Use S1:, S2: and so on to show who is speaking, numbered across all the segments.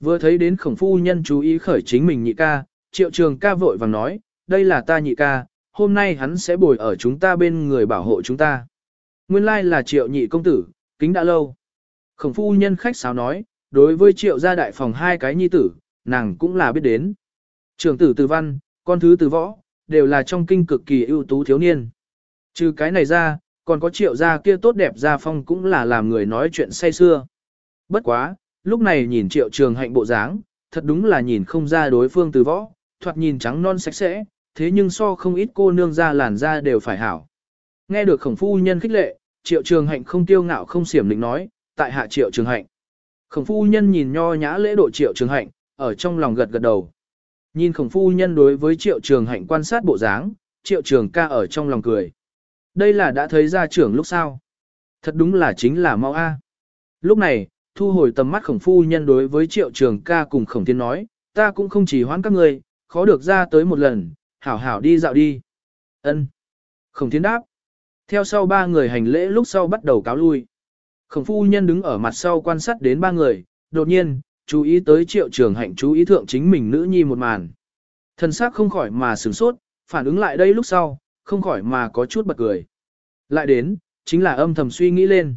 S1: Vừa thấy đến khổng phu nhân chú ý khởi chính mình nhị ca, triệu trường ca vội vàng nói, đây là ta nhị ca, hôm nay hắn sẽ bồi ở chúng ta bên người bảo hộ chúng ta. Nguyên lai là triệu nhị công tử, kính đã lâu. Khổng phu nhân khách sáo nói, đối với triệu gia đại phòng hai cái nhi tử, nàng cũng là biết đến. Trường tử từ văn, con thứ từ võ, đều là trong kinh cực kỳ ưu tú thiếu niên. Trừ cái này ra, còn có triệu gia kia tốt đẹp gia phong cũng là làm người nói chuyện say xưa. Bất quá, lúc này nhìn triệu trường hạnh bộ dáng, thật đúng là nhìn không ra đối phương từ võ, thoạt nhìn trắng non sạch sẽ, thế nhưng so không ít cô nương ra làn da đều phải hảo. Nghe được khổng phu nhân khích lệ, triệu trường hạnh không tiêu ngạo không xiểm định nói, tại hạ triệu trường hạnh. Khổng phu nhân nhìn nho nhã lễ độ triệu trường hạnh, ở trong lòng gật gật đầu. Nhìn khổng phu nhân đối với triệu trường hạnh quan sát bộ dáng, triệu trường ca ở trong lòng cười. Đây là đã thấy ra trưởng lúc sau. Thật đúng là chính là mau A. Lúc này, thu hồi tầm mắt khổng phu nhân đối với triệu trường ca cùng khổng thiên nói, ta cũng không chỉ hoãn các người, khó được ra tới một lần, hảo hảo đi dạo đi. ân Khổng thiên đáp. Theo sau ba người hành lễ lúc sau bắt đầu cáo lui. Khổng phu nhân đứng ở mặt sau quan sát đến ba người, đột nhiên, chú ý tới triệu trường hạnh chú ý thượng chính mình nữ nhi một màn. Thần sắc không khỏi mà sửng sốt, phản ứng lại đây lúc sau, không khỏi mà có chút bật cười. Lại đến, chính là âm thầm suy nghĩ lên.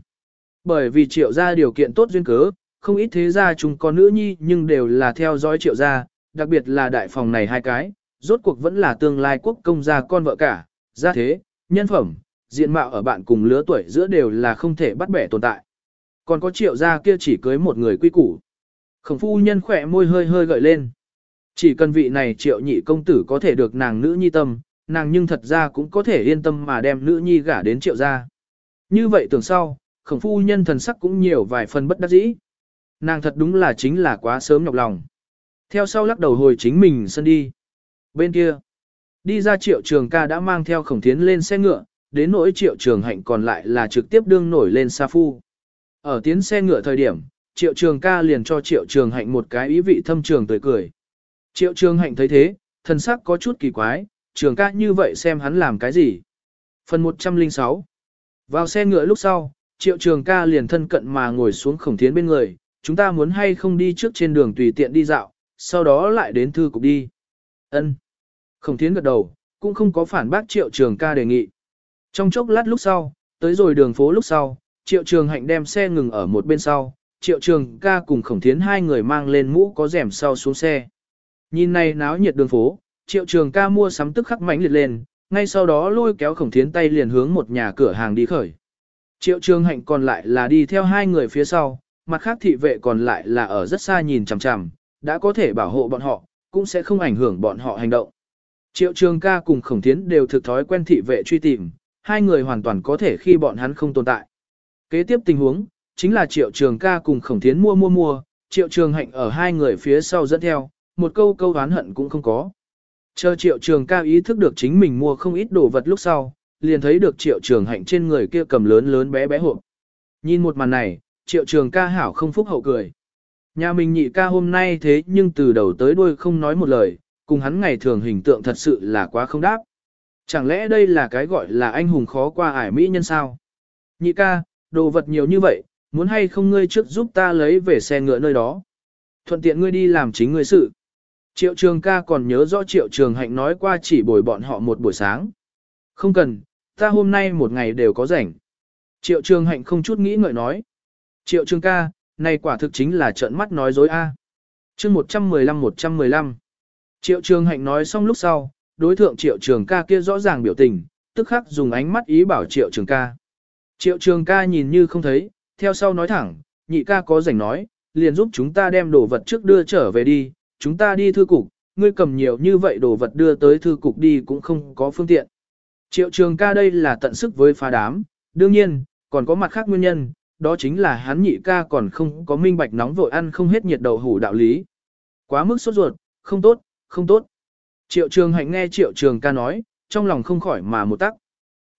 S1: Bởi vì triệu gia điều kiện tốt duyên cớ, không ít thế gia chúng có nữ nhi nhưng đều là theo dõi triệu gia, đặc biệt là đại phòng này hai cái, rốt cuộc vẫn là tương lai quốc công gia con vợ cả, gia thế, nhân phẩm, diện mạo ở bạn cùng lứa tuổi giữa đều là không thể bắt bẻ tồn tại. Còn có triệu gia kia chỉ cưới một người quy củ. Khổng phu nhân khỏe môi hơi hơi gợi lên. Chỉ cần vị này triệu nhị công tử có thể được nàng nữ nhi tâm, nàng nhưng thật ra cũng có thể yên tâm mà đem nữ nhi gả đến triệu gia. Như vậy tưởng sau, khổng phu nhân thần sắc cũng nhiều vài phần bất đắc dĩ. Nàng thật đúng là chính là quá sớm nhọc lòng. Theo sau lắc đầu hồi chính mình sân đi. Bên kia, đi ra triệu trường ca đã mang theo khổng thiến lên xe ngựa, đến nỗi triệu trường hạnh còn lại là trực tiếp đương nổi lên sa phu. Ở tiến xe ngựa thời điểm, triệu trường ca liền cho triệu trường hạnh một cái ý vị thâm trường tươi cười. Triệu trường hạnh thấy thế, thần sắc có chút kỳ quái, trường ca như vậy xem hắn làm cái gì. Phần 106 Vào xe ngựa lúc sau, triệu trường ca liền thân cận mà ngồi xuống khổng thiến bên người, chúng ta muốn hay không đi trước trên đường tùy tiện đi dạo, sau đó lại đến thư cục đi. ân Khổng thiến gật đầu, cũng không có phản bác triệu trường ca đề nghị. Trong chốc lát lúc sau, tới rồi đường phố lúc sau, triệu trường hạnh đem xe ngừng ở một bên sau, triệu trường ca cùng khổng thiến hai người mang lên mũ có rèm sau xuống xe. Nhìn này náo nhiệt đường phố, triệu trường ca mua sắm tức khắc mánh liệt lên, ngay sau đó lôi kéo khổng thiến tay liền hướng một nhà cửa hàng đi khởi. Triệu trường hạnh còn lại là đi theo hai người phía sau, mặt khác thị vệ còn lại là ở rất xa nhìn chằm chằm, đã có thể bảo hộ bọn họ, cũng sẽ không ảnh hưởng bọn họ hành động. Triệu trường ca cùng khổng thiến đều thực thói quen thị vệ truy tìm, hai người hoàn toàn có thể khi bọn hắn không tồn tại. Kế tiếp tình huống, chính là triệu trường ca cùng khổng thiến mua mua mua, triệu trường hạnh ở hai người phía sau dẫn theo, một câu câu oán hận cũng không có. Chờ triệu trường ca ý thức được chính mình mua không ít đồ vật lúc sau, liền thấy được triệu trường hạnh trên người kia cầm lớn lớn bé bé hộp. Nhìn một màn này, triệu trường ca hảo không phúc hậu cười. Nhà mình nhị ca hôm nay thế nhưng từ đầu tới đuôi không nói một lời, cùng hắn ngày thường hình tượng thật sự là quá không đáp. Chẳng lẽ đây là cái gọi là anh hùng khó qua ải mỹ nhân sao? Nhị ca, đồ vật nhiều như vậy, muốn hay không ngươi trước giúp ta lấy về xe ngựa nơi đó. Thuận tiện ngươi đi làm chính ngươi sự. Triệu trường ca còn nhớ rõ triệu trường hạnh nói qua chỉ bồi bọn họ một buổi sáng. Không cần, ta hôm nay một ngày đều có rảnh. Triệu trường hạnh không chút nghĩ ngợi nói. Triệu trường ca, này quả thực chính là trợn mắt nói dối a. À. Chương 115-115 Triệu trường hạnh nói xong lúc sau, đối thượng triệu trường ca kia rõ ràng biểu tình, tức khắc dùng ánh mắt ý bảo triệu trường ca. Triệu trường ca nhìn như không thấy, theo sau nói thẳng, nhị ca có rảnh nói, liền giúp chúng ta đem đồ vật trước đưa trở về đi, chúng ta đi thư cục, ngươi cầm nhiều như vậy đồ vật đưa tới thư cục đi cũng không có phương tiện. Triệu trường ca đây là tận sức với phá đám, đương nhiên, còn có mặt khác nguyên nhân, đó chính là hắn nhị ca còn không có minh bạch nóng vội ăn không hết nhiệt đầu hủ đạo lý. Quá mức sốt ruột, không tốt, không tốt. Triệu trường hạnh nghe triệu trường ca nói, trong lòng không khỏi mà một tắc.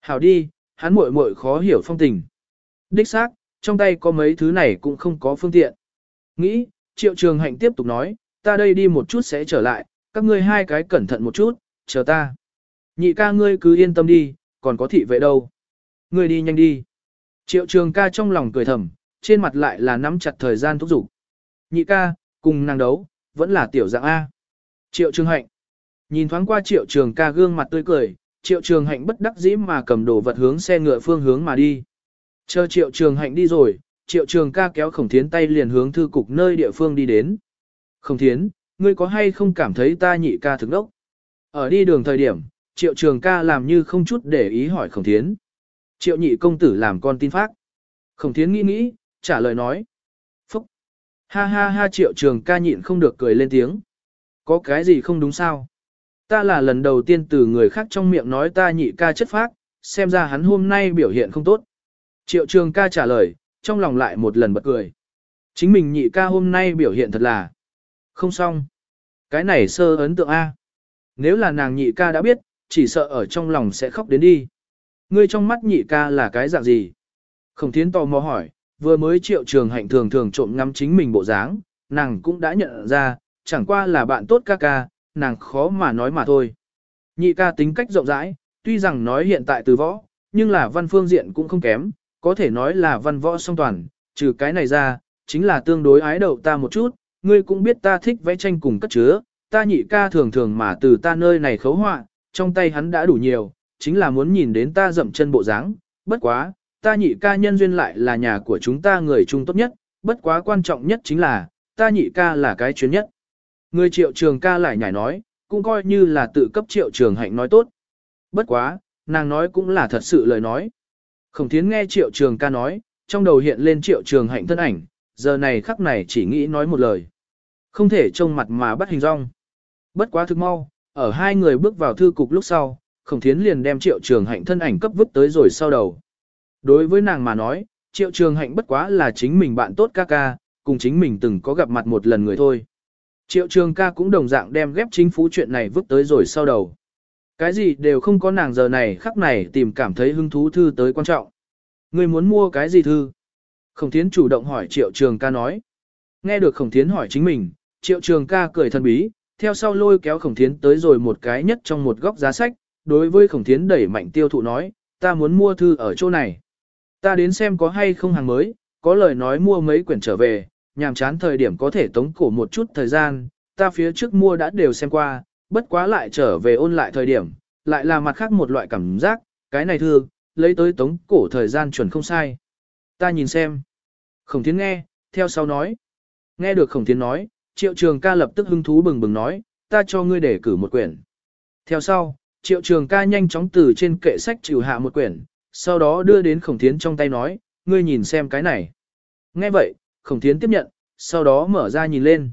S1: Hảo đi, hắn muội muội khó hiểu phong tình. Đích xác, trong tay có mấy thứ này cũng không có phương tiện. Nghĩ, triệu trường hạnh tiếp tục nói, ta đây đi một chút sẽ trở lại, các ngươi hai cái cẩn thận một chút, chờ ta. Nhị ca ngươi cứ yên tâm đi, còn có thị vệ đâu. Ngươi đi nhanh đi. Triệu trường ca trong lòng cười thầm, trên mặt lại là nắm chặt thời gian thúc giục. Nhị ca, Cùng nàng đấu, vẫn là tiểu dạng A. Triệu Trường Hạnh. Nhìn thoáng qua Triệu Trường ca gương mặt tươi cười, Triệu Trường Hạnh bất đắc dĩ mà cầm đồ vật hướng xe ngựa phương hướng mà đi. Chờ Triệu Trường Hạnh đi rồi, Triệu Trường ca kéo Khổng Thiến tay liền hướng thư cục nơi địa phương đi đến. Khổng Thiến, ngươi có hay không cảm thấy ta nhị ca thực đốc? Ở đi đường thời điểm, Triệu Trường ca làm như không chút để ý hỏi Khổng Thiến. Triệu nhị công tử làm con tin phát. Khổng Thiến nghĩ nghĩ, trả lời nói. Phúc! Ha ha ha Triệu Trường ca nhịn không được cười lên tiếng. Có cái gì không đúng sao? Ta là lần đầu tiên từ người khác trong miệng nói ta nhị ca chất phác, xem ra hắn hôm nay biểu hiện không tốt. Triệu Trường ca trả lời, trong lòng lại một lần bật cười. Chính mình nhị ca hôm nay biểu hiện thật là không xong. Cái này sơ ấn tượng A. Nếu là nàng nhị ca đã biết, chỉ sợ ở trong lòng sẽ khóc đến đi. Ngươi trong mắt nhị ca là cái dạng gì? Khổng thiến tò mò hỏi, vừa mới triệu trường hạnh thường thường trộm ngắm chính mình bộ dáng, nàng cũng đã nhận ra, chẳng qua là bạn tốt ca ca, nàng khó mà nói mà thôi. Nhị ca tính cách rộng rãi, tuy rằng nói hiện tại từ võ, nhưng là văn phương diện cũng không kém, có thể nói là văn võ song toàn, trừ cái này ra, chính là tương đối ái đậu ta một chút, ngươi cũng biết ta thích vẽ tranh cùng cất chứa, ta nhị ca thường thường mà từ ta nơi này khấu họa, trong tay hắn đã đủ nhiều, chính là muốn nhìn đến ta dậm chân bộ dáng, bất quá, ta nhị ca nhân duyên lại là nhà của chúng ta người chung tốt nhất, bất quá quan trọng nhất chính là, ta nhị ca là cái chuyến nhất. Người triệu trường ca lại nhảy nói, cũng coi như là tự cấp triệu trường hạnh nói tốt. Bất quá, nàng nói cũng là thật sự lời nói. Khổng thiến nghe triệu trường ca nói, trong đầu hiện lên triệu trường hạnh thân ảnh, giờ này khắc này chỉ nghĩ nói một lời. Không thể trông mặt mà bắt hình rong. Bất quá thực mau, ở hai người bước vào thư cục lúc sau, khổng thiến liền đem triệu trường hạnh thân ảnh cấp vứt tới rồi sau đầu. Đối với nàng mà nói, triệu trường hạnh bất quá là chính mình bạn tốt ca ca, cùng chính mình từng có gặp mặt một lần người thôi. Triệu trường ca cũng đồng dạng đem ghép chính phủ chuyện này vứt tới rồi sau đầu. Cái gì đều không có nàng giờ này khắc này tìm cảm thấy hứng thú thư tới quan trọng. Người muốn mua cái gì thư? Khổng thiến chủ động hỏi triệu trường ca nói. Nghe được khổng thiến hỏi chính mình, triệu trường ca cười thần bí, theo sau lôi kéo khổng thiến tới rồi một cái nhất trong một góc giá sách, đối với khổng thiến đẩy mạnh tiêu thụ nói, ta muốn mua thư ở chỗ này. Ta đến xem có hay không hàng mới, có lời nói mua mấy quyển trở về, nhàm chán thời điểm có thể tống cổ một chút thời gian, ta phía trước mua đã đều xem qua, bất quá lại trở về ôn lại thời điểm, lại là mặt khác một loại cảm giác, cái này thư, lấy tới tống cổ thời gian chuẩn không sai. Ta nhìn xem. Khổng thiến nghe, theo sau nói. Nghe được khổng thiến nói, triệu trường ca lập tức hứng thú bừng bừng nói, ta cho ngươi để cử một quyển. Theo sau, triệu trường ca nhanh chóng từ trên kệ sách chịu hạ một quyển, sau đó đưa đến khổng thiến trong tay nói, ngươi nhìn xem cái này. Nghe vậy, khổng thiến tiếp nhận, sau đó mở ra nhìn lên.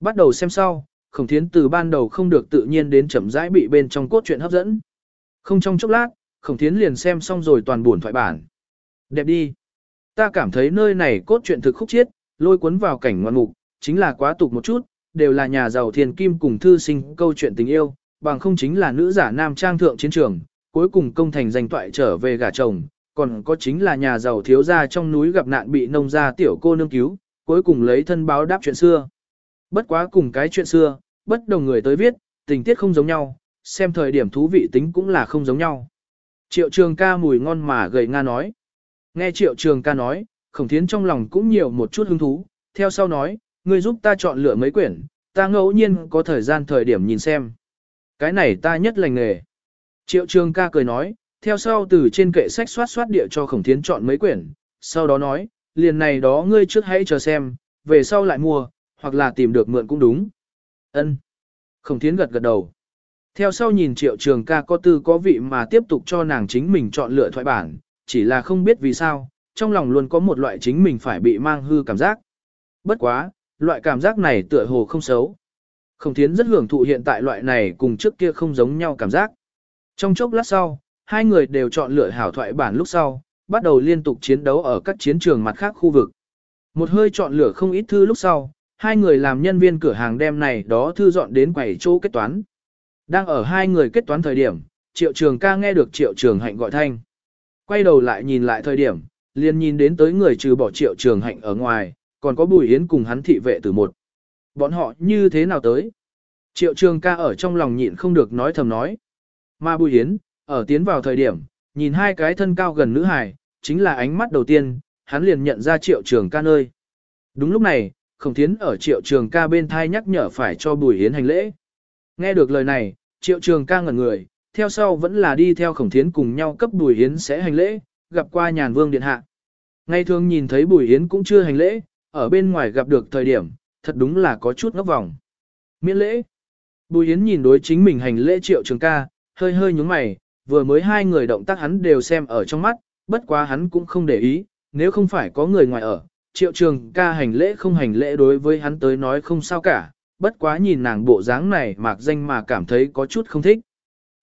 S1: Bắt đầu xem sau, khổng thiến từ ban đầu không được tự nhiên đến chậm rãi bị bên trong cốt truyện hấp dẫn. Không trong chốc lát, khổng thiến liền xem xong rồi toàn buồn thoại bản. Đẹp đi. Ta cảm thấy nơi này cốt truyện thực khúc chiết, lôi cuốn vào cảnh ngoan mục, chính là quá tục một chút, đều là nhà giàu thiền kim cùng thư sinh câu chuyện tình yêu, bằng không chính là nữ giả nam trang thượng chiến trường, cuối cùng công thành danh toại trở về gả chồng, còn có chính là nhà giàu thiếu gia trong núi gặp nạn bị nông gia tiểu cô nương cứu, cuối cùng lấy thân báo đáp chuyện xưa. Bất quá cùng cái chuyện xưa, bất đồng người tới viết, tình tiết không giống nhau, xem thời điểm thú vị tính cũng là không giống nhau. Triệu trường ca mùi ngon mà gầy nga nói. Nghe triệu trường ca nói, khổng thiến trong lòng cũng nhiều một chút hứng thú, theo sau nói, ngươi giúp ta chọn lựa mấy quyển, ta ngẫu nhiên có thời gian thời điểm nhìn xem. Cái này ta nhất lành nghề. Triệu trường ca cười nói, theo sau từ trên kệ sách soát soát địa cho khổng thiến chọn mấy quyển, sau đó nói, liền này đó ngươi trước hãy chờ xem, về sau lại mua, hoặc là tìm được mượn cũng đúng. Ân. Khổng thiến gật gật đầu. Theo sau nhìn triệu trường ca có tư có vị mà tiếp tục cho nàng chính mình chọn lựa thoại bản, chỉ là không biết vì sao, trong lòng luôn có một loại chính mình phải bị mang hư cảm giác. Bất quá, loại cảm giác này tựa hồ không xấu. Khổng thiến rất hưởng thụ hiện tại loại này cùng trước kia không giống nhau cảm giác. Trong chốc lát sau, hai người đều chọn lựa hảo thoại bản lúc sau, bắt đầu liên tục chiến đấu ở các chiến trường mặt khác khu vực. Một hơi chọn lựa không ít thư lúc sau, hai người làm nhân viên cửa hàng đem này đó thư dọn đến quầy chỗ kết toán. Đang ở hai người kết toán thời điểm, triệu trường ca nghe được triệu trường hạnh gọi thanh. Quay đầu lại nhìn lại thời điểm, liền nhìn đến tới người trừ bỏ triệu trường hạnh ở ngoài, còn có bùi yến cùng hắn thị vệ từ một. Bọn họ như thế nào tới? Triệu trường ca ở trong lòng nhịn không được nói thầm nói. Mà bùi yến, ở tiến vào thời điểm, nhìn hai cái thân cao gần nữ hài, chính là ánh mắt đầu tiên, hắn liền nhận ra triệu trường ca nơi. Đúng lúc này, khổng thiến ở triệu trường ca bên thai nhắc nhở phải cho bùi yến hành lễ. Nghe được lời này, triệu trường ca ngẩn người, theo sau vẫn là đi theo khổng thiến cùng nhau cấp bùi yến sẽ hành lễ, gặp qua nhàn vương điện hạ. Ngày thường nhìn thấy bùi yến cũng chưa hành lễ, ở bên ngoài gặp được thời điểm, thật đúng là có chút ngốc vòng. Miễn lễ. Bùi Yến nhìn đối chính mình hành lễ triệu trường ca, hơi hơi nhúng mày, vừa mới hai người động tác hắn đều xem ở trong mắt, bất quá hắn cũng không để ý, nếu không phải có người ngoài ở, triệu trường ca hành lễ không hành lễ đối với hắn tới nói không sao cả, bất quá nhìn nàng bộ dáng này mạc danh mà cảm thấy có chút không thích.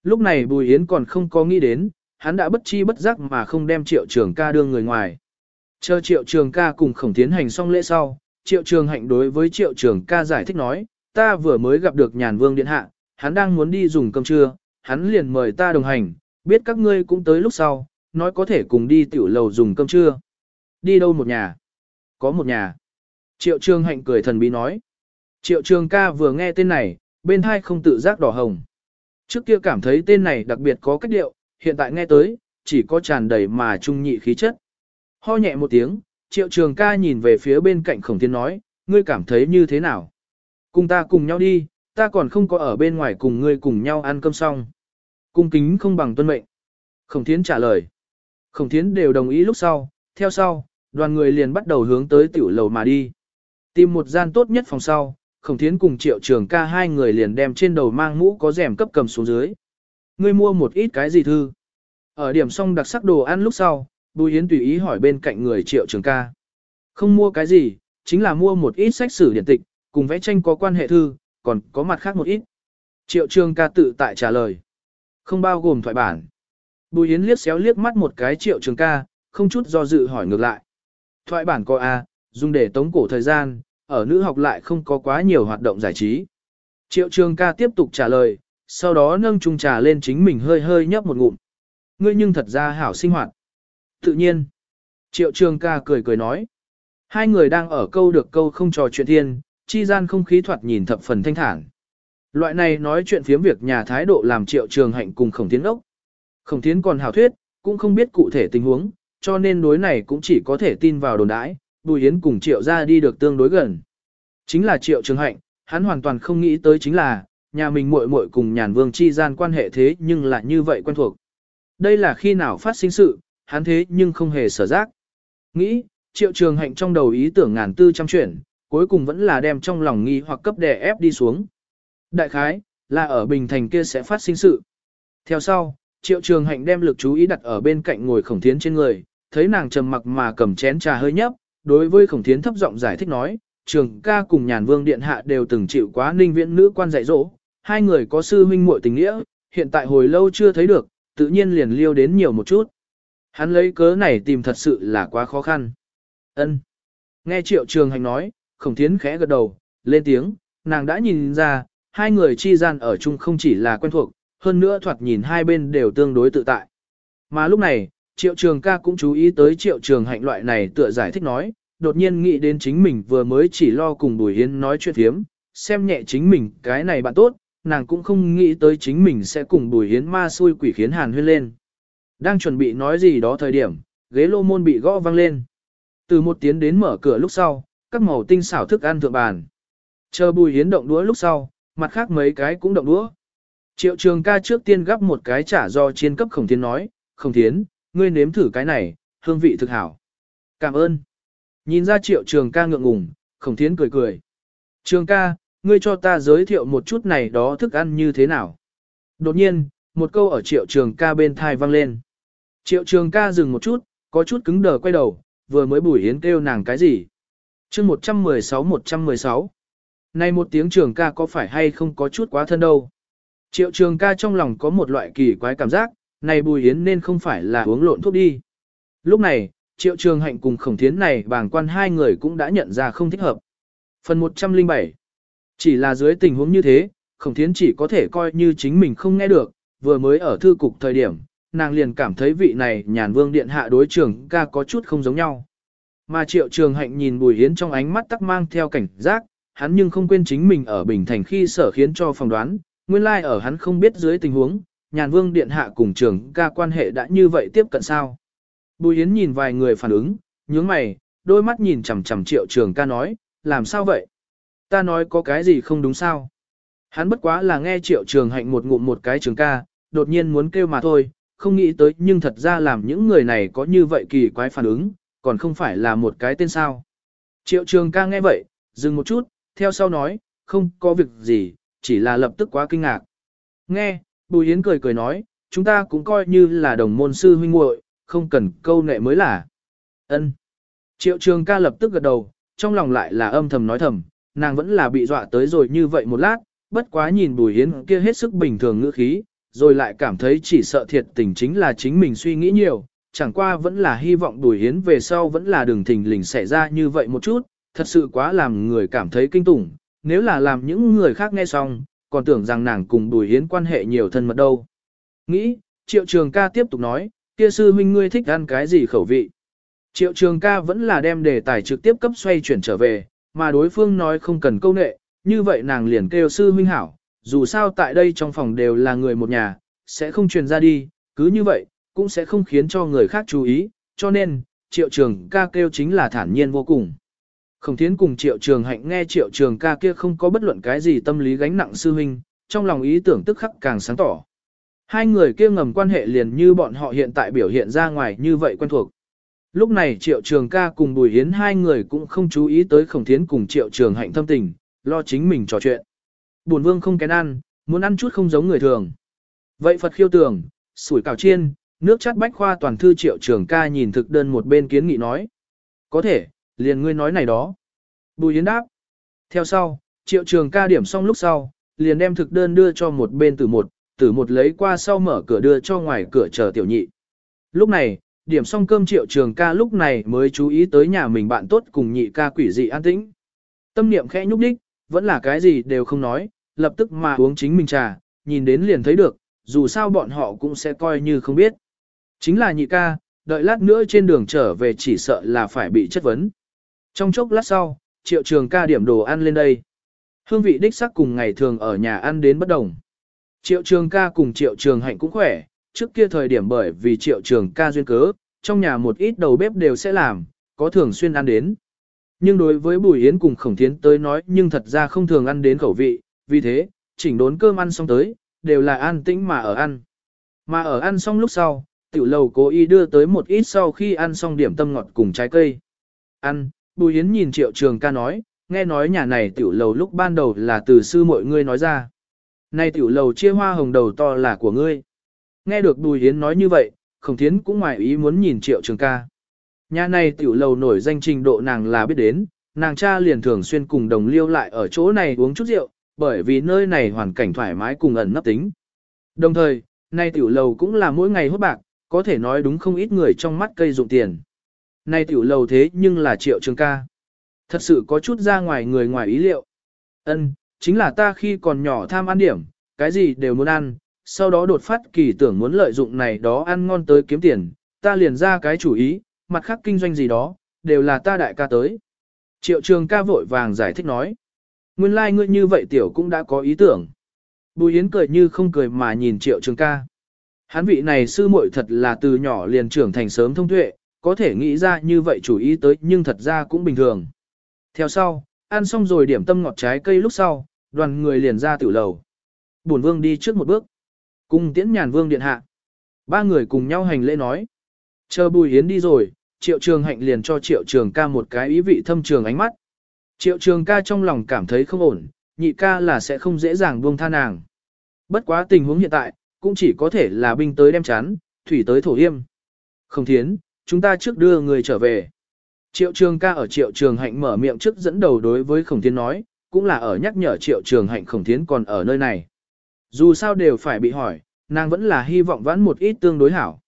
S1: Lúc này Bùi Yến còn không có nghĩ đến, hắn đã bất chi bất giác mà không đem triệu trường ca đưa người ngoài. Chờ triệu trường ca cùng khổng tiến hành xong lễ sau, triệu trường hạnh đối với triệu trường ca giải thích nói, ta vừa mới gặp được nhàn vương điện hạ, hắn đang muốn đi dùng cơm trưa, hắn liền mời ta đồng hành, biết các ngươi cũng tới lúc sau, nói có thể cùng đi tiểu lầu dùng cơm trưa. Đi đâu một nhà? Có một nhà. Triệu trường hạnh cười thần bí nói. Triệu trường ca vừa nghe tên này, bên hai không tự giác đỏ hồng. Trước kia cảm thấy tên này đặc biệt có cách điệu, hiện tại nghe tới, chỉ có tràn đầy mà trung nhị khí chất. Ho nhẹ một tiếng, triệu trường ca nhìn về phía bên cạnh khổng thiên nói, ngươi cảm thấy như thế nào? Cùng ta cùng nhau đi, ta còn không có ở bên ngoài cùng ngươi cùng nhau ăn cơm xong. Cung kính không bằng tuân mệnh. Khổng thiến trả lời. Khổng thiến đều đồng ý lúc sau, theo sau, đoàn người liền bắt đầu hướng tới tiểu lầu mà đi. Tìm một gian tốt nhất phòng sau, khổng thiến cùng triệu trường ca hai người liền đem trên đầu mang mũ có rèm cấp cầm xuống dưới. Ngươi mua một ít cái gì thư? Ở điểm xong đặc sắc đồ ăn lúc sau, Bùi Yến tùy ý hỏi bên cạnh người triệu trường ca. Không mua cái gì, chính là mua một ít sách sử điện tịch, cùng vẽ tranh có quan hệ thư, còn có mặt khác một ít. Triệu trường ca tự tại trả lời. Không bao gồm thoại bản. Bùi Yến liếc xéo liếc mắt một cái triệu trường ca, không chút do dự hỏi ngược lại. Thoại bản có A, dùng để tống cổ thời gian, ở nữ học lại không có quá nhiều hoạt động giải trí. Triệu trường ca tiếp tục trả lời, sau đó nâng chung trà lên chính mình hơi hơi nhấp một ngụm. Ngươi nhưng thật ra hảo sinh hoạt. Tự nhiên. Triệu trường ca cười cười nói. Hai người đang ở câu được câu không trò chuyện thiên, chi gian không khí thoạt nhìn thập phần thanh thản. Loại này nói chuyện phiếm việc nhà thái độ làm triệu trường hạnh cùng khổng tiến ốc. Khổng tiến còn hào thuyết, cũng không biết cụ thể tình huống, cho nên đối này cũng chỉ có thể tin vào đồn đãi, Bùi Yến cùng triệu ra đi được tương đối gần. Chính là triệu trường hạnh, hắn hoàn toàn không nghĩ tới chính là, nhà mình muội muội cùng nhàn vương chi gian quan hệ thế nhưng lại như vậy quen thuộc. Đây là khi nào phát sinh sự, hắn thế nhưng không hề sở giác. Nghĩ, triệu trường hạnh trong đầu ý tưởng ngàn tư trăm chuyển, cuối cùng vẫn là đem trong lòng nghi hoặc cấp đè ép đi xuống. Đại khái, là ở Bình Thành kia sẽ phát sinh sự. Theo sau, triệu trường hạnh đem lực chú ý đặt ở bên cạnh ngồi khổng thiến trên người, thấy nàng trầm mặc mà cầm chén trà hơi nhấp, đối với khổng thiến thấp giọng giải thích nói, trường ca cùng nhàn vương điện hạ đều từng chịu quá ninh viễn nữ quan dạy dỗ, hai người có sư huynh muội tình nghĩa, hiện tại hồi lâu chưa thấy được, tự nhiên liền liêu đến nhiều một chút. Hắn lấy cớ này tìm thật sự là quá khó khăn. Ân. Nghe triệu trường hành nói, khổng thiến khẽ gật đầu, lên tiếng, nàng đã nhìn ra, hai người chi gian ở chung không chỉ là quen thuộc, hơn nữa thoạt nhìn hai bên đều tương đối tự tại. Mà lúc này, triệu trường ca cũng chú ý tới triệu trường hạnh loại này tựa giải thích nói, đột nhiên nghĩ đến chính mình vừa mới chỉ lo cùng Bùi Hiến nói chuyện thiếm, xem nhẹ chính mình cái này bạn tốt, nàng cũng không nghĩ tới chính mình sẽ cùng Bùi Hiến ma xui quỷ khiến hàn huyên lên. Đang chuẩn bị nói gì đó thời điểm, ghế lô môn bị gõ vang lên. Từ một tiếng đến mở cửa lúc sau, các màu tinh xảo thức ăn thượng bàn. Chờ Bùi Hiến động đũa lúc sau, mặt khác mấy cái cũng động đũa. Triệu trường ca trước tiên gắp một cái trả do chiên cấp khổng tiến nói, khổng tiến, ngươi nếm thử cái này, hương vị thực hảo. Cảm ơn. Nhìn ra triệu trường ca ngượng ngùng, khổng thiến cười cười. Trường ca, ngươi cho ta giới thiệu một chút này đó thức ăn như thế nào. Đột nhiên, một câu ở triệu trường ca bên thai vang lên. Triệu trường ca dừng một chút, có chút cứng đờ quay đầu, vừa mới bùi hiến kêu nàng cái gì. chương 116-116. Này một tiếng trường ca có phải hay không có chút quá thân đâu. Triệu trường ca trong lòng có một loại kỳ quái cảm giác, này bùi hiến nên không phải là uống lộn thuốc đi. Lúc này, triệu trường hạnh cùng khổng thiến này bàng quan hai người cũng đã nhận ra không thích hợp. Phần 107 Chỉ là dưới tình huống như thế, khổng thiến chỉ có thể coi như chính mình không nghe được, vừa mới ở thư cục thời điểm, nàng liền cảm thấy vị này nhàn vương điện hạ đối trường ca có chút không giống nhau. Mà triệu trường hạnh nhìn bùi hiến trong ánh mắt tắc mang theo cảnh giác, hắn nhưng không quên chính mình ở Bình Thành khi sở khiến cho phỏng đoán, nguyên lai like ở hắn không biết dưới tình huống, nhàn vương điện hạ cùng trường ca quan hệ đã như vậy tiếp cận sao. Bùi Yến nhìn vài người phản ứng, nhướng mày, đôi mắt nhìn chằm chằm triệu trường ca nói, làm sao vậy? Ta nói có cái gì không đúng sao? Hắn bất quá là nghe triệu trường hạnh một ngụm một cái trường ca, đột nhiên muốn kêu mà thôi, không nghĩ tới nhưng thật ra làm những người này có như vậy kỳ quái phản ứng, còn không phải là một cái tên sao. Triệu trường ca nghe vậy, dừng một chút, theo sau nói, không có việc gì, chỉ là lập tức quá kinh ngạc. Nghe, Bùi Yến cười cười nói, chúng ta cũng coi như là đồng môn sư huynh muội, không cần câu nệ mới là. Ân. Triệu trường ca lập tức gật đầu, trong lòng lại là âm thầm nói thầm, nàng vẫn là bị dọa tới rồi như vậy một lát, bất quá nhìn Bùi Yến kia hết sức bình thường ngữ khí, rồi lại cảm thấy chỉ sợ thiệt tình chính là chính mình suy nghĩ nhiều, chẳng qua vẫn là hy vọng Bùi hiến về sau vẫn là đường thình lình xảy ra như vậy một chút, thật sự quá làm người cảm thấy kinh tủng, nếu là làm những người khác nghe xong, còn tưởng rằng nàng cùng Bùi hiến quan hệ nhiều thân mật đâu. Nghĩ, Triệu Trường ca tiếp tục nói, kia sư huynh ngươi thích ăn cái gì khẩu vị. Triệu Trường ca vẫn là đem đề tài trực tiếp cấp xoay chuyển trở về, mà đối phương nói không cần câu nệ, như vậy nàng liền kêu sư huynh hảo, dù sao tại đây trong phòng đều là người một nhà, sẽ không truyền ra đi, cứ như vậy, cũng sẽ không khiến cho người khác chú ý, cho nên, triệu trường ca kêu chính là thản nhiên vô cùng. Khổng thiến cùng triệu trường hạnh nghe triệu trường ca kia không có bất luận cái gì tâm lý gánh nặng sư huynh, trong lòng ý tưởng tức khắc càng sáng tỏ. Hai người kia ngầm quan hệ liền như bọn họ hiện tại biểu hiện ra ngoài như vậy quen thuộc. Lúc này triệu trường ca cùng bùi hiến hai người cũng không chú ý tới khổng thiến cùng triệu trường hạnh thâm tình, lo chính mình trò chuyện. Bổn vương không kén ăn, muốn ăn chút không giống người thường. Vậy Phật khiêu tưởng, sủi cảo chiên, nước chát bách khoa toàn thư triệu trường ca nhìn thực đơn một bên kiến nghị nói. Có thể, liền ngươi nói này đó. Bùi Yến đáp. Theo sau, triệu trường ca điểm xong lúc sau, liền đem thực đơn đưa cho một bên tử một, tử một lấy qua sau mở cửa đưa cho ngoài cửa chờ tiểu nhị. Lúc này, điểm xong cơm triệu trường ca lúc này mới chú ý tới nhà mình bạn tốt cùng nhị ca quỷ dị an tĩnh. Tâm niệm khẽ nhúc đích, vẫn là cái gì đều không nói, lập tức mà uống chính mình trà, nhìn đến liền thấy được, dù sao bọn họ cũng sẽ coi như không biết. Chính là nhị ca, đợi lát nữa trên đường trở về chỉ sợ là phải bị chất vấn. Trong chốc lát sau, triệu trường ca điểm đồ ăn lên đây. Hương vị đích sắc cùng ngày thường ở nhà ăn đến bất đồng. Triệu trường ca cùng triệu trường hạnh cũng khỏe, trước kia thời điểm bởi vì triệu trường ca duyên cớ, trong nhà một ít đầu bếp đều sẽ làm, có thường xuyên ăn đến. Nhưng đối với Bùi Yến cùng Khổng Thiến tới nói nhưng thật ra không thường ăn đến khẩu vị, vì thế, chỉnh đốn cơm ăn xong tới, đều là an tĩnh mà ở ăn. Mà ở ăn xong lúc sau, tiểu lầu cố ý đưa tới một ít sau khi ăn xong điểm tâm ngọt cùng trái cây. Ăn, Bùi Yến nhìn triệu trường ca nói, nghe nói nhà này tiểu lầu lúc ban đầu là từ sư mọi ngươi nói ra. Này tiểu lầu chia hoa hồng đầu to là của ngươi. Nghe được Bùi Yến nói như vậy, Khổng Thiến cũng ngoài ý muốn nhìn triệu trường ca. Nhà này tiểu lầu nổi danh trình độ nàng là biết đến, nàng cha liền thường xuyên cùng đồng liêu lại ở chỗ này uống chút rượu, bởi vì nơi này hoàn cảnh thoải mái cùng ẩn nấp tính. Đồng thời, nay tiểu lầu cũng là mỗi ngày hốt bạc, có thể nói đúng không ít người trong mắt cây dụng tiền. Nay tiểu lầu thế nhưng là triệu trường ca. Thật sự có chút ra ngoài người ngoài ý liệu. Ân, chính là ta khi còn nhỏ tham ăn điểm, cái gì đều muốn ăn, sau đó đột phát kỳ tưởng muốn lợi dụng này đó ăn ngon tới kiếm tiền, ta liền ra cái chủ ý, mặt khác kinh doanh gì đó, đều là ta đại ca tới. Triệu trường ca vội vàng giải thích nói. Nguyên lai like ngươi như vậy tiểu cũng đã có ý tưởng. Bùi Yến cười như không cười mà nhìn triệu trường ca. Hắn vị này sư muội thật là từ nhỏ liền trưởng thành sớm thông tuệ, có thể nghĩ ra như vậy chủ ý tới nhưng thật ra cũng bình thường. Theo sau, ăn xong rồi điểm tâm ngọt trái cây lúc sau, đoàn người liền ra tiểu lầu. Bổn vương đi trước một bước. Cung tiễn nhàn vương điện hạ. Ba người cùng nhau hành lễ nói. Chờ bùi Yến đi rồi, triệu trường hạnh liền cho triệu trường ca một cái ý vị thâm trường ánh mắt. Triệu trường ca trong lòng cảm thấy không ổn, nhị ca là sẽ không dễ dàng buông tha nàng. Bất quá tình huống hiện tại, cũng chỉ có thể là binh tới đem chán, thủy tới thổ yêm. Không thiến, chúng ta trước đưa người trở về. Triệu trường ca ở triệu trường hạnh mở miệng trước dẫn đầu đối với khổng thiến nói, cũng là ở nhắc nhở triệu trường hạnh khổng thiến còn ở nơi này. Dù sao đều phải bị hỏi, nàng vẫn là hy vọng vãn một ít tương đối hảo.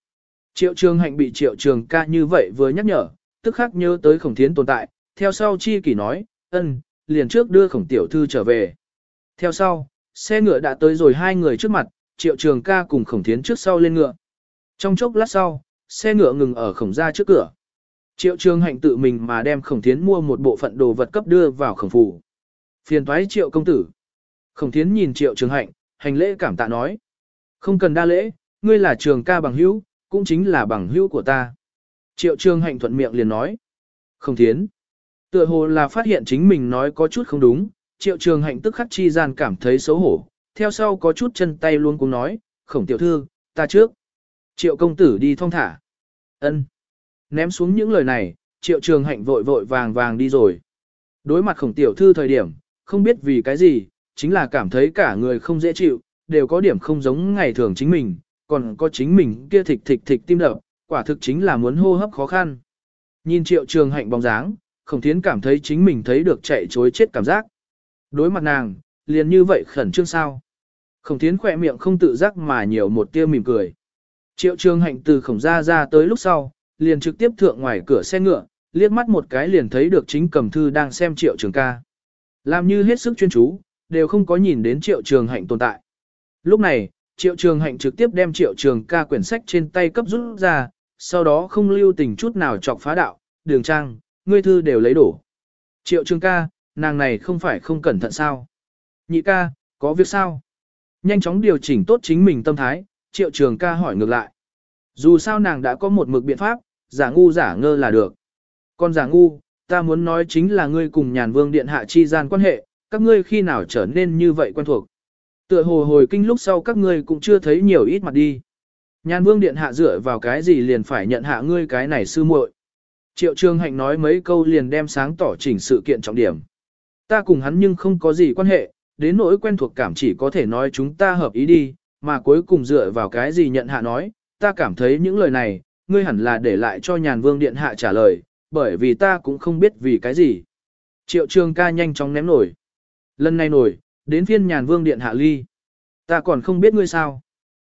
S1: Triệu trường hạnh bị triệu trường ca như vậy vừa nhắc nhở, tức khắc nhớ tới khổng thiến tồn tại, theo sau chi kỷ nói, ân, liền trước đưa khổng tiểu thư trở về. Theo sau, xe ngựa đã tới rồi hai người trước mặt, triệu trường ca cùng khổng thiến trước sau lên ngựa. Trong chốc lát sau, xe ngựa ngừng ở khổng ra trước cửa. Triệu trường hạnh tự mình mà đem khổng thiến mua một bộ phận đồ vật cấp đưa vào khổng phủ. Phiền thoái triệu công tử. Khổng thiến nhìn triệu trường hạnh, hành lễ cảm tạ nói. Không cần đa lễ, ngươi là trường ca bằng hữu, cũng chính là bằng hữu của ta. Triệu trường hạnh thuận miệng liền nói. Không thiến. Tựa hồ là phát hiện chính mình nói có chút không đúng, triệu trường hạnh tức khắc chi gian cảm thấy xấu hổ, theo sau có chút chân tay luôn cũng nói, khổng tiểu thư, ta trước. Triệu công tử đi thong thả. ân Ném xuống những lời này, triệu trường hạnh vội vội vàng vàng đi rồi. Đối mặt khổng tiểu thư thời điểm, không biết vì cái gì, chính là cảm thấy cả người không dễ chịu, đều có điểm không giống ngày thường chính mình, còn có chính mình kia thịch thịch thịch tim đập, quả thực chính là muốn hô hấp khó khăn. Nhìn triệu trường hạnh bóng dáng, khổng thiến cảm thấy chính mình thấy được chạy chối chết cảm giác. Đối mặt nàng, liền như vậy khẩn trương sao. Khổng thiến khỏe miệng không tự giác mà nhiều một tia mỉm cười. Triệu trường hạnh từ khổng ra ra tới lúc sau, liền trực tiếp thượng ngoài cửa xe ngựa, liếc mắt một cái liền thấy được chính cầm thư đang xem triệu trường ca. Làm như hết sức chuyên chú, đều không có nhìn đến triệu trường hạnh tồn tại. Lúc này, triệu trường hạnh trực tiếp đem triệu trường ca quyển sách trên tay cấp rút ra, sau đó không lưu tình chút nào chọc phá đạo, đường trang, ngươi thư đều lấy đổ. Triệu trường ca, nàng này không phải không cẩn thận sao? Nhị ca, có việc sao? Nhanh chóng điều chỉnh tốt chính mình tâm thái, triệu trường ca hỏi ngược lại. Dù sao nàng đã có một mực biện pháp, giả ngu giả ngơ là được. Còn giả ngu, ta muốn nói chính là ngươi cùng nhàn vương điện hạ chi gian quan hệ, các ngươi khi nào trở nên như vậy quen thuộc. Tựa hồ hồi kinh lúc sau các ngươi cũng chưa thấy nhiều ít mặt đi. Nhàn vương điện hạ dựa vào cái gì liền phải nhận hạ ngươi cái này sư muội. Triệu Trường Hạnh nói mấy câu liền đem sáng tỏ chỉnh sự kiện trọng điểm. Ta cùng hắn nhưng không có gì quan hệ, đến nỗi quen thuộc cảm chỉ có thể nói chúng ta hợp ý đi, mà cuối cùng dựa vào cái gì nhận hạ nói, ta cảm thấy những lời này, ngươi hẳn là để lại cho nhàn vương điện hạ trả lời, bởi vì ta cũng không biết vì cái gì. Triệu Trường ca nhanh chóng ném nổi. Lần này nổi, đến phiên nhàn vương điện hạ ly. Ta còn không biết ngươi sao.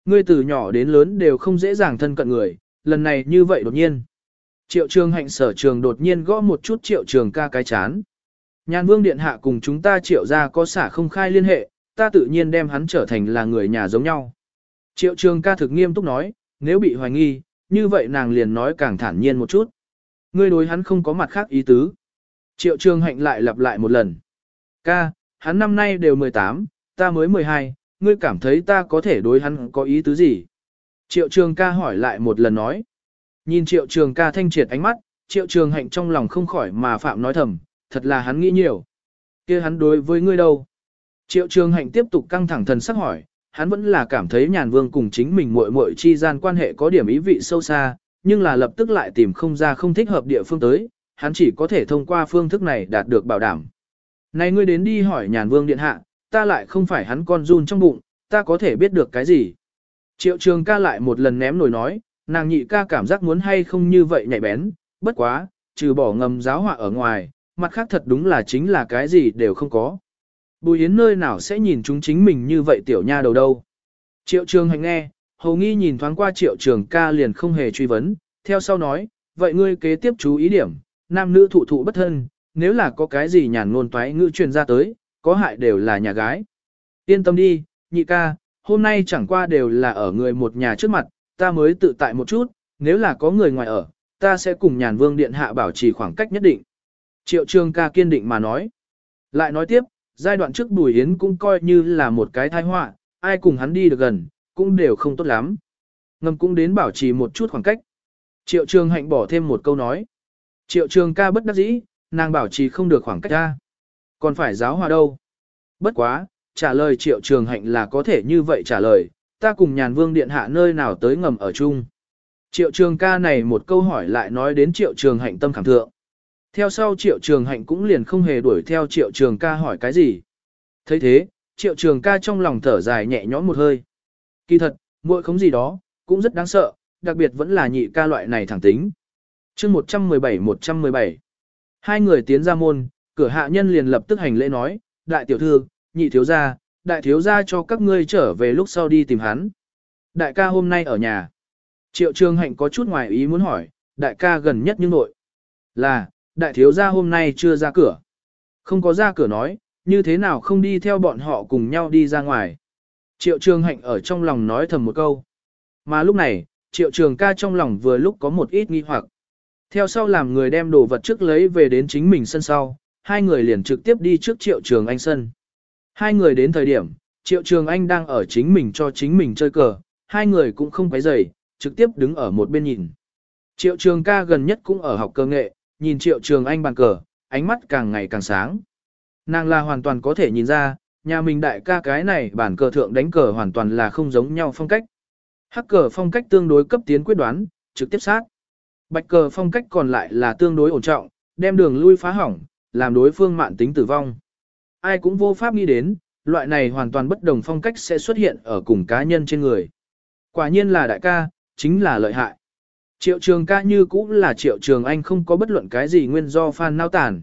S1: Ngươi từ nhỏ đến lớn đều không dễ dàng thân cận người, lần này như vậy đột nhiên. Triệu trường hạnh sở trường đột nhiên gõ một chút triệu trường ca cái chán. Nhàn vương điện hạ cùng chúng ta triệu ra có xả không khai liên hệ, ta tự nhiên đem hắn trở thành là người nhà giống nhau. Triệu trường ca thực nghiêm túc nói, nếu bị hoài nghi, như vậy nàng liền nói càng thản nhiên một chút. Ngươi đối hắn không có mặt khác ý tứ. Triệu trường hạnh lại lặp lại một lần. Ca, hắn năm nay đều 18, ta mới 12, ngươi cảm thấy ta có thể đối hắn có ý tứ gì? Triệu trường ca hỏi lại một lần nói. Nhìn triệu trường ca thanh triệt ánh mắt, triệu trường hạnh trong lòng không khỏi mà phạm nói thầm, thật là hắn nghĩ nhiều. kia hắn đối với ngươi đâu? Triệu trường hạnh tiếp tục căng thẳng thần sắc hỏi, hắn vẫn là cảm thấy nhàn vương cùng chính mình muội muội chi gian quan hệ có điểm ý vị sâu xa, nhưng là lập tức lại tìm không ra không thích hợp địa phương tới, hắn chỉ có thể thông qua phương thức này đạt được bảo đảm. Này ngươi đến đi hỏi nhàn vương điện hạ, ta lại không phải hắn con run trong bụng, ta có thể biết được cái gì. Triệu trường ca lại một lần ném nổi nói, nàng nhị ca cảm giác muốn hay không như vậy nhạy bén, bất quá, trừ bỏ ngầm giáo họa ở ngoài, mặt khác thật đúng là chính là cái gì đều không có. Bùi Yến nơi nào sẽ nhìn chúng chính mình như vậy tiểu nha đầu đâu. Triệu trường hành nghe, hầu nghi nhìn thoáng qua triệu trường ca liền không hề truy vấn, theo sau nói, vậy ngươi kế tiếp chú ý điểm, nam nữ thụ thụ bất thân, nếu là có cái gì nhàn ngôn toái ngữ truyền ra tới, có hại đều là nhà gái. Yên tâm đi, nhị ca, hôm nay chẳng qua đều là ở người một nhà trước mặt, ta mới tự tại một chút, nếu là có người ngoài ở, ta sẽ cùng nhàn vương điện hạ bảo trì khoảng cách nhất định. Triệu trường ca kiên định mà nói. Lại nói tiếp, giai đoạn trước Bùi Yến cũng coi như là một cái tai họa, ai cùng hắn đi được gần, cũng đều không tốt lắm. Ngầm cũng đến bảo trì một chút khoảng cách. Triệu trường hạnh bỏ thêm một câu nói. Triệu trường ca bất đắc dĩ, nàng bảo trì không được khoảng cách ra. Còn phải giáo hòa đâu. Bất quá, trả lời triệu trường hạnh là có thể như vậy trả lời, ta cùng nhàn vương điện hạ nơi nào tới ngầm ở chung. Triệu trường ca này một câu hỏi lại nói đến triệu trường hạnh tâm cảm thượng. Theo sau triệu trường hạnh cũng liền không hề đuổi theo triệu trường ca hỏi cái gì. thấy thế, triệu trường ca trong lòng thở dài nhẹ nhõm một hơi. Kỳ thật, muội không gì đó, cũng rất đáng sợ, đặc biệt vẫn là nhị ca loại này thẳng tính. chương 117-117 Hai người tiến ra môn, cửa hạ nhân liền lập tức hành lễ nói, đại tiểu thư, nhị thiếu gia, đại thiếu gia cho các ngươi trở về lúc sau đi tìm hắn. Đại ca hôm nay ở nhà. Triệu trường hạnh có chút ngoài ý muốn hỏi, đại ca gần nhất nhưng nội. Là, đại thiếu gia hôm nay chưa ra cửa. Không có ra cửa nói, như thế nào không đi theo bọn họ cùng nhau đi ra ngoài. Triệu trường hạnh ở trong lòng nói thầm một câu. Mà lúc này, triệu trường ca trong lòng vừa lúc có một ít nghi hoặc. Theo sau làm người đem đồ vật trước lấy về đến chính mình sân sau, hai người liền trực tiếp đi trước triệu trường anh sân. Hai người đến thời điểm, triệu trường anh đang ở chính mình cho chính mình chơi cờ, hai người cũng không quấy rầy, trực tiếp đứng ở một bên nhìn. Triệu trường ca gần nhất cũng ở học cơ nghệ, nhìn triệu trường anh bàn cờ, ánh mắt càng ngày càng sáng. Nàng là hoàn toàn có thể nhìn ra, nhà mình đại ca cái này bản cờ thượng đánh cờ hoàn toàn là không giống nhau phong cách. Hắc cờ phong cách tương đối cấp tiến quyết đoán, trực tiếp sát. Bạch cờ phong cách còn lại là tương đối ổn trọng, đem đường lui phá hỏng, làm đối phương mạn tính tử vong. Ai cũng vô pháp nghĩ đến, loại này hoàn toàn bất đồng phong cách sẽ xuất hiện ở cùng cá nhân trên người. Quả nhiên là đại ca, chính là lợi hại. Triệu trường ca như cũng là triệu trường anh không có bất luận cái gì nguyên do phan nao tàn.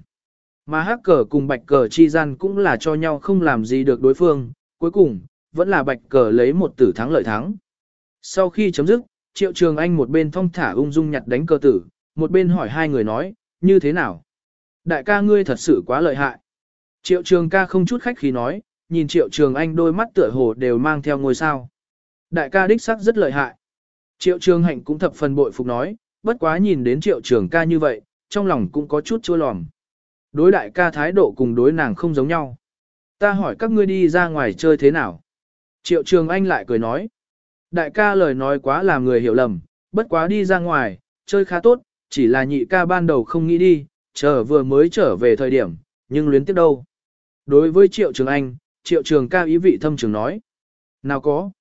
S1: Mà hắc cờ cùng bạch cờ chi gian cũng là cho nhau không làm gì được đối phương, cuối cùng, vẫn là bạch cờ lấy một tử thắng lợi thắng. Sau khi chấm dứt, triệu trường anh một bên thong thả ung dung nhặt đánh cơ tử, một bên hỏi hai người nói, như thế nào? Đại ca ngươi thật sự quá lợi hại. Triệu trường ca không chút khách khí nói, nhìn triệu trường anh đôi mắt tựa hồ đều mang theo ngôi sao. Đại ca đích sắc rất lợi hại. Triệu trường hạnh cũng thập phần bội phục nói, bất quá nhìn đến triệu trường ca như vậy, trong lòng cũng có chút chua lòm. Đối đại ca thái độ cùng đối nàng không giống nhau. Ta hỏi các ngươi đi ra ngoài chơi thế nào? Triệu trường anh lại cười nói. Đại ca lời nói quá làm người hiểu lầm, bất quá đi ra ngoài, chơi khá tốt, chỉ là nhị ca ban đầu không nghĩ đi, chờ vừa mới trở về thời điểm, nhưng luyến tiếp đâu. Đối với triệu trường anh, triệu trường ca ý vị thâm trường nói. Nào có.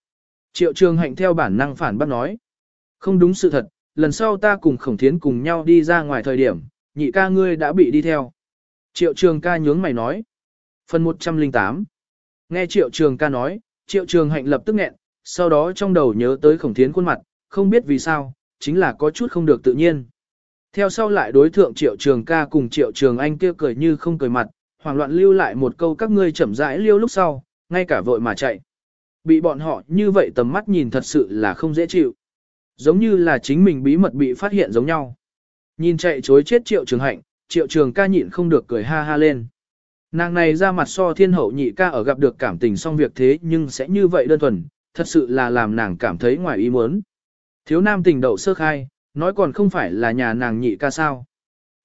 S1: Triệu trường hạnh theo bản năng phản bác nói. Không đúng sự thật, lần sau ta cùng khổng thiến cùng nhau đi ra ngoài thời điểm, nhị ca ngươi đã bị đi theo. Triệu trường ca nhướng mày nói. Phần 108 Nghe triệu trường ca nói, triệu trường hạnh lập tức nghẹn, sau đó trong đầu nhớ tới khổng thiến khuôn mặt, không biết vì sao, chính là có chút không được tự nhiên. Theo sau lại đối thượng triệu trường ca cùng triệu trường anh kia cười như không cười mặt, hoảng loạn lưu lại một câu các ngươi chậm rãi liêu lúc sau, ngay cả vội mà chạy. Bị bọn họ như vậy tầm mắt nhìn thật sự là không dễ chịu. Giống như là chính mình bí mật bị phát hiện giống nhau. Nhìn chạy chối chết triệu trường hạnh, triệu trường ca nhịn không được cười ha ha lên. Nàng này ra mặt so thiên hậu nhị ca ở gặp được cảm tình xong việc thế nhưng sẽ như vậy đơn thuần, thật sự là làm nàng cảm thấy ngoài ý muốn. Thiếu nam tình đậu sơ khai, nói còn không phải là nhà nàng nhị ca sao.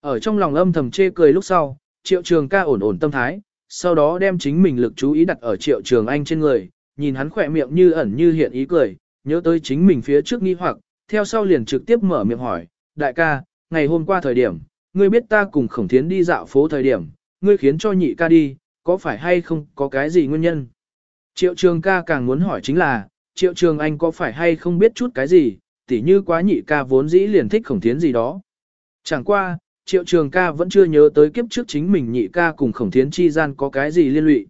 S1: Ở trong lòng âm thầm chê cười lúc sau, triệu trường ca ổn ổn tâm thái, sau đó đem chính mình lực chú ý đặt ở triệu trường anh trên người, nhìn hắn khỏe miệng như ẩn như hiện ý cười, nhớ tới chính mình phía trước nghi hoặc, theo sau liền trực tiếp mở miệng hỏi, đại ca, ngày hôm qua thời điểm, ngươi biết ta cùng khổng thiến đi dạo phố thời điểm, ngươi khiến cho nhị ca đi, có phải hay không có cái gì nguyên nhân? Triệu trường ca càng muốn hỏi chính là, triệu trường anh có phải hay không biết chút cái gì, tỉ như quá nhị ca vốn dĩ liền thích khổng thiến gì đó. Chẳng qua, triệu trường ca vẫn chưa nhớ tới kiếp trước chính mình nhị ca cùng khổng thiến chi gian có cái gì liên lụy.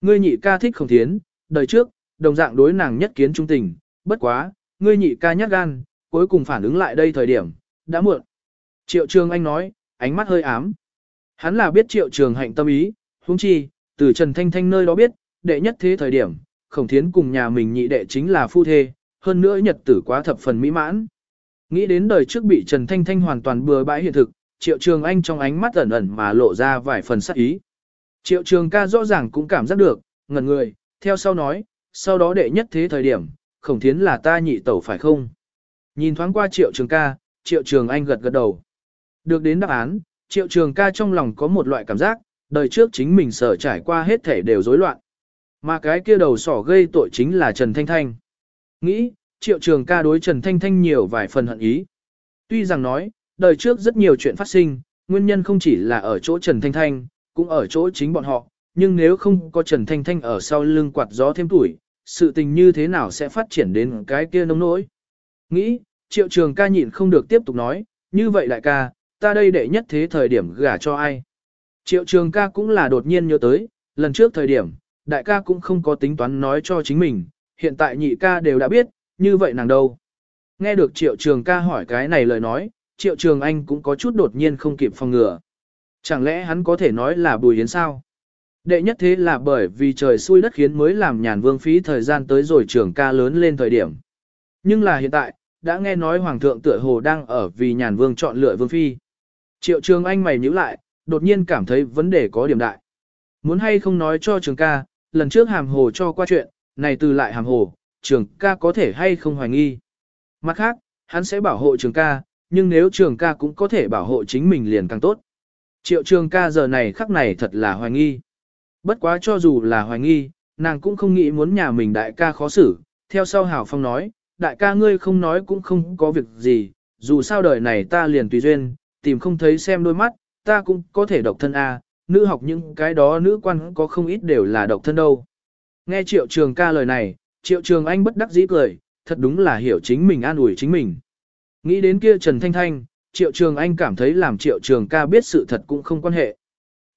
S1: Ngươi nhị ca thích khổng thiến, đời trước, đồng dạng đối nàng nhất kiến trung tình, bất quá, ngươi nhị ca nhát gan, cuối cùng phản ứng lại đây thời điểm, đã muộn. Triệu trường anh nói, ánh mắt hơi ám. Hắn là biết triệu trường hạnh tâm ý, huống chi, từ Trần Thanh Thanh nơi đó biết, đệ nhất thế thời điểm, khổng thiến cùng nhà mình nhị đệ chính là phu thê, hơn nữa nhật tử quá thập phần mỹ mãn. Nghĩ đến đời trước bị Trần Thanh Thanh hoàn toàn bừa bãi hiện thực, Triệu Trường Anh trong ánh mắt ẩn ẩn mà lộ ra vài phần sắc ý. Triệu Trường ca rõ ràng cũng cảm giác được, ngẩn người, theo sau nói, sau đó đệ nhất thế thời điểm, khổng thiến là ta nhị tẩu phải không? Nhìn thoáng qua Triệu Trường ca, Triệu Trường Anh gật gật đầu. Được đến đáp án, Triệu Trường ca trong lòng có một loại cảm giác, đời trước chính mình sở trải qua hết thể đều rối loạn. Mà cái kia đầu sỏ gây tội chính là Trần Thanh Thanh. Nghĩ, Triệu Trường ca đối Trần Thanh Thanh nhiều vài phần hận ý. Tuy rằng nói, đời trước rất nhiều chuyện phát sinh, nguyên nhân không chỉ là ở chỗ Trần Thanh Thanh, cũng ở chỗ chính bọn họ, nhưng nếu không có Trần Thanh Thanh ở sau lưng quạt gió thêm tuổi, sự tình như thế nào sẽ phát triển đến cái kia nông nỗi. Nghĩ, triệu trường ca nhịn không được tiếp tục nói, như vậy đại ca, ta đây đệ nhất thế thời điểm gả cho ai. Triệu trường ca cũng là đột nhiên nhớ tới, lần trước thời điểm, đại ca cũng không có tính toán nói cho chính mình, hiện tại nhị ca đều đã biết, như vậy nàng đâu. Nghe được triệu trường ca hỏi cái này lời nói, triệu trường anh cũng có chút đột nhiên không kịp phòng ngừa. Chẳng lẽ hắn có thể nói là bùi hiến sao? Đệ nhất thế là bởi vì trời xui đất khiến mới làm nhàn vương phí thời gian tới rồi trường ca lớn lên thời điểm. Nhưng là hiện tại, đã nghe nói hoàng thượng tựa hồ đang ở vì nhàn vương chọn lựa vương phi. Triệu trường anh mày nhíu lại, đột nhiên cảm thấy vấn đề có điểm đại. Muốn hay không nói cho trường ca, lần trước hàm hồ cho qua chuyện, này từ lại hàm hồ, trường ca có thể hay không hoài nghi. Mặt khác, hắn sẽ bảo hộ trường ca, nhưng nếu trường ca cũng có thể bảo hộ chính mình liền càng tốt. Triệu trường ca giờ này khắc này thật là hoài nghi. Bất quá cho dù là hoài nghi, nàng cũng không nghĩ muốn nhà mình đại ca khó xử. Theo sau Hảo Phong nói, đại ca ngươi không nói cũng không có việc gì, dù sao đời này ta liền tùy duyên, tìm không thấy xem đôi mắt, ta cũng có thể độc thân A, nữ học những cái đó nữ quan có không ít đều là độc thân đâu. Nghe triệu trường ca lời này, triệu trường anh bất đắc dĩ cười, thật đúng là hiểu chính mình an ủi chính mình. Nghĩ đến kia Trần Thanh Thanh, triệu trường anh cảm thấy làm triệu trường ca biết sự thật cũng không quan hệ.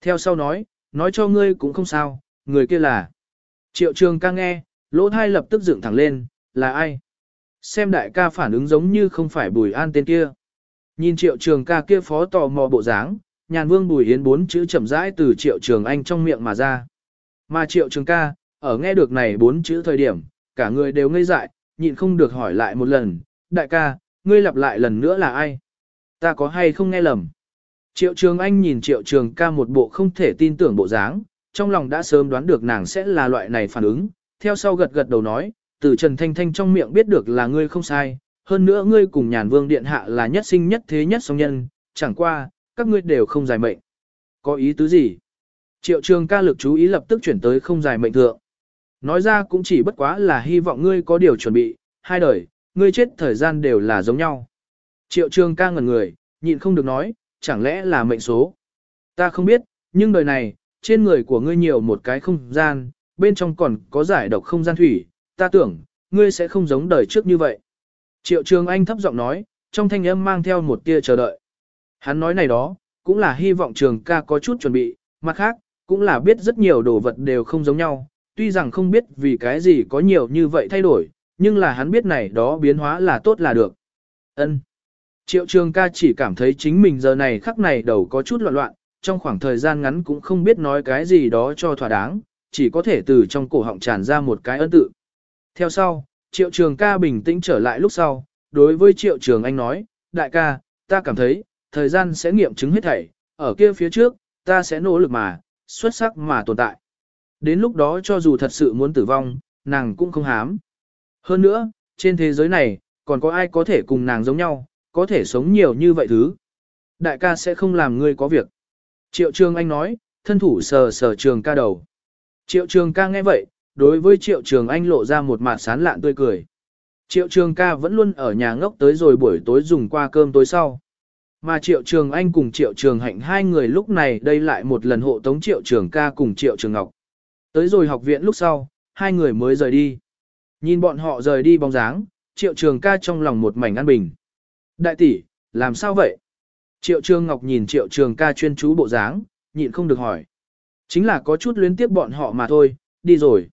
S1: Theo sau nói, nói cho ngươi cũng không sao, người kia là. Triệu trường ca nghe, lỗ thai lập tức dựng thẳng lên, là ai? Xem đại ca phản ứng giống như không phải bùi an tên kia. Nhìn triệu trường ca kia phó tò mò bộ dáng, nhàn vương bùi yến bốn chữ chậm rãi từ triệu trường anh trong miệng mà ra. Mà triệu trường ca, ở nghe được này bốn chữ thời điểm, cả người đều ngây dại, nhịn không được hỏi lại một lần, đại ca, ngươi lặp lại lần nữa là ai? Ta có hay không nghe lầm? Triệu trường anh nhìn triệu trường ca một bộ không thể tin tưởng bộ dáng, trong lòng đã sớm đoán được nàng sẽ là loại này phản ứng, theo sau gật gật đầu nói, từ Trần Thanh Thanh trong miệng biết được là ngươi không sai, hơn nữa ngươi cùng nhàn vương điện hạ là nhất sinh nhất thế nhất song nhân, chẳng qua, các ngươi đều không giải mệnh. Có ý tứ gì? Triệu trường ca lực chú ý lập tức chuyển tới không giải mệnh thượng. Nói ra cũng chỉ bất quá là hy vọng ngươi có điều chuẩn bị, hai đời, ngươi chết thời gian đều là giống nhau. Triệu trường ca ngẩn người, nhịn không được nói, chẳng lẽ là mệnh số. Ta không biết, nhưng đời này, trên người của ngươi nhiều một cái không gian, bên trong còn có giải độc không gian thủy, ta tưởng, ngươi sẽ không giống đời trước như vậy. Triệu Trường Anh thấp giọng nói, trong thanh âm mang theo một tia chờ đợi. Hắn nói này đó, cũng là hy vọng trường ca có chút chuẩn bị, mặt khác, cũng là biết rất nhiều đồ vật đều không giống nhau, tuy rằng không biết vì cái gì có nhiều như vậy thay đổi, nhưng là hắn biết này đó biến hóa là tốt là được. Ân. Triệu trường ca chỉ cảm thấy chính mình giờ này khắc này đầu có chút loạn loạn, trong khoảng thời gian ngắn cũng không biết nói cái gì đó cho thỏa đáng, chỉ có thể từ trong cổ họng tràn ra một cái ân tự. Theo sau, triệu trường ca bình tĩnh trở lại lúc sau, đối với triệu trường anh nói, đại ca, ta cảm thấy, thời gian sẽ nghiệm chứng hết thảy, ở kia phía trước, ta sẽ nỗ lực mà, xuất sắc mà tồn tại. Đến lúc đó cho dù thật sự muốn tử vong, nàng cũng không hám. Hơn nữa, trên thế giới này, còn có ai có thể cùng nàng giống nhau, có thể sống nhiều như vậy thứ. Đại ca sẽ không làm ngươi có việc. Triệu trường anh nói, thân thủ sờ sờ trường ca đầu. Triệu trường ca nghe vậy, đối với triệu trường anh lộ ra một mặt sán lạn tươi cười. Triệu trường ca vẫn luôn ở nhà ngốc tới rồi buổi tối dùng qua cơm tối sau. Mà triệu trường anh cùng triệu trường hạnh hai người lúc này đây lại một lần hộ tống triệu trường ca cùng triệu trường ngọc. Tới rồi học viện lúc sau, hai người mới rời đi. Nhìn bọn họ rời đi bóng dáng, triệu trường ca trong lòng một mảnh an bình. Đại tỷ, làm sao vậy? Triệu trường ngọc nhìn triệu trường ca chuyên chú bộ dáng, nhịn không được hỏi. Chính là có chút luyến tiếp bọn họ mà thôi, đi rồi.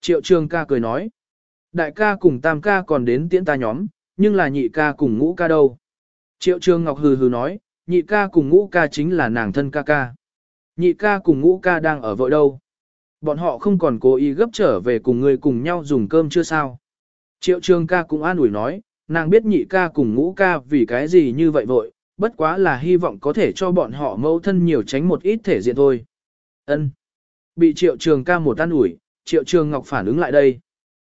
S1: Triệu trường ca cười nói. Đại ca cùng tam ca còn đến tiễn ta nhóm, nhưng là nhị ca cùng ngũ ca đâu. Triệu trường ngọc hừ hừ nói, nhị ca cùng ngũ ca chính là nàng thân ca ca. Nhị ca cùng ngũ ca đang ở vội đâu. Bọn họ không còn cố ý gấp trở về cùng người cùng nhau dùng cơm chưa sao. Triệu trường ca cũng an ủi nói, nàng biết nhị ca cùng ngũ ca vì cái gì như vậy vội, bất quá là hy vọng có thể cho bọn họ mẫu thân nhiều tránh một ít thể diện thôi. Ân. Bị triệu trường ca một an ủi, triệu trường ngọc phản ứng lại đây.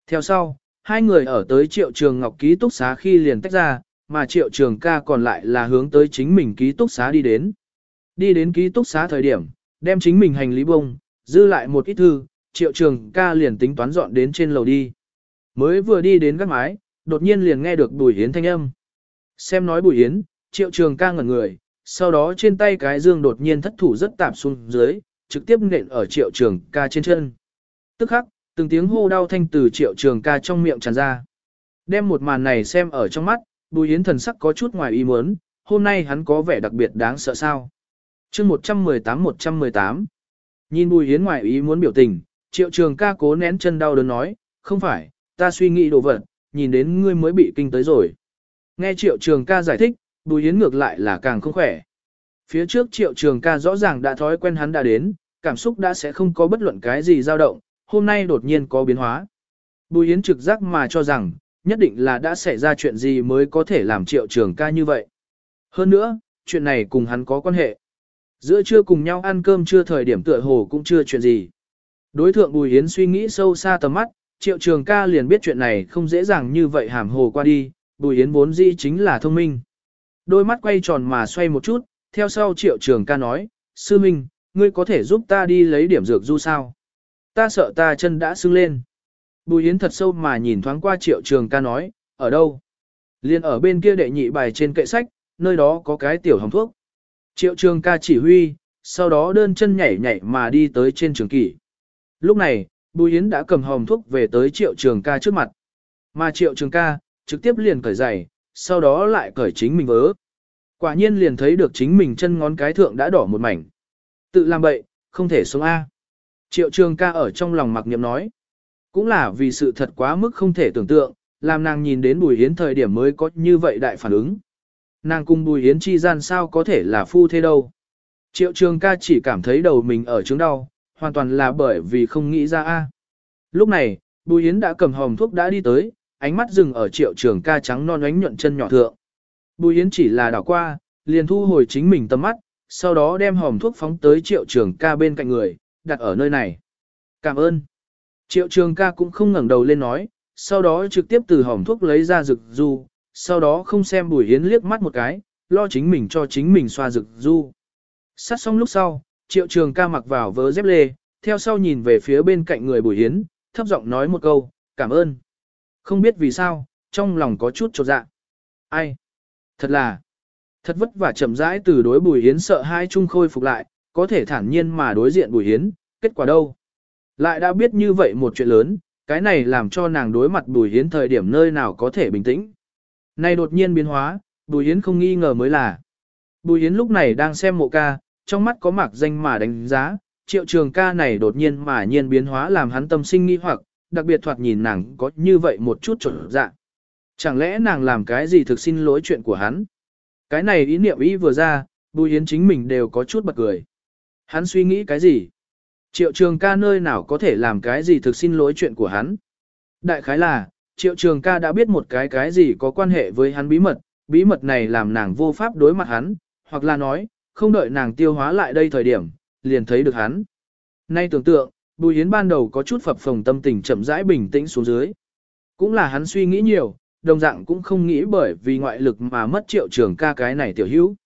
S1: Theo sau, hai người ở tới triệu trường ngọc ký túc xá khi liền tách ra, mà triệu trường ca còn lại là hướng tới chính mình ký túc xá đi đến. Đi đến ký túc xá thời điểm, đem chính mình hành lý bông, dư lại một ít thư, triệu trường ca liền tính toán dọn đến trên lầu đi. Mới vừa đi đến gác mái, đột nhiên liền nghe được bùi hiến thanh âm. Xem nói bùi hiến, triệu trường ca ngẩn người, sau đó trên tay cái dương đột nhiên thất thủ rất tạp xuống dưới, trực tiếp nện ở triệu trường ca trên chân. Tức khắc, từng tiếng hô đau thanh từ triệu trường ca trong miệng tràn ra. Đem một màn này xem ở trong mắt, bùi hiến thần sắc có chút ngoài ý muốn, hôm nay hắn có vẻ đặc biệt đáng sợ sao. chương 118-118 Nhìn bùi hiến ngoài ý muốn biểu tình, triệu trường ca cố nén chân đau đớn nói, không phải, ta suy nghĩ đồ vật, nhìn đến ngươi mới bị kinh tới rồi. Nghe triệu trường ca giải thích, bùi hiến ngược lại là càng không khỏe. Phía trước triệu trường ca rõ ràng đã thói quen hắn đã đến, cảm xúc đã sẽ không có bất luận cái gì dao động, hôm nay đột nhiên có biến hóa. Bùi hiến trực giác mà cho rằng, nhất định là đã xảy ra chuyện gì mới có thể làm triệu trường ca như vậy. Hơn nữa, chuyện này cùng hắn có quan hệ. Giữa trưa cùng nhau ăn cơm chưa thời điểm tựa hồ cũng chưa chuyện gì. Đối thượng Bùi yến suy nghĩ sâu xa tầm mắt, triệu trường ca liền biết chuyện này không dễ dàng như vậy hàm hồ qua đi, Bùi yến vốn dĩ chính là thông minh. Đôi mắt quay tròn mà xoay một chút, theo sau triệu trường ca nói, Sư Minh, ngươi có thể giúp ta đi lấy điểm dược du sao? Ta sợ ta chân đã sưng lên. Bùi Yến thật sâu mà nhìn thoáng qua triệu trường ca nói, ở đâu? Liên ở bên kia đệ nhị bài trên kệ sách, nơi đó có cái tiểu hồng thuốc. Triệu trường ca chỉ huy, sau đó đơn chân nhảy nhảy mà đi tới trên trường kỷ. Lúc này, Bùi Yến đã cầm hồng thuốc về tới triệu trường ca trước mặt. Mà triệu trường ca, trực tiếp liền cởi giày, sau đó lại cởi chính mình vớ. Quả nhiên liền thấy được chính mình chân ngón cái thượng đã đỏ một mảnh. Tự làm bậy, không thể sống A. Triệu trường ca ở trong lòng mặc niệm nói. Cũng là vì sự thật quá mức không thể tưởng tượng, làm nàng nhìn đến Bùi Yến thời điểm mới có như vậy đại phản ứng. Nàng cùng Bùi Yến chi gian sao có thể là phu thế đâu. Triệu trường ca chỉ cảm thấy đầu mình ở chứng đau, hoàn toàn là bởi vì không nghĩ ra A. Lúc này, Bùi Yến đã cầm hòm thuốc đã đi tới, ánh mắt dừng ở triệu trường ca trắng non ánh nhuận chân nhỏ thượng. Bùi Yến chỉ là đảo qua, liền thu hồi chính mình tầm mắt, sau đó đem hòm thuốc phóng tới triệu trường ca bên cạnh người, đặt ở nơi này. Cảm ơn. Triệu trường ca cũng không ngẩng đầu lên nói, sau đó trực tiếp từ hòm thuốc lấy ra rực du, sau đó không xem Bùi Hiến liếc mắt một cái, lo chính mình cho chính mình xoa rực du. Sát xong lúc sau, triệu trường ca mặc vào vớ dép lê, theo sau nhìn về phía bên cạnh người Bùi Hiến, thấp giọng nói một câu, cảm ơn. Không biết vì sao, trong lòng có chút trột dạ. Ai? Thật là, thật vất vả chậm rãi từ đối Bùi Hiến sợ hai chung khôi phục lại, có thể thản nhiên mà đối diện Bùi Hiến, kết quả đâu? Lại đã biết như vậy một chuyện lớn, cái này làm cho nàng đối mặt Bùi Yến thời điểm nơi nào có thể bình tĩnh. Này đột nhiên biến hóa, Bùi Yến không nghi ngờ mới là. Bùi Yến lúc này đang xem mộ ca, trong mắt có mạc danh mà đánh giá, triệu trường ca này đột nhiên mà nhiên biến hóa làm hắn tâm sinh nghi hoặc, đặc biệt thoạt nhìn nàng có như vậy một chút trộn dạ. Chẳng lẽ nàng làm cái gì thực xin lỗi chuyện của hắn? Cái này ý niệm ý vừa ra, Bùi Yến chính mình đều có chút bật cười. Hắn suy nghĩ cái gì? Triệu trường ca nơi nào có thể làm cái gì thực xin lỗi chuyện của hắn? Đại khái là, triệu trường ca đã biết một cái cái gì có quan hệ với hắn bí mật, bí mật này làm nàng vô pháp đối mặt hắn, hoặc là nói, không đợi nàng tiêu hóa lại đây thời điểm, liền thấy được hắn. Nay tưởng tượng, Bùi Yến ban đầu có chút phập phồng tâm tình chậm rãi bình tĩnh xuống dưới. Cũng là hắn suy nghĩ nhiều, đồng dạng cũng không nghĩ bởi vì ngoại lực mà mất triệu trường ca cái này tiểu hữu.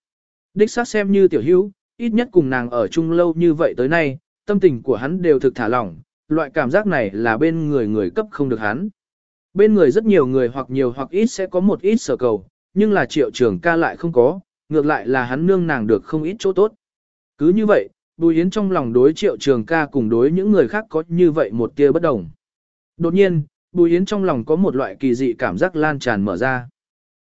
S1: Đích xác xem như tiểu hữu, ít nhất cùng nàng ở chung lâu như vậy tới nay, tâm tình của hắn đều thực thả lỏng, loại cảm giác này là bên người người cấp không được hắn. Bên người rất nhiều người hoặc nhiều hoặc ít sẽ có một ít sở cầu, nhưng là triệu trường ca lại không có, ngược lại là hắn nương nàng được không ít chỗ tốt. Cứ như vậy, Bùi Yến trong lòng đối triệu trường ca cùng đối những người khác có như vậy một tia bất đồng. Đột nhiên, Bùi Yến trong lòng có một loại kỳ dị cảm giác lan tràn mở ra.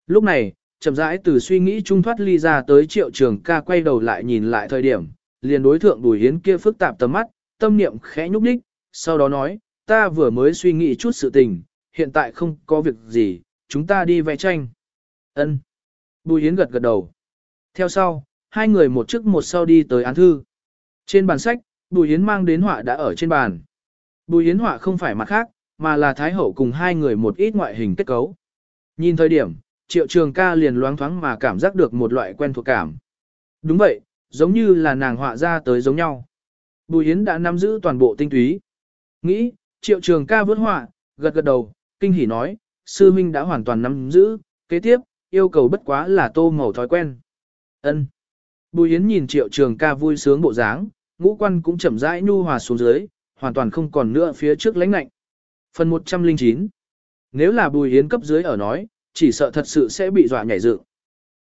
S1: Lúc này, chậm rãi từ suy nghĩ trung thoát ly ra tới triệu trường ca quay đầu lại nhìn lại thời điểm, liền đối thượng Bùi hiến kia phức tạp tầm mắt, tâm niệm khẽ nhúc nhích, sau đó nói, ta vừa mới suy nghĩ chút sự tình, hiện tại không có việc gì, chúng ta đi vẽ tranh. Ân. Bùi hiến gật gật đầu. Theo sau, hai người một trước một sau đi tới án thư. Trên bàn sách, Bùi hiến mang đến họa đã ở trên bàn. Bùi hiến họa không phải mặt khác, mà là Thái Hậu cùng hai người một ít ngoại hình kết cấu. Nhìn thời điểm, Triệu Trường ca liền loáng thoáng mà cảm giác được một loại quen thuộc cảm. Đúng vậy, giống như là nàng họa ra tới giống nhau. Bùi Yến đã nắm giữ toàn bộ tinh túy. Nghĩ, Triệu Trường ca vớt họa, gật gật đầu, kinh hỉ nói, sư huynh đã hoàn toàn nắm giữ, kế tiếp, yêu cầu bất quá là tô màu thói quen. Ân. Bùi Yến nhìn Triệu Trường ca vui sướng bộ dáng, ngũ quan cũng chậm rãi nhu hòa xuống dưới, hoàn toàn không còn nữa phía trước lãnh lạnh. Phần 109 Nếu là Bùi Yến cấp dưới ở nói, chỉ sợ thật sự sẽ bị dọa nhảy dựng.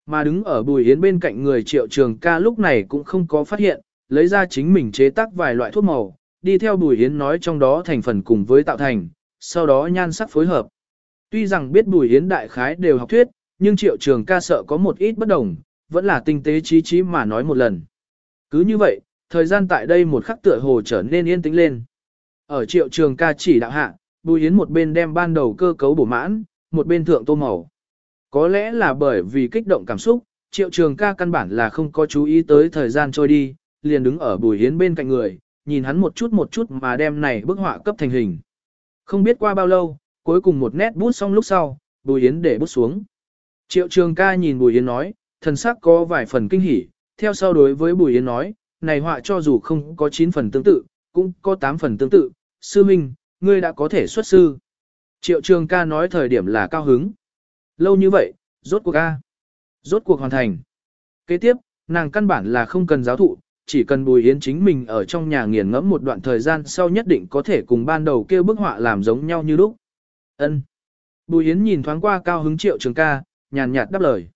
S1: Mà đứng ở Bùi Yến bên cạnh người Triệu Trường ca lúc này cũng không có phát hiện, lấy ra chính mình chế tác vài loại thuốc màu, đi theo Bùi Yến nói trong đó thành phần cùng với tạo thành, sau đó nhan sắc phối hợp. Tuy rằng biết Bùi Yến đại khái đều học thuyết, nhưng Triệu Trường ca sợ có một ít bất đồng, vẫn là tinh tế trí trí mà nói một lần. Cứ như vậy, thời gian tại đây một khắc tựa hồ trở nên yên tĩnh lên. Ở triệu trường ca chỉ đạo hạ, Bùi Yến một bên đem ban đầu cơ cấu bổ mãn, một bên thượng tô màu. Có lẽ là bởi vì kích động cảm xúc, triệu trường ca căn bản là không có chú ý tới thời gian trôi đi, liền đứng ở Bùi hiến bên cạnh người, nhìn hắn một chút một chút mà đem này bức họa cấp thành hình. Không biết qua bao lâu, cuối cùng một nét bút xong lúc sau, Bùi hiến để bút xuống. Triệu trường ca nhìn Bùi hiến nói, thần sắc có vài phần kinh hỉ, theo sau đối với Bùi hiến nói, này họa cho dù không có 9 phần tương tự, cũng có 8 phần tương tự, sư minh, ngươi đã có thể xuất sư. Triệu trường ca nói thời điểm là cao hứng. Lâu như vậy, rốt cuộc a, Rốt cuộc hoàn thành. Kế tiếp, nàng căn bản là không cần giáo thụ, chỉ cần Bùi Yến chính mình ở trong nhà nghiền ngẫm một đoạn thời gian sau nhất định có thể cùng ban đầu kêu bức họa làm giống nhau như lúc. Ân. Bùi Yến nhìn thoáng qua cao hứng triệu trường ca, nhàn nhạt đáp lời.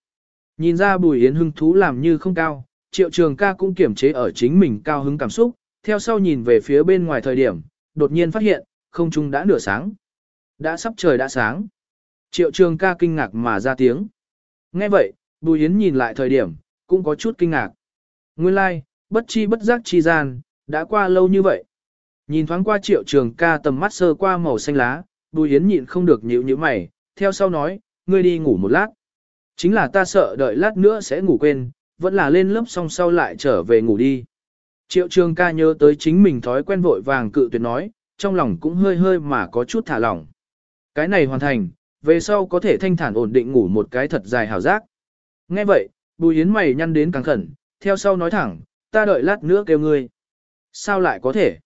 S1: Nhìn ra Bùi Yến hưng thú làm như không cao, triệu trường ca cũng kiểm chế ở chính mình cao hứng cảm xúc, theo sau nhìn về phía bên ngoài thời điểm, đột nhiên phát hiện, không trung đã nửa sáng. Đã sắp trời đã sáng. Triệu trường ca kinh ngạc mà ra tiếng. Nghe vậy, Bùi Yến nhìn lại thời điểm, cũng có chút kinh ngạc. Nguyên lai, like, bất chi bất giác chi gian, đã qua lâu như vậy. Nhìn thoáng qua triệu trường ca tầm mắt sơ qua màu xanh lá, Bùi Yến nhịn không được nhíu nhíu mày, theo sau nói, ngươi đi ngủ một lát. Chính là ta sợ đợi lát nữa sẽ ngủ quên, vẫn là lên lớp xong sau lại trở về ngủ đi. Triệu trường ca nhớ tới chính mình thói quen vội vàng cự tuyệt nói, trong lòng cũng hơi hơi mà có chút thả lỏng. Cái này hoàn thành, về sau có thể thanh thản ổn định ngủ một cái thật dài hảo giác. Nghe vậy, Bùi Yến mày nhăn đến càng khẩn, theo sau nói thẳng, ta đợi lát nữa kêu ngươi. Sao lại có thể?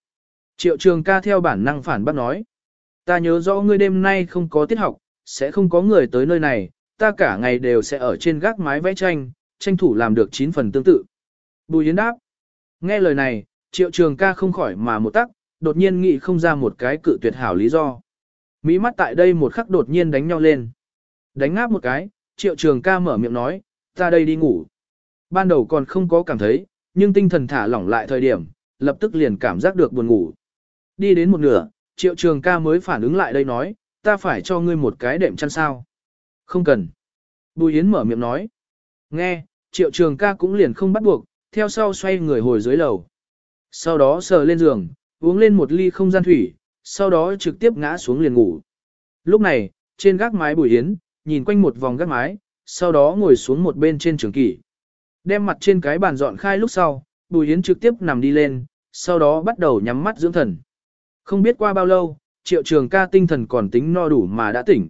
S1: Triệu trường ca theo bản năng phản bác nói. Ta nhớ rõ ngươi đêm nay không có tiết học, sẽ không có người tới nơi này, ta cả ngày đều sẽ ở trên gác mái vẽ tranh, tranh thủ làm được 9 phần tương tự. Bùi Yến đáp. Nghe lời này, triệu trường ca không khỏi mà một tắc, đột nhiên nghĩ không ra một cái cự tuyệt hảo lý do. Mỹ mắt tại đây một khắc đột nhiên đánh nhau lên. Đánh ngáp một cái, triệu trường ca mở miệng nói, ta đây đi ngủ. Ban đầu còn không có cảm thấy, nhưng tinh thần thả lỏng lại thời điểm, lập tức liền cảm giác được buồn ngủ. Đi đến một nửa, triệu trường ca mới phản ứng lại đây nói, ta phải cho ngươi một cái đệm chăn sao. Không cần. Bùi Yến mở miệng nói. Nghe, triệu trường ca cũng liền không bắt buộc, theo sau xoay người hồi dưới lầu. Sau đó sờ lên giường, uống lên một ly không gian thủy, sau đó trực tiếp ngã xuống liền ngủ. Lúc này, trên gác mái Bùi Yến, nhìn quanh một vòng gác mái, sau đó ngồi xuống một bên trên trường kỷ. Đem mặt trên cái bàn dọn khai lúc sau, Bùi Yến trực tiếp nằm đi lên, sau đó bắt đầu nhắm mắt dưỡng thần. Không biết qua bao lâu, triệu trường ca tinh thần còn tính no đủ mà đã tỉnh.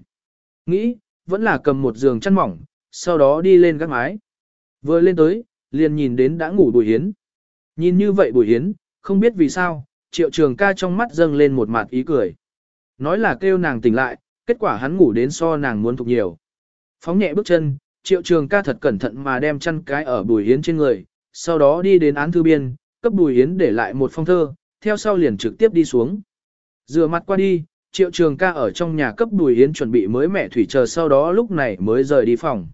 S1: Nghĩ, vẫn là cầm một giường chăn mỏng, sau đó đi lên gác mái. Vừa lên tới, liền nhìn đến đã ngủ Bùi Yến. Nhìn như vậy Bùi Yến, không biết vì sao, triệu trường ca trong mắt dâng lên một mặt ý cười. Nói là kêu nàng tỉnh lại, kết quả hắn ngủ đến so nàng muốn thuộc nhiều. Phóng nhẹ bước chân, triệu trường ca thật cẩn thận mà đem chăn cái ở Bùi Yến trên người, sau đó đi đến án thư biên, cấp Bùi Yến để lại một phong thơ, theo sau liền trực tiếp đi xuống. Rửa mặt qua đi, triệu trường ca ở trong nhà cấp Bùi Yến chuẩn bị mới mẹ thủy chờ sau đó lúc này mới rời đi phòng.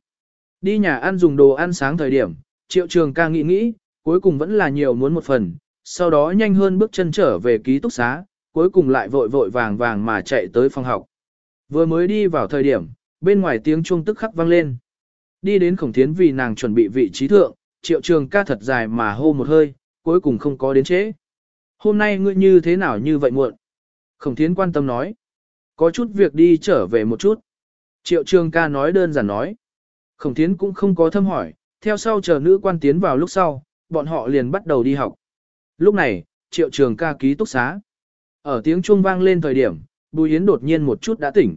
S1: Đi nhà ăn dùng đồ ăn sáng thời điểm, triệu trường ca nghĩ nghĩ, cuối cùng vẫn là nhiều muốn một phần, sau đó nhanh hơn bước chân trở về ký túc xá, cuối cùng lại vội vội vàng vàng mà chạy tới phòng học. Vừa mới đi vào thời điểm, bên ngoài tiếng chuông tức khắc vang lên. Đi đến khổng thiến vì nàng chuẩn bị vị trí thượng, triệu trường ca thật dài mà hô một hơi, cuối cùng không có đến trễ. Hôm nay ngươi như thế nào như vậy muộn? Khổng thiến quan tâm nói. Có chút việc đi trở về một chút. Triệu trường ca nói đơn giản nói. Khổng thiến cũng không có thâm hỏi, theo sau chờ nữ quan tiến vào lúc sau, bọn họ liền bắt đầu đi học. Lúc này, triệu trường ca ký túc xá. Ở tiếng chuông vang lên thời điểm, Bùi Yến đột nhiên một chút đã tỉnh.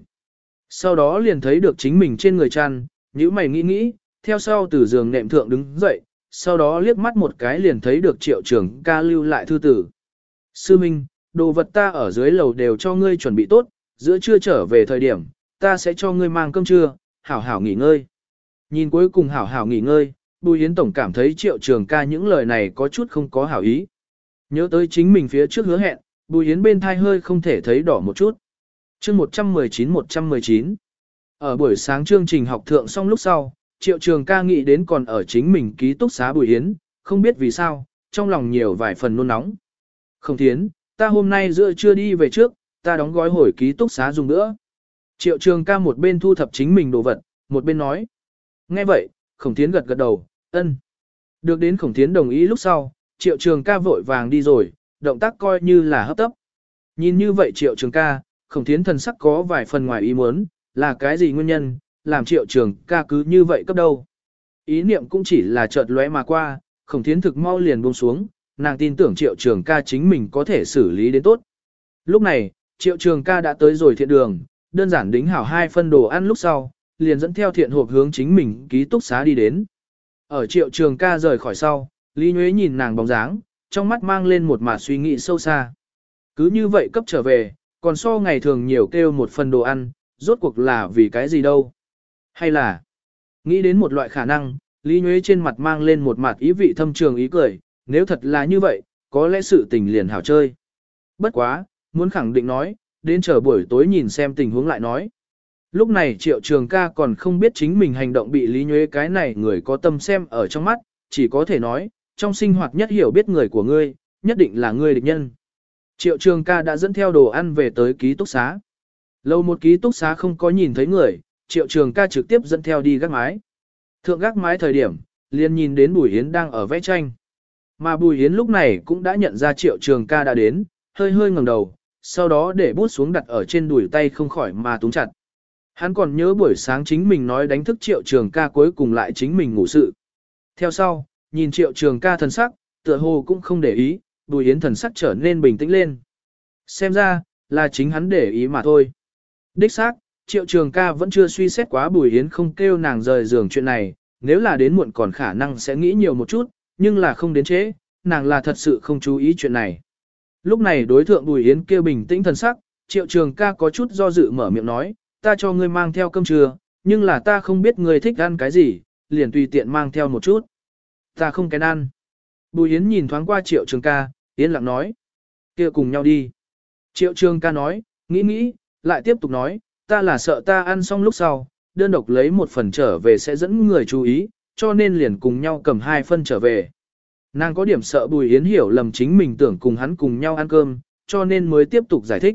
S1: Sau đó liền thấy được chính mình trên người chăn, nhíu mày nghĩ nghĩ, theo sau từ giường nệm thượng đứng dậy, sau đó liếc mắt một cái liền thấy được triệu trường ca lưu lại thư tử. Sư Minh, đồ vật ta ở dưới lầu đều cho ngươi chuẩn bị tốt, giữa trưa trở về thời điểm, ta sẽ cho ngươi mang cơm trưa, hảo hảo nghỉ ngơi. Nhìn cuối cùng hảo hảo nghỉ ngơi, Bùi Yến Tổng cảm thấy triệu trường ca những lời này có chút không có hảo ý. Nhớ tới chính mình phía trước hứa hẹn, Bùi Yến bên thai hơi không thể thấy đỏ một chút. chương 119-119 Ở buổi sáng chương trình học thượng xong lúc sau, triệu trường ca nghĩ đến còn ở chính mình ký túc xá Bùi Yến, không biết vì sao, trong lòng nhiều vài phần nôn nóng. Không thiến, ta hôm nay giữa chưa đi về trước, ta đóng gói hồi ký túc xá dùng nữa. Triệu trường ca một bên thu thập chính mình đồ vật, một bên nói. Nghe vậy, khổng thiến gật gật đầu, ân. Được đến khổng thiến đồng ý lúc sau, triệu trường ca vội vàng đi rồi, động tác coi như là hấp tấp. Nhìn như vậy triệu trường ca, khổng thiến thần sắc có vài phần ngoài ý muốn, là cái gì nguyên nhân, làm triệu trường ca cứ như vậy cấp đâu. Ý niệm cũng chỉ là chợt lóe mà qua, khổng thiến thực mau liền buông xuống, nàng tin tưởng triệu trường ca chính mình có thể xử lý đến tốt. Lúc này, triệu trường ca đã tới rồi thiện đường, đơn giản đính hảo hai phân đồ ăn lúc sau, liền dẫn theo thiện hộp hướng chính mình ký túc xá đi đến. Ở triệu trường ca rời khỏi sau, Lý Nhuế nhìn nàng bóng dáng, trong mắt mang lên một mạt suy nghĩ sâu xa. Cứ như vậy cấp trở về, còn so ngày thường nhiều kêu một phần đồ ăn, rốt cuộc là vì cái gì đâu. Hay là, nghĩ đến một loại khả năng, Lý Nhuế trên mặt mang lên một mặt ý vị thâm trường ý cười, nếu thật là như vậy, có lẽ sự tình liền hảo chơi. Bất quá, muốn khẳng định nói, đến chờ buổi tối nhìn xem tình huống lại nói. Lúc này triệu trường ca còn không biết chính mình hành động bị Lý Nhuế cái này người có tâm xem ở trong mắt, chỉ có thể nói, trong sinh hoạt nhất hiểu biết người của ngươi, nhất định là ngươi địch nhân. Triệu trường ca đã dẫn theo đồ ăn về tới ký túc xá. Lâu một ký túc xá không có nhìn thấy người, triệu trường ca trực tiếp dẫn theo đi gác mái. Thượng gác mái thời điểm, liền nhìn đến Bùi Hiến đang ở vẽ tranh. Mà Bùi Hiến lúc này cũng đã nhận ra triệu trường ca đã đến, hơi hơi ngẩng đầu, sau đó để bút xuống đặt ở trên đùi tay không khỏi mà túng chặt. Hắn còn nhớ buổi sáng chính mình nói đánh thức triệu trường ca cuối cùng lại chính mình ngủ sự. Theo sau, nhìn triệu trường ca thần sắc, tựa hồ cũng không để ý, Bùi Yến thần sắc trở nên bình tĩnh lên. Xem ra, là chính hắn để ý mà thôi. Đích xác, triệu trường ca vẫn chưa suy xét quá Bùi Yến không kêu nàng rời giường chuyện này, nếu là đến muộn còn khả năng sẽ nghĩ nhiều một chút, nhưng là không đến trễ, nàng là thật sự không chú ý chuyện này. Lúc này đối thượng Bùi Yến kêu bình tĩnh thần sắc, triệu trường ca có chút do dự mở miệng nói, ta cho ngươi mang theo cơm trưa, nhưng là ta không biết ngươi thích ăn cái gì, liền tùy tiện mang theo một chút. Ta không kén ăn. Bùi Yến nhìn thoáng qua triệu trường ca, Yến lặng nói. kia cùng nhau đi. Triệu trường ca nói, nghĩ nghĩ, lại tiếp tục nói, ta là sợ ta ăn xong lúc sau, đơn độc lấy một phần trở về sẽ dẫn người chú ý, cho nên liền cùng nhau cầm hai phân trở về. Nàng có điểm sợ Bùi Yến hiểu lầm chính mình tưởng cùng hắn cùng nhau ăn cơm, cho nên mới tiếp tục giải thích.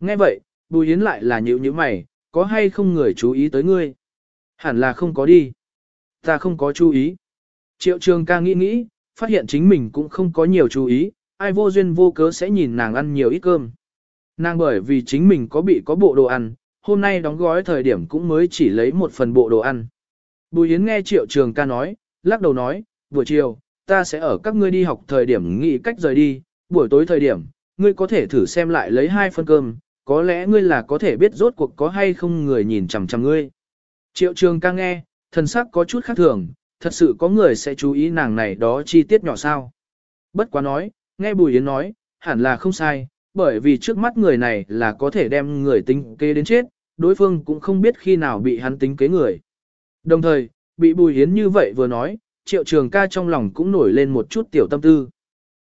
S1: Nghe vậy, Bùi Yến lại là nhịu như mày, có hay không người chú ý tới ngươi? Hẳn là không có đi. Ta không có chú ý. Triệu trường ca nghĩ nghĩ, phát hiện chính mình cũng không có nhiều chú ý, ai vô duyên vô cớ sẽ nhìn nàng ăn nhiều ít cơm. Nàng bởi vì chính mình có bị có bộ đồ ăn, hôm nay đóng gói thời điểm cũng mới chỉ lấy một phần bộ đồ ăn. Bùi Yến nghe triệu trường ca nói, lắc đầu nói, buổi chiều, ta sẽ ở các ngươi đi học thời điểm nghĩ cách rời đi, buổi tối thời điểm, ngươi có thể thử xem lại lấy hai phần cơm, có lẽ ngươi là có thể biết rốt cuộc có hay không người nhìn chằm chằm ngươi. Triệu trường ca nghe, thần sắc có chút khác thường, thật sự có người sẽ chú ý nàng này đó chi tiết nhỏ sao. Bất quá nói, nghe Bùi Yến nói, hẳn là không sai, bởi vì trước mắt người này là có thể đem người tính kế đến chết, đối phương cũng không biết khi nào bị hắn tính kế người. Đồng thời, bị Bùi Yến như vậy vừa nói, triệu trường ca trong lòng cũng nổi lên một chút tiểu tâm tư.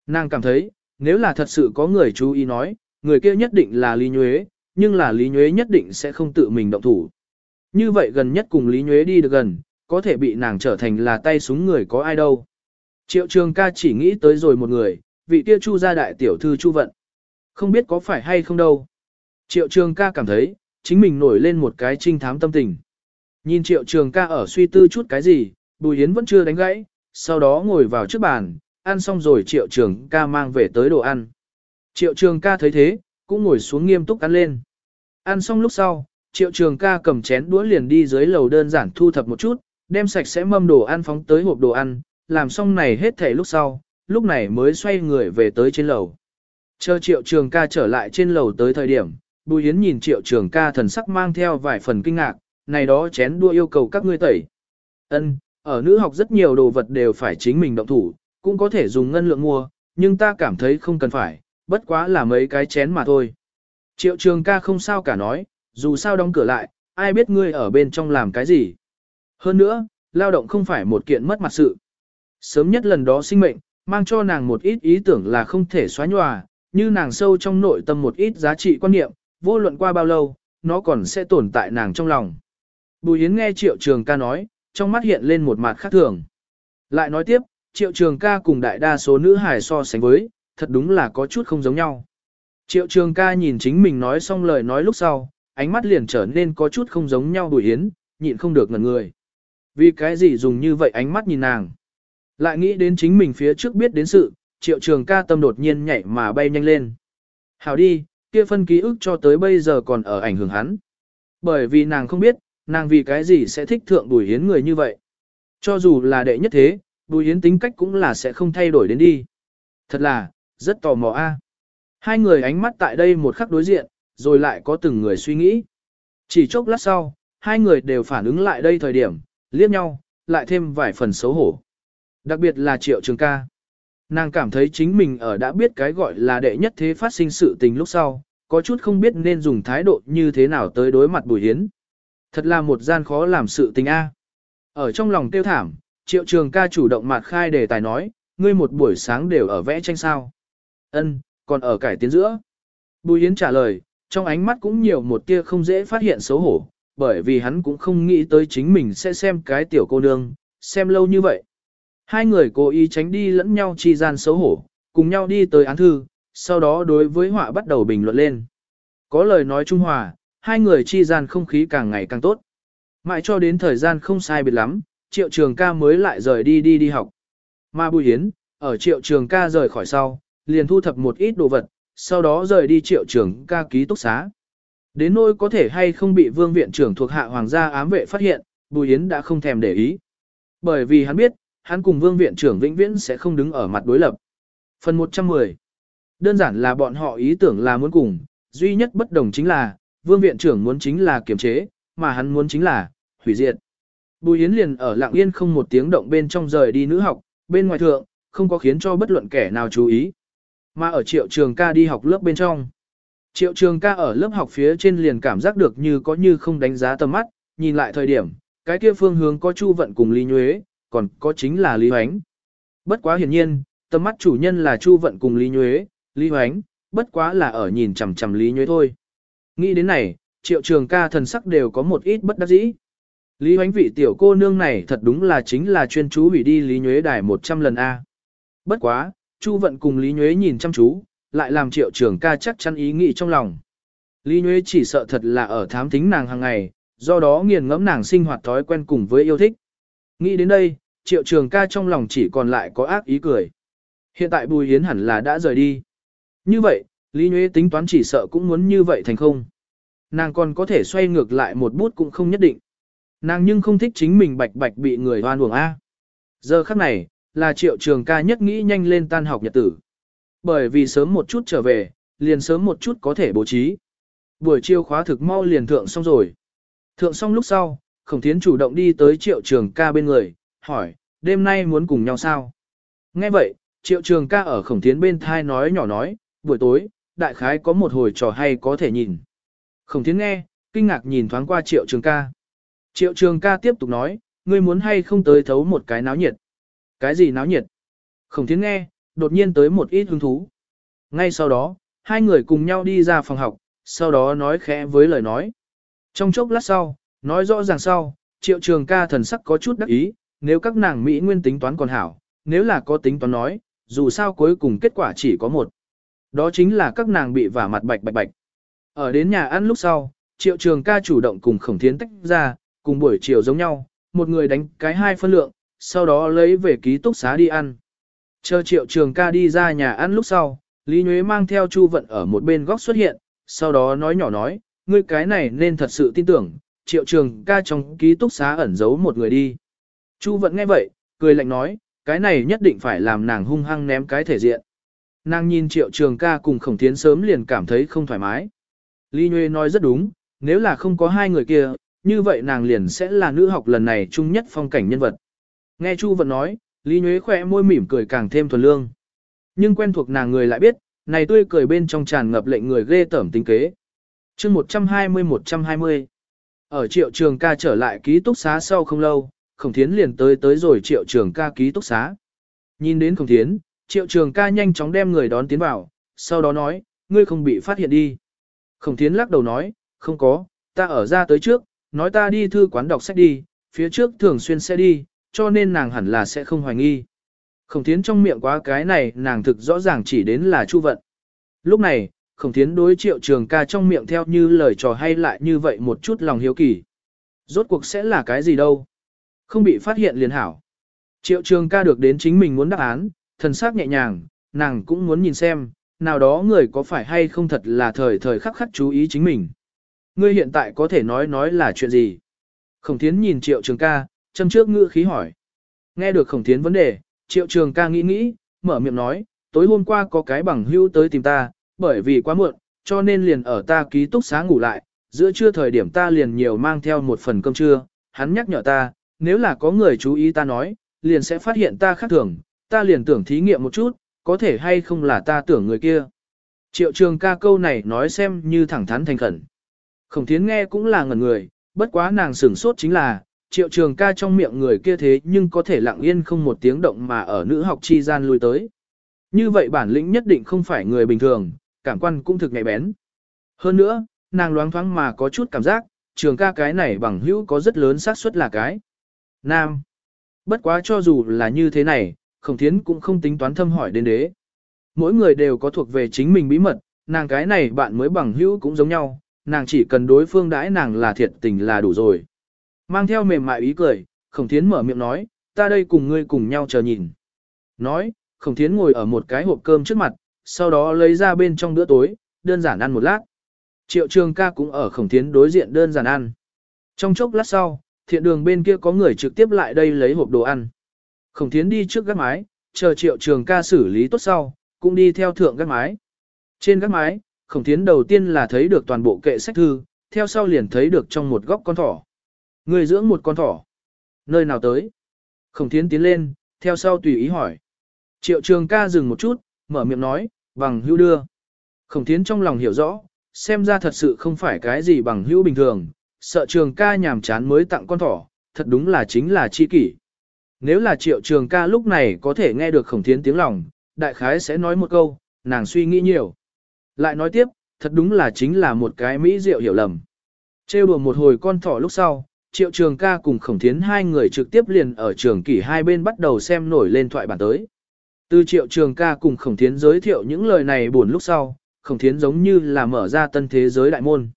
S1: Nàng cảm thấy, nếu là thật sự có người chú ý nói, người kia nhất định là Lý Nhuế, nhưng là Lý Nhuế nhất định sẽ không tự mình động thủ. Như vậy gần nhất cùng Lý Nhuế đi được gần, có thể bị nàng trở thành là tay súng người có ai đâu. Triệu trường ca chỉ nghĩ tới rồi một người, vị kia chu gia đại tiểu thư chu vận. Không biết có phải hay không đâu. Triệu trường ca cảm thấy, chính mình nổi lên một cái trinh thám tâm tình. Nhìn triệu trường ca ở suy tư chút cái gì, Bùi Yến vẫn chưa đánh gãy, sau đó ngồi vào trước bàn, ăn xong rồi triệu trường ca mang về tới đồ ăn. Triệu trường ca thấy thế, cũng ngồi xuống nghiêm túc ăn lên. Ăn xong lúc sau, triệu trường ca cầm chén đũa liền đi dưới lầu đơn giản thu thập một chút, đem sạch sẽ mâm đồ ăn phóng tới hộp đồ ăn, làm xong này hết thể lúc sau, lúc này mới xoay người về tới trên lầu. Chờ triệu trường ca trở lại trên lầu tới thời điểm, Bùi Yến nhìn triệu trường ca thần sắc mang theo vài phần kinh ngạc, này đó chén đua yêu cầu các ngươi tẩy. Ân, ở nữ học rất nhiều đồ vật đều phải chính mình động thủ, cũng có thể dùng ngân lượng mua, nhưng ta cảm thấy không cần phải, bất quá là mấy cái chén mà thôi. Triệu trường ca không sao cả nói, dù sao đóng cửa lại, ai biết ngươi ở bên trong làm cái gì. Hơn nữa, lao động không phải một kiện mất mặt sự. Sớm nhất lần đó sinh mệnh, mang cho nàng một ít ý tưởng là không thể xóa nhòa, như nàng sâu trong nội tâm một ít giá trị quan niệm, vô luận qua bao lâu, nó còn sẽ tồn tại nàng trong lòng. Bùi Yến nghe Triệu Trường ca nói, trong mắt hiện lên một mặt khác thường. Lại nói tiếp, Triệu Trường ca cùng đại đa số nữ hài so sánh với, thật đúng là có chút không giống nhau. Triệu Trường ca nhìn chính mình nói xong lời nói lúc sau, ánh mắt liền trở nên có chút không giống nhau Bùi Yến, nhịn không được ngẩn người. Vì cái gì dùng như vậy ánh mắt nhìn nàng. Lại nghĩ đến chính mình phía trước biết đến sự, triệu trường ca tâm đột nhiên nhảy mà bay nhanh lên. Hảo đi, kia phân ký ức cho tới bây giờ còn ở ảnh hưởng hắn. Bởi vì nàng không biết, nàng vì cái gì sẽ thích thượng Bùi Hiến người như vậy. Cho dù là đệ nhất thế, Bùi Hiến tính cách cũng là sẽ không thay đổi đến đi. Thật là, rất tò mò a. Hai người ánh mắt tại đây một khắc đối diện, rồi lại có từng người suy nghĩ. Chỉ chốc lát sau, hai người đều phản ứng lại đây thời điểm, liếc nhau, lại thêm vài phần xấu hổ. Đặc biệt là triệu trường ca. Nàng cảm thấy chính mình ở đã biết cái gọi là đệ nhất thế phát sinh sự tình lúc sau, có chút không biết nên dùng thái độ như thế nào tới đối mặt Bùi Hiến. Thật là một gian khó làm sự tình A. Ở trong lòng tiêu thảm, triệu trường ca chủ động mặt khai đề tài nói, ngươi một buổi sáng đều ở vẽ tranh sao. Ân, còn ở cải tiến giữa. Bùi Hiến trả lời, trong ánh mắt cũng nhiều một tia không dễ phát hiện xấu hổ, bởi vì hắn cũng không nghĩ tới chính mình sẽ xem cái tiểu cô nương, xem lâu như vậy. Hai người cố ý tránh đi lẫn nhau chi gian xấu hổ, cùng nhau đi tới án thư, sau đó đối với họa bắt đầu bình luận lên. Có lời nói trung hòa, hai người chi gian không khí càng ngày càng tốt. Mãi cho đến thời gian không sai biệt lắm, triệu trường ca mới lại rời đi đi đi học. Mà Bùi yến ở triệu trường ca rời khỏi sau, liền thu thập một ít đồ vật, sau đó rời đi triệu trường ca ký túc xá. Đến nỗi có thể hay không bị vương viện trưởng thuộc hạ hoàng gia ám vệ phát hiện, Bùi yến đã không thèm để ý. Bởi vì hắn biết, hắn cùng vương viện trưởng vĩnh viễn sẽ không đứng ở mặt đối lập. Phần 110 Đơn giản là bọn họ ý tưởng là muốn cùng, duy nhất bất đồng chính là, vương viện trưởng muốn chính là kiềm chế, mà hắn muốn chính là, hủy diệt. Bùi Yến liền ở lặng yên không một tiếng động bên trong rời đi nữ học, bên ngoài thượng, không có khiến cho bất luận kẻ nào chú ý. Mà ở triệu trường ca đi học lớp bên trong. Triệu trường ca ở lớp học phía trên liền cảm giác được như có như không đánh giá tầm mắt, nhìn lại thời điểm, cái kia phương hướng có Chu Vận cùng Lý Nhuế, còn có chính là Lý Hoánh. Bất quá hiển nhiên, tầm mắt chủ nhân là Chu Vận cùng Lý Nhuế, Lý Hoánh, bất quá là ở nhìn chằm chằm Lý Nhuế thôi. Nghĩ đến này, triệu trường ca thần sắc đều có một ít bất đắc dĩ. Lý Hoánh vị tiểu cô nương này thật đúng là chính là chuyên chú hủy đi Lý Nhuế đài 100 lần A. Bất quá, Chu Vận cùng Lý Nhuế nhìn chăm chú, lại làm triệu trường ca chắc chắn ý nghĩ trong lòng. Lý Nhuế chỉ sợ thật là ở thám thính nàng hàng ngày, do đó nghiền ngẫm nàng sinh hoạt thói quen cùng với yêu thích. Nghĩ đến đây, triệu trường ca trong lòng chỉ còn lại có ác ý cười. Hiện tại Bùi Yến hẳn là đã rời đi. Như vậy, Lý Nhuế tính toán chỉ sợ cũng muốn như vậy thành không. Nàng còn có thể xoay ngược lại một bút cũng không nhất định. Nàng nhưng không thích chính mình bạch bạch bị người hoan uổng A. Giờ khắc này, là triệu trường ca nhất nghĩ nhanh lên tan học nhật tử. Bởi vì sớm một chút trở về, liền sớm một chút có thể bố trí. Buổi chiều khóa thực mau liền thượng xong rồi. Thượng xong lúc sau, khổng thiến chủ động đi tới triệu trường ca bên người, hỏi, đêm nay muốn cùng nhau sao? Nghe vậy, triệu trường ca ở khổng thiến bên thai nói nhỏ nói, buổi tối, đại khái có một hồi trò hay có thể nhìn. Khổng thiến nghe, kinh ngạc nhìn thoáng qua triệu trường ca. Triệu trường ca tiếp tục nói, ngươi muốn hay không tới thấu một cái náo nhiệt. Cái gì náo nhiệt? Khổng thiến nghe, đột nhiên tới một ít hứng thú. Ngay sau đó, hai người cùng nhau đi ra phòng học, sau đó nói khẽ với lời nói. Trong chốc lát sau, nói rõ ràng sau, triệu trường ca thần sắc có chút đắc ý, nếu các nàng Mỹ nguyên tính toán còn hảo, nếu là có tính toán nói, dù sao cuối cùng kết quả chỉ có một. Đó chính là các nàng bị vả mặt bạch bạch bạch. Ở đến nhà ăn lúc sau, triệu trường ca chủ động cùng khổng thiến tách ra, cùng buổi chiều giống nhau, một người đánh cái hai phân lượng, sau đó lấy về ký túc xá đi ăn. Chờ triệu trường ca đi ra nhà ăn lúc sau, Lý Nhuế mang theo Chu Vận ở một bên góc xuất hiện, sau đó nói nhỏ nói, ngươi cái này nên thật sự tin tưởng, triệu trường ca trong ký túc xá ẩn giấu một người đi. Chu Vận nghe vậy, cười lạnh nói, cái này nhất định phải làm nàng hung hăng ném cái thể diện. Nàng nhìn triệu trường ca cùng khổng tiến sớm liền cảm thấy không thoải mái. Lý Nhuế nói rất đúng, nếu là không có hai người kia, như vậy nàng liền sẽ là nữ học lần này chung nhất phong cảnh nhân vật. Nghe Chu Vận nói, Lý Nhuế khỏe môi mỉm cười càng thêm thuần lương. Nhưng quen thuộc nàng người lại biết, này tươi cười bên trong tràn ngập lệnh người ghê tởm tính kế. chương 120-120 Ở triệu trường ca trở lại ký túc xá sau không lâu, khổng thiến liền tới tới rồi triệu trường ca ký túc xá. Nhìn đến khổng thiến, triệu trường ca nhanh chóng đem người đón tiến vào, sau đó nói, ngươi không bị phát hiện đi. Khổng thiến lắc đầu nói, không có, ta ở ra tới trước, nói ta đi thư quán đọc sách đi, phía trước thường xuyên sẽ đi, cho nên nàng hẳn là sẽ không hoài nghi. Khổng thiến trong miệng quá cái này nàng thực rõ ràng chỉ đến là chu vận. Lúc này, khổng thiến đối triệu trường ca trong miệng theo như lời trò hay lại như vậy một chút lòng hiếu kỳ. Rốt cuộc sẽ là cái gì đâu? Không bị phát hiện liền hảo. Triệu trường ca được đến chính mình muốn đáp án, thần sắc nhẹ nhàng, nàng cũng muốn nhìn xem, nào đó người có phải hay không thật là thời thời khắc khắc chú ý chính mình. Ngươi hiện tại có thể nói nói là chuyện gì? Khổng thiến nhìn triệu trường ca, châm trước ngữ khí hỏi. Nghe được khổng thiến vấn đề, triệu trường ca nghĩ nghĩ, mở miệng nói, tối hôm qua có cái bằng hưu tới tìm ta, bởi vì quá muộn, cho nên liền ở ta ký túc xá ngủ lại, giữa trưa thời điểm ta liền nhiều mang theo một phần cơm trưa, hắn nhắc nhở ta, nếu là có người chú ý ta nói, liền sẽ phát hiện ta khác thường, ta liền tưởng thí nghiệm một chút, có thể hay không là ta tưởng người kia. Triệu trường ca câu này nói xem như thẳng thắn thành khẩn. Khổng thiến nghe cũng là ngẩn người, bất quá nàng sửng sốt chính là, triệu trường ca trong miệng người kia thế nhưng có thể lặng yên không một tiếng động mà ở nữ học chi gian lui tới. Như vậy bản lĩnh nhất định không phải người bình thường, cảm quan cũng thực nhạy bén. Hơn nữa, nàng loáng thoáng mà có chút cảm giác, trường ca cái này bằng hữu có rất lớn xác suất là cái. Nam. Bất quá cho dù là như thế này, khổng thiến cũng không tính toán thâm hỏi đến đế. Mỗi người đều có thuộc về chính mình bí mật, nàng cái này bạn mới bằng hữu cũng giống nhau, nàng chỉ cần đối phương đãi nàng là thiệt tình là đủ rồi. Mang theo mềm mại ý cười, khổng thiến mở miệng nói, ta đây cùng ngươi cùng nhau chờ nhìn. Nói, khổng thiến ngồi ở một cái hộp cơm trước mặt, sau đó lấy ra bên trong bữa tối, đơn giản ăn một lát. Triệu trường ca cũng ở khổng thiến đối diện đơn giản ăn. Trong chốc lát sau, thiện đường bên kia có người trực tiếp lại đây lấy hộp đồ ăn. Khổng thiến đi trước gác mái, chờ triệu trường ca xử lý tốt sau, cũng đi theo thượng gác mái. Trên gác mái, khổng thiến đầu tiên là thấy được toàn bộ kệ sách thư, theo sau liền thấy được trong một góc con thỏ. Người dưỡng một con thỏ. Nơi nào tới? Khổng thiến tiến lên, theo sau tùy ý hỏi. Triệu trường ca dừng một chút, mở miệng nói, bằng hữu đưa. Khổng thiến trong lòng hiểu rõ, xem ra thật sự không phải cái gì bằng hữu bình thường, sợ trường ca nhàm chán mới tặng con thỏ, thật đúng là chính là chi kỷ. Nếu là triệu trường ca lúc này có thể nghe được khổng thiến tiếng lòng, đại khái sẽ nói một câu, nàng suy nghĩ nhiều. Lại nói tiếp, thật đúng là chính là một cái mỹ diệu hiểu lầm. Trêu đùa một hồi con thỏ lúc sau, triệu trường ca cùng khổng thiến hai người trực tiếp liền ở trường kỷ hai bên bắt đầu xem nổi lên thoại bản tới. Từ triệu trường ca cùng khổng thiến giới thiệu những lời này buồn lúc sau, khổng thiến giống như là mở ra tân thế giới đại môn.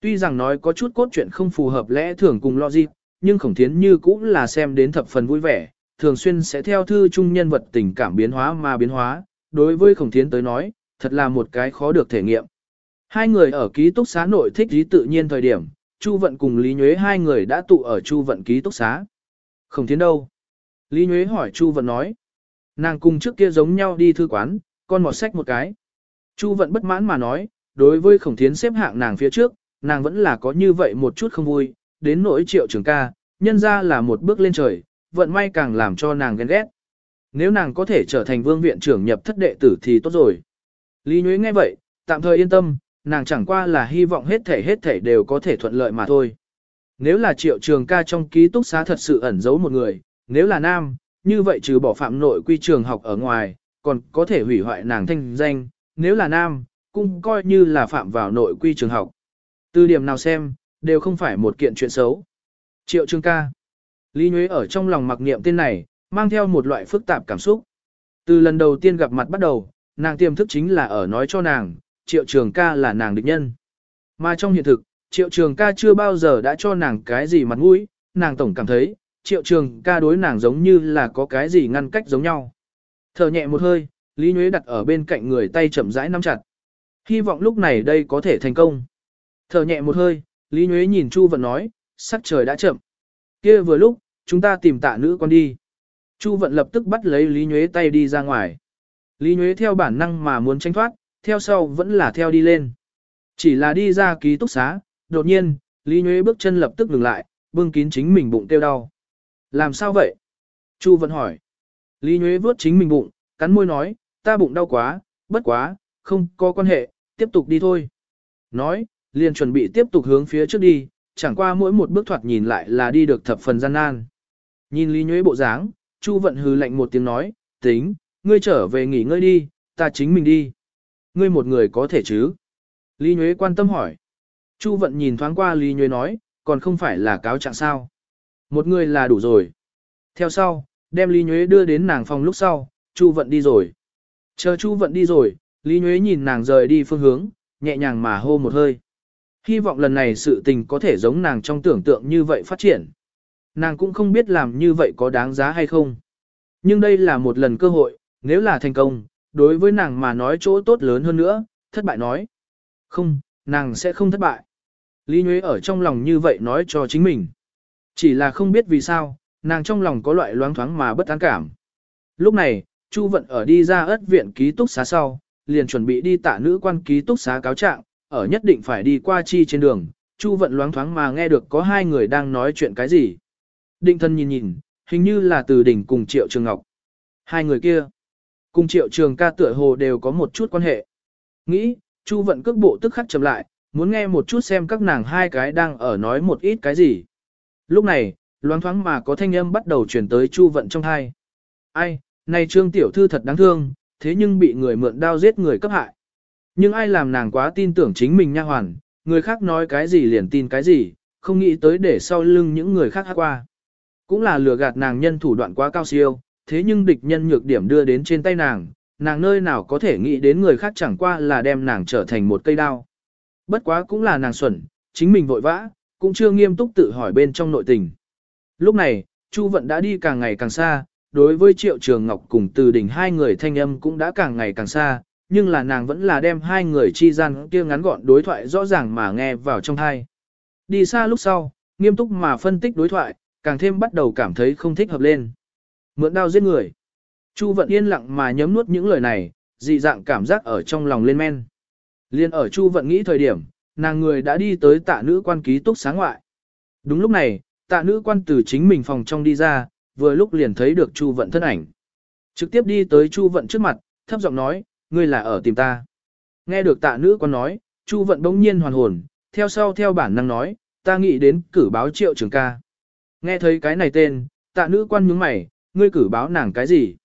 S1: Tuy rằng nói có chút cốt truyện không phù hợp lẽ thường cùng logic, nhưng khổng thiến như cũng là xem đến thập phần vui vẻ, thường xuyên sẽ theo thư chung nhân vật tình cảm biến hóa mà biến hóa, đối với khổng thiến tới nói, thật là một cái khó được thể nghiệm. Hai người ở ký túc xá nội thích ý tự nhiên thời điểm, Chu Vận cùng Lý Nhuế hai người đã tụ ở Chu Vận ký túc xá. Không thiến đâu? Lý Nhuế hỏi Chu Vận nói. Nàng cùng trước kia giống nhau đi thư quán, con mọt sách một cái. Chu Vận bất mãn mà nói, đối với khổng thiến xếp hạng nàng phía trước, nàng vẫn là có như vậy một chút không vui, đến nỗi triệu trường ca, nhân ra là một bước lên trời, vận may càng làm cho nàng ghen ghét. Nếu nàng có thể trở thành vương viện trưởng nhập thất đệ tử thì tốt rồi. Lý Nhuế nghe vậy, tạm thời yên tâm, nàng chẳng qua là hy vọng hết thể hết thể đều có thể thuận lợi mà thôi. Nếu là triệu trường ca trong ký túc xá thật sự ẩn giấu một người, nếu là nam, như vậy trừ bỏ phạm nội quy trường học ở ngoài, còn có thể hủy hoại nàng thanh danh, nếu là nam, cũng coi như là phạm vào nội quy trường học. Từ điểm nào xem, đều không phải một kiện chuyện xấu. Triệu trường ca. Lý Nhuế ở trong lòng mặc niệm tên này, mang theo một loại phức tạp cảm xúc. Từ lần đầu tiên gặp mặt bắt đầu, nàng tiềm thức chính là ở nói cho nàng, Triệu Trường ca là nàng địch nhân. Mà trong hiện thực, Triệu Trường ca chưa bao giờ đã cho nàng cái gì mặt mũi, nàng tổng cảm thấy, Triệu Trường ca đối nàng giống như là có cái gì ngăn cách giống nhau. Thở nhẹ một hơi, Lý Nhuế đặt ở bên cạnh người tay chậm rãi nắm chặt. Hy vọng lúc này đây có thể thành công. Thở nhẹ một hơi, Lý Nhuế nhìn Chu Vận nói, sắc trời đã chậm. kia vừa lúc, chúng ta tìm tạ nữ con đi. Chu Vận lập tức bắt lấy Lý Nhuế tay đi ra ngoài. Lý Nhuế theo bản năng mà muốn tranh thoát, theo sau vẫn là theo đi lên. Chỉ là đi ra ký túc xá, đột nhiên, Lý Nhuế bước chân lập tức ngừng lại, bưng kín chính mình bụng kêu đau. Làm sao vậy? Chu Vận hỏi. Lý Nhuế vớt chính mình bụng, cắn môi nói, ta bụng đau quá, bất quá, không có quan hệ, tiếp tục đi thôi. Nói, liền chuẩn bị tiếp tục hướng phía trước đi, chẳng qua mỗi một bước thoạt nhìn lại là đi được thập phần gian nan. Nhìn Lý Nhuế bộ dáng, Chu Vận hừ lạnh một tiếng nói, tính, ngươi trở về nghỉ ngơi đi, ta chính mình đi. Ngươi một người có thể chứ? Lý Nhuế quan tâm hỏi. Chu Vận nhìn thoáng qua Lý Nhuế nói, còn không phải là cáo trạng sao. Một người là đủ rồi. Theo sau, đem Lý Nhuế đưa đến nàng phòng lúc sau, Chu Vận đi rồi. Chờ Chu Vận đi rồi, Lý Nhuế nhìn nàng rời đi phương hướng, nhẹ nhàng mà hô một hơi. Hy vọng lần này sự tình có thể giống nàng trong tưởng tượng như vậy phát triển. Nàng cũng không biết làm như vậy có đáng giá hay không. Nhưng đây là một lần cơ hội, nếu là thành công, đối với nàng mà nói chỗ tốt lớn hơn nữa, thất bại nói. Không, nàng sẽ không thất bại. Lý Nhuế ở trong lòng như vậy nói cho chính mình. Chỉ là không biết vì sao, nàng trong lòng có loại loáng thoáng mà bất an cảm. Lúc này, Chu Vận ở đi ra ớt viện ký túc xá sau, liền chuẩn bị đi tạ nữ quan ký túc xá cáo trạng, ở nhất định phải đi qua chi trên đường, Chu Vận loáng thoáng mà nghe được có hai người đang nói chuyện cái gì. Định thân nhìn nhìn, hình như là từ đỉnh cùng Triệu Trường Ngọc. Hai người kia, cùng Triệu Trường ca tựa hồ đều có một chút quan hệ. Nghĩ, Chu Vận cước bộ tức khắc chậm lại, muốn nghe một chút xem các nàng hai cái đang ở nói một ít cái gì. Lúc này, loáng thoáng mà có thanh âm bắt đầu chuyển tới Chu Vận trong hai. Ai, này Trương Tiểu Thư thật đáng thương, thế nhưng bị người mượn đao giết người cấp hại. Nhưng ai làm nàng quá tin tưởng chính mình nha hoàn, người khác nói cái gì liền tin cái gì, không nghĩ tới để sau lưng những người khác hát qua. cũng là lừa gạt nàng nhân thủ đoạn quá cao siêu, thế nhưng địch nhân nhược điểm đưa đến trên tay nàng, nàng nơi nào có thể nghĩ đến người khác chẳng qua là đem nàng trở thành một cây đao. Bất quá cũng là nàng xuẩn, chính mình vội vã, cũng chưa nghiêm túc tự hỏi bên trong nội tình. Lúc này, Chu Vận đã đi càng ngày càng xa, đối với Triệu Trường Ngọc cùng Từ Đình hai người thanh âm cũng đã càng ngày càng xa, nhưng là nàng vẫn là đem hai người chi gian kia ngắn gọn đối thoại rõ ràng mà nghe vào trong tai. Đi xa lúc sau, nghiêm túc mà phân tích đối thoại, càng thêm bắt đầu cảm thấy không thích hợp lên. Mượn đao giết người. Chu Vận yên lặng mà nhấm nuốt những lời này, dị dạng cảm giác ở trong lòng lên men. Liên ở Chu Vận nghĩ thời điểm, nàng người đã đi tới tạ nữ quan ký túc sáng ngoại. Đúng lúc này, tạ nữ quan từ chính mình phòng trong đi ra, vừa lúc liền thấy được Chu Vận thân ảnh. Trực tiếp đi tới Chu Vận trước mặt, thấp giọng nói, ngươi là ở tìm ta. Nghe được tạ nữ quan nói, Chu Vận bỗng nhiên hoàn hồn, theo sau theo bản năng nói, ta nghĩ đến cử báo triệu trường ca. Nghe thấy cái này tên, tạ nữ quan nhướng mày, ngươi cử báo nàng cái gì?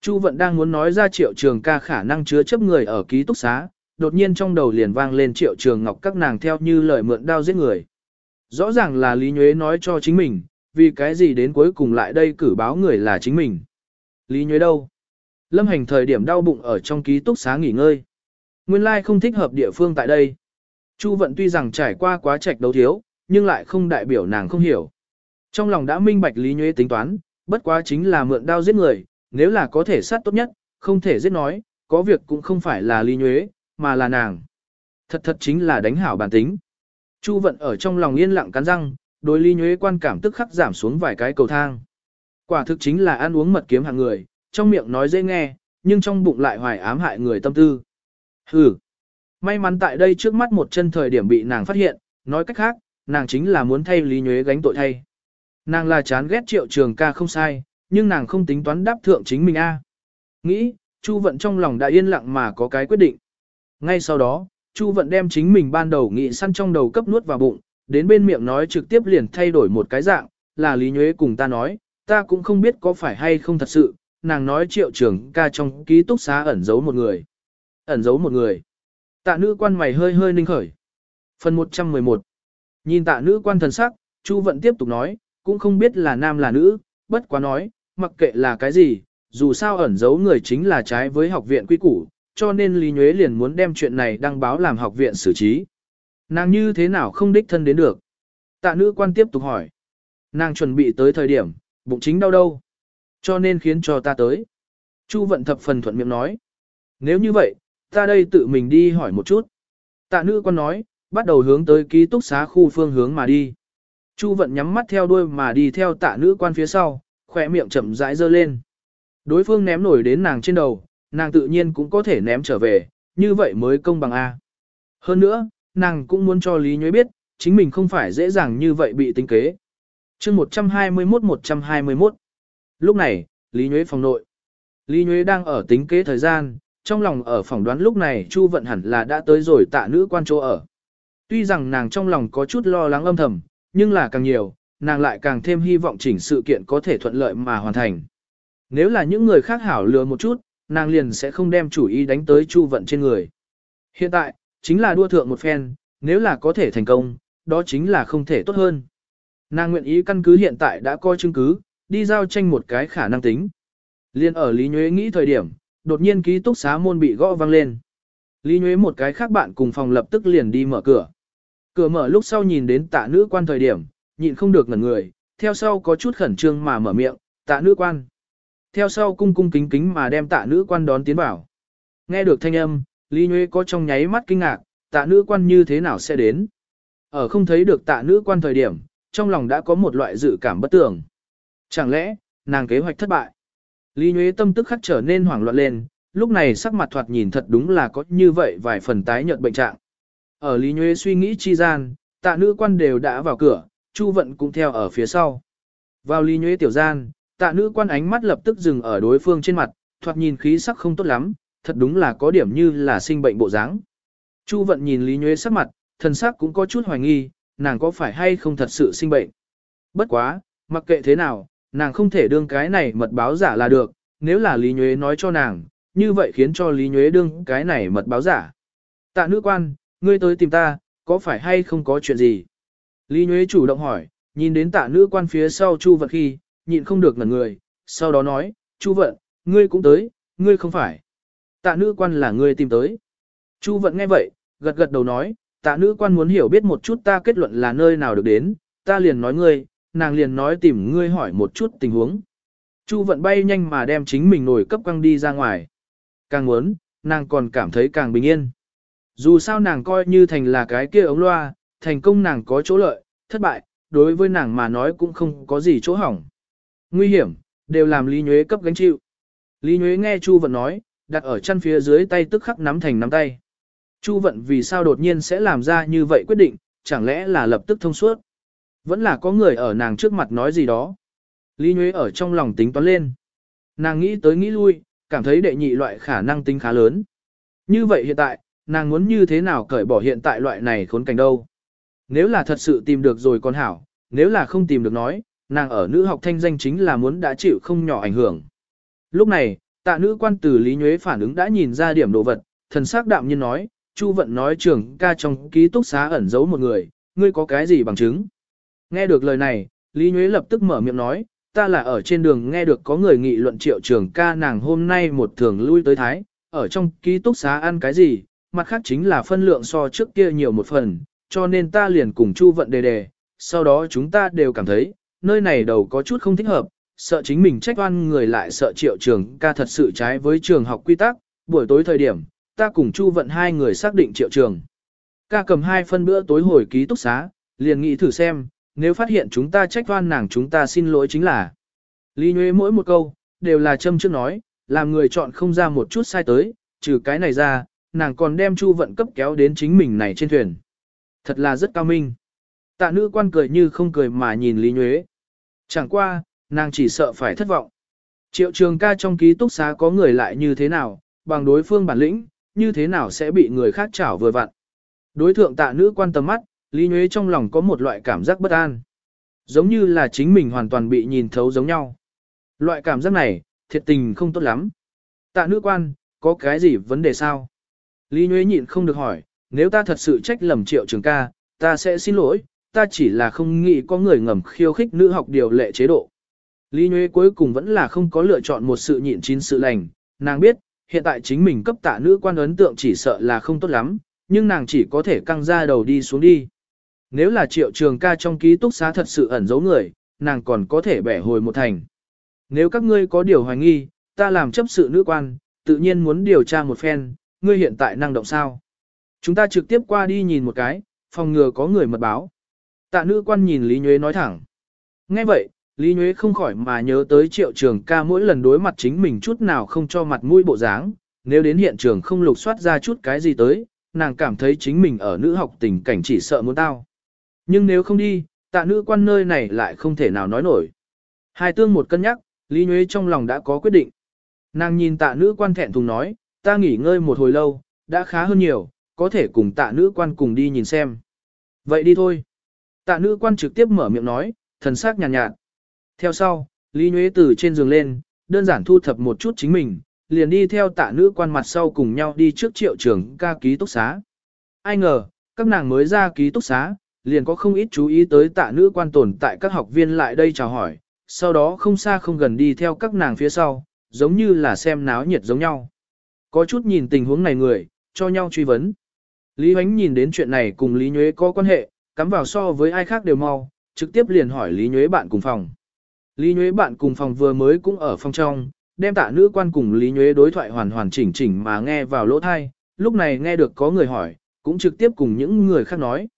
S1: Chu Vận đang muốn nói ra triệu trường ca khả năng chứa chấp người ở ký túc xá, đột nhiên trong đầu liền vang lên triệu trường ngọc các nàng theo như lời mượn đao giết người. Rõ ràng là Lý Nhuế nói cho chính mình, vì cái gì đến cuối cùng lại đây cử báo người là chính mình. Lý Nhuế đâu? Lâm hành thời điểm đau bụng ở trong ký túc xá nghỉ ngơi. Nguyên lai không thích hợp địa phương tại đây. Chu vận tuy rằng trải qua quá trạch đấu thiếu, nhưng lại không đại biểu nàng không hiểu. Trong lòng đã minh bạch Lý Nhuế tính toán, bất quá chính là mượn đao giết người, nếu là có thể sát tốt nhất, không thể giết nói, có việc cũng không phải là Lý Nhuế, mà là nàng. Thật thật chính là đánh hảo bản tính. Chu vận ở trong lòng yên lặng cắn răng, đối Lý Nhuế quan cảm tức khắc giảm xuống vài cái cầu thang. Quả thực chính là ăn uống mật kiếm hàng người, trong miệng nói dễ nghe, nhưng trong bụng lại hoài ám hại người tâm tư. Hừ. May mắn tại đây trước mắt một chân thời điểm bị nàng phát hiện, nói cách khác, nàng chính là muốn thay Lý Nhuế gánh tội thay. Nàng là chán ghét triệu trường ca không sai, nhưng nàng không tính toán đáp thượng chính mình a. Nghĩ, Chu Vận trong lòng đã yên lặng mà có cái quyết định. Ngay sau đó, Chu Vận đem chính mình ban đầu nghĩ săn trong đầu cấp nuốt vào bụng, đến bên miệng nói trực tiếp liền thay đổi một cái dạng, là Lý Nhuế cùng ta nói, ta cũng không biết có phải hay không thật sự, nàng nói triệu trường ca trong ký túc xá ẩn giấu một người. Ẩn giấu một người. Tạ nữ quan mày hơi hơi ninh khởi. Phần 111 Nhìn tạ nữ quan thần sắc, Chu Vận tiếp tục nói, cũng không biết là nam là nữ, bất quá nói, mặc kệ là cái gì, dù sao ẩn giấu người chính là trái với học viện quy củ, cho nên Lý Nhuế liền muốn đem chuyện này đăng báo làm học viện xử trí. Nàng như thế nào không đích thân đến được? Tạ nữ quan tiếp tục hỏi. Nàng chuẩn bị tới thời điểm, bụng chính đau đâu? Cho nên khiến cho ta tới. Chu vận thập phần thuận miệng nói. Nếu như vậy, ta đây tự mình đi hỏi một chút. Tạ nữ quan nói, bắt đầu hướng tới ký túc xá khu phương hướng mà đi. Chu vận nhắm mắt theo đuôi mà đi theo tạ nữ quan phía sau, khỏe miệng chậm rãi dơ lên. Đối phương ném nổi đến nàng trên đầu, nàng tự nhiên cũng có thể ném trở về, như vậy mới công bằng A. Hơn nữa, nàng cũng muốn cho Lý Nhuế biết, chính mình không phải dễ dàng như vậy bị tính kế. chương 121-121 Lúc này, Lý Nhuế phòng nội. Lý Nhuế đang ở tính kế thời gian, trong lòng ở phòng đoán lúc này Chu Vận hẳn là đã tới rồi tạ nữ quan chỗ ở. Tuy rằng nàng trong lòng có chút lo lắng âm thầm, nhưng là càng nhiều, nàng lại càng thêm hy vọng chỉnh sự kiện có thể thuận lợi mà hoàn thành. Nếu là những người khác hảo lừa một chút, nàng liền sẽ không đem chủ ý đánh tới Chu Vận trên người. Hiện tại, chính là đua thượng một phen, nếu là có thể thành công, đó chính là không thể tốt hơn. Nàng nguyện ý căn cứ hiện tại đã coi chứng cứ, đi giao tranh một cái khả năng tính. Liên ở Lý Nhuế nghĩ thời điểm, đột nhiên ký túc xá môn bị gõ vang lên. Lý Nhuế một cái khác bạn cùng phòng lập tức liền đi mở cửa. Cửa mở lúc sau nhìn đến tạ nữ quan thời điểm, nhịn không được ngẩn người, theo sau có chút khẩn trương mà mở miệng, tạ nữ quan. Theo sau cung cung kính kính mà đem tạ nữ quan đón tiến vào. Nghe được thanh âm, Lý Nhuế có trong nháy mắt kinh ngạc, tạ nữ quan như thế nào sẽ đến. Ở không thấy được tạ nữ quan thời điểm, trong lòng đã có một loại dự cảm bất tường. Chẳng lẽ, nàng kế hoạch thất bại? Lý Nhuế tâm tức khắc trở nên hoảng loạn lên, lúc này sắc mặt thoạt nhìn thật đúng là có như vậy vài phần tái nhợt bệnh trạng. Ở Lý Nhuế suy nghĩ chi gian, tạ nữ quan đều đã vào cửa, Chu Vận cũng theo ở phía sau. Vào Lý Nhuế tiểu gian, tạ nữ quan ánh mắt lập tức dừng ở đối phương trên mặt, thoạt nhìn khí sắc không tốt lắm, thật đúng là có điểm như là sinh bệnh bộ dáng. Chu Vận nhìn Lý Nhuế sắc mặt, thần sắc cũng có chút hoài nghi, nàng có phải hay không thật sự sinh bệnh. Bất quá, mặc kệ thế nào, nàng không thể đương cái này mật báo giả là được, nếu là Lý Nhuế nói cho nàng, như vậy khiến cho Lý Nhuế đương cái này mật báo giả. Tạ nữ quan, ngươi tới tìm ta, có phải hay không có chuyện gì? Lý Nhuế chủ động hỏi, nhìn đến tạ nữ quan phía sau Chu Vận khi, nhịn không được ngẩn người, sau đó nói, Chu Vận, ngươi cũng tới, ngươi không phải. Tạ nữ quan là ngươi tìm tới. Chu Vận nghe vậy, gật gật đầu nói, tạ nữ quan muốn hiểu biết một chút ta kết luận là nơi nào được đến, ta liền nói ngươi, nàng liền nói tìm ngươi hỏi một chút tình huống. Chu Vận bay nhanh mà đem chính mình nổi cấp quăng đi ra ngoài. Càng muốn, nàng còn cảm thấy càng bình yên. Dù sao nàng coi như thành là cái kia ống loa, thành công nàng có chỗ lợi, thất bại, đối với nàng mà nói cũng không có gì chỗ hỏng. Nguy hiểm, đều làm Lý Nhuế cấp gánh chịu. Lý Nhuế nghe Chu Vận nói, đặt ở chân phía dưới tay tức khắc nắm thành nắm tay. Chu Vận vì sao đột nhiên sẽ làm ra như vậy quyết định, chẳng lẽ là lập tức thông suốt. Vẫn là có người ở nàng trước mặt nói gì đó. Lý Nhuế ở trong lòng tính toán lên. Nàng nghĩ tới nghĩ lui, cảm thấy đệ nhị loại khả năng tính khá lớn. Như vậy hiện tại, nàng muốn như thế nào cởi bỏ hiện tại loại này khốn cảnh đâu. Nếu là thật sự tìm được rồi còn hảo, nếu là không tìm được nói, nàng ở nữ học thanh danh chính là muốn đã chịu không nhỏ ảnh hưởng. Lúc này, tạ nữ quan tử Lý Nhuế phản ứng đã nhìn ra điểm đồ vật, thần sắc đạm nhiên nói, Chu Vận nói trưởng ca trong ký túc xá ẩn giấu một người, ngươi có cái gì bằng chứng? Nghe được lời này, Lý Nhuế lập tức mở miệng nói, ta là ở trên đường nghe được có người nghị luận triệu trưởng ca nàng hôm nay một thường lui tới Thái, ở trong ký túc xá ăn cái gì, mặt khác chính là phân lượng so trước kia nhiều một phần, cho nên ta liền cùng Chu Vận đề đề, sau đó chúng ta đều cảm thấy, nơi này đầu có chút không thích hợp, sợ chính mình trách oan người lại sợ triệu trường ca thật sự trái với trường học quy tắc, buổi tối thời điểm, ta cùng Chu Vận hai người xác định triệu trường. Ca cầm hai phân bữa tối hồi ký túc xá, liền nghĩ thử xem, nếu phát hiện chúng ta trách oan nàng chúng ta xin lỗi chính là. Lý Nhuế mỗi một câu, đều là châm trước nói, làm người chọn không ra một chút sai tới, trừ cái này ra, nàng còn đem Chu Vận cấp kéo đến chính mình này trên thuyền. Thật là rất cao minh. Tạ nữ quan cười như không cười mà nhìn Lý Nhuế. Chẳng qua, nàng chỉ sợ phải thất vọng. Triệu trường ca trong ký túc xá có người lại như thế nào, bằng đối phương bản lĩnh, như thế nào sẽ bị người khác chảo vừa vặn. Đối thượng tạ nữ quan tâm mắt, Lý Nhuế trong lòng có một loại cảm giác bất an. Giống như là chính mình hoàn toàn bị nhìn thấu giống nhau. Loại cảm giác này, thiệt tình không tốt lắm. Tạ nữ quan, có cái gì vấn đề sao? Lý Nhuế nhịn không được hỏi, nếu ta thật sự trách lầm triệu trường ca, ta sẽ xin lỗi, ta chỉ là không nghĩ có người ngầm khiêu khích nữ học điều lệ chế độ. Lý Nhuế cuối cùng vẫn là không có lựa chọn một sự nhịn chín sự lành, nàng biết, hiện tại chính mình cấp tạ nữ quan ấn tượng chỉ sợ là không tốt lắm, nhưng nàng chỉ có thể căng ra đầu đi xuống đi. Nếu là triệu trường ca trong ký túc xá thật sự ẩn giấu người, nàng còn có thể bẻ hồi một thành. Nếu các ngươi có điều hoài nghi, ta làm chấp sự nữ quan, tự nhiên muốn điều tra một phen, ngươi hiện tại năng động sao. Chúng ta trực tiếp qua đi nhìn một cái, phòng ngừa có người mật báo. Tạ nữ quan nhìn Lý Nhuế nói thẳng. Nghe vậy, Lý Nhuế không khỏi mà nhớ tới triệu trường ca mỗi lần đối mặt chính mình chút nào không cho mặt mũi bộ dáng, nếu đến hiện trường không lục soát ra chút cái gì tới, nàng cảm thấy chính mình ở nữ học tình cảnh chỉ sợ muốn tao. Nhưng nếu không đi, tạ nữ quan nơi này lại không thể nào nói nổi. Hai tương một cân nhắc, Lý Nhuế trong lòng đã có quyết định. Nàng nhìn tạ nữ quan thẹn thùng nói, ta nghỉ ngơi một hồi lâu, đã khá hơn nhiều, có thể cùng tạ nữ quan cùng đi nhìn xem. Vậy đi thôi. Tạ nữ quan trực tiếp mở miệng nói, thần sắc nhàn nhạt, nhạt. Theo sau, Lý Nhuế từ trên giường lên, đơn giản thu thập một chút chính mình, liền đi theo tạ nữ quan mặt sau cùng nhau đi trước triệu trường ca ký túc xá. Ai ngờ, các nàng mới ra ký túc xá, liền có không ít chú ý tới tạ nữ quan tồn tại các học viên lại đây chào hỏi, sau đó không xa không gần đi theo các nàng phía sau, giống như là xem náo nhiệt giống nhau. Có chút nhìn tình huống này người, cho nhau truy vấn. Lý Huánh nhìn đến chuyện này cùng Lý Nhuế có quan hệ, cắm vào so với ai khác đều mau, trực tiếp liền hỏi Lý Nhuế bạn cùng phòng. Lý Nhuế bạn cùng phòng vừa mới cũng ở phòng trong, đem tạ nữ quan cùng Lý Nhuế đối thoại hoàn hoàn chỉnh chỉnh mà nghe vào lỗ thai, lúc này nghe được có người hỏi, cũng trực tiếp cùng những người khác nói.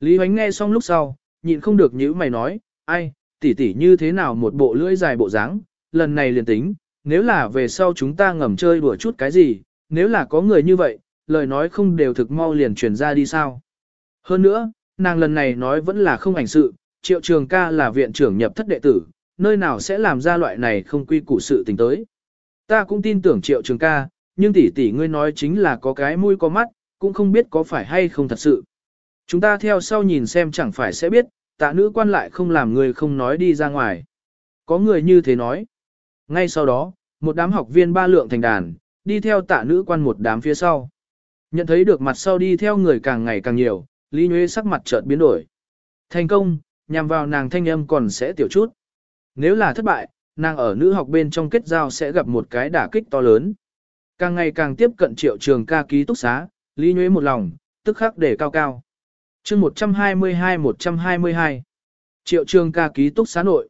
S1: Lý Huánh nghe xong lúc sau, nhịn không được nhữ mày nói, ai, tỷ tỷ như thế nào một bộ lưỡi dài bộ dáng, lần này liền tính, nếu là về sau chúng ta ngầm chơi đùa chút cái gì, nếu là có người như vậy, lời nói không đều thực mau liền truyền ra đi sao. Hơn nữa, nàng lần này nói vẫn là không ảnh sự, triệu trường ca là viện trưởng nhập thất đệ tử, nơi nào sẽ làm ra loại này không quy củ sự tình tới. Ta cũng tin tưởng triệu trường ca, nhưng tỷ tỷ ngươi nói chính là có cái mũi có mắt, cũng không biết có phải hay không thật sự. Chúng ta theo sau nhìn xem chẳng phải sẽ biết, tạ nữ quan lại không làm người không nói đi ra ngoài. Có người như thế nói. Ngay sau đó, một đám học viên ba lượng thành đàn, đi theo tạ nữ quan một đám phía sau. Nhận thấy được mặt sau đi theo người càng ngày càng nhiều, Lý Nhuế sắc mặt chợt biến đổi. Thành công, nhằm vào nàng thanh âm còn sẽ tiểu chút. Nếu là thất bại, nàng ở nữ học bên trong kết giao sẽ gặp một cái đả kích to lớn. Càng ngày càng tiếp cận triệu trường ca ký túc xá, Lý Nhuế một lòng, tức khắc để cao cao. chương 122-122 Triệu trường ca ký túc xá nội.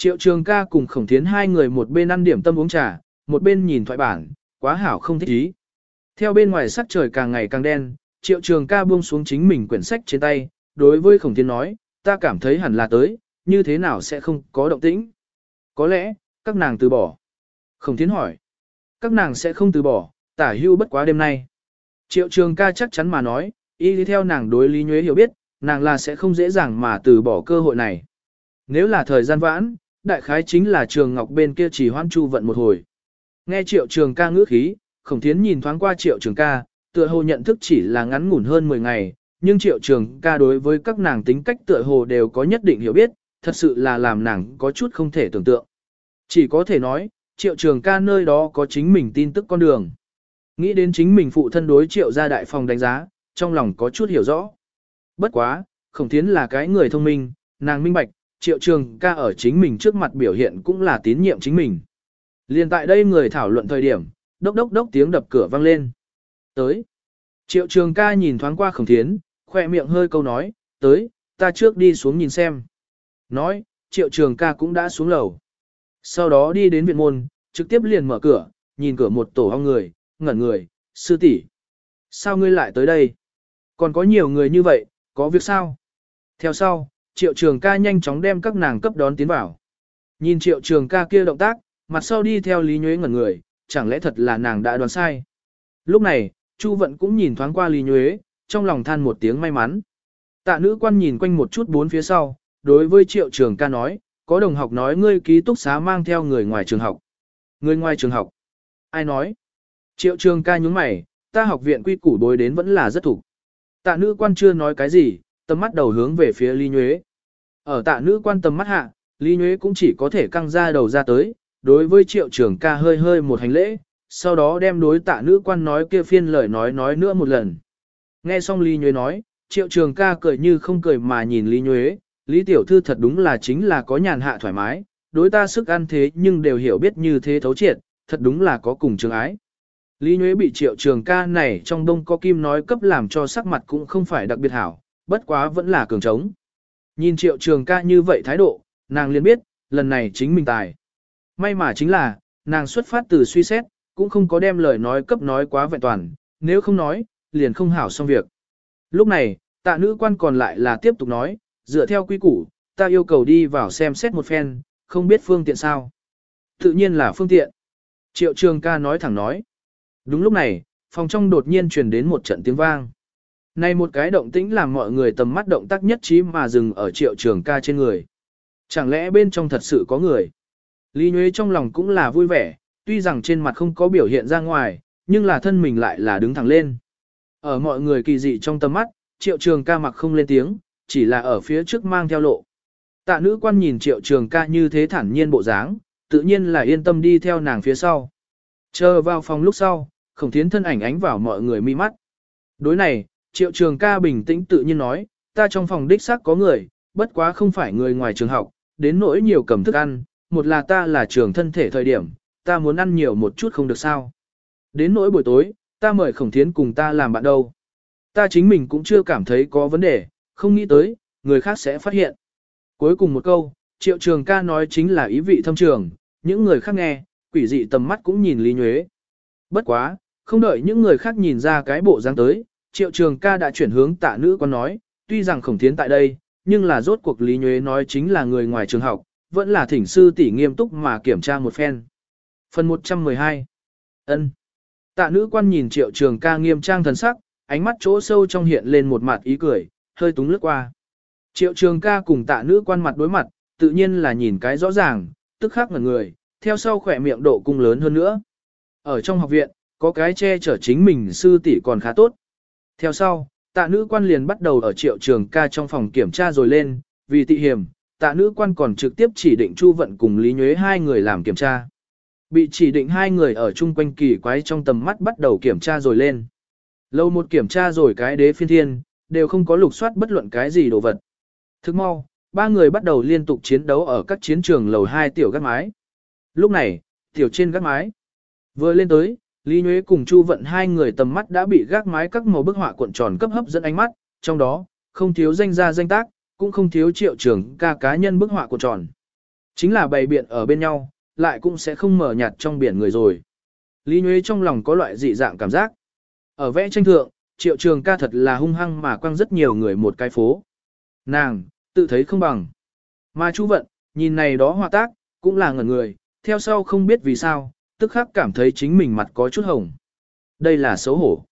S1: Triệu trường ca cùng khổng thiến hai người một bên ăn điểm tâm uống trà, một bên nhìn thoại bản, quá hảo không thích ý. Theo bên ngoài sắc trời càng ngày càng đen, triệu trường ca buông xuống chính mình quyển sách trên tay, đối với khổng thiến nói, ta cảm thấy hẳn là tới, như thế nào sẽ không có động tĩnh. Có lẽ, các nàng từ bỏ. Khổng thiến hỏi, các nàng sẽ không từ bỏ, tả hưu bất quá đêm nay. Triệu trường ca chắc chắn mà nói, y đi theo nàng đối lý nhuế hiểu biết, nàng là sẽ không dễ dàng mà từ bỏ cơ hội này. Nếu là thời gian vãn, đại khái chính là trường ngọc bên kia chỉ hoan chu vận một hồi. Nghe triệu trường ca ngữ khí, khổng thiến nhìn thoáng qua triệu trường ca, tựa hồ nhận thức chỉ là ngắn ngủn hơn 10 ngày, nhưng triệu trường ca đối với các nàng tính cách tựa hồ đều có nhất định hiểu biết, thật sự là làm nàng có chút không thể tưởng tượng. Chỉ có thể nói, triệu trường ca nơi đó có chính mình tin tức con đường. Nghĩ đến chính mình phụ thân đối triệu gia đại phòng đánh giá, trong lòng có chút hiểu rõ. Bất quá, khổng thiến là cái người thông minh, nàng minh bạch, triệu trường ca ở chính mình trước mặt biểu hiện cũng là tín nhiệm chính mình. Liên tại đây người thảo luận thời điểm, đốc đốc đốc tiếng đập cửa vang lên. Tới. Triệu trường ca nhìn thoáng qua khổng thiến, khoe miệng hơi câu nói, tới, ta trước đi xuống nhìn xem. Nói, triệu trường ca cũng đã xuống lầu. Sau đó đi đến viện môn, trực tiếp liền mở cửa, nhìn cửa một tổ hong người, ngẩn người, sư tỷ, Sao ngươi lại tới đây? Còn có nhiều người như vậy, có việc sao? Theo sau, triệu trường ca nhanh chóng đem các nàng cấp đón tiến vào. Nhìn triệu trường ca kia động tác, mặt sau đi theo Lý Nhuế ngẩn người, chẳng lẽ thật là nàng đã đoán sai. Lúc này, Chu Vận cũng nhìn thoáng qua Lý Nhuế, trong lòng than một tiếng may mắn. Tạ nữ quan nhìn quanh một chút bốn phía sau, đối với triệu trường ca nói, có đồng học nói ngươi ký túc xá mang theo người ngoài trường học. Người ngoài trường học. Ai nói? Triệu trường ca nhúng mày, ta học viện quy củ đối đến vẫn là rất thủ. Tạ nữ quan chưa nói cái gì, tầm mắt đầu hướng về phía Lý Nhuế. Ở tạ nữ quan tầm mắt hạ, Lý Nhuế cũng chỉ có thể căng ra đầu ra tới, đối với triệu trường ca hơi hơi một hành lễ, sau đó đem đối tạ nữ quan nói kia phiên lời nói nói nữa một lần. Nghe xong Lý Nhuế nói, triệu trường ca cười như không cười mà nhìn Lý Nhuế, Lý Tiểu Thư thật đúng là chính là có nhàn hạ thoải mái, đối ta sức ăn thế nhưng đều hiểu biết như thế thấu triệt, thật đúng là có cùng trường ái. Lý Nhuế bị triệu trường ca này trong đông có kim nói cấp làm cho sắc mặt cũng không phải đặc biệt hảo, bất quá vẫn là cường trống. Nhìn triệu trường ca như vậy thái độ, nàng liền biết, lần này chính mình tài. May mà chính là, nàng xuất phát từ suy xét, cũng không có đem lời nói cấp nói quá vẹn toàn, nếu không nói, liền không hảo xong việc. Lúc này, tạ nữ quan còn lại là tiếp tục nói, dựa theo quy củ, ta yêu cầu đi vào xem xét một phen, không biết phương tiện sao. Tự nhiên là phương tiện. Triệu trường ca nói thẳng nói. Đúng lúc này, phòng trong đột nhiên truyền đến một trận tiếng vang. Này một cái động tĩnh làm mọi người tầm mắt động tác nhất trí mà dừng ở triệu trường ca trên người. Chẳng lẽ bên trong thật sự có người? Lý Nhuế trong lòng cũng là vui vẻ, tuy rằng trên mặt không có biểu hiện ra ngoài, nhưng là thân mình lại là đứng thẳng lên. Ở mọi người kỳ dị trong tầm mắt, triệu trường ca mặc không lên tiếng, chỉ là ở phía trước mang theo lộ. Tạ nữ quan nhìn triệu trường ca như thế thản nhiên bộ dáng, tự nhiên là yên tâm đi theo nàng phía sau. Chờ vào phòng lúc sau, khổng thiến thân ảnh ánh vào mọi người mi mắt. Đối này, triệu trường ca bình tĩnh tự nhiên nói, ta trong phòng đích xác có người, bất quá không phải người ngoài trường học, đến nỗi nhiều cầm thức ăn, một là ta là trường thân thể thời điểm, ta muốn ăn nhiều một chút không được sao. Đến nỗi buổi tối, ta mời khổng thiến cùng ta làm bạn đâu. Ta chính mình cũng chưa cảm thấy có vấn đề, không nghĩ tới, người khác sẽ phát hiện. Cuối cùng một câu, triệu trường ca nói chính là ý vị thâm trường, những người khác nghe, quỷ dị tầm mắt cũng nhìn Lý Nhuế. Bất quá, không đợi những người khác nhìn ra cái bộ dáng tới, triệu trường ca đã chuyển hướng tạ nữ quan nói, tuy rằng khổng thiến tại đây, nhưng là rốt cuộc Lý Nhuế nói chính là người ngoài trường học, vẫn là thỉnh sư tỷ nghiêm túc mà kiểm tra một phen. Phần 112 ân Tạ nữ quan nhìn triệu trường ca nghiêm trang thần sắc, ánh mắt chỗ sâu trong hiện lên một mặt ý cười, hơi túng lướt qua. Triệu trường ca cùng tạ nữ quan mặt đối mặt, tự nhiên là nhìn cái rõ ràng, tức khắc ngần người, theo sau khỏe miệng độ cung lớn hơn nữa. Ở trong học viện, có cái che chở chính mình sư tỷ còn khá tốt. Theo sau, tạ nữ quan liền bắt đầu ở triệu trường ca trong phòng kiểm tra rồi lên, vì tị hiểm, tạ nữ quan còn trực tiếp chỉ định Chu Vận cùng Lý Nhuế hai người làm kiểm tra. Bị chỉ định hai người ở chung quanh kỳ quái trong tầm mắt bắt đầu kiểm tra rồi lên. Lâu một kiểm tra rồi cái đế phiên thiên, đều không có lục soát bất luận cái gì đồ vật. Thức mau, ba người bắt đầu liên tục chiến đấu ở các chiến trường lầu hai tiểu gác mái. Lúc này, tiểu trên gác mái, vừa lên tới, Lý Nhuế cùng Chu Vận hai người tầm mắt đã bị gác mái các màu bức họa cuộn tròn cấp hấp dẫn ánh mắt, trong đó, không thiếu danh gia danh tác, cũng không thiếu triệu trường ca cá nhân bức họa cuộn tròn. Chính là bày biện ở bên nhau, lại cũng sẽ không mở nhạt trong biển người rồi. Lý Nhuế trong lòng có loại dị dạng cảm giác. Ở vẽ tranh thượng, triệu trường ca thật là hung hăng mà quăng rất nhiều người một cái phố. Nàng, tự thấy không bằng. Mà Chu vận, nhìn này đó họa tác, cũng là ngẩn người, theo sau không biết vì sao, tức khắc cảm thấy chính mình mặt có chút hồng. Đây là xấu hổ.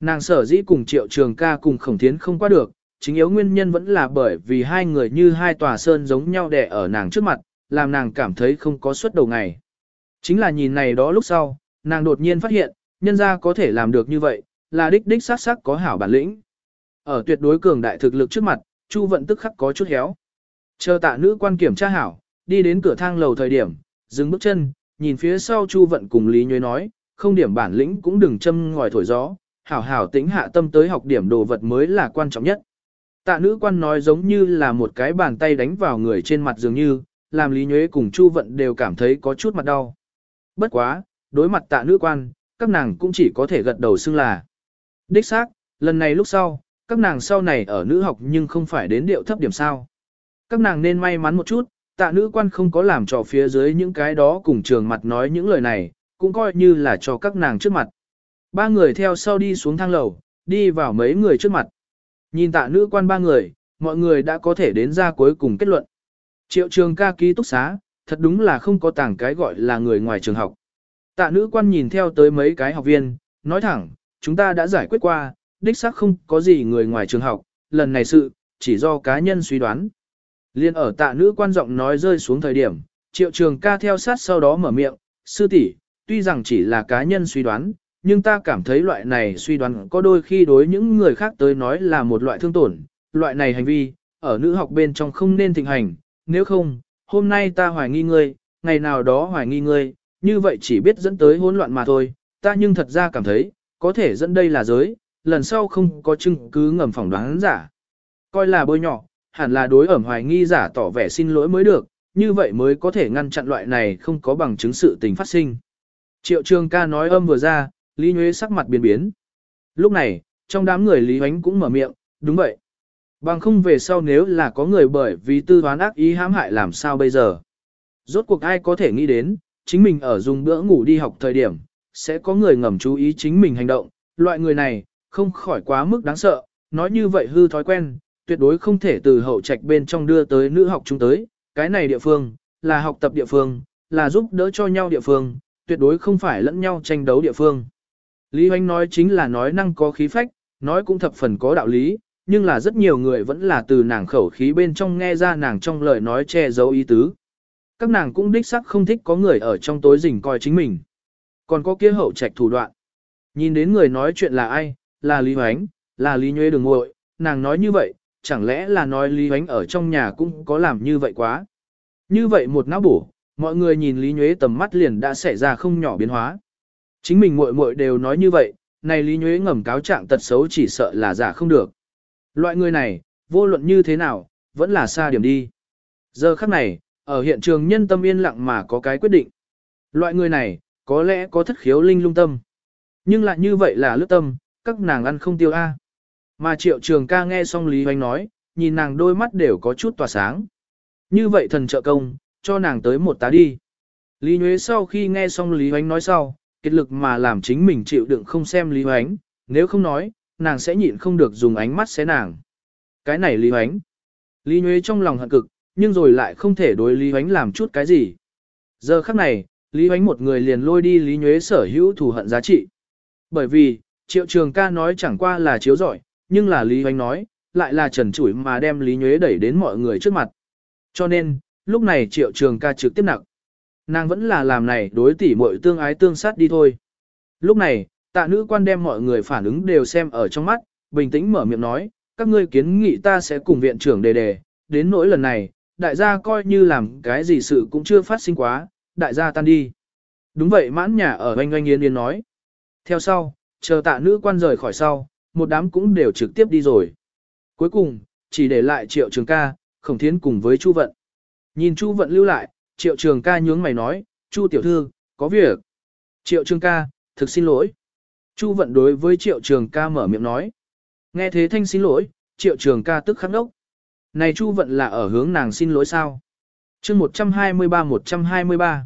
S1: Nàng sở dĩ cùng triệu trường ca cùng khổng thiến không qua được, chính yếu nguyên nhân vẫn là bởi vì hai người như hai tòa sơn giống nhau đè ở nàng trước mặt, làm nàng cảm thấy không có suất đầu ngày. Chính là nhìn này đó lúc sau, nàng đột nhiên phát hiện, nhân ra có thể làm được như vậy, là đích đích sát sắc có hảo bản lĩnh. Ở tuyệt đối cường đại thực lực trước mặt, Chu vận tức khắc có chút héo. Chờ tạ nữ quan kiểm tra hảo, đi đến cửa thang lầu thời điểm, dừng bước chân, nhìn phía sau Chu vận cùng Lý Nhuế nói, không điểm bản lĩnh cũng đừng châm ngòi thổi gió, hảo hảo tính hạ tâm tới học điểm đồ vật mới là quan trọng nhất. Tạ nữ quan nói giống như là một cái bàn tay đánh vào người trên mặt dường như, làm Lý Nhuế cùng Chu vận đều cảm thấy có chút mặt đau. Bất quá, đối mặt tạ nữ quan, các nàng cũng chỉ có thể gật đầu xưng là. Đích xác, lần này lúc sau, các nàng sau này ở nữ học nhưng không phải đến điệu thấp điểm sao. Các nàng nên may mắn một chút, tạ nữ quan không có làm trò phía dưới những cái đó cùng trường mặt nói những lời này, cũng coi như là cho các nàng trước mặt. Ba người theo sau đi xuống thang lầu, đi vào mấy người trước mặt. Nhìn tạ nữ quan ba người, mọi người đã có thể đến ra cuối cùng kết luận. Triệu trường ca ký túc xá, thật đúng là không có tảng cái gọi là người ngoài trường học. Tạ nữ quan nhìn theo tới mấy cái học viên, nói thẳng, chúng ta đã giải quyết qua, đích xác không có gì người ngoài trường học, lần này sự, chỉ do cá nhân suy đoán. Liên ở tạ nữ quan giọng nói rơi xuống thời điểm, triệu trường ca theo sát sau đó mở miệng, sư tỷ, tuy rằng chỉ là cá nhân suy đoán, nhưng ta cảm thấy loại này suy đoán có đôi khi đối những người khác tới nói là một loại thương tổn, loại này hành vi, ở nữ học bên trong không nên thịnh hành, nếu không, hôm nay ta hoài nghi ngươi, ngày nào đó hoài nghi ngươi, như vậy chỉ biết dẫn tới hỗn loạn mà thôi, ta nhưng thật ra cảm thấy, có thể dẫn đây là giới, lần sau không có chứng cứ ngầm phỏng đoán giả. Coi là bôi nhỏ, hẳn là đối ẩm hoài nghi giả tỏ vẻ xin lỗi mới được, như vậy mới có thể ngăn chặn loại này không có bằng chứng sự tình phát sinh. Triệu trường ca nói âm vừa ra, Lý Nhuế sắc mặt biến biến. Lúc này, trong đám người Lý Huánh cũng mở miệng, đúng vậy. Bằng không về sau nếu là có người bởi vì tư toán ác ý hãm hại làm sao bây giờ. Rốt cuộc ai có thể nghĩ đến, chính mình ở dùng bữa ngủ đi học thời điểm, sẽ có người ngầm chú ý chính mình hành động, loại người này, không khỏi quá mức đáng sợ, nói như vậy hư thói quen, tuyệt đối không thể từ hậu trạch bên trong đưa tới nữ học chúng tới, cái này địa phương, là học tập địa phương, là giúp đỡ cho nhau địa phương, tuyệt đối không phải lẫn nhau tranh đấu địa phương. Lý Hoánh nói chính là nói năng có khí phách, nói cũng thập phần có đạo lý, nhưng là rất nhiều người vẫn là từ nàng khẩu khí bên trong nghe ra nàng trong lời nói che giấu ý tứ. Các nàng cũng đích sắc không thích có người ở trong tối rình coi chính mình. Còn có kia hậu trạch thủ đoạn. Nhìn đến người nói chuyện là ai, là Lý Hoánh, là Lý Nhuê đường ngội, nàng nói như vậy, chẳng lẽ là nói Lý Huánh ở trong nhà cũng có làm như vậy quá. Như vậy một não bổ, mọi người nhìn Lý Nhuế tầm mắt liền đã xảy ra không nhỏ biến hóa. Chính mình muội muội đều nói như vậy, này Lý Nhuế ngầm cáo trạng tật xấu chỉ sợ là giả không được. Loại người này, vô luận như thế nào, vẫn là xa điểm đi. Giờ khắc này, ở hiện trường nhân tâm yên lặng mà có cái quyết định. Loại người này, có lẽ có thất khiếu linh lung tâm. Nhưng lại như vậy là lướt tâm, các nàng ăn không tiêu a. Mà triệu trường ca nghe xong Lý Hoành nói, nhìn nàng đôi mắt đều có chút tỏa sáng. Như vậy thần trợ công, cho nàng tới một tá đi. Lý Nhuế sau khi nghe xong Lý Hoánh nói sau, kết lực mà làm chính mình chịu đựng không xem Lý Hoánh, nếu không nói, nàng sẽ nhịn không được dùng ánh mắt xé nàng. Cái này Lý Hoánh. Lý Nhuế trong lòng hận cực, nhưng rồi lại không thể đối Lý Hoánh làm chút cái gì. Giờ khắc này, Lý Hoánh một người liền lôi đi Lý Nhuế sở hữu thù hận giá trị. Bởi vì, triệu trường ca nói chẳng qua là chiếu giỏi, nhưng là Lý Hoánh nói, lại là trần chủi mà đem Lý Nhuế đẩy đến mọi người trước mặt. Cho nên, lúc này triệu trường ca trực tiếp nặng. Nàng vẫn là làm này đối tỷ muội tương ái tương sát đi thôi. Lúc này, tạ nữ quan đem mọi người phản ứng đều xem ở trong mắt, bình tĩnh mở miệng nói, các ngươi kiến nghị ta sẽ cùng viện trưởng đề đề, đến nỗi lần này, đại gia coi như làm cái gì sự cũng chưa phát sinh quá, đại gia tan đi. Đúng vậy mãn nhà ở oanh oanh yên yên nói. Theo sau, chờ tạ nữ quan rời khỏi sau, một đám cũng đều trực tiếp đi rồi. Cuối cùng, chỉ để lại triệu trường ca, Khổng Thiến cùng với Chu Vận. Nhìn Chu Vận lưu lại, Triệu Trường ca nhướng mày nói, Chu tiểu thư, có việc. Triệu Trường ca, thực xin lỗi. Chu Vận đối với Triệu Trường ca mở miệng nói. Nghe thế thanh xin lỗi, Triệu Trường ca tức khắc đốc. Này Chu Vận là ở hướng nàng xin lỗi sao? chương 123-123.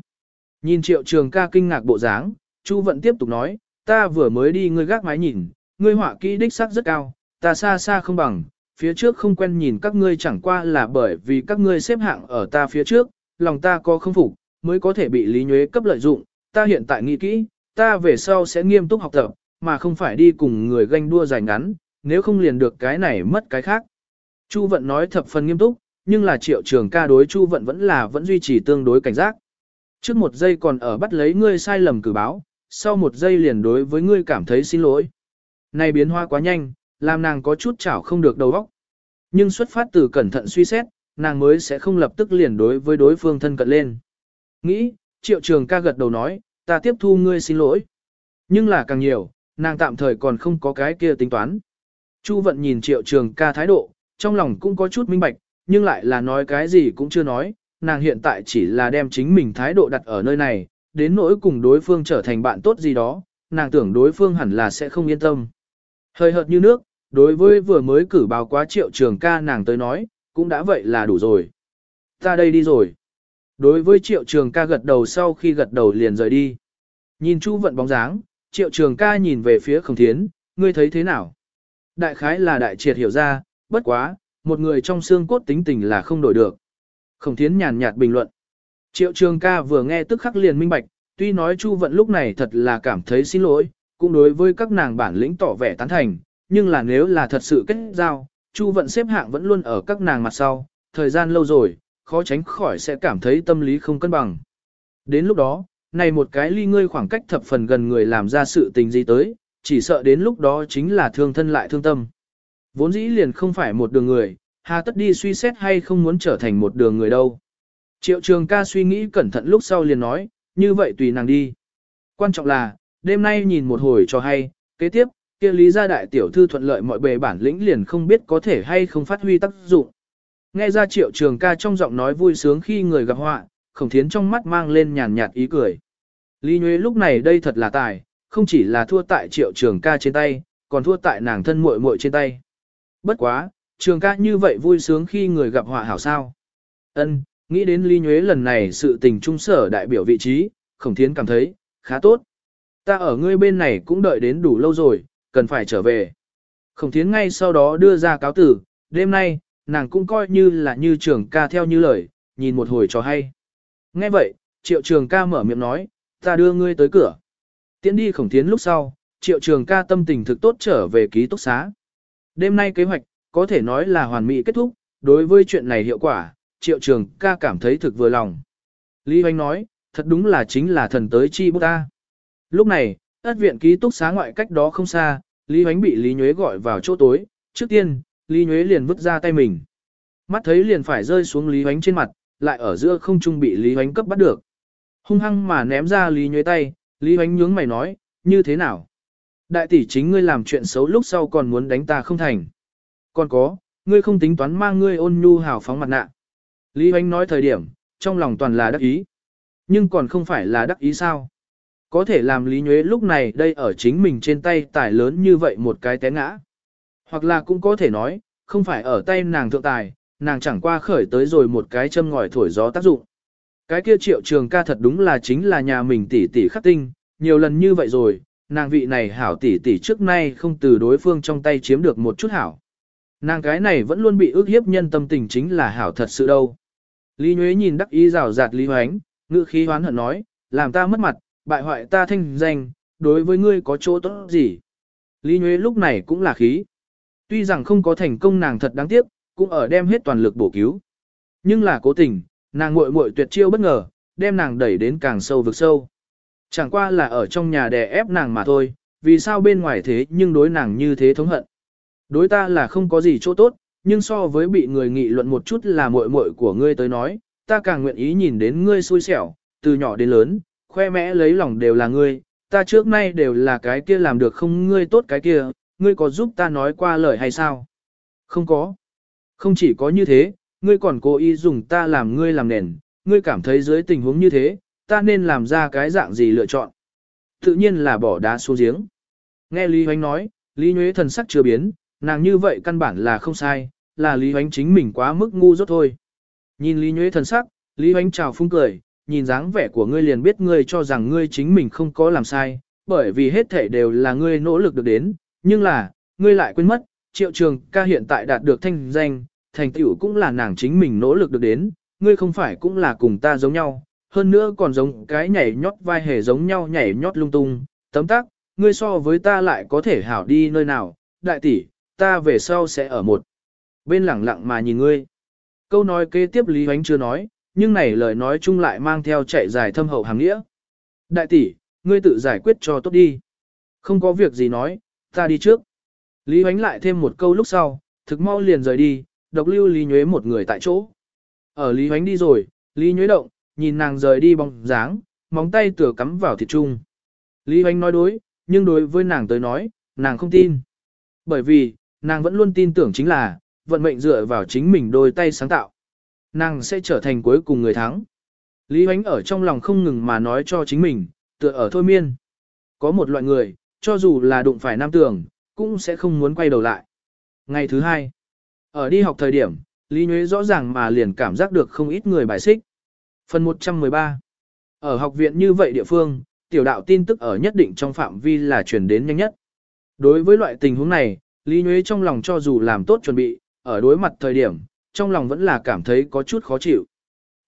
S1: Nhìn Triệu Trường ca kinh ngạc bộ dáng, Chu Vận tiếp tục nói, ta vừa mới đi ngươi gác mái nhìn, ngươi họa kỹ đích sắc rất cao, ta xa xa không bằng, phía trước không quen nhìn các ngươi chẳng qua là bởi vì các ngươi xếp hạng ở ta phía trước, lòng ta có không phục, mới có thể bị Lý Nhuế cấp lợi dụng, ta hiện tại nghĩ kỹ, ta về sau sẽ nghiêm túc học tập, mà không phải đi cùng người ganh đua dài ngắn, nếu không liền được cái này mất cái khác. Chu Vận nói thập phần nghiêm túc, nhưng là triệu trường ca đối Chu Vận vẫn là vẫn duy trì tương đối cảnh giác. Trước một giây còn ở bắt lấy ngươi sai lầm cử báo, sau một giây liền đối với ngươi cảm thấy xin lỗi. Này biến hóa quá nhanh, làm nàng có chút chảo không được đầu óc. Nhưng xuất phát từ cẩn thận suy xét, nàng mới sẽ không lập tức liền đối với đối phương thân cận lên. Nghĩ, triệu trường ca gật đầu nói, ta tiếp thu ngươi xin lỗi. Nhưng là càng nhiều, nàng tạm thời còn không có cái kia tính toán. Chu vận nhìn triệu trường ca thái độ, trong lòng cũng có chút minh bạch, nhưng lại là nói cái gì cũng chưa nói, nàng hiện tại chỉ là đem chính mình thái độ đặt ở nơi này, đến nỗi cùng đối phương trở thành bạn tốt gì đó, nàng tưởng đối phương hẳn là sẽ không yên tâm. Hơi hợt như nước, đối với vừa mới cử báo quá triệu trường ca nàng tới nói, cũng đã vậy là đủ rồi. Ta đây đi rồi. Đối với triệu trường ca gật đầu sau khi gật đầu liền rời đi. Nhìn Chu vận bóng dáng, triệu trường ca nhìn về phía khổng thiến, ngươi thấy thế nào? Đại khái là đại triệt hiểu ra, bất quá, một người trong xương cốt tính tình là không đổi được. Khổng thiến nhàn nhạt bình luận. Triệu trường ca vừa nghe tức khắc liền minh bạch, tuy nói Chu vận lúc này thật là cảm thấy xin lỗi, cũng đối với các nàng bản lĩnh tỏ vẻ tán thành, nhưng là nếu là thật sự kết giao, Chu vận xếp hạng vẫn luôn ở các nàng mặt sau, thời gian lâu rồi, khó tránh khỏi sẽ cảm thấy tâm lý không cân bằng. Đến lúc đó, này một cái ly ngươi khoảng cách thập phần gần người làm ra sự tình gì tới, chỉ sợ đến lúc đó chính là thương thân lại thương tâm. Vốn dĩ liền không phải một đường người, hà tất đi suy xét hay không muốn trở thành một đường người đâu. Triệu trường ca suy nghĩ cẩn thận lúc sau liền nói, như vậy tùy nàng đi. Quan trọng là, đêm nay nhìn một hồi cho hay, kế tiếp, kia lý gia đại tiểu thư thuận lợi mọi bề bản lĩnh liền không biết có thể hay không phát huy tác dụng. Nghe ra triệu trường ca trong giọng nói vui sướng khi người gặp họa, khổng thiến trong mắt mang lên nhàn nhạt ý cười. Lý Nhuế lúc này đây thật là tài, không chỉ là thua tại triệu trường ca trên tay, còn thua tại nàng thân muội muội trên tay. Bất quá, trường ca như vậy vui sướng khi người gặp họa hảo sao. Ân, nghĩ đến Lý Nhuế lần này sự tình trung sở đại biểu vị trí, khổng thiến cảm thấy, khá tốt. Ta ở ngươi bên này cũng đợi đến đủ lâu rồi, cần phải trở về. Khổng thiến ngay sau đó đưa ra cáo tử, đêm nay, nàng cũng coi như là như trường ca theo như lời, nhìn một hồi cho hay. Nghe vậy, triệu trường ca mở miệng nói, ta đưa ngươi tới cửa. Tiến đi khổng thiến lúc sau, triệu trường ca tâm tình thực tốt trở về ký túc xá. Đêm nay kế hoạch, có thể nói là hoàn mỹ kết thúc, đối với chuyện này hiệu quả, triệu trường ca cảm thấy thực vừa lòng. Lý Hoành nói, thật đúng là chính là thần tới chi bút ta. Lúc này, ất viện ký túc xá ngoại cách đó không xa, Lý Hoánh bị Lý Nhuế gọi vào chỗ tối, trước tiên, Lý Nhuế liền vứt ra tay mình. Mắt thấy liền phải rơi xuống Lý Hoánh trên mặt, lại ở giữa không trung bị Lý Hoánh cấp bắt được. Hung hăng mà ném ra Lý Nhuế tay, Lý Hoánh nhướng mày nói, như thế nào? Đại tỷ chính ngươi làm chuyện xấu lúc sau còn muốn đánh ta không thành. Còn có, ngươi không tính toán mang ngươi ôn nhu hào phóng mặt nạ. Lý Hoánh nói thời điểm, trong lòng toàn là đắc ý. Nhưng còn không phải là đắc ý sao? Có thể làm Lý Nhuế lúc này đây ở chính mình trên tay tài lớn như vậy một cái té ngã. Hoặc là cũng có thể nói, không phải ở tay nàng thượng tài, nàng chẳng qua khởi tới rồi một cái châm ngòi thổi gió tác dụng. Cái kia triệu trường ca thật đúng là chính là nhà mình tỷ tỷ khắc tinh, nhiều lần như vậy rồi, nàng vị này hảo tỷ tỷ trước nay không từ đối phương trong tay chiếm được một chút hảo. Nàng cái này vẫn luôn bị ước hiếp nhân tâm tình chính là hảo thật sự đâu. Lý Nhuế nhìn đắc ý rào rạt Lý Hoánh, ngữ khí hoán hận nói, làm ta mất mặt, bại hoại ta thanh danh, đối với ngươi có chỗ tốt gì. Lý Nhuế lúc này cũng là khí. Tuy rằng không có thành công nàng thật đáng tiếc, cũng ở đem hết toàn lực bổ cứu. Nhưng là cố tình, nàng muội muội tuyệt chiêu bất ngờ, đem nàng đẩy đến càng sâu vực sâu. Chẳng qua là ở trong nhà đè ép nàng mà thôi, vì sao bên ngoài thế nhưng đối nàng như thế thống hận. Đối ta là không có gì chỗ tốt, nhưng so với bị người nghị luận một chút là muội muội của ngươi tới nói, ta càng nguyện ý nhìn đến ngươi xui xẻo, từ nhỏ đến lớn, khoe mẽ lấy lòng đều là ngươi, ta trước nay đều là cái kia làm được không ngươi tốt cái kia, ngươi có giúp ta nói qua lời hay sao? Không có. Không chỉ có như thế, ngươi còn cố ý dùng ta làm ngươi làm nền, ngươi cảm thấy dưới tình huống như thế, ta nên làm ra cái dạng gì lựa chọn. Tự nhiên là bỏ đá xuống giếng. Nghe Lý Hoánh nói, Lý Nhuế thần sắc chưa biến, nàng như vậy căn bản là không sai, là Lý Hoánh chính mình quá mức ngu dốt thôi. Nhìn Lý Nhuế thần sắc, Lý Hoánh chào phung cười, nhìn dáng vẻ của ngươi liền biết ngươi cho rằng ngươi chính mình không có làm sai, bởi vì hết thể đều là ngươi nỗ lực được đến, nhưng là, ngươi lại quên mất, triệu trường ca hiện tại đạt được thanh danh, thành tựu cũng là nàng chính mình nỗ lực được đến, ngươi không phải cũng là cùng ta giống nhau, hơn nữa còn giống cái nhảy nhót vai hề giống nhau nhảy nhót lung tung, tấm tắc, ngươi so với ta lại có thể hảo đi nơi nào, đại tỷ, ta về sau sẽ ở một bên lẳng lặng mà nhìn ngươi. Câu nói kế tiếp Lý Hoánh chưa nói, nhưng này lời nói chung lại mang theo chạy dài thâm hậu hàng nghĩa. Đại tỷ, ngươi tự giải quyết cho tốt đi. Không có việc gì nói, ta đi trước. Lý Hoánh lại thêm một câu lúc sau, thực mau liền rời đi, độc lưu Lý Nhuế một người tại chỗ. Ở Lý Hoánh đi rồi, Lý Nhuế động, nhìn nàng rời đi bóng dáng, móng tay tựa cắm vào thịt trung. Lý Hoánh nói đối, nhưng đối với nàng tới nói, nàng không tin. Bởi vì, nàng vẫn luôn tin tưởng chính là, vận mệnh dựa vào chính mình đôi tay sáng tạo. Nàng sẽ trở thành cuối cùng người thắng. Lý Huánh ở trong lòng không ngừng mà nói cho chính mình, tựa ở thôi miên. Có một loại người, cho dù là đụng phải nam tường, cũng sẽ không muốn quay đầu lại. Ngày thứ hai, ở đi học thời điểm, Lý Nhuế rõ ràng mà liền cảm giác được không ít người bài xích. Phần 113 Ở học viện như vậy địa phương, tiểu đạo tin tức ở nhất định trong phạm vi là truyền đến nhanh nhất. Đối với loại tình huống này, Lý Nhuế trong lòng cho dù làm tốt chuẩn bị, ở đối mặt thời điểm, trong lòng vẫn là cảm thấy có chút khó chịu.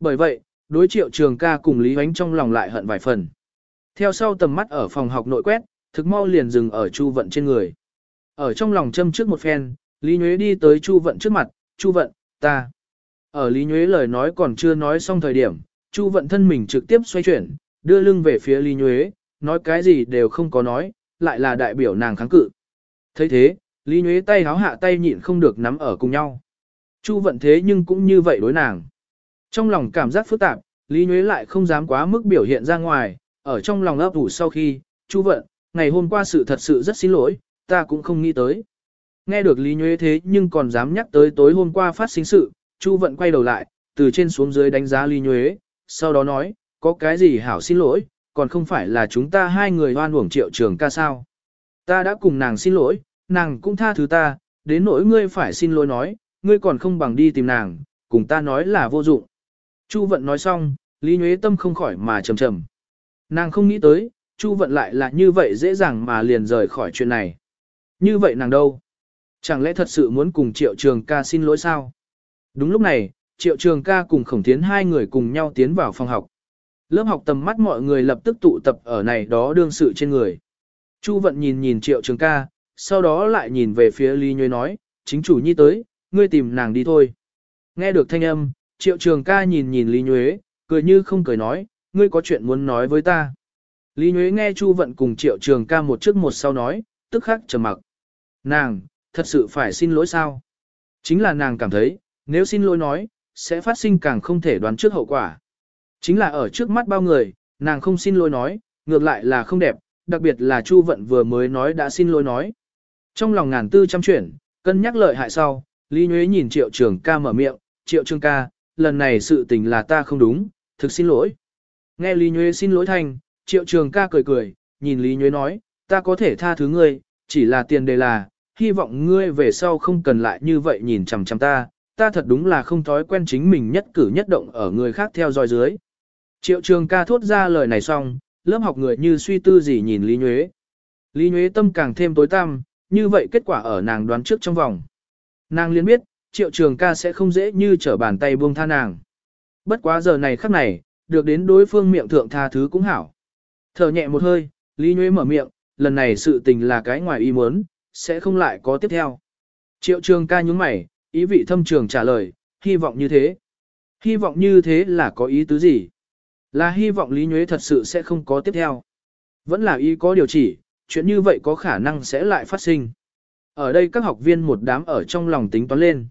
S1: Bởi vậy, đối triệu trường ca cùng Lý Huánh trong lòng lại hận vài phần. Theo sau tầm mắt ở phòng học nội quét, thực mau liền dừng ở Chu Vận trên người. Ở trong lòng châm trước một phen, Lý Nhuế đi tới Chu Vận trước mặt, Chu Vận, ta. Ở Lý Nhuế lời nói còn chưa nói xong thời điểm, Chu Vận thân mình trực tiếp xoay chuyển, đưa lưng về phía Lý Nhuế, nói cái gì đều không có nói, lại là đại biểu nàng kháng cự. thấy thế, Lý Nhuế tay háo hạ tay nhịn không được nắm ở cùng nhau. Chu Vận thế nhưng cũng như vậy đối nàng. Trong lòng cảm giác phức tạp, Lý Nhuế lại không dám quá mức biểu hiện ra ngoài, ở trong lòng ấp ủ sau khi, Chu Vận, ngày hôm qua sự thật sự rất xin lỗi, ta cũng không nghĩ tới. Nghe được Lý Nhuế thế nhưng còn dám nhắc tới tối hôm qua phát sinh sự, Chu Vận quay đầu lại, từ trên xuống dưới đánh giá Lý Nhuế, sau đó nói, có cái gì hảo xin lỗi, còn không phải là chúng ta hai người hoan uổng triệu trường ca sao. Ta đã cùng nàng xin lỗi, nàng cũng tha thứ ta, đến nỗi ngươi phải xin lỗi nói, ngươi còn không bằng đi tìm nàng, cùng ta nói là vô dụng. Chu Vận nói xong, Lý Nhuế tâm không khỏi mà trầm trầm. Nàng không nghĩ tới, Chu Vận lại là như vậy dễ dàng mà liền rời khỏi chuyện này. Như vậy nàng đâu? Chẳng lẽ thật sự muốn cùng Triệu Trường ca xin lỗi sao? Đúng lúc này, Triệu Trường ca cùng Khổng Tiến hai người cùng nhau tiến vào phòng học. Lớp học tầm mắt mọi người lập tức tụ tập ở này đó đương sự trên người. Chu Vận nhìn nhìn Triệu Trường ca, sau đó lại nhìn về phía Lý Nhuế nói, chính chủ nhi tới, ngươi tìm nàng đi thôi. Nghe được thanh âm, Triệu Trường ca nhìn nhìn Lý Nhuế, cười như không cười nói, ngươi có chuyện muốn nói với ta. Lý Nhuế nghe Chu Vận cùng Triệu Trường ca một trước một sau nói, tức khắc trầm mặc. Nàng, thật sự phải xin lỗi sao? Chính là nàng cảm thấy, nếu xin lỗi nói, sẽ phát sinh càng không thể đoán trước hậu quả. Chính là ở trước mắt bao người, nàng không xin lỗi nói, ngược lại là không đẹp, đặc biệt là Chu Vận vừa mới nói đã xin lỗi nói. Trong lòng ngàn tư trăm chuyển, cân nhắc lợi hại sau, Lý Nhuế nhìn Triệu Trường ca mở miệng, Triệu Trường ca, lần này sự tình là ta không đúng, thực xin lỗi. Nghe Lý Nhuế xin lỗi thành, Triệu Trường ca cười cười, nhìn Lý Nhuế nói, ta có thể tha thứ ngươi, chỉ là tiền đề là, hy vọng ngươi về sau không cần lại như vậy nhìn chằm chằm ta, ta thật đúng là không thói quen chính mình nhất cử nhất động ở người khác theo dõi dưới. Triệu Trường ca thốt ra lời này xong, lớp học người như suy tư gì nhìn Lý Nhuế. Lý Nhuế tâm càng thêm tối tăm, như vậy kết quả ở nàng đoán trước trong vòng. Nàng liên biết, Triệu Trường ca sẽ không dễ như trở bàn tay buông tha nàng. Bất quá giờ này khắc này, được đến đối phương miệng thượng tha thứ cũng hảo. Thở nhẹ một hơi, Lý Nhuế mở miệng, lần này sự tình là cái ngoài ý muốn, sẽ không lại có tiếp theo. Triệu trường ca nhúng mày, ý vị thâm trường trả lời, hy vọng như thế. Hy vọng như thế là có ý tứ gì? Là hy vọng Lý Nhuế thật sự sẽ không có tiếp theo. Vẫn là ý có điều chỉ, chuyện như vậy có khả năng sẽ lại phát sinh. Ở đây các học viên một đám ở trong lòng tính toán lên.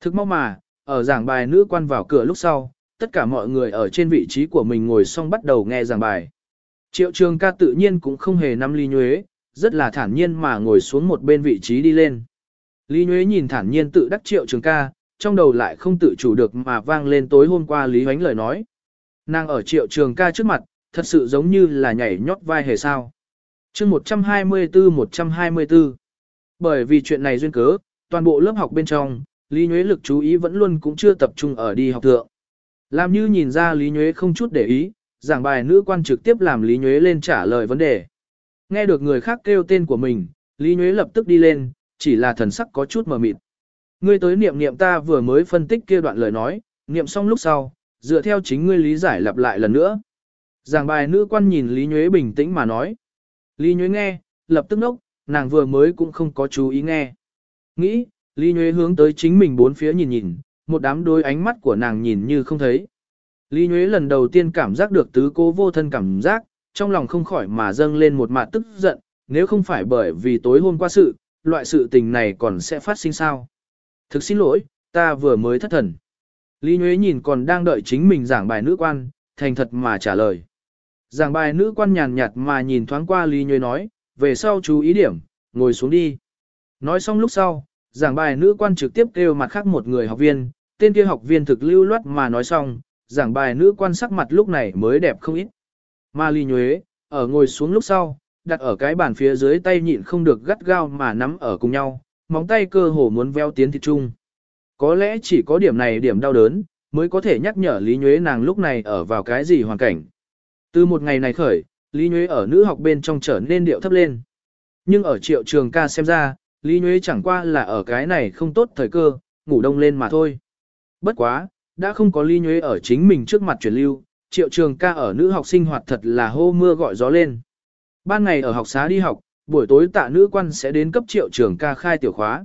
S1: Thực mau mà, ở giảng bài nữ quan vào cửa lúc sau, tất cả mọi người ở trên vị trí của mình ngồi xong bắt đầu nghe giảng bài. Triệu trường ca tự nhiên cũng không hề nắm ly Nhuế, rất là thản nhiên mà ngồi xuống một bên vị trí đi lên. Lý Nhuế nhìn thản nhiên tự đắc triệu trường ca, trong đầu lại không tự chủ được mà vang lên tối hôm qua Lý Huánh lời nói. Nàng ở triệu trường ca trước mặt, thật sự giống như là nhảy nhót vai hề sao. chương 124-124 bởi vì chuyện này duyên cớ, toàn bộ lớp học bên trong, Lý Nhuế lực chú ý vẫn luôn cũng chưa tập trung ở đi học thượng. Làm như nhìn ra Lý Nhuế không chút để ý, giảng bài nữ quan trực tiếp làm Lý Nhuế lên trả lời vấn đề. Nghe được người khác kêu tên của mình, Lý Nhuế lập tức đi lên, chỉ là thần sắc có chút mờ mịt. Ngươi tới niệm niệm ta vừa mới phân tích kia đoạn lời nói, niệm xong lúc sau, dựa theo chính ngươi lý giải lặp lại lần nữa. Giảng bài nữ quan nhìn Lý Nhuế bình tĩnh mà nói. Lý Nhuế nghe, lập tức nốc, nàng vừa mới cũng không có chú ý nghe. Nghĩ, Lý Nhuế hướng tới chính mình bốn phía nhìn nhìn, một đám đôi ánh mắt của nàng nhìn như không thấy. Lý Nhuế lần đầu tiên cảm giác được tứ cô vô thân cảm giác, trong lòng không khỏi mà dâng lên một mạt tức giận, nếu không phải bởi vì tối hôm qua sự, loại sự tình này còn sẽ phát sinh sao. Thực xin lỗi, ta vừa mới thất thần. Lý Nhuế nhìn còn đang đợi chính mình giảng bài nữ quan, thành thật mà trả lời. Giảng bài nữ quan nhàn nhạt mà nhìn thoáng qua Lý Nhuế nói, về sau chú ý điểm, ngồi xuống đi. Nói xong lúc sau, giảng bài nữ quan trực tiếp kêu mặt khác một người học viên, tên kia học viên thực lưu loát mà nói xong, giảng bài nữ quan sắc mặt lúc này mới đẹp không ít. Mà Lý Nhuế, ở ngồi xuống lúc sau, đặt ở cái bàn phía dưới tay nhịn không được gắt gao mà nắm ở cùng nhau, móng tay cơ hồ muốn veo tiến thịt chung. Có lẽ chỉ có điểm này điểm đau đớn, mới có thể nhắc nhở Lý Nhuế nàng lúc này ở vào cái gì hoàn cảnh. Từ một ngày này khởi, Lý Nhuế ở nữ học bên trong trở nên điệu thấp lên. Nhưng ở triệu trường ca xem ra, Lý Nhuế chẳng qua là ở cái này không tốt thời cơ, ngủ đông lên mà thôi. Bất quá, đã không có Lý Nhuế ở chính mình trước mặt chuyển lưu, triệu trường ca ở nữ học sinh hoạt thật là hô mưa gọi gió lên. Ban ngày ở học xá đi học, buổi tối tạ nữ quan sẽ đến cấp triệu trường ca khai tiểu khóa.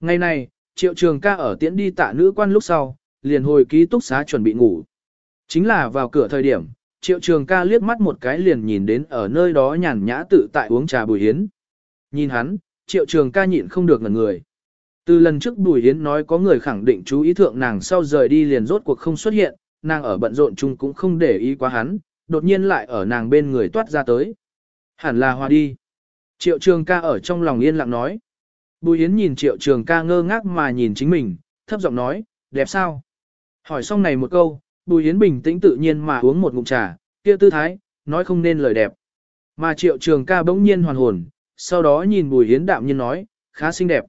S1: Ngày này, triệu trường ca ở tiễn đi tạ nữ quan lúc sau, liền hồi ký túc xá chuẩn bị ngủ. Chính là vào cửa thời điểm, triệu trường ca liếc mắt một cái liền nhìn đến ở nơi đó nhàn nhã tự tại uống trà bùi hiến. Nhìn hắn, triệu trường ca nhịn không được ngần người. Từ lần trước bùi hiến nói có người khẳng định chú ý thượng nàng sau rời đi liền rốt cuộc không xuất hiện, nàng ở bận rộn chung cũng không để ý quá hắn, đột nhiên lại ở nàng bên người toát ra tới. Hẳn là hòa đi. Triệu trường ca ở trong lòng yên lặng nói. Bùi Yến nhìn triệu trường ca ngơ ngác mà nhìn chính mình, thấp giọng nói, đẹp sao? Hỏi xong này một câu, Bùi Yến bình tĩnh tự nhiên mà uống một ngụm trà, kia tư thái, nói không nên lời đẹp. Mà triệu trường ca bỗng nhiên hoàn hồn, sau đó nhìn Bùi Yến đạm nhiên nói, khá xinh đẹp.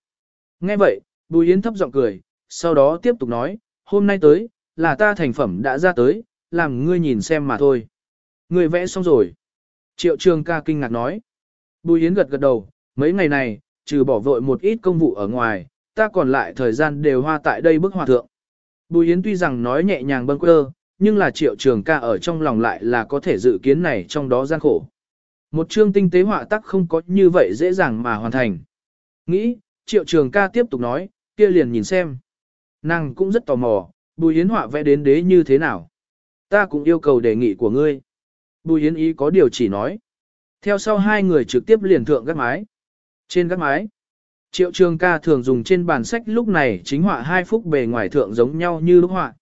S1: Nghe vậy, Bùi Yến thấp giọng cười, sau đó tiếp tục nói, hôm nay tới, là ta thành phẩm đã ra tới, làm ngươi nhìn xem mà thôi. Ngươi vẽ xong rồi. Triệu trường ca kinh ngạc nói. Bùi Yến gật gật đầu, mấy ngày này, trừ bỏ vội một ít công vụ ở ngoài, ta còn lại thời gian đều hoa tại đây bức hòa thượng. Bùi Yến tuy rằng nói nhẹ nhàng bâng quơ, nhưng là triệu trường ca ở trong lòng lại là có thể dự kiến này trong đó gian khổ. Một chương tinh tế họa tác không có như vậy dễ dàng mà hoàn thành. Nghĩ, triệu trường ca tiếp tục nói, kia liền nhìn xem. Nàng cũng rất tò mò, bùi Yến họa vẽ đến đế như thế nào. Ta cũng yêu cầu đề nghị của ngươi. Bùi Yến ý có điều chỉ nói. Theo sau hai người trực tiếp liền thượng gác mái. Trên gác mái, triệu trường ca thường dùng trên bản sách lúc này chính họa hai phúc bề ngoài thượng giống nhau như lúc họa.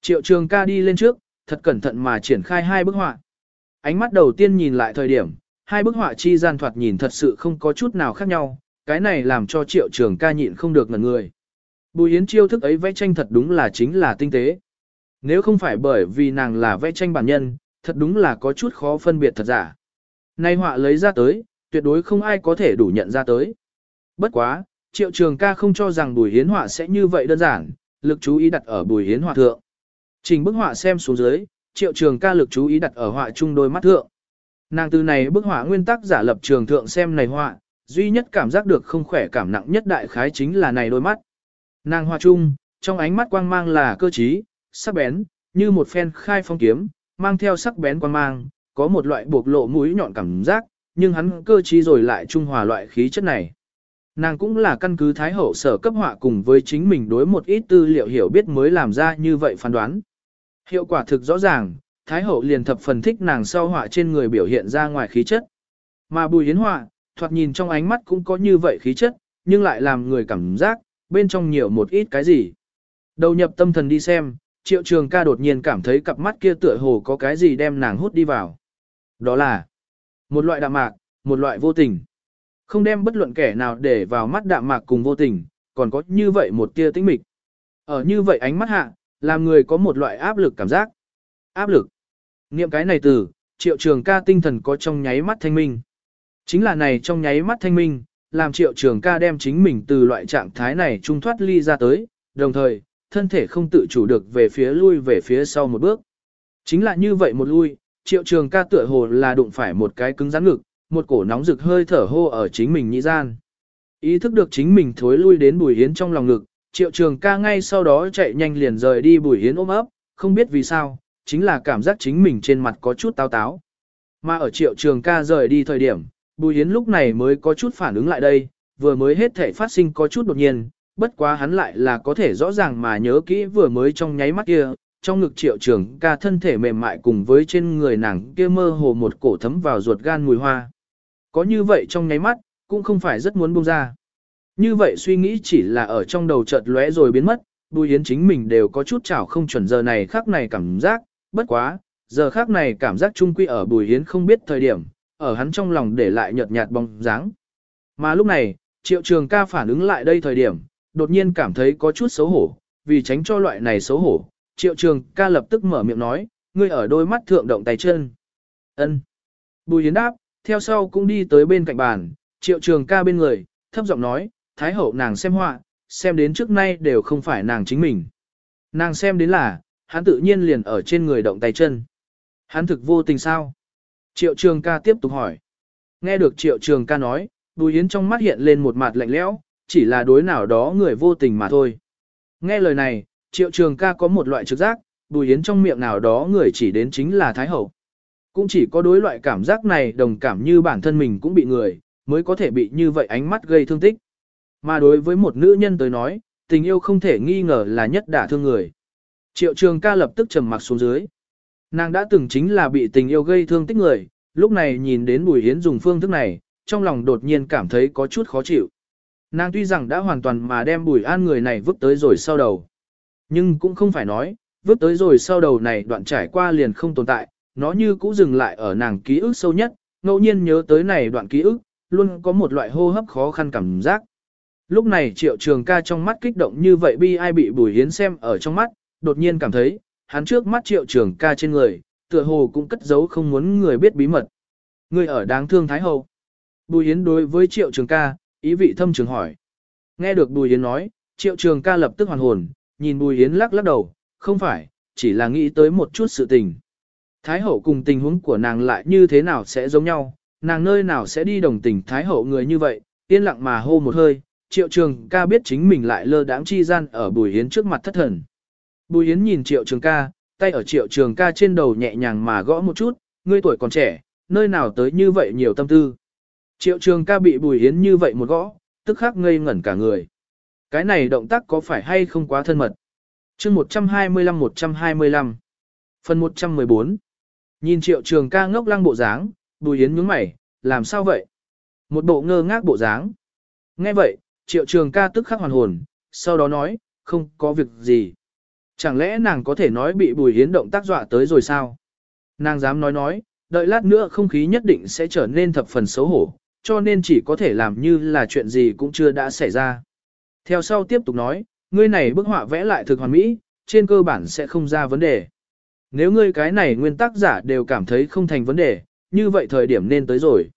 S1: Triệu trường ca đi lên trước, thật cẩn thận mà triển khai hai bức họa. Ánh mắt đầu tiên nhìn lại thời điểm, hai bức họa chi gian thoạt nhìn thật sự không có chút nào khác nhau, cái này làm cho triệu trường ca nhịn không được ngần người. Bùi Yến chiêu thức ấy vẽ tranh thật đúng là chính là tinh tế. Nếu không phải bởi vì nàng là vẽ tranh bản nhân, thật đúng là có chút khó phân biệt thật giả. Nay họa lấy ra tới, tuyệt đối không ai có thể đủ nhận ra tới. Bất quá, triệu trường ca không cho rằng bùi hiến họa sẽ như vậy đơn giản, lực chú ý đặt ở bùi hiến họa thượng. Trình bức họa xem xuống dưới, triệu trường ca lực chú ý đặt ở họa chung đôi mắt thượng. Nàng từ này bức họa nguyên tắc giả lập trường thượng xem này họa, duy nhất cảm giác được không khỏe cảm nặng nhất đại khái chính là này đôi mắt. Nàng họa chung, trong ánh mắt quang mang là cơ trí, sắc bén, như một phen khai phong kiếm, mang theo sắc bén quang mang, có một loại buộc lộ mũi nhọn cảm giác, nhưng hắn cơ trí rồi lại trung hòa loại khí chất này. Nàng cũng là căn cứ Thái Hậu sở cấp họa cùng với chính mình đối một ít tư liệu hiểu biết mới làm ra như vậy phán đoán. Hiệu quả thực rõ ràng, Thái Hậu liền thập phần thích nàng sau họa trên người biểu hiện ra ngoài khí chất. Mà bùi yến họa, thoạt nhìn trong ánh mắt cũng có như vậy khí chất, nhưng lại làm người cảm giác, bên trong nhiều một ít cái gì. Đầu nhập tâm thần đi xem, triệu trường ca đột nhiên cảm thấy cặp mắt kia tựa hồ có cái gì đem nàng hút đi vào. Đó là một loại đạm mạc, một loại vô tình. Không đem bất luận kẻ nào để vào mắt đạm mạc cùng vô tình, còn có như vậy một tia tĩnh mịch. Ở như vậy ánh mắt hạ, làm người có một loại áp lực cảm giác. Áp lực. Niệm cái này từ, triệu trường ca tinh thần có trong nháy mắt thanh minh. Chính là này trong nháy mắt thanh minh, làm triệu trường ca đem chính mình từ loại trạng thái này trung thoát ly ra tới, đồng thời, thân thể không tự chủ được về phía lui về phía sau một bước. Chính là như vậy một lui, triệu trường ca tựa hồ là đụng phải một cái cứng rắn ngực, một cổ nóng rực hơi thở hô ở chính mình nhĩ gian. Ý thức được chính mình thối lui đến bùi hiến trong lòng ngực, triệu trường ca ngay sau đó chạy nhanh liền rời đi bùi hiến ôm ấp, không biết vì sao, chính là cảm giác chính mình trên mặt có chút táo táo. Mà ở triệu trường ca rời đi thời điểm, bùi hiến lúc này mới có chút phản ứng lại đây, vừa mới hết thể phát sinh có chút đột nhiên, bất quá hắn lại là có thể rõ ràng mà nhớ kỹ vừa mới trong nháy mắt kia, trong ngực triệu trường ca thân thể mềm mại cùng với trên người nàng kia mơ hồ một cổ thấm vào ruột gan mùi hoa. Có như vậy trong nháy mắt, cũng không phải rất muốn buông ra. Như vậy suy nghĩ chỉ là ở trong đầu chợt lóe rồi biến mất, Bùi Yến chính mình đều có chút chảo không chuẩn giờ này khác này cảm giác, bất quá, giờ khác này cảm giác trung quy ở Bùi Yến không biết thời điểm, ở hắn trong lòng để lại nhợt nhạt bóng dáng. Mà lúc này, Triệu Trường ca phản ứng lại đây thời điểm, đột nhiên cảm thấy có chút xấu hổ, vì tránh cho loại này xấu hổ, Triệu Trường ca lập tức mở miệng nói, ngươi ở đôi mắt thượng động tay chân. Ân. Bùi Yến đáp, theo sau cũng đi tới bên cạnh bàn, Triệu Trường ca bên người, thấp giọng nói, Thái hậu nàng xem họa, xem đến trước nay đều không phải nàng chính mình. Nàng xem đến là, hắn tự nhiên liền ở trên người động tay chân. Hắn thực vô tình sao? Triệu trường ca tiếp tục hỏi. Nghe được triệu trường ca nói, Bùi Yến trong mắt hiện lên một mặt lạnh lẽo, chỉ là đối nào đó người vô tình mà thôi. Nghe lời này, triệu trường ca có một loại trực giác, Bùi Yến trong miệng nào đó người chỉ đến chính là Thái Hậu. Cũng chỉ có đối loại cảm giác này đồng cảm như bản thân mình cũng bị người, mới có thể bị như vậy ánh mắt gây thương tích. Mà đối với một nữ nhân tới nói, tình yêu không thể nghi ngờ là nhất đả thương người. Triệu trường ca lập tức trầm mặc xuống dưới. Nàng đã từng chính là bị tình yêu gây thương tích người, lúc này nhìn đến Bùi Hiến dùng phương thức này, trong lòng đột nhiên cảm thấy có chút khó chịu. Nàng tuy rằng đã hoàn toàn mà đem Bùi An người này vứt tới rồi sau đầu. Nhưng cũng không phải nói, vứt tới rồi sau đầu này đoạn trải qua liền không tồn tại, nó như cũ dừng lại ở nàng ký ức sâu nhất, ngẫu nhiên nhớ tới này đoạn ký ức, luôn có một loại hô hấp khó khăn cảm giác. Lúc này triệu trường ca trong mắt kích động như vậy bi ai bị bùi hiến xem ở trong mắt, đột nhiên cảm thấy, hắn trước mắt triệu trường ca trên người, tựa hồ cũng cất giấu không muốn người biết bí mật. Người ở đáng thương Thái Hậu. Bùi hiến đối với triệu trường ca, ý vị thâm trường hỏi. Nghe được bùi hiến nói, triệu trường ca lập tức hoàn hồn, nhìn bùi hiến lắc lắc đầu, không phải, chỉ là nghĩ tới một chút sự tình. Thái hậu cùng tình huống của nàng lại như thế nào sẽ giống nhau, nàng nơi nào sẽ đi đồng tình Thái hậu người như vậy, yên lặng mà hô một hơi, triệu trường ca biết chính mình lại lơ đãng chi gian ở bùi hiến trước mặt thất thần. Bùi hiến nhìn triệu trường ca, tay ở triệu trường ca trên đầu nhẹ nhàng mà gõ một chút, ngươi tuổi còn trẻ, nơi nào tới như vậy nhiều tâm tư. Triệu trường ca bị bùi hiến như vậy một gõ, tức khắc ngây ngẩn cả người. Cái này động tác có phải hay không quá thân mật? chương 125-125 Phần 114 Nhìn triệu trường ca ngốc lăng bộ dáng, bùi hiến nhướng mày, làm sao vậy? Một bộ ngơ ngác bộ dáng. Nghe vậy, triệu trường ca tức khắc hoàn hồn, sau đó nói, không có việc gì. Chẳng lẽ nàng có thể nói bị bùi hiến động tác dọa tới rồi sao? Nàng dám nói nói, đợi lát nữa không khí nhất định sẽ trở nên thập phần xấu hổ, cho nên chỉ có thể làm như là chuyện gì cũng chưa đã xảy ra. Theo sau tiếp tục nói, ngươi này bức họa vẽ lại thực hoàn mỹ, trên cơ bản sẽ không ra vấn đề. Nếu ngươi cái này nguyên tác giả đều cảm thấy không thành vấn đề, như vậy thời điểm nên tới rồi.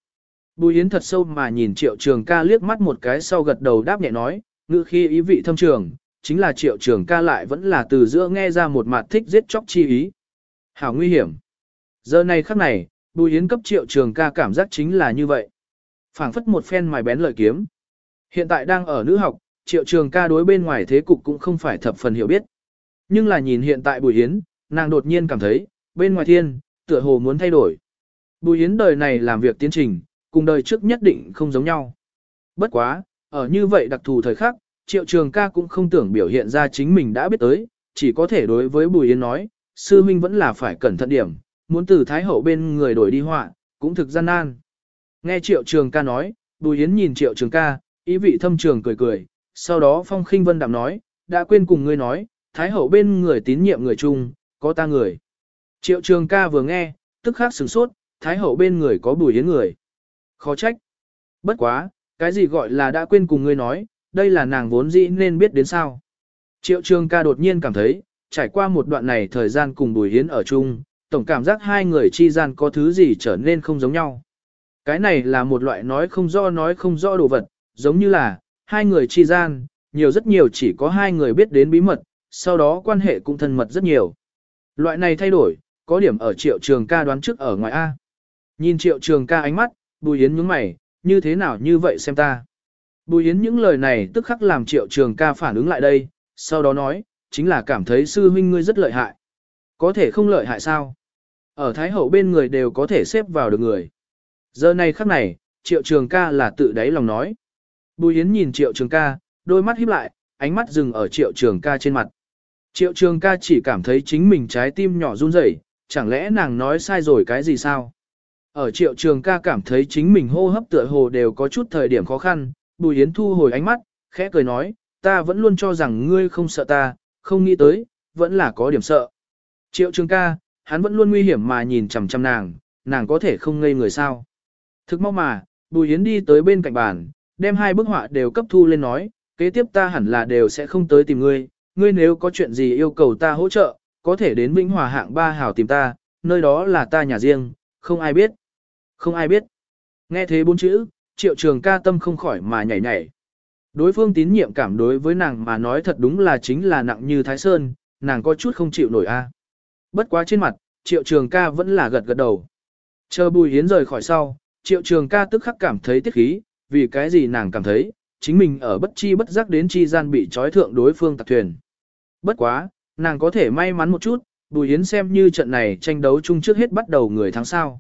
S1: Bùi Yến thật sâu mà nhìn Triệu Trường ca liếc mắt một cái sau gật đầu đáp nhẹ nói, ngữ khi ý vị thâm trường, chính là Triệu Trường ca lại vẫn là từ giữa nghe ra một mặt thích giết chóc chi ý. Hảo nguy hiểm. Giờ này khắc này, Bùi Yến cấp Triệu Trường ca cảm giác chính là như vậy. phảng phất một phen mài bén lợi kiếm. Hiện tại đang ở nữ học, Triệu Trường ca đối bên ngoài thế cục cũng không phải thập phần hiểu biết. Nhưng là nhìn hiện tại Bùi Yến, nàng đột nhiên cảm thấy, bên ngoài thiên, tựa hồ muốn thay đổi. Bùi Yến đời này làm việc tiến trình, cùng đời trước nhất định không giống nhau. Bất quá, ở như vậy đặc thù thời khắc, triệu trường ca cũng không tưởng biểu hiện ra chính mình đã biết tới, chỉ có thể đối với Bùi Yến nói, sư huynh vẫn là phải cẩn thận điểm, muốn từ Thái Hậu bên người đổi đi họa, cũng thực gian nan. Nghe triệu trường ca nói, Bùi Yến nhìn triệu trường ca, ý vị thâm trường cười cười, sau đó phong khinh vân đạm nói, đã quên cùng ngươi nói, Thái Hậu bên người tín nhiệm người chung, có ta người. Triệu trường ca vừa nghe, tức khắc sửng sốt, Thái Hậu bên người có Bùi Yến người. Khó trách. Bất quá, cái gì gọi là đã quên cùng ngươi nói, đây là nàng vốn dĩ nên biết đến sao. Triệu trường ca đột nhiên cảm thấy, trải qua một đoạn này thời gian cùng Bùi Hiến ở chung, tổng cảm giác hai người chi gian có thứ gì trở nên không giống nhau. Cái này là một loại nói không rõ nói không rõ đồ vật, giống như là, hai người chi gian, nhiều rất nhiều chỉ có hai người biết đến bí mật, sau đó quan hệ cũng thân mật rất nhiều. Loại này thay đổi, có điểm ở triệu trường ca đoán trước ở ngoài A. Nhìn triệu trường ca ánh mắt, Bùi Yến nhướng mày, như thế nào như vậy xem ta. Bùi Yến những lời này tức khắc làm triệu trường ca phản ứng lại đây, sau đó nói, chính là cảm thấy sư huynh ngươi rất lợi hại. Có thể không lợi hại sao? Ở Thái Hậu bên người đều có thể xếp vào được người. Giờ này khắc này, triệu trường ca là tự đáy lòng nói. Bùi Yến nhìn triệu trường ca, đôi mắt híp lại, ánh mắt dừng ở triệu trường ca trên mặt. Triệu trường ca chỉ cảm thấy chính mình trái tim nhỏ run rẩy, chẳng lẽ nàng nói sai rồi cái gì sao? Ở triệu trường ca cảm thấy chính mình hô hấp tựa hồ đều có chút thời điểm khó khăn, Bùi Yến thu hồi ánh mắt, khẽ cười nói, ta vẫn luôn cho rằng ngươi không sợ ta, không nghĩ tới, vẫn là có điểm sợ. Triệu trường ca, hắn vẫn luôn nguy hiểm mà nhìn chằm chằm nàng, nàng có thể không ngây người sao. Thực mau mà, Bùi Yến đi tới bên cạnh bàn, đem hai bức họa đều cấp thu lên nói, kế tiếp ta hẳn là đều sẽ không tới tìm ngươi, ngươi nếu có chuyện gì yêu cầu ta hỗ trợ, có thể đến Vĩnh Hòa hạng ba hảo tìm ta, nơi đó là ta nhà riêng, không ai biết. Không ai biết. Nghe thế bốn chữ, triệu trường ca tâm không khỏi mà nhảy nhảy. Đối phương tín nhiệm cảm đối với nàng mà nói thật đúng là chính là nặng như Thái Sơn, nàng có chút không chịu nổi a. Bất quá trên mặt, triệu trường ca vẫn là gật gật đầu. Chờ bùi hiến rời khỏi sau, triệu trường ca tức khắc cảm thấy tiết khí, vì cái gì nàng cảm thấy, chính mình ở bất chi bất giác đến chi gian bị trói thượng đối phương tạc thuyền. Bất quá, nàng có thể may mắn một chút, bùi Yến xem như trận này tranh đấu chung trước hết bắt đầu người thắng sau.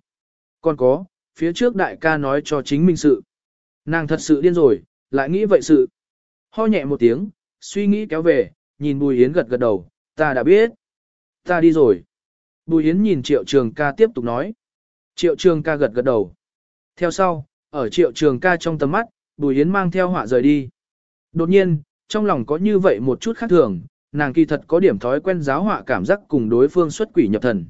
S1: Còn có, phía trước đại ca nói cho chính mình sự. Nàng thật sự điên rồi, lại nghĩ vậy sự. Ho nhẹ một tiếng, suy nghĩ kéo về, nhìn Bùi Yến gật gật đầu, ta đã biết. Ta đi rồi. Bùi Yến nhìn Triệu Trường ca tiếp tục nói. Triệu Trường ca gật gật đầu. Theo sau, ở Triệu Trường ca trong tầm mắt, Bùi Yến mang theo họa rời đi. Đột nhiên, trong lòng có như vậy một chút khác thường, nàng kỳ thật có điểm thói quen giáo họa cảm giác cùng đối phương xuất quỷ nhập thần.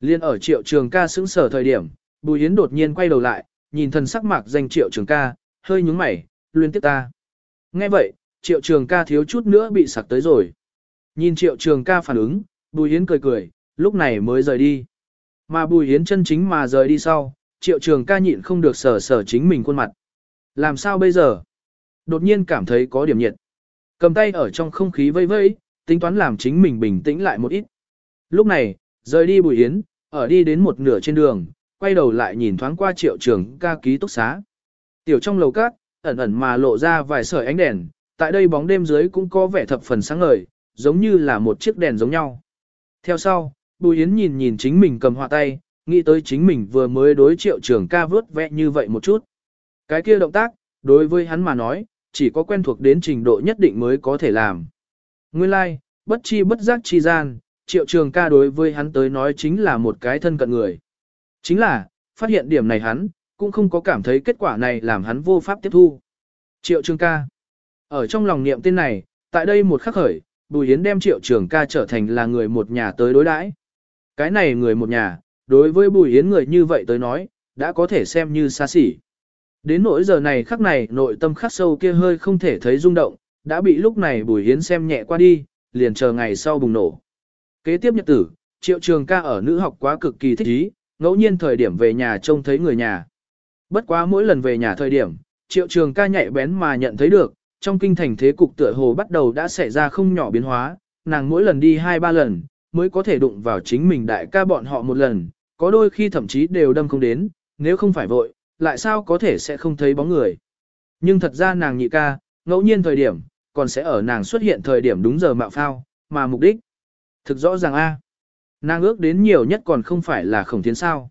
S1: Liên ở Triệu Trường ca sững sở thời điểm, Bùi Yến đột nhiên quay đầu lại, nhìn thần sắc mạc danh Triệu Trường ca, hơi nhúng mày, luyên tiếp ta. Nghe vậy, Triệu Trường ca thiếu chút nữa bị sặc tới rồi. Nhìn Triệu Trường ca phản ứng, Bùi Yến cười cười, lúc này mới rời đi. Mà Bùi Yến chân chính mà rời đi sau, Triệu Trường ca nhịn không được sở sở chính mình khuôn mặt. Làm sao bây giờ? Đột nhiên cảm thấy có điểm nhiệt. Cầm tay ở trong không khí vây vây, tính toán làm chính mình bình tĩnh lại một ít. Lúc này, rời đi Bùi Yến, ở đi đến một nửa trên đường, quay đầu lại nhìn thoáng qua triệu trường ca ký túc xá. Tiểu trong lầu cát, ẩn ẩn mà lộ ra vài sợi ánh đèn, tại đây bóng đêm dưới cũng có vẻ thập phần sáng ngời, giống như là một chiếc đèn giống nhau. Theo sau, Bùi Yến nhìn nhìn chính mình cầm họa tay, nghĩ tới chính mình vừa mới đối triệu trường ca vớt vẽ như vậy một chút. Cái kia động tác, đối với hắn mà nói, chỉ có quen thuộc đến trình độ nhất định mới có thể làm. Nguyên lai, like, bất chi bất giác chi gian, triệu trường ca đối với hắn tới nói chính là một cái thân cận người. Chính là, phát hiện điểm này hắn, cũng không có cảm thấy kết quả này làm hắn vô pháp tiếp thu. Triệu trường ca. Ở trong lòng niệm tên này, tại đây một khắc khởi, Bùi Yến đem triệu trường ca trở thành là người một nhà tới đối đãi. Cái này người một nhà, đối với Bùi Yến người như vậy tới nói, đã có thể xem như xa xỉ. Đến nỗi giờ này khắc này nội tâm khắc sâu kia hơi không thể thấy rung động, đã bị lúc này Bùi hiến xem nhẹ qua đi, liền chờ ngày sau bùng nổ. Kế tiếp nhật tử, triệu trường ca ở nữ học quá cực kỳ thích ý, ngẫu nhiên thời điểm về nhà trông thấy người nhà. Bất quá mỗi lần về nhà thời điểm, triệu trường ca nhạy bén mà nhận thấy được, trong kinh thành thế cục tựa hồ bắt đầu đã xảy ra không nhỏ biến hóa, nàng mỗi lần đi hai ba lần, mới có thể đụng vào chính mình đại ca bọn họ một lần, có đôi khi thậm chí đều đâm không đến, nếu không phải vội, lại sao có thể sẽ không thấy bóng người. Nhưng thật ra nàng nhị ca, ngẫu nhiên thời điểm, còn sẽ ở nàng xuất hiện thời điểm đúng giờ mạo phao, mà mục đích. Thực rõ ràng a Nàng ước đến nhiều nhất còn không phải là khổng tiến sao.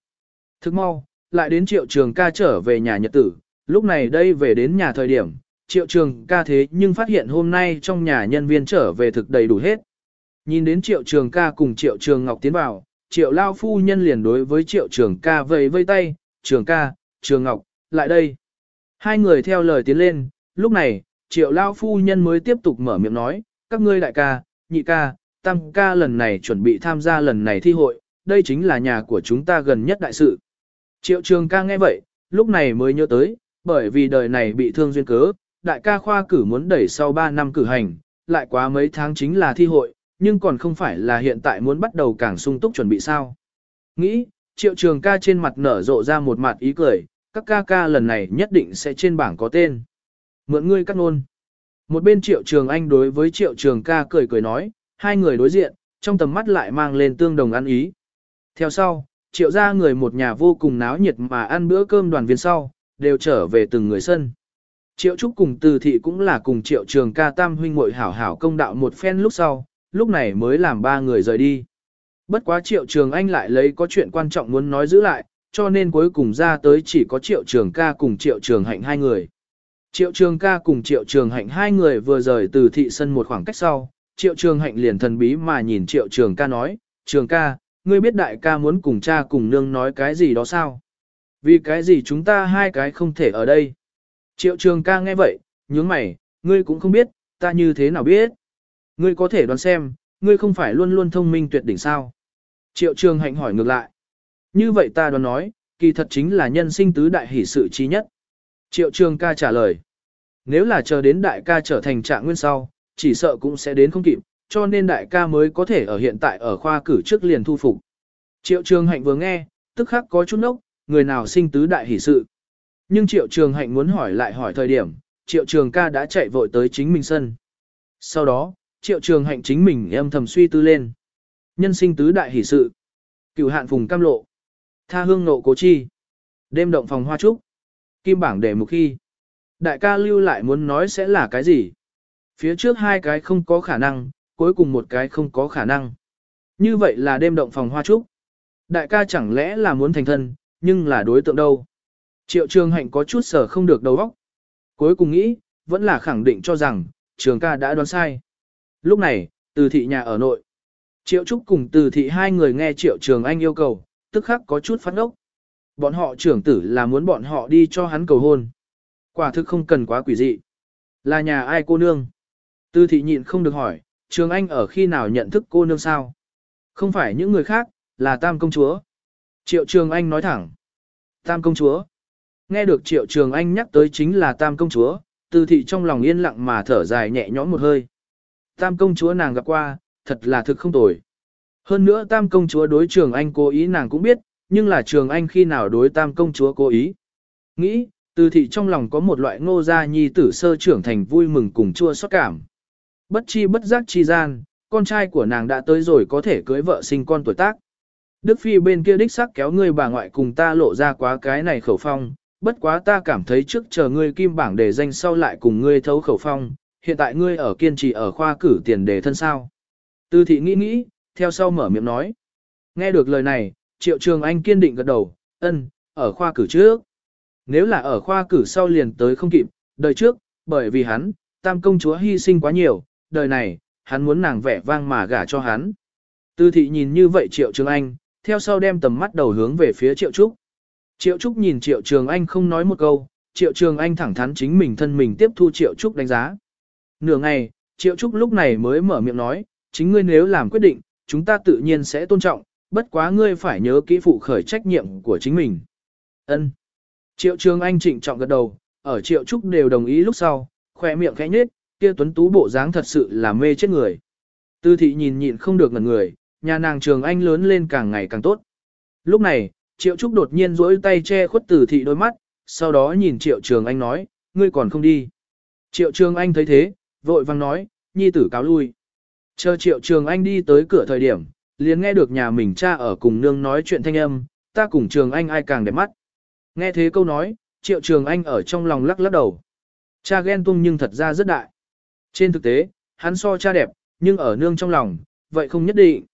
S1: thực mau, lại đến triệu trường ca trở về nhà nhật tử, lúc này đây về đến nhà thời điểm, triệu trường ca thế nhưng phát hiện hôm nay trong nhà nhân viên trở về thực đầy đủ hết. Nhìn đến triệu trường ca cùng triệu trường ngọc tiến vào, triệu lao phu nhân liền đối với triệu trường ca vầy vây tay, trường ca, trường ngọc, lại đây. Hai người theo lời tiến lên, lúc này, triệu lao phu nhân mới tiếp tục mở miệng nói, các ngươi đại ca, nhị ca, tam ca lần này chuẩn bị tham gia lần này thi hội, đây chính là nhà của chúng ta gần nhất đại sự. Triệu trường ca nghe vậy, lúc này mới nhớ tới, bởi vì đời này bị thương duyên cớ, đại ca khoa cử muốn đẩy sau 3 năm cử hành, lại quá mấy tháng chính là thi hội, nhưng còn không phải là hiện tại muốn bắt đầu càng sung túc chuẩn bị sao. Nghĩ, triệu trường ca trên mặt nở rộ ra một mặt ý cười, các ca ca lần này nhất định sẽ trên bảng có tên. Mượn ngươi cắt nôn. Một bên triệu trường anh đối với triệu trường ca cười cười nói, hai người đối diện, trong tầm mắt lại mang lên tương đồng ăn ý. Theo sau, triệu ra người một nhà vô cùng náo nhiệt mà ăn bữa cơm đoàn viên sau, đều trở về từng người sân. Triệu Trúc cùng từ thị cũng là cùng triệu trường ca tam huynh muội hảo hảo công đạo một phen lúc sau, lúc này mới làm ba người rời đi. Bất quá triệu trường anh lại lấy có chuyện quan trọng muốn nói giữ lại, cho nên cuối cùng ra tới chỉ có triệu trường ca cùng triệu trường hạnh hai người. Triệu trường ca cùng triệu trường hạnh hai người vừa rời từ thị sân một khoảng cách sau, triệu trường hạnh liền thần bí mà nhìn triệu trường ca nói, trường ca, ngươi biết đại ca muốn cùng cha cùng nương nói cái gì đó sao? Vì cái gì chúng ta hai cái không thể ở đây? Triệu trường ca nghe vậy, nhướng mày, ngươi cũng không biết, ta như thế nào biết? Ngươi có thể đoán xem, ngươi không phải luôn luôn thông minh tuyệt đỉnh sao? Triệu trường hạnh hỏi ngược lại. Như vậy ta đoán nói, kỳ thật chính là nhân sinh tứ đại hỷ sự trí nhất. Triệu trường ca trả lời. Nếu là chờ đến đại ca trở thành trạng nguyên sau, chỉ sợ cũng sẽ đến không kịp, cho nên đại ca mới có thể ở hiện tại ở khoa cử trước liền thu phục. Triệu trường hạnh vừa nghe, tức khắc có chút nốc, người nào sinh tứ đại hỷ sự. Nhưng triệu trường hạnh muốn hỏi lại hỏi thời điểm, triệu trường ca đã chạy vội tới chính mình sân. Sau đó, triệu trường hạnh chính mình em thầm suy tư lên. Nhân sinh tứ đại hỷ sự. Cửu hạn phùng cam lộ. Tha hương nộ cố chi. Đêm động phòng hoa trúc. Kim bảng để một khi. Đại ca lưu lại muốn nói sẽ là cái gì? Phía trước hai cái không có khả năng, cuối cùng một cái không có khả năng. Như vậy là đêm động phòng hoa trúc. Đại ca chẳng lẽ là muốn thành thân, nhưng là đối tượng đâu? Triệu trường hạnh có chút sở không được đầu óc. Cuối cùng nghĩ, vẫn là khẳng định cho rằng, trường ca đã đoán sai. Lúc này, từ thị nhà ở nội. Triệu Trúc cùng từ thị hai người nghe Triệu Trường Anh yêu cầu, tức khắc có chút phát ốc. Bọn họ trưởng tử là muốn bọn họ đi cho hắn cầu hôn. Quả thực không cần quá quỷ dị. Là nhà ai cô nương? tư thị nhịn không được hỏi, Trường Anh ở khi nào nhận thức cô nương sao? Không phải những người khác, là Tam Công Chúa. Triệu Trường Anh nói thẳng. Tam Công Chúa. Nghe được Triệu Trường Anh nhắc tới chính là Tam Công Chúa, tư thị trong lòng yên lặng mà thở dài nhẹ nhõm một hơi. Tam Công Chúa nàng gặp qua, thật là thực không tồi. Hơn nữa Tam Công Chúa đối Trường Anh cố ý nàng cũng biết, nhưng là Trường Anh khi nào đối Tam Công Chúa cố ý. Nghĩ, từ thị trong lòng có một loại ngô gia nhi tử sơ trưởng thành vui mừng cùng chua xót cảm. Bất chi bất giác chi gian, con trai của nàng đã tới rồi có thể cưới vợ sinh con tuổi tác. Đức Phi bên kia đích sắc kéo ngươi bà ngoại cùng ta lộ ra quá cái này khẩu phong, bất quá ta cảm thấy trước chờ ngươi kim bảng để danh sau lại cùng ngươi thấu khẩu phong, hiện tại ngươi ở kiên trì ở khoa cử tiền đề thân sao. Tư thị nghĩ nghĩ, theo sau mở miệng nói. Nghe được lời này, Triệu Trường Anh kiên định gật đầu, ân, ở khoa cử trước. Nếu là ở khoa cử sau liền tới không kịp, đời trước, bởi vì hắn, tam công chúa hy sinh quá nhiều, đời này, hắn muốn nàng vẻ vang mà gả cho hắn. Tư thị nhìn như vậy Triệu Trường Anh, theo sau đem tầm mắt đầu hướng về phía Triệu Trúc. Triệu Trúc nhìn Triệu Trường Anh không nói một câu, Triệu Trường Anh thẳng thắn chính mình thân mình tiếp thu Triệu Trúc đánh giá. Nửa ngày, Triệu Trúc lúc này mới mở miệng nói, chính ngươi nếu làm quyết định, chúng ta tự nhiên sẽ tôn trọng, bất quá ngươi phải nhớ kỹ phụ khởi trách nhiệm của chính mình. Ân. Triệu Trường Anh trịnh trọng gật đầu, ở Triệu Trúc đều đồng ý lúc sau, khỏe miệng khẽ nhếch, kia tuấn tú bộ dáng thật sự là mê chết người. Tư thị nhìn nhịn không được ngẩn người, nhà nàng Trường Anh lớn lên càng ngày càng tốt. Lúc này, Triệu Trúc đột nhiên duỗi tay che khuất Từ thị đôi mắt, sau đó nhìn Triệu Trường Anh nói, ngươi còn không đi. Triệu Trường Anh thấy thế, vội vang nói, nhi tử cáo lui. Chờ Triệu Trường Anh đi tới cửa thời điểm, liền nghe được nhà mình cha ở cùng nương nói chuyện thanh âm, ta cùng Trường Anh ai càng đẹp mắt. Nghe thế câu nói, Triệu Trường Anh ở trong lòng lắc lắc đầu. Cha ghen tung nhưng thật ra rất đại. Trên thực tế, hắn so cha đẹp, nhưng ở nương trong lòng, vậy không nhất định.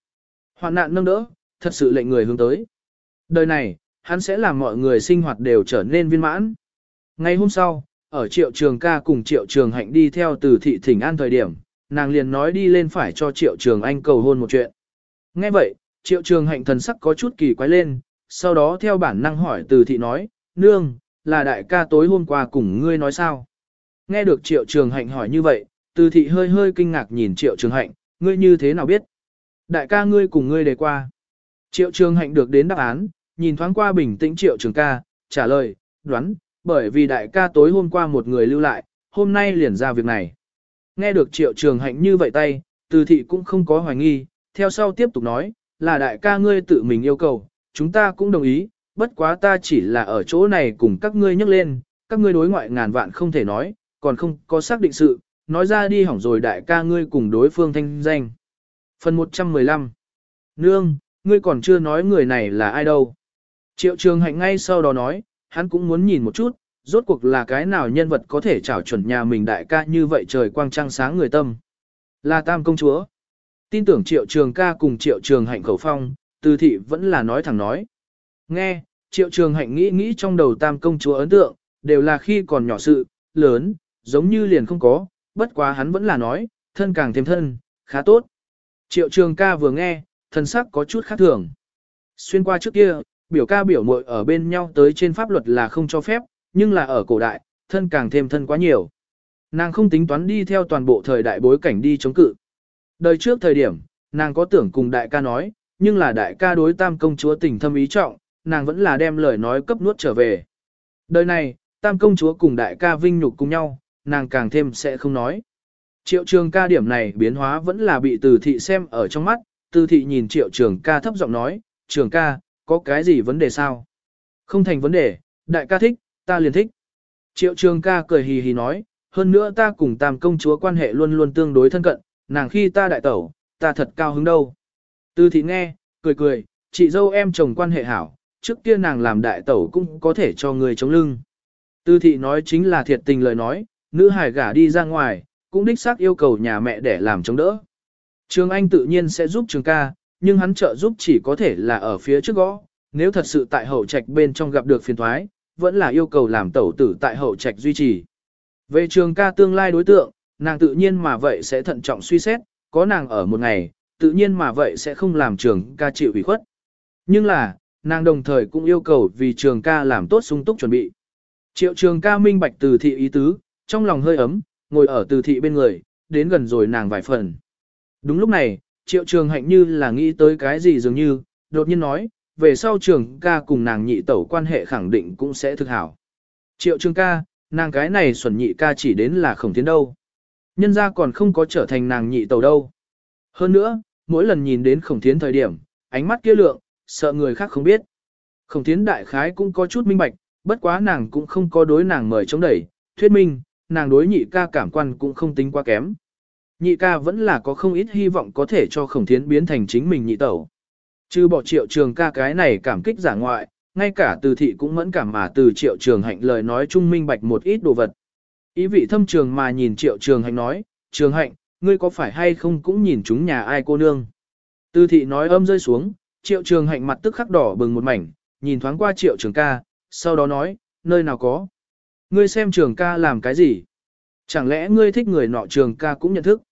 S1: Hoạn nạn nâng đỡ, thật sự lệnh người hướng tới. Đời này, hắn sẽ làm mọi người sinh hoạt đều trở nên viên mãn. Ngày hôm sau, ở triệu trường ca cùng triệu trường hạnh đi theo từ thị thỉnh an thời điểm, nàng liền nói đi lên phải cho triệu trường anh cầu hôn một chuyện. Nghe vậy, triệu trường hạnh thần sắc có chút kỳ quái lên, sau đó theo bản năng hỏi từ thị nói, nương, là đại ca tối hôm qua cùng ngươi nói sao? Nghe được triệu trường hạnh hỏi như vậy, từ thị hơi hơi kinh ngạc nhìn triệu trường hạnh, ngươi như thế nào biết? Đại ca ngươi cùng ngươi đề qua. Triệu trường hạnh được đến đáp án, nhìn thoáng qua bình tĩnh triệu trường ca, trả lời, đoán, bởi vì đại ca tối hôm qua một người lưu lại, hôm nay liền ra việc này. Nghe được triệu trường hạnh như vậy tay, từ thị cũng không có hoài nghi, theo sau tiếp tục nói, là đại ca ngươi tự mình yêu cầu, chúng ta cũng đồng ý, bất quá ta chỉ là ở chỗ này cùng các ngươi nhắc lên, các ngươi đối ngoại ngàn vạn không thể nói, còn không có xác định sự, nói ra đi hỏng rồi đại ca ngươi cùng đối phương thanh danh. Phần 115 Nương, ngươi còn chưa nói người này là ai đâu. Triệu trường hạnh ngay sau đó nói, hắn cũng muốn nhìn một chút, rốt cuộc là cái nào nhân vật có thể trảo chuẩn nhà mình đại ca như vậy trời quang trăng sáng người tâm. Là tam công chúa. Tin tưởng triệu trường ca cùng triệu trường hạnh khẩu phong, từ thị vẫn là nói thẳng nói. Nghe, triệu trường hạnh nghĩ nghĩ trong đầu tam công chúa ấn tượng, đều là khi còn nhỏ sự, lớn, giống như liền không có, bất quá hắn vẫn là nói, thân càng thêm thân, khá tốt. Triệu trường ca vừa nghe, thân sắc có chút khác thường. Xuyên qua trước kia, biểu ca biểu muội ở bên nhau tới trên pháp luật là không cho phép, nhưng là ở cổ đại, thân càng thêm thân quá nhiều. Nàng không tính toán đi theo toàn bộ thời đại bối cảnh đi chống cự. Đời trước thời điểm, nàng có tưởng cùng đại ca nói, nhưng là đại ca đối tam công chúa tình thâm ý trọng, nàng vẫn là đem lời nói cấp nuốt trở về. Đời này, tam công chúa cùng đại ca vinh nhục cùng nhau, nàng càng thêm sẽ không nói. Triệu trường ca điểm này biến hóa vẫn là bị từ thị xem ở trong mắt, từ thị nhìn triệu trường ca thấp giọng nói, trường ca, có cái gì vấn đề sao? Không thành vấn đề, đại ca thích, ta liền thích. Triệu trường ca cười hì hì nói, hơn nữa ta cùng tam công chúa quan hệ luôn luôn tương đối thân cận, nàng khi ta đại tẩu, ta thật cao hứng đâu. Tư thị nghe, cười cười, chị dâu em chồng quan hệ hảo, trước kia nàng làm đại tẩu cũng có thể cho người chống lưng. Tư thị nói chính là thiệt tình lời nói, nữ hài gả đi ra ngoài, cũng đích xác yêu cầu nhà mẹ để làm chống đỡ. Trường Anh tự nhiên sẽ giúp trường ca, nhưng hắn trợ giúp chỉ có thể là ở phía trước gõ, nếu thật sự tại hậu trạch bên trong gặp được phiền thoái, vẫn là yêu cầu làm tẩu tử tại hậu trạch duy trì. Về trường ca tương lai đối tượng, nàng tự nhiên mà vậy sẽ thận trọng suy xét, có nàng ở một ngày, tự nhiên mà vậy sẽ không làm trường ca chịu ủy khuất. Nhưng là, nàng đồng thời cũng yêu cầu vì trường ca làm tốt sung túc chuẩn bị. Triệu trường ca minh bạch từ thị ý tứ, trong lòng hơi ấm, ngồi ở từ thị bên người, đến gần rồi nàng vài phần. Đúng lúc này, triệu trường hạnh như là nghĩ tới cái gì dường như, đột nhiên nói, về sau trường ca cùng nàng nhị tẩu quan hệ khẳng định cũng sẽ thực hảo. Triệu trường ca, nàng cái này xuẩn nhị ca chỉ đến là khổng tiến đâu. Nhân ra còn không có trở thành nàng nhị tẩu đâu. Hơn nữa, mỗi lần nhìn đến khổng tiến thời điểm, ánh mắt kia lượng, sợ người khác không biết. Khổng tiến đại khái cũng có chút minh bạch, bất quá nàng cũng không có đối nàng mời chống đẩy, thuyết minh, nàng đối nhị ca cảm quan cũng không tính quá kém. Nhị ca vẫn là có không ít hy vọng có thể cho khổng thiến biến thành chính mình nhị tẩu. Chứ bỏ triệu trường ca cái này cảm kích giả ngoại, ngay cả từ thị cũng mẫn cảm mà từ triệu trường hạnh lời nói trung minh bạch một ít đồ vật. Ý vị thâm trường mà nhìn triệu trường hạnh nói, trường hạnh, ngươi có phải hay không cũng nhìn chúng nhà ai cô nương. Tư thị nói âm rơi xuống, triệu trường hạnh mặt tức khắc đỏ bừng một mảnh, nhìn thoáng qua triệu trường ca, sau đó nói, nơi nào có. Ngươi xem trường ca làm cái gì? Chẳng lẽ ngươi thích người nọ trường ca cũng nhận thức?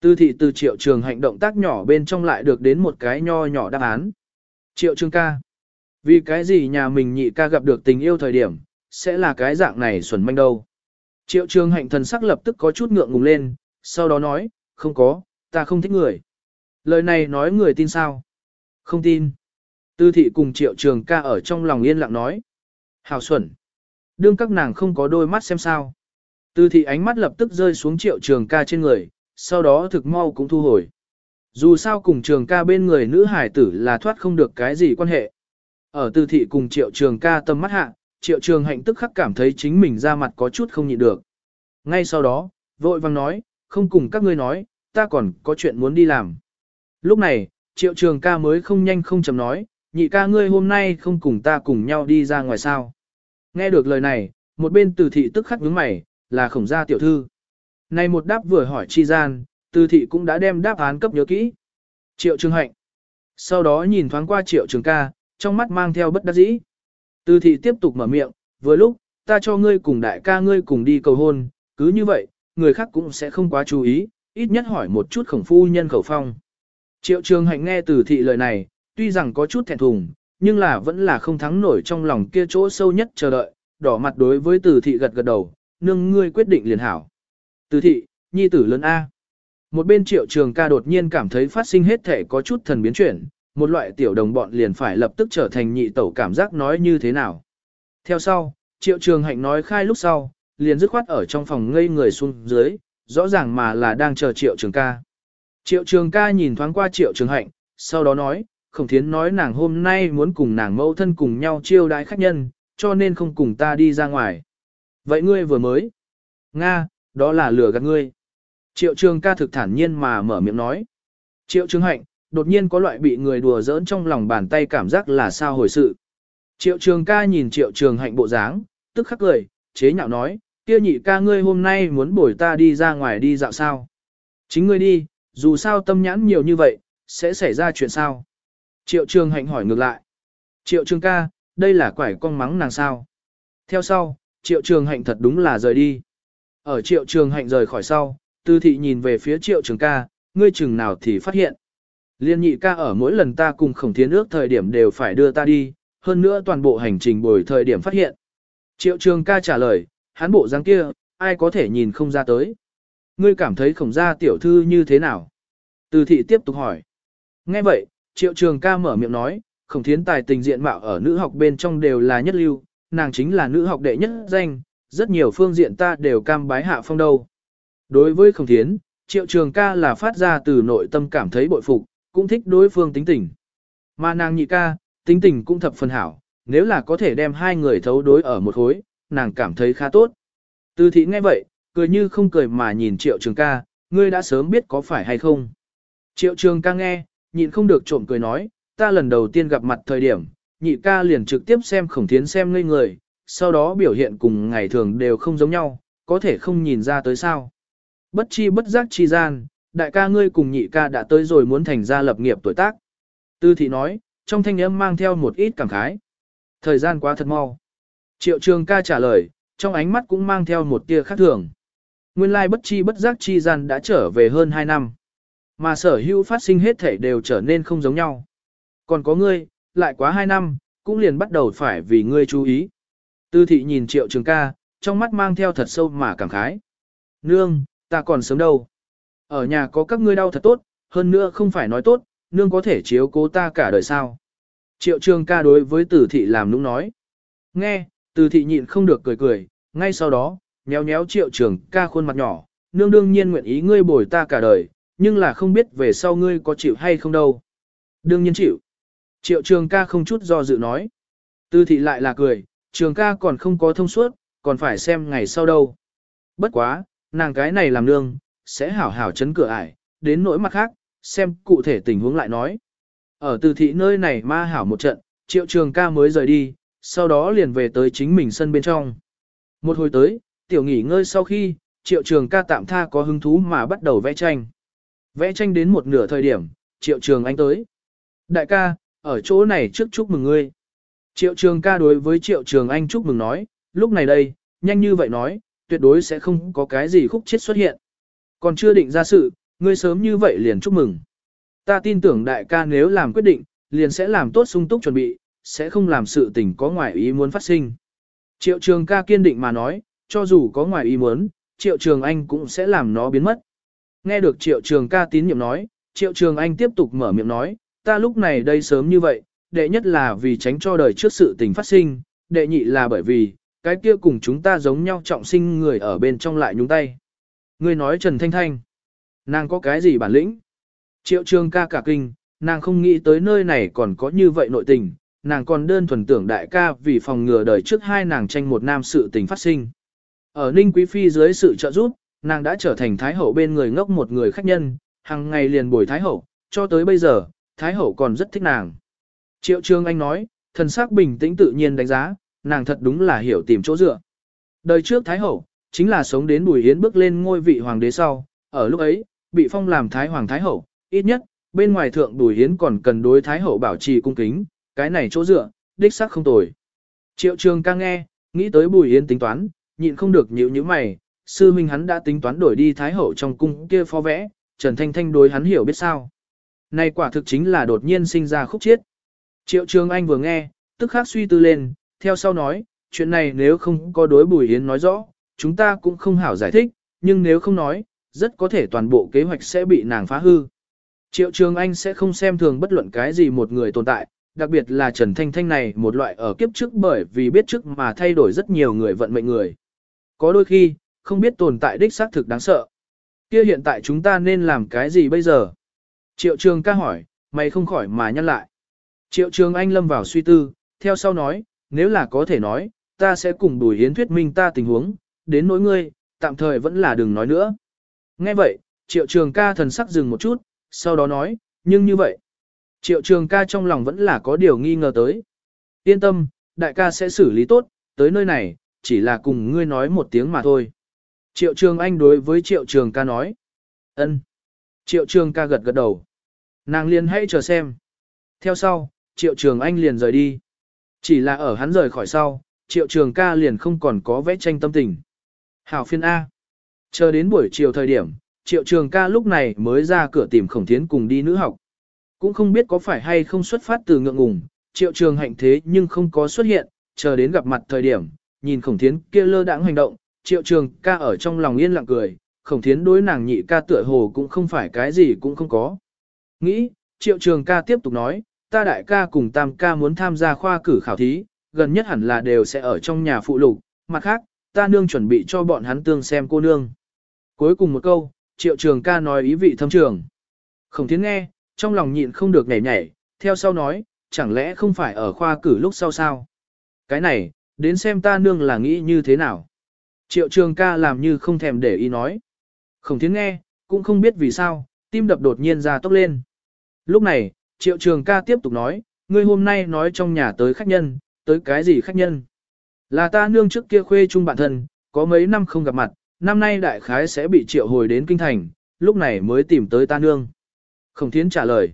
S1: Tư thị từ triệu trường hạnh động tác nhỏ bên trong lại được đến một cái nho nhỏ đáp án. Triệu trường ca. Vì cái gì nhà mình nhị ca gặp được tình yêu thời điểm, sẽ là cái dạng này xuẩn manh đâu. Triệu trường hạnh thần sắc lập tức có chút ngượng ngùng lên, sau đó nói, không có, ta không thích người. Lời này nói người tin sao? Không tin. Tư thị cùng triệu trường ca ở trong lòng yên lặng nói. Hào xuẩn. Đương các nàng không có đôi mắt xem sao. Tư thị ánh mắt lập tức rơi xuống triệu trường ca trên người, sau đó thực mau cũng thu hồi. Dù sao cùng trường ca bên người nữ hải tử là thoát không được cái gì quan hệ. Ở tư thị cùng triệu trường ca tâm mắt hạ, triệu trường hạnh tức khắc cảm thấy chính mình ra mặt có chút không nhịn được. Ngay sau đó, vội vang nói, không cùng các ngươi nói, ta còn có chuyện muốn đi làm. Lúc này, triệu trường ca mới không nhanh không chậm nói, nhị ca ngươi hôm nay không cùng ta cùng nhau đi ra ngoài sao. Nghe được lời này, một bên từ thị tức khắc nhướng mày, là khổng gia tiểu thư. Này một đáp vừa hỏi chi gian, từ thị cũng đã đem đáp án cấp nhớ kỹ. Triệu trường hạnh. Sau đó nhìn thoáng qua triệu trường ca, trong mắt mang theo bất đắc dĩ. Từ thị tiếp tục mở miệng, vừa lúc, ta cho ngươi cùng đại ca ngươi cùng đi cầu hôn, cứ như vậy, người khác cũng sẽ không quá chú ý, ít nhất hỏi một chút khổng phu nhân khẩu phong. Triệu trường hạnh nghe từ thị lời này, tuy rằng có chút thẹn thùng, nhưng là vẫn là không thắng nổi trong lòng kia chỗ sâu nhất chờ đợi, đỏ mặt đối với từ thị gật gật đầu, nương ngươi quyết định liền hảo. Từ thị, nhi tử lớn A. Một bên triệu trường ca đột nhiên cảm thấy phát sinh hết thể có chút thần biến chuyển, một loại tiểu đồng bọn liền phải lập tức trở thành nhị tẩu cảm giác nói như thế nào. Theo sau, triệu trường hạnh nói khai lúc sau, liền dứt khoát ở trong phòng ngây người xuống dưới, rõ ràng mà là đang chờ triệu trường ca. Triệu trường ca nhìn thoáng qua triệu trường hạnh, sau đó nói, khổng thiến nói nàng hôm nay muốn cùng nàng mẫu thân cùng nhau chiêu đãi khách nhân, cho nên không cùng ta đi ra ngoài. Vậy ngươi vừa mới. Nga, đó là lừa gạt ngươi. Triệu trường ca thực thản nhiên mà mở miệng nói. Triệu trường hạnh, đột nhiên có loại bị người đùa giỡn trong lòng bàn tay cảm giác là sao hồi sự. Triệu trường ca nhìn triệu trường hạnh bộ dáng, tức khắc cười, chế nhạo nói, kia nhị ca ngươi hôm nay muốn bổi ta đi ra ngoài đi dạo sao. Chính ngươi đi, dù sao tâm nhãn nhiều như vậy, sẽ xảy ra chuyện sao. Triệu trường hạnh hỏi ngược lại. Triệu trường ca, đây là quải con mắng nàng sao. Theo sau, triệu trường hạnh thật đúng là rời đi. Ở triệu trường hạnh rời khỏi sau, tư thị nhìn về phía triệu trường ca, ngươi chừng nào thì phát hiện. Liên nhị ca ở mỗi lần ta cùng khổng thiến ước thời điểm đều phải đưa ta đi, hơn nữa toàn bộ hành trình bồi thời điểm phát hiện. Triệu trường ca trả lời, hắn bộ dáng kia, ai có thể nhìn không ra tới. Ngươi cảm thấy khổng gia tiểu thư như thế nào? Từ thị tiếp tục hỏi. Nghe vậy, triệu trường ca mở miệng nói, khổng thiến tài tình diện mạo ở nữ học bên trong đều là nhất lưu, nàng chính là nữ học đệ nhất danh, rất nhiều phương diện ta đều cam bái hạ phong đâu. Đối với khổng thiến, triệu trường ca là phát ra từ nội tâm cảm thấy bội phục, cũng thích đối phương tính tình. Mà nàng nhị ca, tính tình cũng thập phần hảo, nếu là có thể đem hai người thấu đối ở một khối, nàng cảm thấy khá tốt. Từ thị nghe vậy, cười như không cười mà nhìn triệu trường ca, ngươi đã sớm biết có phải hay không. Triệu trường ca nghe, nhịn không được trộm cười nói, ta lần đầu tiên gặp mặt thời điểm, nhị ca liền trực tiếp xem khổng thiến xem ngây người, sau đó biểu hiện cùng ngày thường đều không giống nhau, có thể không nhìn ra tới sao. Bất chi bất giác chi gian, đại ca ngươi cùng nhị ca đã tới rồi muốn thành ra lập nghiệp tuổi tác. Tư thị nói, trong thanh âm mang theo một ít cảm khái. Thời gian quá thật mau. Triệu trường ca trả lời, trong ánh mắt cũng mang theo một tia khác thường. Nguyên lai bất chi bất giác chi gian đã trở về hơn 2 năm. Mà sở hữu phát sinh hết thể đều trở nên không giống nhau. Còn có ngươi, lại quá 2 năm, cũng liền bắt đầu phải vì ngươi chú ý. Tư thị nhìn triệu trường ca, trong mắt mang theo thật sâu mà cảm khái. Nương, ta còn sớm đâu. Ở nhà có các ngươi đau thật tốt, hơn nữa không phải nói tốt, nương có thể chiếu cố ta cả đời sao. Triệu trường ca đối với tử thị làm nũng nói. Nghe, tử thị nhịn không được cười cười, ngay sau đó, nhéo nhéo triệu trường ca khuôn mặt nhỏ, nương đương nhiên nguyện ý ngươi bồi ta cả đời, nhưng là không biết về sau ngươi có chịu hay không đâu. Đương nhiên chịu. Triệu trường ca không chút do dự nói. Tư thị lại là cười, trường ca còn không có thông suốt, còn phải xem ngày sau đâu. Bất quá, nàng cái này làm nương, sẽ hảo hảo chấn cửa ải, đến nỗi mặt khác, xem cụ thể tình huống lại nói. Ở từ thị nơi này ma hảo một trận, triệu trường ca mới rời đi, sau đó liền về tới chính mình sân bên trong. Một hồi tới, tiểu nghỉ ngơi sau khi, triệu trường ca tạm tha có hứng thú mà bắt đầu vẽ tranh. Vẽ tranh đến một nửa thời điểm, triệu trường anh tới. Đại ca, ở chỗ này trước chúc mừng ngươi. Triệu trường ca đối với triệu trường anh chúc mừng nói, lúc này đây, nhanh như vậy nói, tuyệt đối sẽ không có cái gì khúc chết xuất hiện. Còn chưa định ra sự, ngươi sớm như vậy liền chúc mừng. Ta tin tưởng đại ca nếu làm quyết định, liền sẽ làm tốt sung túc chuẩn bị, sẽ không làm sự tình có ngoài ý muốn phát sinh. Triệu trường ca kiên định mà nói, cho dù có ngoài ý muốn, triệu trường anh cũng sẽ làm nó biến mất. Nghe được triệu trường ca tín nhiệm nói, triệu trường anh tiếp tục mở miệng nói, ta lúc này đây sớm như vậy, đệ nhất là vì tránh cho đời trước sự tình phát sinh, đệ nhị là bởi vì, cái kia cùng chúng ta giống nhau trọng sinh người ở bên trong lại nhúng tay. Ngươi nói Trần Thanh Thanh, nàng có cái gì bản lĩnh? Triệu trường ca cả kinh, nàng không nghĩ tới nơi này còn có như vậy nội tình, nàng còn đơn thuần tưởng đại ca vì phòng ngừa đời trước hai nàng tranh một nam sự tình phát sinh. Ở Ninh Quý Phi dưới sự trợ giúp, nàng đã trở thành Thái Hậu bên người ngốc một người khách nhân, hàng ngày liền bồi Thái Hậu, cho tới bây giờ, Thái Hậu còn rất thích nàng. Triệu Trương Anh nói, thần sắc bình tĩnh tự nhiên đánh giá, nàng thật đúng là hiểu tìm chỗ dựa. Đời trước Thái Hậu, chính là sống đến Bùi Yến bước lên ngôi vị hoàng đế sau, ở lúc ấy, bị phong làm Thái Hoàng Thái Hậu, ít nhất, bên ngoài thượng Bùi Yến còn cần đối Thái Hậu bảo trì cung kính, cái này chỗ dựa, đích xác không tồi. Triệu Trường ca nghe, nghĩ tới Bùi Yến tính toán, nhịn không được nhíu nhíu mày, sư minh hắn đã tính toán đổi đi Thái Hậu trong cung kia phó vẽ, Trần Thanh Thanh đối hắn hiểu biết sao. Này quả thực chính là đột nhiên sinh ra khúc chiết. Triệu Trường Anh vừa nghe, tức khắc suy tư lên, theo sau nói, chuyện này nếu không có đối Bùi Yến nói rõ, chúng ta cũng không hảo giải thích, nhưng nếu không nói, rất có thể toàn bộ kế hoạch sẽ bị nàng phá hư. Triệu Trường Anh sẽ không xem thường bất luận cái gì một người tồn tại, đặc biệt là Trần Thanh Thanh này một loại ở kiếp trước bởi vì biết trước mà thay đổi rất nhiều người vận mệnh người. Có đôi khi, không biết tồn tại đích xác thực đáng sợ. Kia hiện tại chúng ta nên làm cái gì bây giờ? Triệu trường ca hỏi, mày không khỏi mà nhăn lại. Triệu trường anh lâm vào suy tư, theo sau nói, nếu là có thể nói, ta sẽ cùng Bùi Hiến thuyết minh ta tình huống, đến nỗi ngươi, tạm thời vẫn là đừng nói nữa. Nghe vậy, triệu trường ca thần sắc dừng một chút, sau đó nói, nhưng như vậy. Triệu trường ca trong lòng vẫn là có điều nghi ngờ tới. Yên tâm, đại ca sẽ xử lý tốt, tới nơi này, chỉ là cùng ngươi nói một tiếng mà thôi. Triệu trường anh đối với triệu trường ca nói. ân. Triệu trường ca gật gật đầu. Nàng liền hãy chờ xem. Theo sau, triệu trường anh liền rời đi. Chỉ là ở hắn rời khỏi sau, triệu trường ca liền không còn có vẽ tranh tâm tình. Hảo phiên A. Chờ đến buổi chiều thời điểm, triệu trường ca lúc này mới ra cửa tìm khổng thiến cùng đi nữ học. Cũng không biết có phải hay không xuất phát từ ngượng ngùng, triệu trường hạnh thế nhưng không có xuất hiện, chờ đến gặp mặt thời điểm, nhìn khổng thiến kia lơ đãng hành động, triệu trường ca ở trong lòng yên lặng cười, khổng thiến đối nàng nhị ca tựa hồ cũng không phải cái gì cũng không có. Nghĩ, triệu trường ca tiếp tục nói, ta đại ca cùng tam ca muốn tham gia khoa cử khảo thí, gần nhất hẳn là đều sẽ ở trong nhà phụ lục, mặt khác, ta nương chuẩn bị cho bọn hắn tương xem cô nương. Cuối cùng một câu, triệu trường ca nói ý vị thâm trường. Khổng thiến nghe, trong lòng nhịn không được nhảy nhảy, theo sau nói, chẳng lẽ không phải ở khoa cử lúc sau sao? Cái này, đến xem ta nương là nghĩ như thế nào? Triệu trường ca làm như không thèm để ý nói. Khổng thiến nghe, cũng không biết vì sao, tim đập đột nhiên ra tốc lên. Lúc này, triệu trường ca tiếp tục nói, ngươi hôm nay nói trong nhà tới khách nhân, tới cái gì khách nhân? Là ta nương trước kia khuê chung bạn thân, có mấy năm không gặp mặt, năm nay đại khái sẽ bị triệu hồi đến kinh thành, lúc này mới tìm tới ta nương. Khổng thiến trả lời.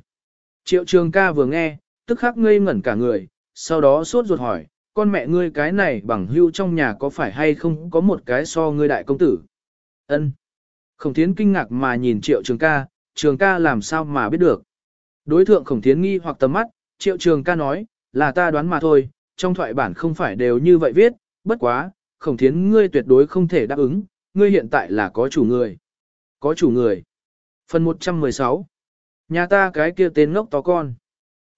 S1: Triệu trường ca vừa nghe, tức khắc ngây ngẩn cả người, sau đó sốt ruột hỏi, con mẹ ngươi cái này bằng hưu trong nhà có phải hay không có một cái so ngươi đại công tử? Ân. Khổng thiến kinh ngạc mà nhìn triệu trường ca, trường ca làm sao mà biết được. Đối thượng khổng thiến nghi hoặc tầm mắt, triệu trường ca nói, là ta đoán mà thôi, trong thoại bản không phải đều như vậy viết, bất quá, khổng thiến ngươi tuyệt đối không thể đáp ứng, ngươi hiện tại là có chủ người. Có chủ người. Phần 116 Nhà ta cái kia tên ngốc to con.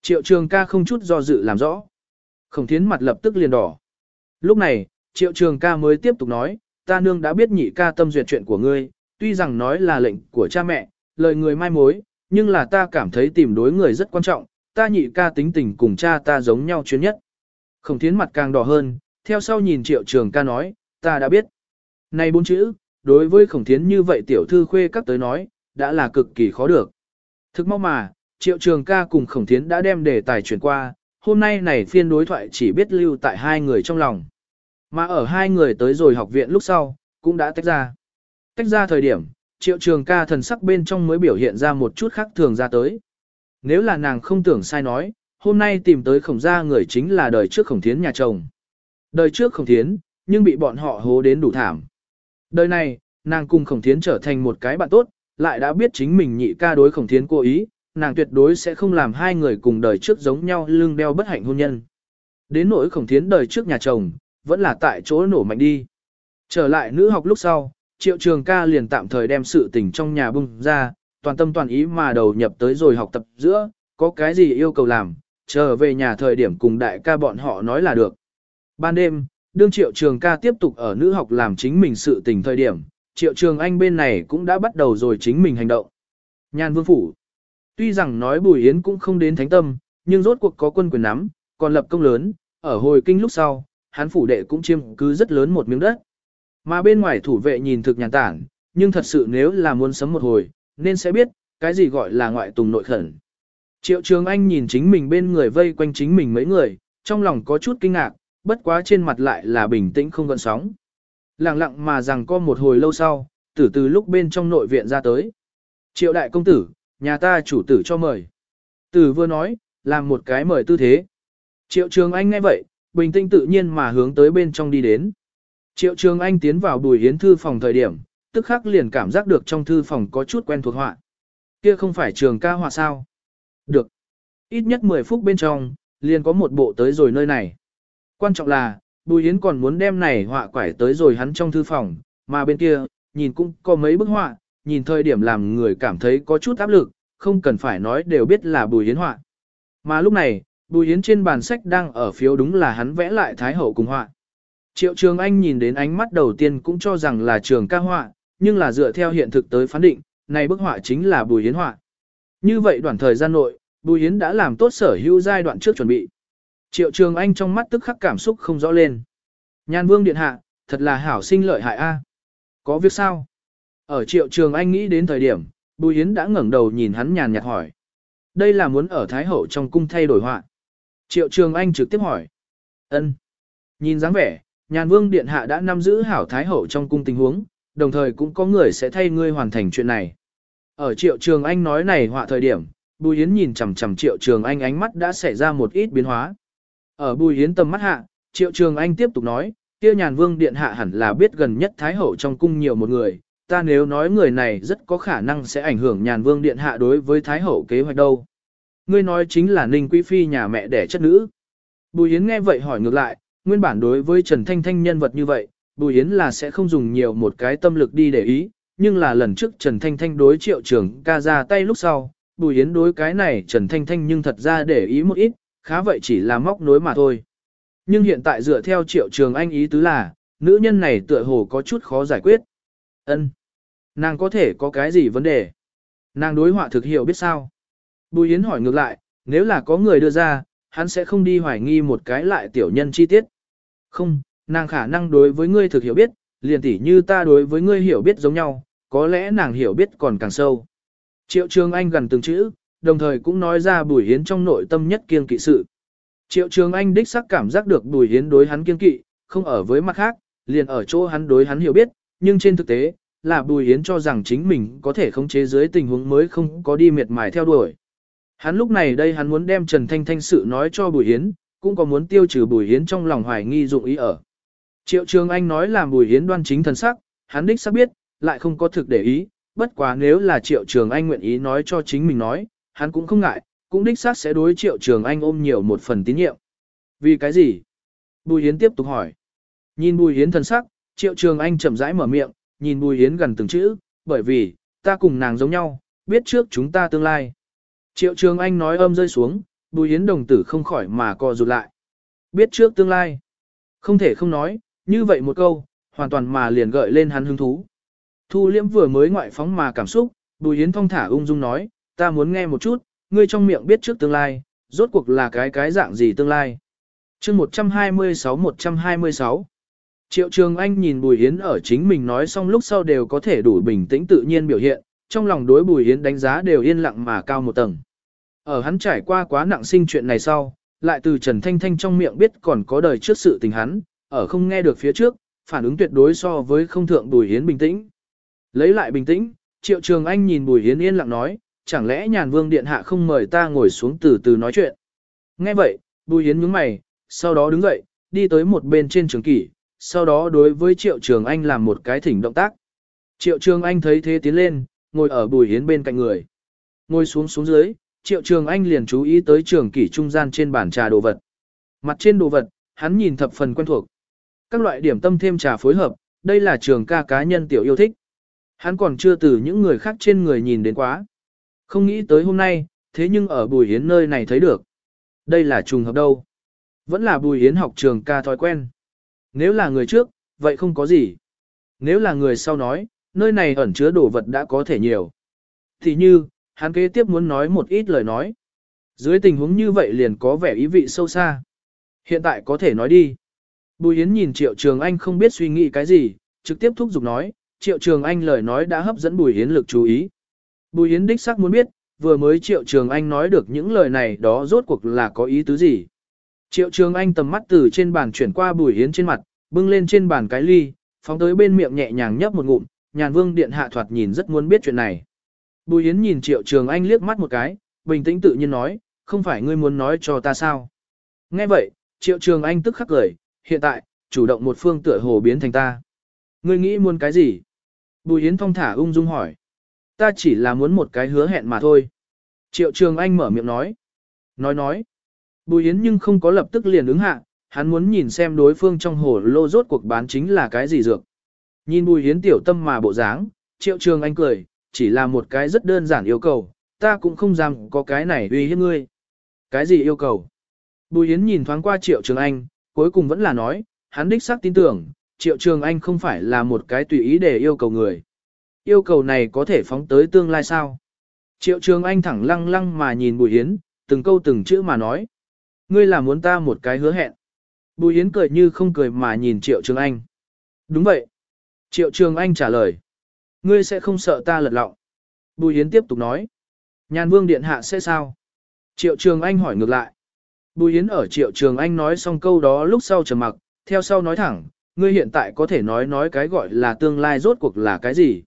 S1: Triệu trường ca không chút do dự làm rõ. Khổng thiến mặt lập tức liền đỏ. Lúc này, triệu trường ca mới tiếp tục nói, ta nương đã biết nhị ca tâm duyệt chuyện của ngươi, tuy rằng nói là lệnh của cha mẹ, lời người mai mối, nhưng là ta cảm thấy tìm đối người rất quan trọng, ta nhị ca tính tình cùng cha ta giống nhau chuyến nhất. Khổng thiến mặt càng đỏ hơn, theo sau nhìn triệu trường ca nói, ta đã biết. Này bốn chữ, đối với khổng thiến như vậy tiểu thư khuê các tới nói, đã là cực kỳ khó được. Thực mau mà, triệu trường ca cùng khổng thiến đã đem đề tài chuyển qua, hôm nay này phiên đối thoại chỉ biết lưu tại hai người trong lòng. Mà ở hai người tới rồi học viện lúc sau, cũng đã tách ra. Tách ra thời điểm, triệu trường ca thần sắc bên trong mới biểu hiện ra một chút khác thường ra tới. Nếu là nàng không tưởng sai nói, hôm nay tìm tới khổng gia người chính là đời trước khổng thiến nhà chồng. Đời trước khổng thiến, nhưng bị bọn họ hố đến đủ thảm. Đời này, nàng cùng khổng thiến trở thành một cái bạn tốt, lại đã biết chính mình nhị ca đối khổng thiến cố ý, nàng tuyệt đối sẽ không làm hai người cùng đời trước giống nhau lưng đeo bất hạnh hôn nhân. Đến nỗi khổng thiến đời trước nhà chồng, vẫn là tại chỗ nổ mạnh đi. Trở lại nữ học lúc sau, triệu trường ca liền tạm thời đem sự tình trong nhà bung ra, toàn tâm toàn ý mà đầu nhập tới rồi học tập giữa, có cái gì yêu cầu làm, chờ về nhà thời điểm cùng đại ca bọn họ nói là được. Ban đêm, đương triệu trường ca tiếp tục ở nữ học làm chính mình sự tình thời điểm, triệu trường anh bên này cũng đã bắt đầu rồi chính mình hành động. Nhan vương phủ. Tuy rằng nói Bùi Yến cũng không đến thánh tâm, nhưng rốt cuộc có quân quyền nắm, còn lập công lớn, ở hồi kinh lúc sau, hắn phủ đệ cũng chiếm cứ rất lớn một miếng đất. Mà bên ngoài thủ vệ nhìn thực nhàn tản, nhưng thật sự nếu là muốn sấm một hồi, nên sẽ biết, cái gì gọi là ngoại tùng nội khẩn. Triệu Trường Anh nhìn chính mình bên người vây quanh chính mình mấy người, trong lòng có chút kinh ngạc, bất quá trên mặt lại là bình tĩnh không gợn sóng. Lặng lặng mà rằng có một hồi lâu sau, từ từ lúc bên trong nội viện ra tới. Triệu đại công tử, nhà ta chủ tử cho mời. Tử vừa nói, làm một cái mời tư thế. Triệu Trường Anh nghe vậy, bình tĩnh tự nhiên mà hướng tới bên trong đi đến. Triệu Trường Anh tiến vào bùi hiến thư phòng thời điểm, tức khắc liền cảm giác được trong thư phòng có chút quen thuộc họa. Kia không phải trường ca họa sao? Được. Ít nhất 10 phút bên trong, liền có một bộ tới rồi nơi này. Quan trọng là, Bùi Yến còn muốn đem này họa quải tới rồi hắn trong thư phòng, mà bên kia, nhìn cũng có mấy bức họa, nhìn thời điểm làm người cảm thấy có chút áp lực, không cần phải nói đều biết là Bùi Yến họa. Mà lúc này, Bùi Yến trên bàn sách đang ở phiếu đúng là hắn vẽ lại Thái Hậu cùng họa. Triệu Trường Anh nhìn đến ánh mắt đầu tiên cũng cho rằng là trường ca họa, nhưng là dựa theo hiện thực tới phán định, này bức họa chính là Bùi yến họa. Như vậy đoạn thời gian nội, Bùi Yến đã làm tốt sở hữu giai đoạn trước chuẩn bị. Triệu Trường Anh trong mắt tức khắc cảm xúc không rõ lên. Nhan Vương điện hạ, thật là hảo sinh lợi hại a. Có việc sao? Ở Triệu Trường Anh nghĩ đến thời điểm, Bùi Yến đã ngẩng đầu nhìn hắn nhàn nhạt hỏi. Đây là muốn ở Thái Hậu trong cung thay đổi họa. Triệu Trường Anh trực tiếp hỏi. ân Nhìn dáng vẻ, nhàn vương điện hạ đã nắm giữ hảo Thái Hậu trong cung tình huống, đồng thời cũng có người sẽ thay ngươi hoàn thành chuyện này. Ở Triệu Trường Anh nói này họa thời điểm, Bùi yến nhìn chằm chằm Triệu Trường Anh ánh mắt đã xảy ra một ít biến hóa. Ở Bùi yến tầm mắt hạ, Triệu Trường Anh tiếp tục nói, kia nhàn vương điện hạ hẳn là biết gần nhất Thái Hậu trong cung nhiều một người, ta nếu nói người này rất có khả năng sẽ ảnh hưởng nhàn vương điện hạ đối với Thái Hậu kế hoạch đâu. Ngươi nói chính là Ninh Quý Phi nhà mẹ đẻ chất nữ. Bùi Yến nghe vậy hỏi ngược lại, nguyên bản đối với Trần Thanh Thanh nhân vật như vậy, Bùi Yến là sẽ không dùng nhiều một cái tâm lực đi để ý, nhưng là lần trước Trần Thanh Thanh đối triệu trưởng ca ra tay lúc sau, Bùi Yến đối cái này Trần Thanh Thanh nhưng thật ra để ý một ít, khá vậy chỉ là móc nối mà thôi. Nhưng hiện tại dựa theo triệu trường anh ý tứ là, nữ nhân này tựa hồ có chút khó giải quyết. ân Nàng có thể có cái gì vấn đề? Nàng đối họa thực hiểu biết sao? Bùi Yến hỏi ngược lại, nếu là có người đưa ra, hắn sẽ không đi hoài nghi một cái lại tiểu nhân chi tiết. Không, nàng khả năng đối với ngươi thực hiểu biết, liền tỉ như ta đối với ngươi hiểu biết giống nhau, có lẽ nàng hiểu biết còn càng sâu. Triệu Trường Anh gần từng chữ, đồng thời cũng nói ra Bùi Hiến trong nội tâm nhất kiên kỵ sự. Triệu Trường Anh đích xác cảm giác được Bùi Hiến đối hắn kiên kỵ, không ở với mặt khác, liền ở chỗ hắn đối hắn hiểu biết, nhưng trên thực tế, là Bùi Hiến cho rằng chính mình có thể khống chế dưới tình huống mới không có đi miệt mài theo đuổi. Hắn lúc này đây hắn muốn đem Trần Thanh Thanh sự nói cho Bùi Hiến, cũng có muốn tiêu trừ Bùi Hiến trong lòng hoài nghi dụng ý ở. Triệu Trường Anh nói làm Bùi Hiến đoan chính thần sắc, hắn đích xác biết, lại không có thực để ý, bất quá nếu là Triệu Trường Anh nguyện ý nói cho chính mình nói, hắn cũng không ngại, cũng đích xác sẽ đối Triệu Trường Anh ôm nhiều một phần tín nhiệm. Vì cái gì? Bùi Hiến tiếp tục hỏi. Nhìn Bùi Hiến thần sắc, Triệu Trường Anh chậm rãi mở miệng, nhìn Bùi Hiến gần từng chữ, bởi vì, ta cùng nàng giống nhau, biết trước chúng ta tương lai. Triệu Trường Anh nói âm rơi xuống, Bùi Hiến đồng tử không khỏi mà co rụt lại. Biết trước tương lai. Không thể không nói, như vậy một câu, hoàn toàn mà liền gợi lên hắn hứng thú. Thu liễm vừa mới ngoại phóng mà cảm xúc, Bùi Yến thong thả ung dung nói, ta muốn nghe một chút, ngươi trong miệng biết trước tương lai, rốt cuộc là cái cái dạng gì tương lai. chương 126-126 Triệu Trường Anh nhìn Bùi Yến ở chính mình nói xong lúc sau đều có thể đủ bình tĩnh tự nhiên biểu hiện, trong lòng đối Bùi Yến đánh giá đều yên lặng mà cao một tầng. Ở hắn trải qua quá nặng sinh chuyện này sau, lại từ Trần Thanh Thanh trong miệng biết còn có đời trước sự tình hắn, ở không nghe được phía trước, phản ứng tuyệt đối so với không thượng Bùi Hiến bình tĩnh. Lấy lại bình tĩnh, Triệu Trường Anh nhìn Bùi Hiến yên lặng nói, chẳng lẽ nhàn vương điện hạ không mời ta ngồi xuống từ từ nói chuyện. Nghe vậy, Bùi Hiến nhướng mày, sau đó đứng dậy, đi tới một bên trên trường kỷ, sau đó đối với Triệu Trường Anh làm một cái thỉnh động tác. Triệu Trường Anh thấy thế tiến lên, ngồi ở Bùi Hiến bên cạnh người. Ngồi xuống xuống dưới, Triệu Trường Anh liền chú ý tới trường kỷ trung gian trên bàn trà đồ vật. Mặt trên đồ vật, hắn nhìn thập phần quen thuộc. Các loại điểm tâm thêm trà phối hợp, đây là trường ca cá nhân tiểu yêu thích. Hắn còn chưa từ những người khác trên người nhìn đến quá. Không nghĩ tới hôm nay, thế nhưng ở Bùi yến nơi này thấy được. Đây là trùng hợp đâu. Vẫn là Bùi yến học trường ca thói quen. Nếu là người trước, vậy không có gì. Nếu là người sau nói, nơi này ẩn chứa đồ vật đã có thể nhiều. Thì như, hắn kế tiếp muốn nói một ít lời nói. Dưới tình huống như vậy liền có vẻ ý vị sâu xa. Hiện tại có thể nói đi. Bùi Yến nhìn Triệu Trường Anh không biết suy nghĩ cái gì, trực tiếp thúc giục nói, Triệu Trường Anh lời nói đã hấp dẫn Bùi Yến lực chú ý. Bùi Yến đích xác muốn biết, vừa mới Triệu Trường Anh nói được những lời này đó rốt cuộc là có ý tứ gì. Triệu Trường Anh tầm mắt từ trên bàn chuyển qua Bùi Yến trên mặt, bưng lên trên bàn cái ly, phóng tới bên miệng nhẹ nhàng nhấp một ngụm, nhàn vương điện hạ thoạt nhìn rất muốn biết chuyện này. Bùi Yến nhìn Triệu Trường Anh liếc mắt một cái, bình tĩnh tự nhiên nói, không phải ngươi muốn nói cho ta sao. Nghe vậy, Triệu Trường Anh tức khắc cười, hiện tại, chủ động một phương tựa hồ biến thành ta. Ngươi nghĩ muốn cái gì? Bùi Yến thong thả ung dung hỏi. Ta chỉ là muốn một cái hứa hẹn mà thôi. Triệu Trường Anh mở miệng nói. Nói nói. Bùi Yến nhưng không có lập tức liền ứng hạ, hắn muốn nhìn xem đối phương trong hồ lô rốt cuộc bán chính là cái gì dược. Nhìn Bùi Yến tiểu tâm mà bộ dáng, Triệu Trường Anh cười, chỉ là một cái rất đơn giản yêu cầu, ta cũng không dám có cái này uy hiếp ngươi. Cái gì yêu cầu? Bùi Yến nhìn thoáng qua Triệu Trường Anh, cuối cùng vẫn là nói, hắn đích xác tin tưởng, Triệu Trường Anh không phải là một cái tùy ý để yêu cầu người. Yêu cầu này có thể phóng tới tương lai sao? Triệu Trường Anh thẳng lăng lăng mà nhìn Bùi Yến, từng câu từng chữ mà nói. Ngươi là muốn ta một cái hứa hẹn. Bùi Yến cười như không cười mà nhìn Triệu Trường Anh. Đúng vậy. Triệu Trường Anh trả lời. Ngươi sẽ không sợ ta lật lọng. Bùi Yến tiếp tục nói. Nhàn Vương Điện Hạ sẽ sao? Triệu Trường Anh hỏi ngược lại. Bùi Yến ở Triệu Trường Anh nói xong câu đó lúc sau trầm mặc, theo sau nói thẳng, ngươi hiện tại có thể nói nói cái gọi là tương lai rốt cuộc là cái gì?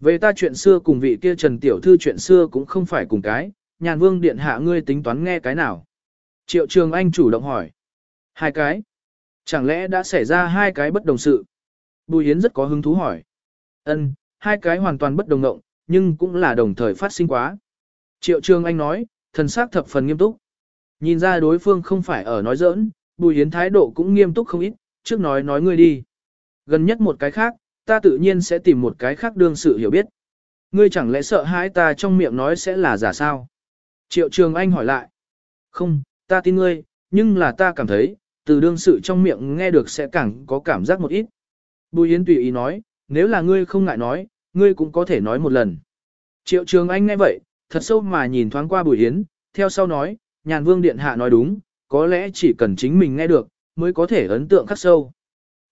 S1: Về ta chuyện xưa cùng vị kia Trần Tiểu Thư chuyện xưa cũng không phải cùng cái, nhàn vương điện hạ ngươi tính toán nghe cái nào? Triệu Trường Anh chủ động hỏi. Hai cái. Chẳng lẽ đã xảy ra hai cái bất đồng sự? Bùi Yến rất có hứng thú hỏi. Ân, hai cái hoàn toàn bất đồng ngộng, nhưng cũng là đồng thời phát sinh quá. Triệu Trường Anh nói, thần sắc thập phần nghiêm túc. Nhìn ra đối phương không phải ở nói giỡn, Bùi Yến thái độ cũng nghiêm túc không ít, trước nói nói ngươi đi. Gần nhất một cái khác, ta tự nhiên sẽ tìm một cái khác đương sự hiểu biết. Ngươi chẳng lẽ sợ hãi ta trong miệng nói sẽ là giả sao? Triệu Trường Anh hỏi lại. Không, ta tin ngươi, nhưng là ta cảm thấy, từ đương sự trong miệng nghe được sẽ càng có cảm giác một ít. Bùi Yến tùy ý nói, nếu là ngươi không ngại nói, ngươi cũng có thể nói một lần. Triệu Trường Anh nghe vậy, thật sâu mà nhìn thoáng qua Bùi Yến, theo sau nói, nhàn vương điện hạ nói đúng, có lẽ chỉ cần chính mình nghe được, mới có thể ấn tượng khắc sâu.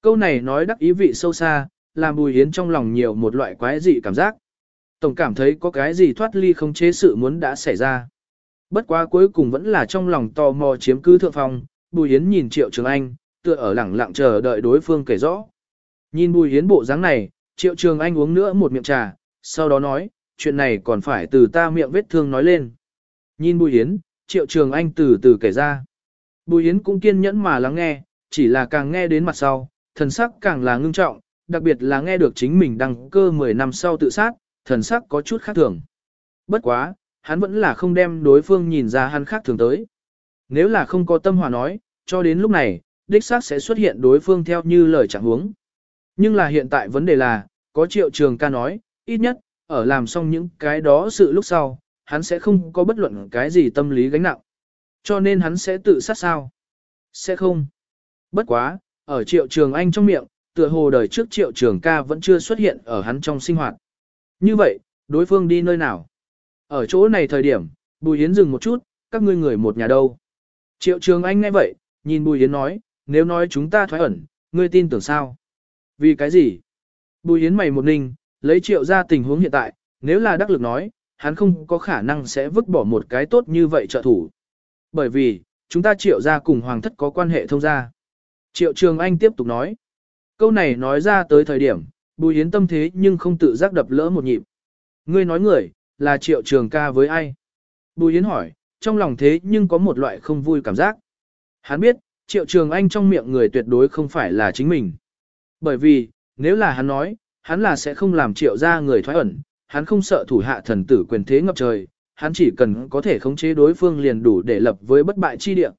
S1: Câu này nói đắc ý vị sâu xa, làm Bùi Yến trong lòng nhiều một loại quái dị cảm giác. Tổng cảm thấy có cái gì thoát ly không chế sự muốn đã xảy ra. Bất quá cuối cùng vẫn là trong lòng tò mò chiếm cứ thượng phong, Bùi Yến nhìn Triệu Trường Anh, tựa ở lẳng lặng chờ đợi đối phương kể rõ. Nhìn Bùi Yến bộ dáng này, Triệu Trường Anh uống nữa một miệng trà, sau đó nói, chuyện này còn phải từ ta miệng vết thương nói lên. Nhìn Bùi Yến, Triệu Trường Anh từ từ kể ra. Bùi Yến cũng kiên nhẫn mà lắng nghe, chỉ là càng nghe đến mặt sau, thần sắc càng là ngưng trọng, đặc biệt là nghe được chính mình đăng cơ 10 năm sau tự sát, thần sắc có chút khác thường. Bất quá, hắn vẫn là không đem đối phương nhìn ra hắn khác thường tới. Nếu là không có tâm hòa nói, cho đến lúc này, đích xác sẽ xuất hiện đối phương theo như lời trạng huống. Nhưng là hiện tại vấn đề là, có triệu trường ca nói, ít nhất, ở làm xong những cái đó sự lúc sau, hắn sẽ không có bất luận cái gì tâm lý gánh nặng. Cho nên hắn sẽ tự sát sao? Sẽ không. Bất quá, ở triệu trường anh trong miệng, tựa hồ đời trước triệu trường ca vẫn chưa xuất hiện ở hắn trong sinh hoạt. Như vậy, đối phương đi nơi nào? Ở chỗ này thời điểm, Bùi Yến dừng một chút, các ngươi người một nhà đâu? Triệu trường anh nghe vậy, nhìn Bùi Yến nói, nếu nói chúng ta thoái ẩn, ngươi tin tưởng sao? Vì cái gì? Bùi Yến mày một ninh, lấy triệu ra tình huống hiện tại, nếu là đắc lực nói, hắn không có khả năng sẽ vứt bỏ một cái tốt như vậy trợ thủ. Bởi vì, chúng ta triệu ra cùng hoàng thất có quan hệ thông gia. Triệu Trường Anh tiếp tục nói. Câu này nói ra tới thời điểm, Bùi Yến tâm thế nhưng không tự giác đập lỡ một nhịp. Ngươi nói người, là Triệu Trường ca với ai? Bùi Yến hỏi, trong lòng thế nhưng có một loại không vui cảm giác. Hắn biết, Triệu Trường Anh trong miệng người tuyệt đối không phải là chính mình. Bởi vì, nếu là hắn nói, hắn là sẽ không làm Triệu ra người thoái ẩn, hắn không sợ thủ hạ thần tử quyền thế ngập trời, hắn chỉ cần có thể khống chế đối phương liền đủ để lập với bất bại chi địa.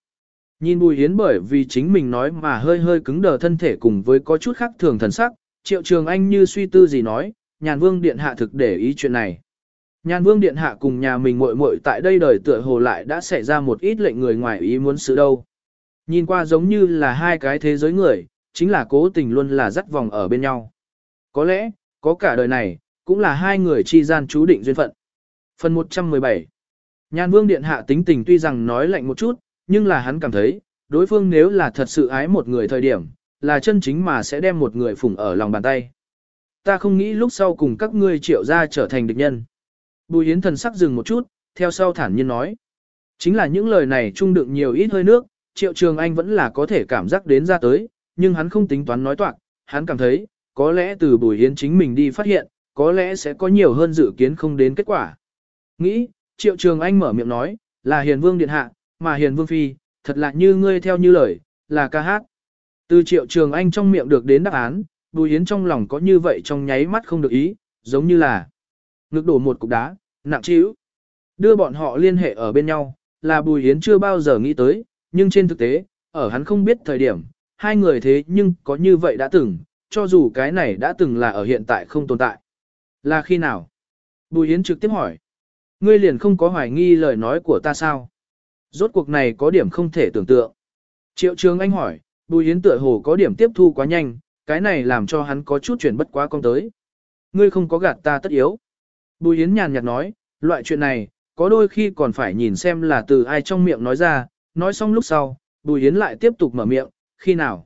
S1: Nhìn Bùi Hiến bởi vì chính mình nói mà hơi hơi cứng đờ thân thể cùng với có chút khác thường thần sắc, Triệu Trường Anh như suy tư gì nói, Nhàn Vương Điện Hạ thực để ý chuyện này. Nhàn Vương Điện Hạ cùng nhà mình muội muội tại đây đời tựa hồ lại đã xảy ra một ít lệnh người ngoài ý muốn sự đâu. Nhìn qua giống như là hai cái thế giới người, chính là cố tình luôn là dắt vòng ở bên nhau. Có lẽ, có cả đời này, cũng là hai người chi gian chú định duyên phận. Phần 117 Nhan Vương Điện Hạ tính tình tuy rằng nói lạnh một chút, nhưng là hắn cảm thấy, đối phương nếu là thật sự ái một người thời điểm, là chân chính mà sẽ đem một người phụng ở lòng bàn tay. Ta không nghĩ lúc sau cùng các ngươi triệu ra trở thành địch nhân. Bùi Yến thần sắc dừng một chút, theo sau thản nhiên nói. Chính là những lời này trung đựng nhiều ít hơi nước, triệu trường anh vẫn là có thể cảm giác đến ra tới, nhưng hắn không tính toán nói toạc, hắn cảm thấy, có lẽ từ Bùi Yến chính mình đi phát hiện, có lẽ sẽ có nhiều hơn dự kiến không đến kết quả. Nghĩ, triệu trường anh mở miệng nói, là hiền vương điện hạ, mà hiền vương phi, thật là như ngươi theo như lời, là ca hát. Từ triệu trường anh trong miệng được đến đáp án, bùi yến trong lòng có như vậy trong nháy mắt không được ý, giống như là ngực đổ một cục đá, nặng trĩu. Đưa bọn họ liên hệ ở bên nhau, là bùi yến chưa bao giờ nghĩ tới, nhưng trên thực tế, ở hắn không biết thời điểm, hai người thế nhưng có như vậy đã từng, cho dù cái này đã từng là ở hiện tại không tồn tại. Là khi nào? Bùi Yến trực tiếp hỏi. Ngươi liền không có hoài nghi lời nói của ta sao? Rốt cuộc này có điểm không thể tưởng tượng. Triệu Trường Anh hỏi, Bùi Yến tựa hồ có điểm tiếp thu quá nhanh, cái này làm cho hắn có chút chuyển bất quá con tới. Ngươi không có gạt ta tất yếu. Bùi Yến nhàn nhạt nói, loại chuyện này, có đôi khi còn phải nhìn xem là từ ai trong miệng nói ra, nói xong lúc sau, Bùi Yến lại tiếp tục mở miệng, khi nào?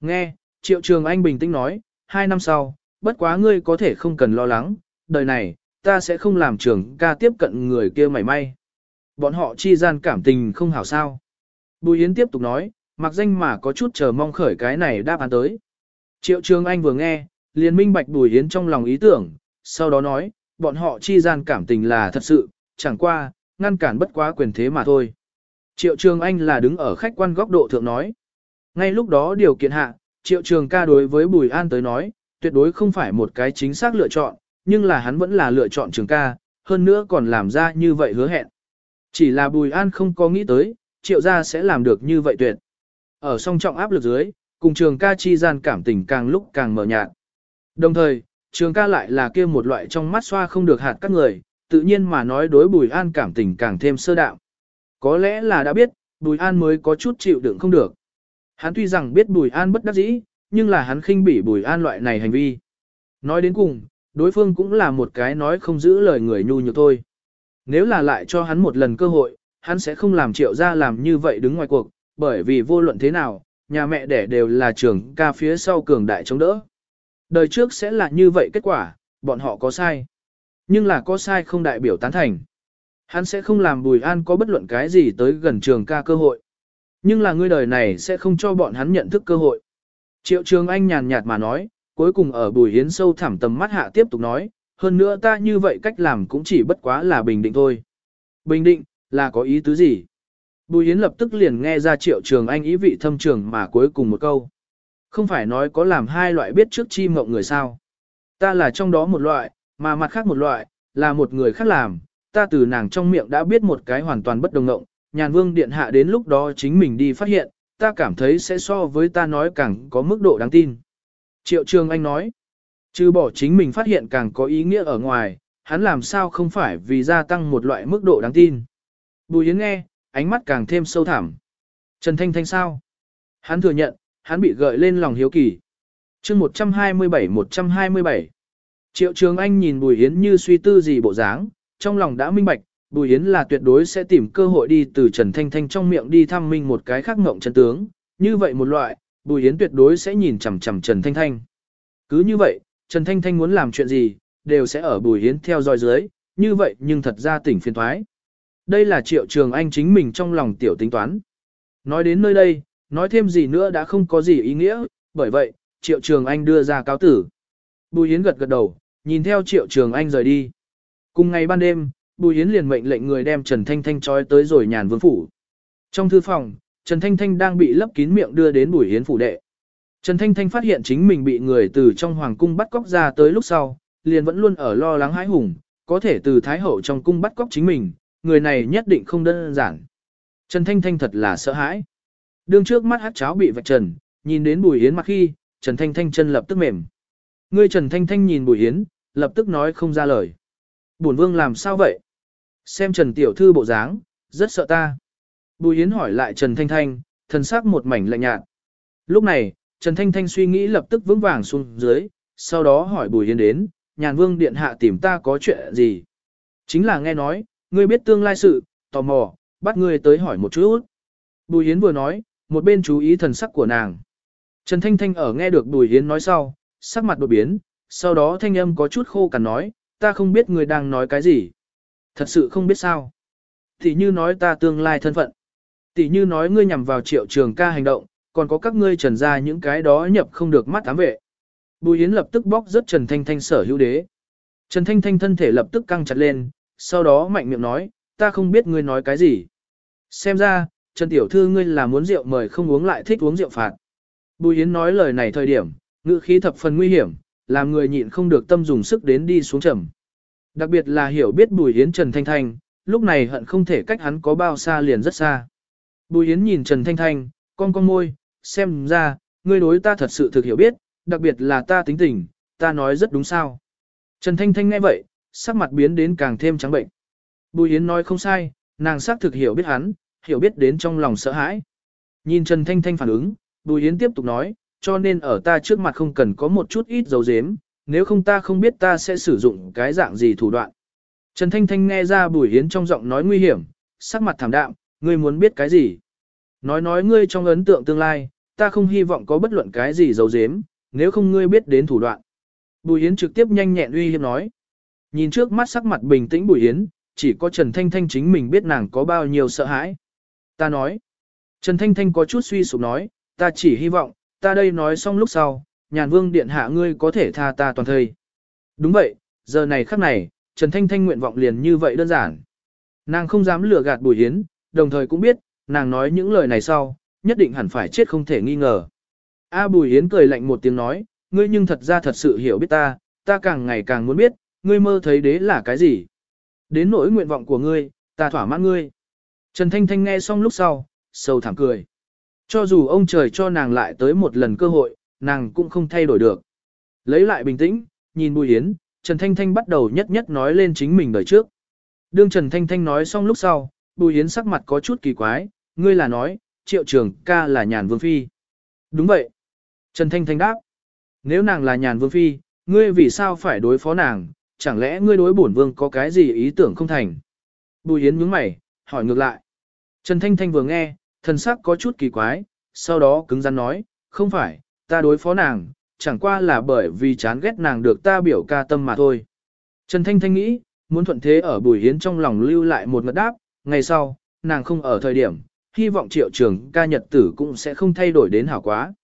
S1: Nghe, Triệu Trường Anh bình tĩnh nói, hai năm sau, bất quá ngươi có thể không cần lo lắng, đời này, ta sẽ không làm trường ca tiếp cận người kia mảy may. Bọn họ chi gian cảm tình không hảo sao. Bùi Yến tiếp tục nói, mặc danh mà có chút chờ mong khởi cái này đáp án tới. Triệu Trường Anh vừa nghe, liền minh bạch Bùi Yến trong lòng ý tưởng, sau đó nói, bọn họ chi gian cảm tình là thật sự, chẳng qua, ngăn cản bất quá quyền thế mà thôi. Triệu Trường Anh là đứng ở khách quan góc độ thượng nói. Ngay lúc đó điều kiện hạ, Triệu Trường ca đối với Bùi An tới nói, tuyệt đối không phải một cái chính xác lựa chọn, nhưng là hắn vẫn là lựa chọn Trường ca, hơn nữa còn làm ra như vậy hứa hẹn. Chỉ là Bùi An không có nghĩ tới, Triệu gia sẽ làm được như vậy tuyệt. Ở song trọng áp lực dưới, cùng Trường ca chi gian cảm tình càng lúc càng mờ nhạt. Đồng thời, Trường ca lại là kia một loại trong mắt xoa không được hạt các người, tự nhiên mà nói đối Bùi An cảm tình càng thêm sơ đạo. Có lẽ là đã biết, Bùi An mới có chút chịu đựng không được. Hắn tuy rằng biết Bùi An bất đắc dĩ, nhưng là hắn khinh bỉ Bùi An loại này hành vi. Nói đến cùng, đối phương cũng là một cái nói không giữ lời người nhu nhược thôi. Nếu là lại cho hắn một lần cơ hội, hắn sẽ không làm triệu ra làm như vậy đứng ngoài cuộc, bởi vì vô luận thế nào, nhà mẹ đẻ đều là trưởng ca phía sau cường đại chống đỡ. Đời trước sẽ là như vậy kết quả, bọn họ có sai. Nhưng là có sai không đại biểu tán thành. Hắn sẽ không làm Bùi An có bất luận cái gì tới gần trường ca cơ hội. Nhưng là ngươi đời này sẽ không cho bọn hắn nhận thức cơ hội. Triệu Trường Anh nhàn nhạt mà nói, cuối cùng ở Bùi Hiến sâu thẳm tầm mắt hạ tiếp tục nói, hơn nữa ta như vậy cách làm cũng chỉ bất quá là bình định thôi. Bình định, là có ý tứ gì? Bùi Hiến lập tức liền nghe ra Triệu Trường Anh ý vị thâm trường mà cuối cùng một câu. Không phải nói có làm hai loại biết trước chi mộng người sao. Ta là trong đó một loại, mà mặt khác một loại, là một người khác làm, ta từ nàng trong miệng đã biết một cái hoàn toàn bất đồng ngộng, nhàn vương điện hạ đến lúc đó chính mình đi phát hiện, ta cảm thấy sẽ so với ta nói càng có mức độ đáng tin. Triệu Trường Anh nói, trừ bỏ chính mình phát hiện càng có ý nghĩa ở ngoài, hắn làm sao không phải vì gia tăng một loại mức độ đáng tin. Bùi Yến nghe, ánh mắt càng thêm sâu thẳm. Trần Thanh Thanh sao? Hắn thừa nhận, hắn bị gợi lên lòng hiếu kỳ. chương 127-127 Triệu Trường Anh nhìn Bùi Yến như suy tư gì bộ dáng, trong lòng đã minh bạch, Bùi Yến là tuyệt đối sẽ tìm cơ hội đi từ Trần Thanh Thanh trong miệng đi thăm minh một cái khác ngộng chân tướng, như vậy một loại, Bùi Yến tuyệt đối sẽ nhìn chằm chằm Trần Thanh Thanh. Cứ như vậy, Trần Thanh Thanh muốn làm chuyện gì, đều sẽ ở Bùi Yến theo dõi dưới, như vậy nhưng thật ra tỉnh phiền thoái. Đây là Triệu Trường Anh chính mình trong lòng tiểu tính toán. Nói đến nơi đây, nói thêm gì nữa đã không có gì ý nghĩa, bởi vậy, Triệu Trường Anh đưa ra cáo tử. Bùi Yến gật gật đầu, nhìn theo Triệu Trường Anh rời đi. Cùng ngày ban đêm, Bùi Yến liền mệnh lệnh người đem Trần Thanh Thanh trói tới rồi nhàn vương phủ. Trong thư phòng, Trần Thanh Thanh đang bị lấp kín miệng đưa đến Bùi Yến phủ đệ. Trần Thanh Thanh phát hiện chính mình bị người từ trong hoàng cung bắt cóc ra tới lúc sau, liền vẫn luôn ở lo lắng hãi hùng, có thể từ Thái Hậu trong cung bắt cóc chính mình, người này nhất định không đơn giản. Trần Thanh Thanh thật là sợ hãi. Đương trước mắt hát cháo bị vạch trần, nhìn đến Bùi Yến mặt khi, Trần Thanh Thanh chân lập tức mềm. Ngươi Trần Thanh Thanh nhìn Bùi Yến, lập tức nói không ra lời. Bổn vương làm sao vậy? Xem Trần Tiểu Thư bộ dáng, rất sợ ta. Bùi Yến hỏi lại Trần Thanh Thanh, thần sắc một mảnh lạnh nhạt. Lúc này, Trần Thanh Thanh suy nghĩ lập tức vững vàng xuống dưới, sau đó hỏi Bùi Yến đến, nhàn vương điện hạ tìm ta có chuyện gì? Chính là nghe nói, ngươi biết tương lai sự, tò mò, bắt ngươi tới hỏi một chút. Bùi Yến vừa nói, một bên chú ý thần sắc của nàng. Trần Thanh Thanh ở nghe được Bùi Yến nói sau, sắc mặt đột biến, sau đó thanh âm có chút khô cằn nói, ta không biết ngươi đang nói cái gì. Thật sự không biết sao. Tỷ như nói ta tương lai thân phận. Tỷ như nói ngươi nhằm vào triệu trường ca hành động, còn có các ngươi trần ra những cái đó nhập không được mắt ám vệ. Bùi Yến lập tức bóc rất Trần Thanh Thanh sở hữu đế. Trần Thanh Thanh thân thể lập tức căng chặt lên, sau đó mạnh miệng nói, ta không biết ngươi nói cái gì. Xem ra, Trần Tiểu Thư ngươi là muốn rượu mời không uống lại thích uống rượu phạt. Bùi Yến nói lời này thời điểm, ngữ khí thập phần nguy hiểm, làm người nhịn không được tâm dùng sức đến đi xuống trầm. Đặc biệt là hiểu biết Bùi Yến Trần Thanh Thanh, lúc này hận không thể cách hắn có bao xa liền rất xa. Bùi Yến nhìn Trần Thanh Thanh, con con môi, xem ra, ngươi đối ta thật sự thực hiểu biết, đặc biệt là ta tính tình, ta nói rất đúng sao. Trần Thanh Thanh nghe vậy, sắc mặt biến đến càng thêm trắng bệnh. Bùi Yến nói không sai, nàng xác thực hiểu biết hắn, hiểu biết đến trong lòng sợ hãi. Nhìn Trần Thanh Thanh phản ứng, Bùi Yến tiếp tục nói, cho nên ở ta trước mặt không cần có một chút ít dấu dếm, nếu không ta không biết ta sẽ sử dụng cái dạng gì thủ đoạn. Trần Thanh Thanh nghe ra Bùi Hiến trong giọng nói nguy hiểm, sắc mặt thảm đạm, ngươi muốn biết cái gì? Nói nói ngươi trong ấn tượng tương lai, ta không hy vọng có bất luận cái gì giấu giếm, nếu không ngươi biết đến thủ đoạn. Bùi Hiến trực tiếp nhanh nhẹn uy hiếp nói. Nhìn trước mắt sắc mặt bình tĩnh Bùi Hiến, chỉ có Trần Thanh Thanh chính mình biết nàng có bao nhiêu sợ hãi. Ta nói. Trần Thanh Thanh có chút suy sụp nói, ta chỉ hy vọng, ta đây nói xong lúc sau, nhàn vương điện hạ ngươi có thể tha ta toàn thời. Đúng vậy, giờ này khắc này, Trần Thanh Thanh nguyện vọng liền như vậy đơn giản. Nàng không dám lừa gạt Bùi Hiến, đồng thời cũng biết, nàng nói những lời này sau, nhất định hẳn phải chết không thể nghi ngờ. A Bùi Hiến cười lạnh một tiếng nói, ngươi nhưng thật ra thật sự hiểu biết ta, ta càng ngày càng muốn biết, ngươi mơ thấy đế là cái gì. Đến nỗi nguyện vọng của ngươi, ta thỏa mãn ngươi. Trần Thanh Thanh nghe xong lúc sau, sâu thảm cười. Cho dù ông trời cho nàng lại tới một lần cơ hội, nàng cũng không thay đổi được. Lấy lại bình tĩnh, nhìn Bùi Yến Trần Thanh Thanh bắt đầu nhất nhất nói lên chính mình đời trước. Đương Trần Thanh Thanh nói xong lúc sau, Bùi Yến sắc mặt có chút kỳ quái, ngươi là nói, triệu trường ca là nhàn vương phi. Đúng vậy. Trần Thanh Thanh đáp. Nếu nàng là nhàn vương phi, ngươi vì sao phải đối phó nàng, chẳng lẽ ngươi đối bổn vương có cái gì ý tưởng không thành? Bùi Yến nhướng mày, hỏi ngược lại. Trần Thanh Thanh vừa nghe, thần sắc có chút kỳ quái, sau đó cứng rắn nói, không phải, ta đối phó nàng, chẳng qua là bởi vì chán ghét nàng được ta biểu ca tâm mà thôi. Trần Thanh Thanh nghĩ, muốn thuận thế ở Bùi Hiến trong lòng lưu lại một ngật đáp, ngày sau, nàng không ở thời điểm, hy vọng triệu trường ca nhật tử cũng sẽ không thay đổi đến hảo quá.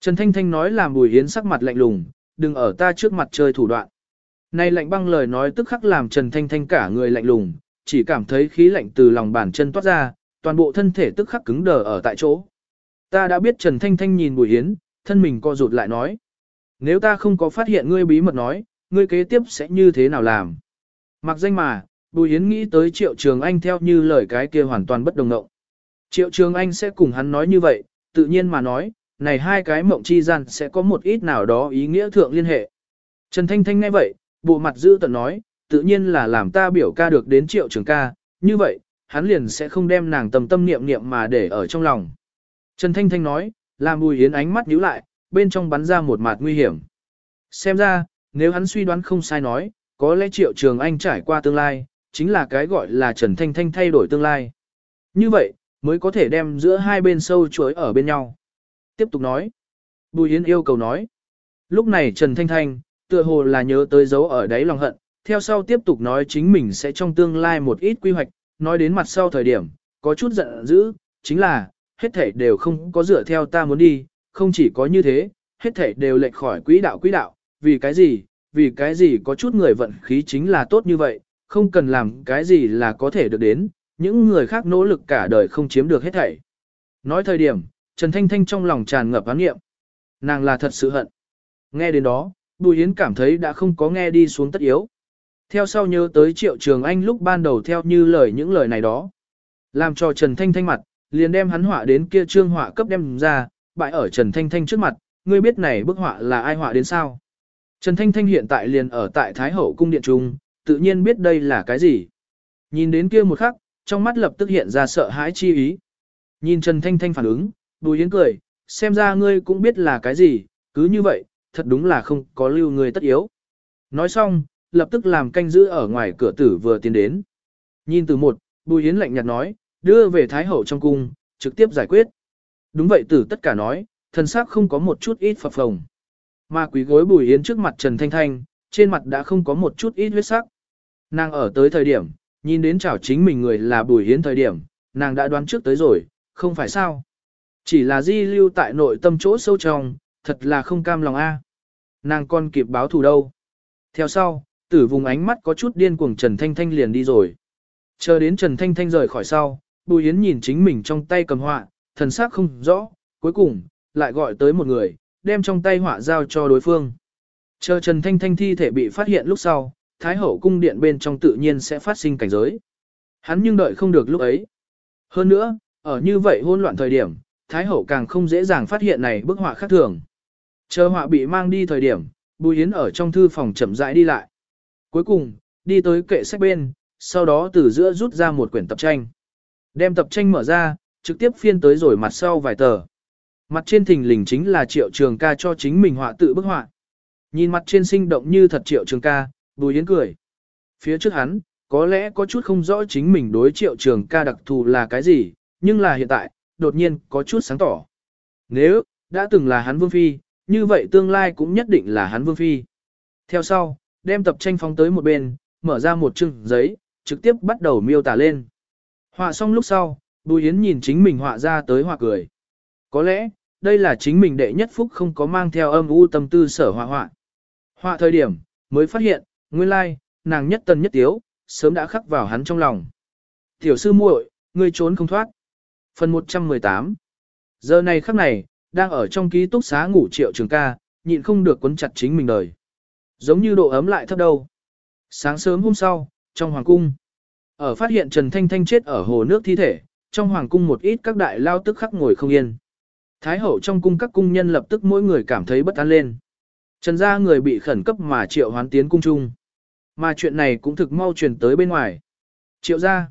S1: Trần Thanh Thanh nói làm Bùi Hiến sắc mặt lạnh lùng, đừng ở ta trước mặt chơi thủ đoạn. Này lạnh băng lời nói tức khắc làm Trần Thanh Thanh cả người lạnh lùng, chỉ cảm thấy khí lạnh từ lòng bàn chân toát ra, toàn bộ thân thể tức khắc cứng đờ ở tại chỗ. Ta đã biết Trần Thanh Thanh nhìn Bùi Hiến, thân mình co rụt lại nói. Nếu ta không có phát hiện ngươi bí mật nói, ngươi kế tiếp sẽ như thế nào làm? Mặc danh mà, Bùi Hiến nghĩ tới Triệu Trường Anh theo như lời cái kia hoàn toàn bất đồng ngộng. Triệu Trường Anh sẽ cùng hắn nói như vậy, tự nhiên mà nói, này hai cái mộng chi gian sẽ có một ít nào đó ý nghĩa thượng liên hệ. Trần Thanh Thanh nghe vậy, bộ mặt giữ tận nói, tự nhiên là làm ta biểu ca được đến Triệu Trường ca, như vậy, hắn liền sẽ không đem nàng tầm tâm niệm niệm mà để ở trong lòng. Trần Thanh Thanh nói, làm Bùi Hiến ánh mắt nhíu lại, bên trong bắn ra một mặt nguy hiểm. Xem ra, nếu hắn suy đoán không sai nói, có lẽ Triệu Trường Anh trải qua tương lai, chính là cái gọi là Trần Thanh Thanh thay đổi tương lai. Như vậy, mới có thể đem giữa hai bên sâu chuối ở bên nhau. Tiếp tục nói. Bùi Yến yêu cầu nói. Lúc này Trần Thanh Thanh, tựa hồ là nhớ tới dấu ở đáy lòng hận, theo sau tiếp tục nói chính mình sẽ trong tương lai một ít quy hoạch, nói đến mặt sau thời điểm, có chút giận dữ, chính là, hết thảy đều không có dựa theo ta muốn đi, không chỉ có như thế, hết thảy đều lệch khỏi quỹ đạo quỹ đạo, vì cái gì, vì cái gì có chút người vận khí chính là tốt như vậy, không cần làm cái gì là có thể được đến, những người khác nỗ lực cả đời không chiếm được hết thảy. Nói thời điểm, Trần Thanh Thanh trong lòng tràn ngập án nghiệm. Nàng là thật sự hận. Nghe đến đó, Bùi Yến cảm thấy đã không có nghe đi xuống tất yếu. Theo sau nhớ tới Triệu Trường Anh lúc ban đầu theo như lời những lời này đó. Làm cho Trần Thanh Thanh mặt, liền đem hắn họa đến kia trương họa cấp đem ra, bại ở Trần Thanh Thanh trước mặt, ngươi biết này bức họa là ai họa đến sao? Trần Thanh Thanh hiện tại liền ở tại Thái Hậu Cung Điện Trung, tự nhiên biết đây là cái gì. Nhìn đến kia một khắc, trong mắt lập tức hiện ra sợ hãi chi ý. Nhìn Trần Thanh Thanh phản ứng, Bùi Yến cười, xem ra ngươi cũng biết là cái gì, cứ như vậy, thật đúng là không có lưu người tất yếu. Nói xong, lập tức làm canh giữ ở ngoài cửa tử vừa tiến đến. Nhìn từ một, Bùi Yến lạnh nhạt nói, đưa về Thái Hậu trong cung, trực tiếp giải quyết. Đúng vậy tử tất cả nói, thần sắc không có một chút ít phập phồng. Mà quý gối Bùi Yến trước mặt Trần Thanh Thanh, trên mặt đã không có một chút ít huyết sắc. Nàng ở tới thời điểm, nhìn đến chảo chính mình người là Bùi Yến thời điểm, nàng đã đoán trước tới rồi, không phải sao. Chỉ là di lưu tại nội tâm chỗ sâu trong, thật là không cam lòng a. Nàng còn kịp báo thù đâu. Theo sau, tử vùng ánh mắt có chút điên cuồng Trần Thanh Thanh liền đi rồi. Chờ đến Trần Thanh Thanh rời khỏi sau, Bùi Yến nhìn chính mình trong tay cầm họa, thần sắc không rõ, cuối cùng, lại gọi tới một người, đem trong tay họa giao cho đối phương. Chờ Trần Thanh Thanh thi thể bị phát hiện lúc sau, Thái Hậu cung điện bên trong tự nhiên sẽ phát sinh cảnh giới. Hắn nhưng đợi không được lúc ấy. Hơn nữa, ở như vậy hỗn loạn thời điểm, Thái Hậu càng không dễ dàng phát hiện này bức họa khác thường. Chờ họa bị mang đi thời điểm, Bùi Yến ở trong thư phòng chậm rãi đi lại. Cuối cùng, đi tới kệ sách bên, sau đó từ giữa rút ra một quyển tập tranh. Đem tập tranh mở ra, trực tiếp phiên tới rồi mặt sau vài tờ. Mặt trên thình lình chính là triệu trường ca cho chính mình họa tự bức họa. Nhìn mặt trên sinh động như thật triệu trường ca, bùi yến cười. Phía trước hắn, có lẽ có chút không rõ chính mình đối triệu trường ca đặc thù là cái gì, nhưng là hiện tại, đột nhiên có chút sáng tỏ. Nếu, đã từng là hắn vương phi, như vậy tương lai cũng nhất định là hắn vương phi. Theo sau, đem tập tranh phóng tới một bên, mở ra một chương giấy, trực tiếp bắt đầu miêu tả lên. Họa xong lúc sau, Bùi Yến nhìn chính mình họa ra tới họa cười. Có lẽ, đây là chính mình đệ nhất phúc không có mang theo âm u tâm tư sở họa họa. Họa thời điểm, mới phát hiện, nguyên lai, nàng nhất tần nhất tiếu, sớm đã khắc vào hắn trong lòng. Tiểu sư muội, ngươi trốn không thoát. Phần 118 Giờ này khắc này, đang ở trong ký túc xá ngủ triệu trường ca, nhịn không được quấn chặt chính mình đời. Giống như độ ấm lại thấp đâu. Sáng sớm hôm sau, trong hoàng cung, ở phát hiện Trần Thanh Thanh chết ở hồ nước thi thể, trong hoàng cung một ít các đại lao tức khắc ngồi không yên. Thái hậu trong cung các cung nhân lập tức mỗi người cảm thấy bất an lên. Trần gia người bị khẩn cấp mà triệu hoán tiến cung trung. Mà chuyện này cũng thực mau truyền tới bên ngoài. Triệu gia.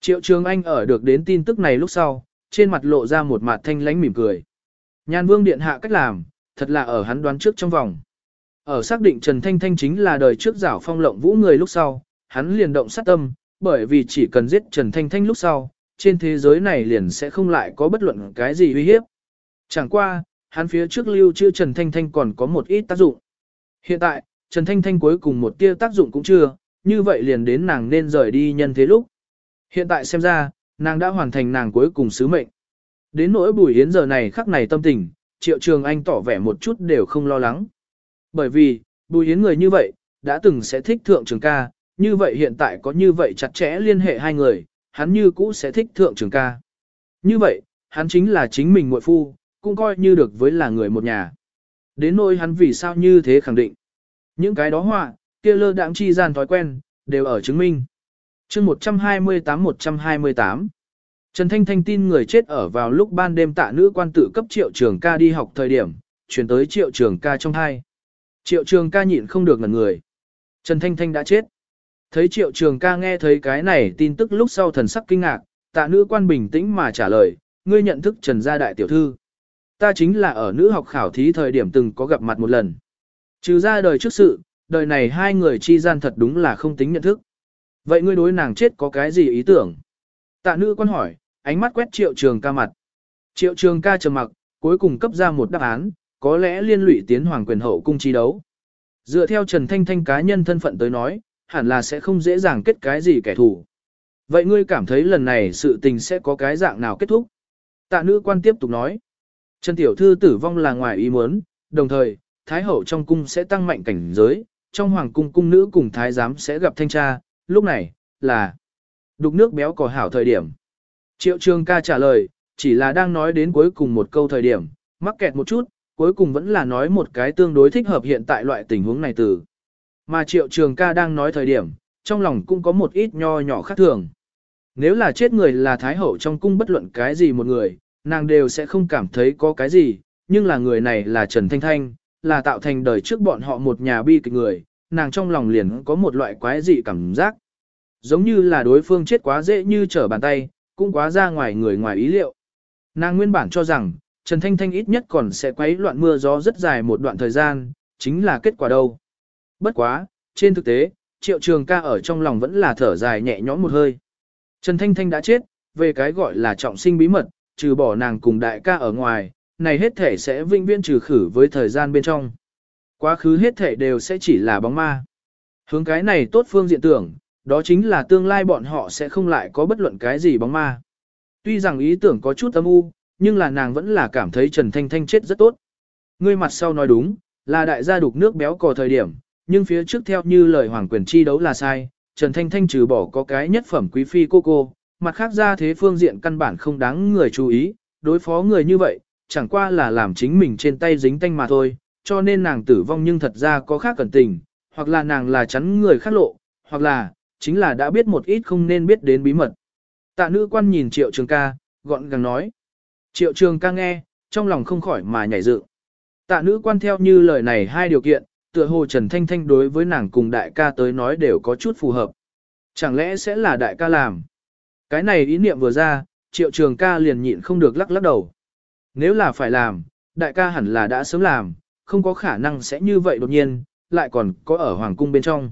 S1: Triệu Trường Anh ở được đến tin tức này lúc sau, trên mặt lộ ra một mặt thanh lánh mỉm cười. Nhan Vương điện hạ cách làm, thật là ở hắn đoán trước trong vòng. Ở xác định Trần Thanh Thanh chính là đời trước giảo phong lộng vũ người lúc sau, hắn liền động sát tâm, bởi vì chỉ cần giết Trần Thanh Thanh lúc sau, trên thế giới này liền sẽ không lại có bất luận cái gì uy hiếp. Chẳng qua, hắn phía trước lưu chưa Trần Thanh Thanh còn có một ít tác dụng. Hiện tại, Trần Thanh Thanh cuối cùng một tia tác dụng cũng chưa, như vậy liền đến nàng nên rời đi nhân thế lúc. Hiện tại xem ra, nàng đã hoàn thành nàng cuối cùng sứ mệnh. Đến nỗi buổi hiến giờ này khắc này tâm tình, triệu trường anh tỏ vẻ một chút đều không lo lắng. Bởi vì, bùi hiến người như vậy, đã từng sẽ thích thượng trường ca, như vậy hiện tại có như vậy chặt chẽ liên hệ hai người, hắn như cũ sẽ thích thượng trường ca. Như vậy, hắn chính là chính mình muội phu, cũng coi như được với là người một nhà. Đến nỗi hắn vì sao như thế khẳng định. Những cái đó họa, kia lơ đãng chi gian thói quen, đều ở chứng minh. chương 128-128 Trần Thanh Thanh tin người chết ở vào lúc ban đêm tạ nữ quan tử cấp triệu trường ca đi học thời điểm, chuyển tới triệu trường ca trong hai. Triệu trường ca nhịn không được ngần người. Trần Thanh Thanh đã chết. Thấy triệu trường ca nghe thấy cái này tin tức lúc sau thần sắc kinh ngạc, tạ nữ quan bình tĩnh mà trả lời, ngươi nhận thức Trần gia đại tiểu thư. Ta chính là ở nữ học khảo thí thời điểm từng có gặp mặt một lần. Trừ ra đời trước sự, đời này hai người chi gian thật đúng là không tính nhận thức. Vậy ngươi đối nàng chết có cái gì ý tưởng? Tạ nữ quan hỏi, ánh mắt quét triệu trường ca mặt. Triệu trường ca trầm mặc, cuối cùng cấp ra một đáp án, có lẽ liên lụy tiến hoàng quyền hậu cung chi đấu. Dựa theo Trần Thanh Thanh cá nhân thân phận tới nói, hẳn là sẽ không dễ dàng kết cái gì kẻ thù. Vậy ngươi cảm thấy lần này sự tình sẽ có cái dạng nào kết thúc? Tạ nữ quan tiếp tục nói. Trần Tiểu Thư tử vong là ngoài ý muốn, đồng thời, Thái Hậu trong cung sẽ tăng mạnh cảnh giới, trong Hoàng cung cung nữ cùng Thái giám sẽ gặp thanh tra, lúc này, là đục nước béo cò hảo thời điểm. Triệu Trường ca trả lời, chỉ là đang nói đến cuối cùng một câu thời điểm, mắc kẹt một chút, cuối cùng vẫn là nói một cái tương đối thích hợp hiện tại loại tình huống này từ. Mà Triệu Trường ca đang nói thời điểm, trong lòng cũng có một ít nho nhỏ khác thường. Nếu là chết người là Thái Hậu trong cung bất luận cái gì một người, nàng đều sẽ không cảm thấy có cái gì, nhưng là người này là Trần Thanh Thanh, là tạo thành đời trước bọn họ một nhà bi kịch người, nàng trong lòng liền có một loại quái dị cảm giác. Giống như là đối phương chết quá dễ như trở bàn tay, cũng quá ra ngoài người ngoài ý liệu. Nàng nguyên bản cho rằng, Trần Thanh Thanh ít nhất còn sẽ quấy loạn mưa gió rất dài một đoạn thời gian, chính là kết quả đâu. Bất quá, trên thực tế, triệu trường ca ở trong lòng vẫn là thở dài nhẹ nhõm một hơi. Trần Thanh Thanh đã chết, về cái gọi là trọng sinh bí mật, trừ bỏ nàng cùng đại ca ở ngoài, này hết thể sẽ vinh viễn trừ khử với thời gian bên trong. Quá khứ hết thể đều sẽ chỉ là bóng ma. Hướng cái này tốt phương diện tưởng, đó chính là tương lai bọn họ sẽ không lại có bất luận cái gì bóng ma. Tuy rằng ý tưởng có chút âm u, nhưng là nàng vẫn là cảm thấy Trần Thanh Thanh chết rất tốt. Ngươi mặt sau nói đúng, là đại gia đục nước béo cò thời điểm, nhưng phía trước theo như lời hoàng quyền chi đấu là sai, Trần Thanh Thanh trừ bỏ có cái nhất phẩm quý phi cô cô, mặt khác ra thế phương diện căn bản không đáng người chú ý, đối phó người như vậy, chẳng qua là làm chính mình trên tay dính tanh mà thôi, cho nên nàng tử vong nhưng thật ra có khác cẩn tình, hoặc là nàng là chắn người khác lộ, hoặc là, chính là đã biết một ít không nên biết đến bí mật. Tạ nữ quan nhìn triệu trường ca, gọn gàng nói. Triệu trường ca nghe, trong lòng không khỏi mà nhảy dựng. Tạ nữ quan theo như lời này hai điều kiện, tựa hồ Trần Thanh Thanh đối với nàng cùng đại ca tới nói đều có chút phù hợp. Chẳng lẽ sẽ là đại ca làm? Cái này ý niệm vừa ra, triệu trường ca liền nhịn không được lắc lắc đầu. Nếu là phải làm, đại ca hẳn là đã sớm làm, không có khả năng sẽ như vậy đột nhiên, lại còn có ở hoàng cung bên trong.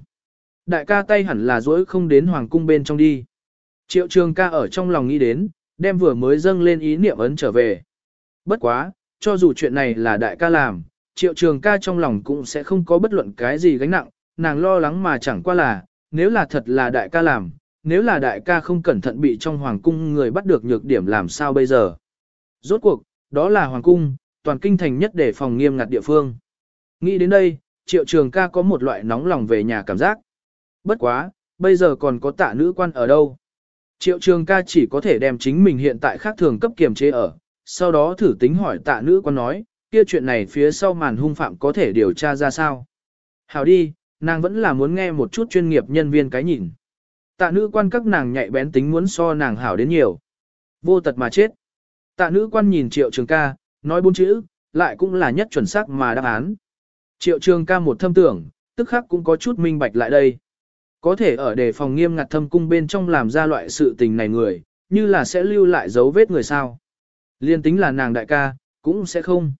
S1: Đại ca tay hẳn là dỗi không đến hoàng cung bên trong đi. Triệu trường ca ở trong lòng nghĩ đến, đem vừa mới dâng lên ý niệm ấn trở về. Bất quá, cho dù chuyện này là đại ca làm, triệu trường ca trong lòng cũng sẽ không có bất luận cái gì gánh nặng, nàng lo lắng mà chẳng qua là, nếu là thật là đại ca làm, nếu là đại ca không cẩn thận bị trong hoàng cung người bắt được nhược điểm làm sao bây giờ. Rốt cuộc, đó là hoàng cung, toàn kinh thành nhất để phòng nghiêm ngặt địa phương. Nghĩ đến đây, triệu trường ca có một loại nóng lòng về nhà cảm giác. Bất quá, bây giờ còn có tạ nữ quan ở đâu. Triệu trường ca chỉ có thể đem chính mình hiện tại khác thường cấp kiềm chế ở, sau đó thử tính hỏi tạ nữ quan nói, kia chuyện này phía sau màn hung phạm có thể điều tra ra sao. Hảo đi, nàng vẫn là muốn nghe một chút chuyên nghiệp nhân viên cái nhìn. Tạ nữ quan các nàng nhạy bén tính muốn so nàng hảo đến nhiều. Vô tật mà chết. Tạ nữ quan nhìn triệu trường ca, nói bốn chữ, lại cũng là nhất chuẩn xác mà đáp án. Triệu trường ca một thâm tưởng, tức khắc cũng có chút minh bạch lại đây. Có thể ở đề phòng nghiêm ngặt thâm cung bên trong làm ra loại sự tình này người, như là sẽ lưu lại dấu vết người sao. Liên tính là nàng đại ca, cũng sẽ không.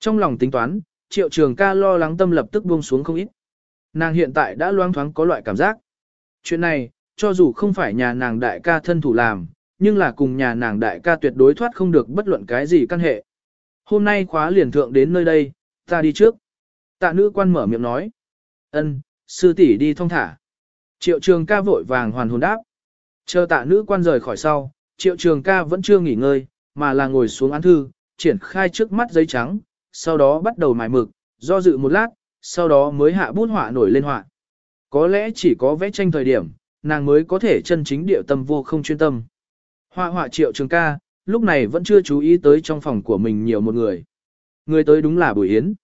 S1: Trong lòng tính toán, triệu trường ca lo lắng tâm lập tức buông xuống không ít. Nàng hiện tại đã loang thoáng có loại cảm giác. Chuyện này, cho dù không phải nhà nàng đại ca thân thủ làm, nhưng là cùng nhà nàng đại ca tuyệt đối thoát không được bất luận cái gì căn hệ. Hôm nay khóa liền thượng đến nơi đây, ta đi trước. Tạ nữ quan mở miệng nói. ân, sư tỷ đi thong thả. Triệu trường ca vội vàng hoàn hồn đáp. Chờ tạ nữ quan rời khỏi sau, triệu trường ca vẫn chưa nghỉ ngơi, mà là ngồi xuống án thư, triển khai trước mắt giấy trắng, sau đó bắt đầu mài mực, do dự một lát, sau đó mới hạ bút họa nổi lên họa. Có lẽ chỉ có vẽ tranh thời điểm, nàng mới có thể chân chính điệu tâm vô không chuyên tâm. Họa họa triệu trường ca, lúc này vẫn chưa chú ý tới trong phòng của mình nhiều một người. Người tới đúng là Bùi Yến.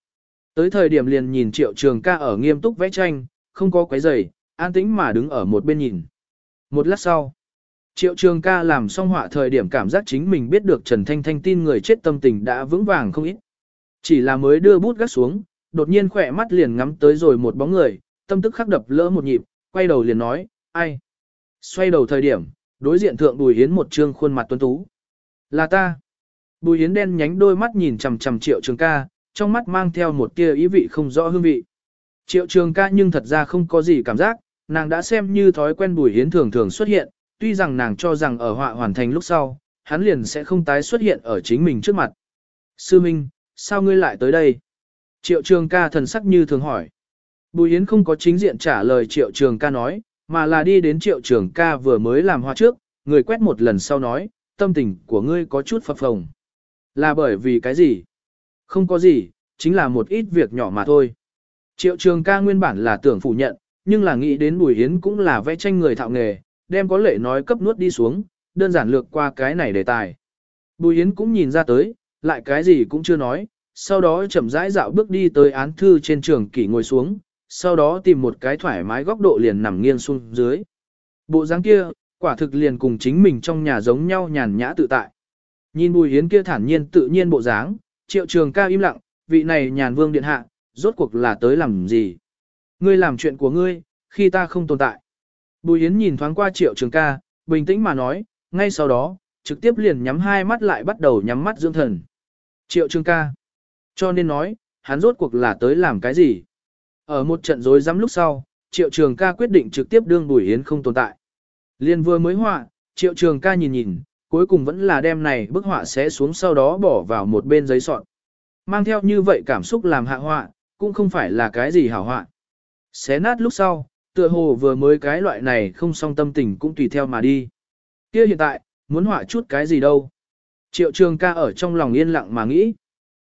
S1: Tới thời điểm liền nhìn triệu trường ca ở nghiêm túc vẽ tranh, không có quấy giày, an tĩnh mà đứng ở một bên nhìn. Một lát sau, triệu trường ca làm xong họa thời điểm cảm giác chính mình biết được Trần Thanh Thanh tin người chết tâm tình đã vững vàng không ít. Chỉ là mới đưa bút gắt xuống, đột nhiên khỏe mắt liền ngắm tới rồi một bóng người, tâm tức khắc đập lỡ một nhịp, quay đầu liền nói, ai? Xoay đầu thời điểm, đối diện thượng Bùi Hiến một trương khuôn mặt tuấn tú. Là ta. Bùi Hiến đen nhánh đôi mắt nhìn chằm chằm triệu trường ca, trong mắt mang theo một tia ý vị không rõ hương vị. Triệu trường ca nhưng thật ra không có gì cảm giác, nàng đã xem như thói quen Bùi Hiến thường thường xuất hiện, tuy rằng nàng cho rằng ở họa hoàn thành lúc sau, hắn liền sẽ không tái xuất hiện ở chính mình trước mặt. Sư Minh, sao ngươi lại tới đây? Triệu trường ca thần sắc như thường hỏi. Bùi Yến không có chính diện trả lời triệu trường ca nói, mà là đi đến triệu trường ca vừa mới làm hoa trước, người quét một lần sau nói, tâm tình của ngươi có chút phập phồng. Là bởi vì cái gì? Không có gì, chính là một ít việc nhỏ mà thôi. Triệu trường ca nguyên bản là tưởng phủ nhận, nhưng là nghĩ đến Bùi Yến cũng là vẽ tranh người thạo nghề, đem có lệ nói cấp nuốt đi xuống, đơn giản lược qua cái này đề tài. Bùi Yến cũng nhìn ra tới, lại cái gì cũng chưa nói, sau đó chậm rãi dạo bước đi tới án thư trên trường kỷ ngồi xuống, sau đó tìm một cái thoải mái góc độ liền nằm nghiêng xuống dưới. Bộ dáng kia, quả thực liền cùng chính mình trong nhà giống nhau nhàn nhã tự tại. Nhìn Bùi Hiến kia thản nhiên tự nhiên bộ dáng, triệu trường ca im lặng, vị này nhàn vương điện hạ, rốt cuộc là tới làm gì? Ngươi làm chuyện của ngươi, khi ta không tồn tại. Bùi Hiến nhìn thoáng qua triệu trường ca, bình tĩnh mà nói, ngay sau đó, trực tiếp liền nhắm hai mắt lại bắt đầu nhắm mắt dưỡng thần. Triệu trường ca. Cho nên nói, hắn rốt cuộc là tới làm cái gì? Ở một trận rối rắm lúc sau, triệu trường ca quyết định trực tiếp đương Bùi Yến không tồn tại. Liên vừa mới họa, triệu trường ca nhìn nhìn, cuối cùng vẫn là đem này bức họa sẽ xuống sau đó bỏ vào một bên giấy sọt Mang theo như vậy cảm xúc làm hạ họa, cũng không phải là cái gì hảo họa. Xé nát lúc sau, tựa hồ vừa mới cái loại này không song tâm tình cũng tùy theo mà đi. Kia hiện tại, muốn họa chút cái gì đâu. Triệu trường ca ở trong lòng yên lặng mà nghĩ.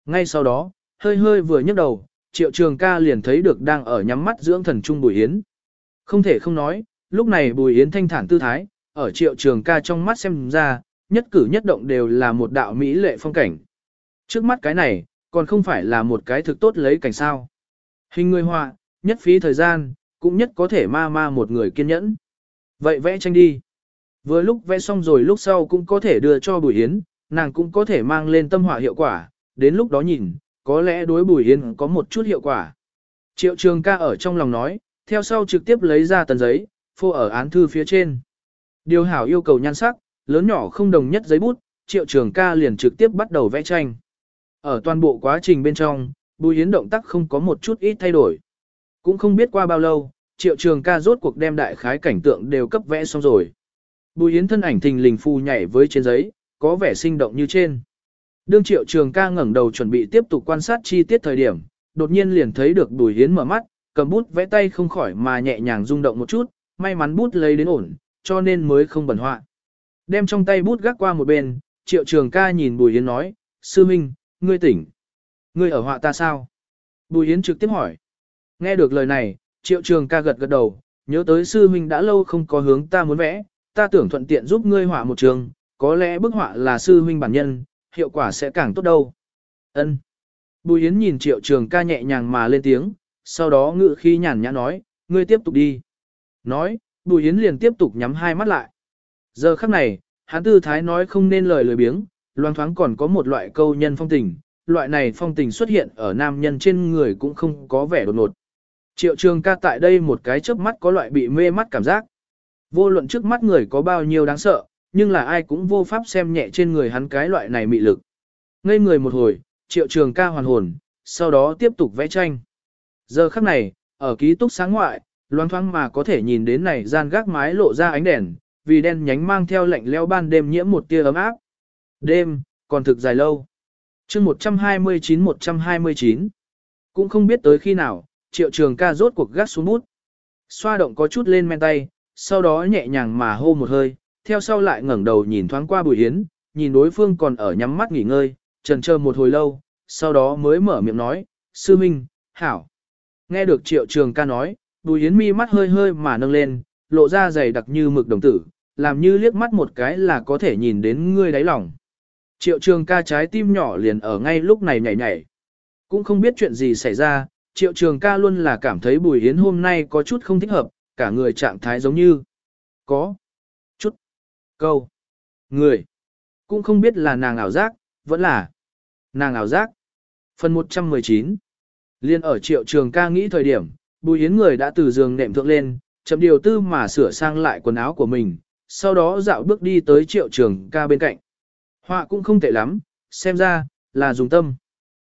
S1: Ngay sau đó, hơi hơi vừa nhấc đầu, triệu trường ca liền thấy được đang ở nhắm mắt dưỡng thần trung Bùi Yến. Không thể không nói, lúc này Bùi Yến thanh thản tư thái, ở triệu trường ca trong mắt xem ra, nhất cử nhất động đều là một đạo mỹ lệ phong cảnh. Trước mắt cái này, còn không phải là một cái thực tốt lấy cảnh sao. Hình người họa, nhất phí thời gian, cũng nhất có thể ma ma một người kiên nhẫn. Vậy vẽ tranh đi. Vừa lúc vẽ xong rồi lúc sau cũng có thể đưa cho Bùi Yến, nàng cũng có thể mang lên tâm họa hiệu quả, đến lúc đó nhìn, có lẽ đối Bùi Yến có một chút hiệu quả. Triệu trường ca ở trong lòng nói, theo sau trực tiếp lấy ra tờ giấy, phô ở án thư phía trên. Điều hảo yêu cầu nhan sắc, lớn nhỏ không đồng nhất giấy bút, triệu trường ca liền trực tiếp bắt đầu vẽ tranh. Ở toàn bộ quá trình bên trong, Bùi Yến động tác không có một chút ít thay đổi. Cũng không biết qua bao lâu, triệu trường ca rốt cuộc đem đại khái cảnh tượng đều cấp vẽ xong rồi. Bùi Yến thân ảnh thình lình phù nhảy với trên giấy, có vẻ sinh động như trên. Đương triệu trường ca ngẩng đầu chuẩn bị tiếp tục quan sát chi tiết thời điểm, đột nhiên liền thấy được Bùi Yến mở mắt, cầm bút vẽ tay không khỏi mà nhẹ nhàng rung động một chút, may mắn bút lấy đến ổn, cho nên mới không bẩn họa. Đem trong tay bút gác qua một bên, triệu trường ca nhìn Bùi Yến nói, Sư Minh, ngươi tỉnh. Ngươi ở họa ta sao? Bùi Yến trực tiếp hỏi. Nghe được lời này, triệu trường ca gật gật đầu, nhớ tới Sư Minh đã lâu không có hướng ta muốn vẽ, ta tưởng thuận tiện giúp ngươi họa một trường, có lẽ bức họa là Sư Minh bản nhân, hiệu quả sẽ càng tốt đâu. Ân. Bùi Yến nhìn triệu trường ca nhẹ nhàng mà lên tiếng, sau đó ngự khi nhàn nhã nói, ngươi tiếp tục đi. Nói, Bùi Yến liền tiếp tục nhắm hai mắt lại. Giờ khắc này, hắn tư thái nói không nên lời lười biếng, loang thoáng còn có một loại câu nhân phong tình, loại này phong tình xuất hiện ở nam nhân trên người cũng không có vẻ đột ngột. Triệu trường ca tại đây một cái chớp mắt có loại bị mê mắt cảm giác. Vô luận trước mắt người có bao nhiêu đáng sợ, nhưng là ai cũng vô pháp xem nhẹ trên người hắn cái loại này mị lực. Ngây người một hồi, triệu trường ca hoàn hồn, sau đó tiếp tục vẽ tranh. Giờ khắc này, ở ký túc sáng ngoại, loang thoáng mà có thể nhìn đến này gian gác mái lộ ra ánh đèn, vì đen nhánh mang theo lạnh leo ban đêm nhiễm một tia ấm áp. Đêm, còn thực dài lâu. chương 129-129. Cũng không biết tới khi nào, triệu trường ca rốt cuộc gác xuống bút. Xoa động có chút lên men tay, sau đó nhẹ nhàng mà hô một hơi, theo sau lại ngẩng đầu nhìn thoáng qua bùi Yến, nhìn đối phương còn ở nhắm mắt nghỉ ngơi, trần chờ một hồi lâu, sau đó mới mở miệng nói, sư minh, hảo. Nghe được triệu trường ca nói, bùi Yến mi mắt hơi hơi mà nâng lên, lộ ra dày đặc như mực đồng tử, làm như liếc mắt một cái là có thể nhìn đến ngươi đáy lòng. Triệu trường ca trái tim nhỏ liền ở ngay lúc này nhảy nhảy. Cũng không biết chuyện gì xảy ra, triệu trường ca luôn là cảm thấy bùi Yến hôm nay có chút không thích hợp, cả người trạng thái giống như có chút câu người. Cũng không biết là nàng ảo giác, vẫn là nàng ảo giác. Phần 119 Liên ở triệu trường ca nghĩ thời điểm, bùi yến người đã từ giường nệm thượng lên, chậm điều tư mà sửa sang lại quần áo của mình, sau đó dạo bước đi tới triệu trường ca bên cạnh. Họa cũng không tệ lắm, xem ra, là dùng tâm.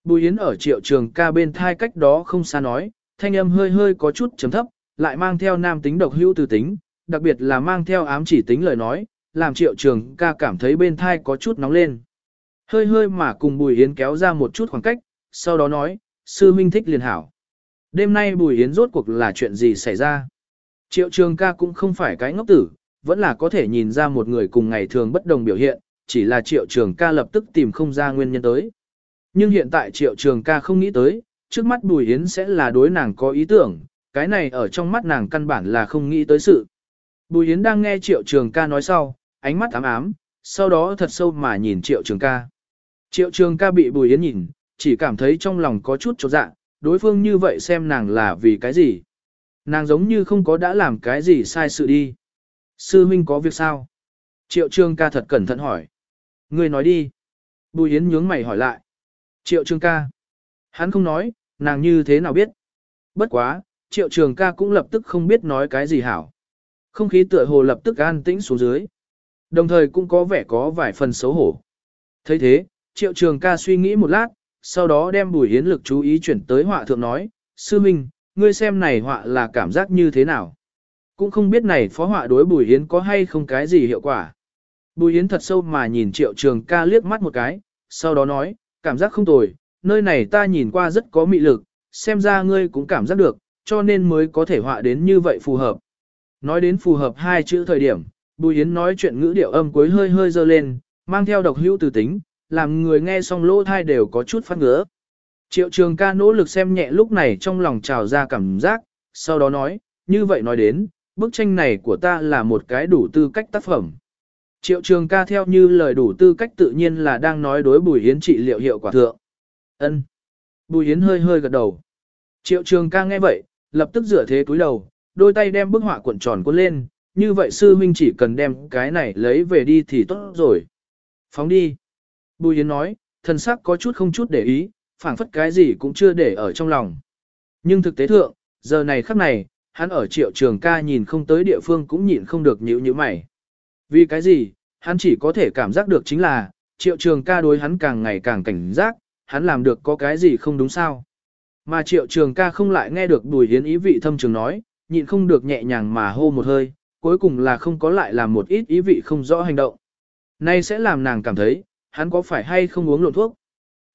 S1: Bùi Yến ở triệu trường ca bên thai cách đó không xa nói, thanh âm hơi hơi có chút chấm thấp, lại mang theo nam tính độc hữu từ tính, đặc biệt là mang theo ám chỉ tính lời nói, làm triệu trường ca cảm thấy bên thai có chút nóng lên. Hơi hơi mà cùng Bùi Yến kéo ra một chút khoảng cách, sau đó nói, sư minh thích liền hảo. Đêm nay Bùi Yến rốt cuộc là chuyện gì xảy ra? Triệu trường ca cũng không phải cái ngốc tử, vẫn là có thể nhìn ra một người cùng ngày thường bất đồng biểu hiện, chỉ là triệu trường ca lập tức tìm không ra nguyên nhân tới. Nhưng hiện tại triệu trường ca không nghĩ tới, trước mắt Bùi Yến sẽ là đối nàng có ý tưởng, cái này ở trong mắt nàng căn bản là không nghĩ tới sự. Bùi Yến đang nghe triệu trường ca nói sau, ánh mắt ám ám, sau đó thật sâu mà nhìn triệu trường ca. Triệu trường ca bị Bùi Yến nhìn, chỉ cảm thấy trong lòng có chút chột dạ, đối phương như vậy xem nàng là vì cái gì. Nàng giống như không có đã làm cái gì sai sự đi. Sư Minh có việc sao? Triệu trường ca thật cẩn thận hỏi. Người nói đi. Bùi Yến nhướng mày hỏi lại. Triệu trường ca. Hắn không nói, nàng như thế nào biết. Bất quá, Triệu Trường ca cũng lập tức không biết nói cái gì hảo. Không khí tựa hồ lập tức an tĩnh xuống dưới. Đồng thời cũng có vẻ có vài phần xấu hổ. thấy thế, Triệu Trường ca suy nghĩ một lát, sau đó đem Bùi Yến lực chú ý chuyển tới họa thượng nói, Sư Minh, ngươi xem này họa là cảm giác như thế nào? Cũng không biết này phó họa đối Bùi Yến có hay không cái gì hiệu quả. Bùi Yến thật sâu mà nhìn Triệu Trường ca liếc mắt một cái, sau đó nói, cảm giác không tồi, nơi này ta nhìn qua rất có mị lực, xem ra ngươi cũng cảm giác được, cho nên mới có thể họa đến như vậy phù hợp. Nói đến phù hợp hai chữ thời điểm, Bùi Yến nói chuyện ngữ điệu âm cuối hơi hơi dơ lên, mang theo độc hữu từ tính, làm người nghe xong lỗ thai đều có chút phát ngứa. Triệu trường ca nỗ lực xem nhẹ lúc này trong lòng trào ra cảm giác, sau đó nói, như vậy nói đến, bức tranh này của ta là một cái đủ tư cách tác phẩm. Triệu trường ca theo như lời đủ tư cách tự nhiên là đang nói đối Bùi Yến trị liệu hiệu quả thượng. ân Bùi Yến hơi hơi gật đầu. Triệu trường ca nghe vậy, lập tức rửa thế túi đầu, đôi tay đem bức họa cuộn tròn cuốn lên, như vậy sư huynh chỉ cần đem cái này lấy về đi thì tốt rồi. Phóng đi. Bùi Yến nói, thần sắc có chút không chút để ý, phảng phất cái gì cũng chưa để ở trong lòng. Nhưng thực tế thượng, giờ này khắc này, hắn ở triệu trường ca nhìn không tới địa phương cũng nhịn không được nhíu nhíu mày. Vì cái gì, hắn chỉ có thể cảm giác được chính là, triệu trường ca đối hắn càng ngày càng cảnh giác, hắn làm được có cái gì không đúng sao. Mà triệu trường ca không lại nghe được bùi hiến ý vị thâm trường nói, nhịn không được nhẹ nhàng mà hô một hơi, cuối cùng là không có lại làm một ít ý vị không rõ hành động. Nay sẽ làm nàng cảm thấy, hắn có phải hay không uống lộn thuốc.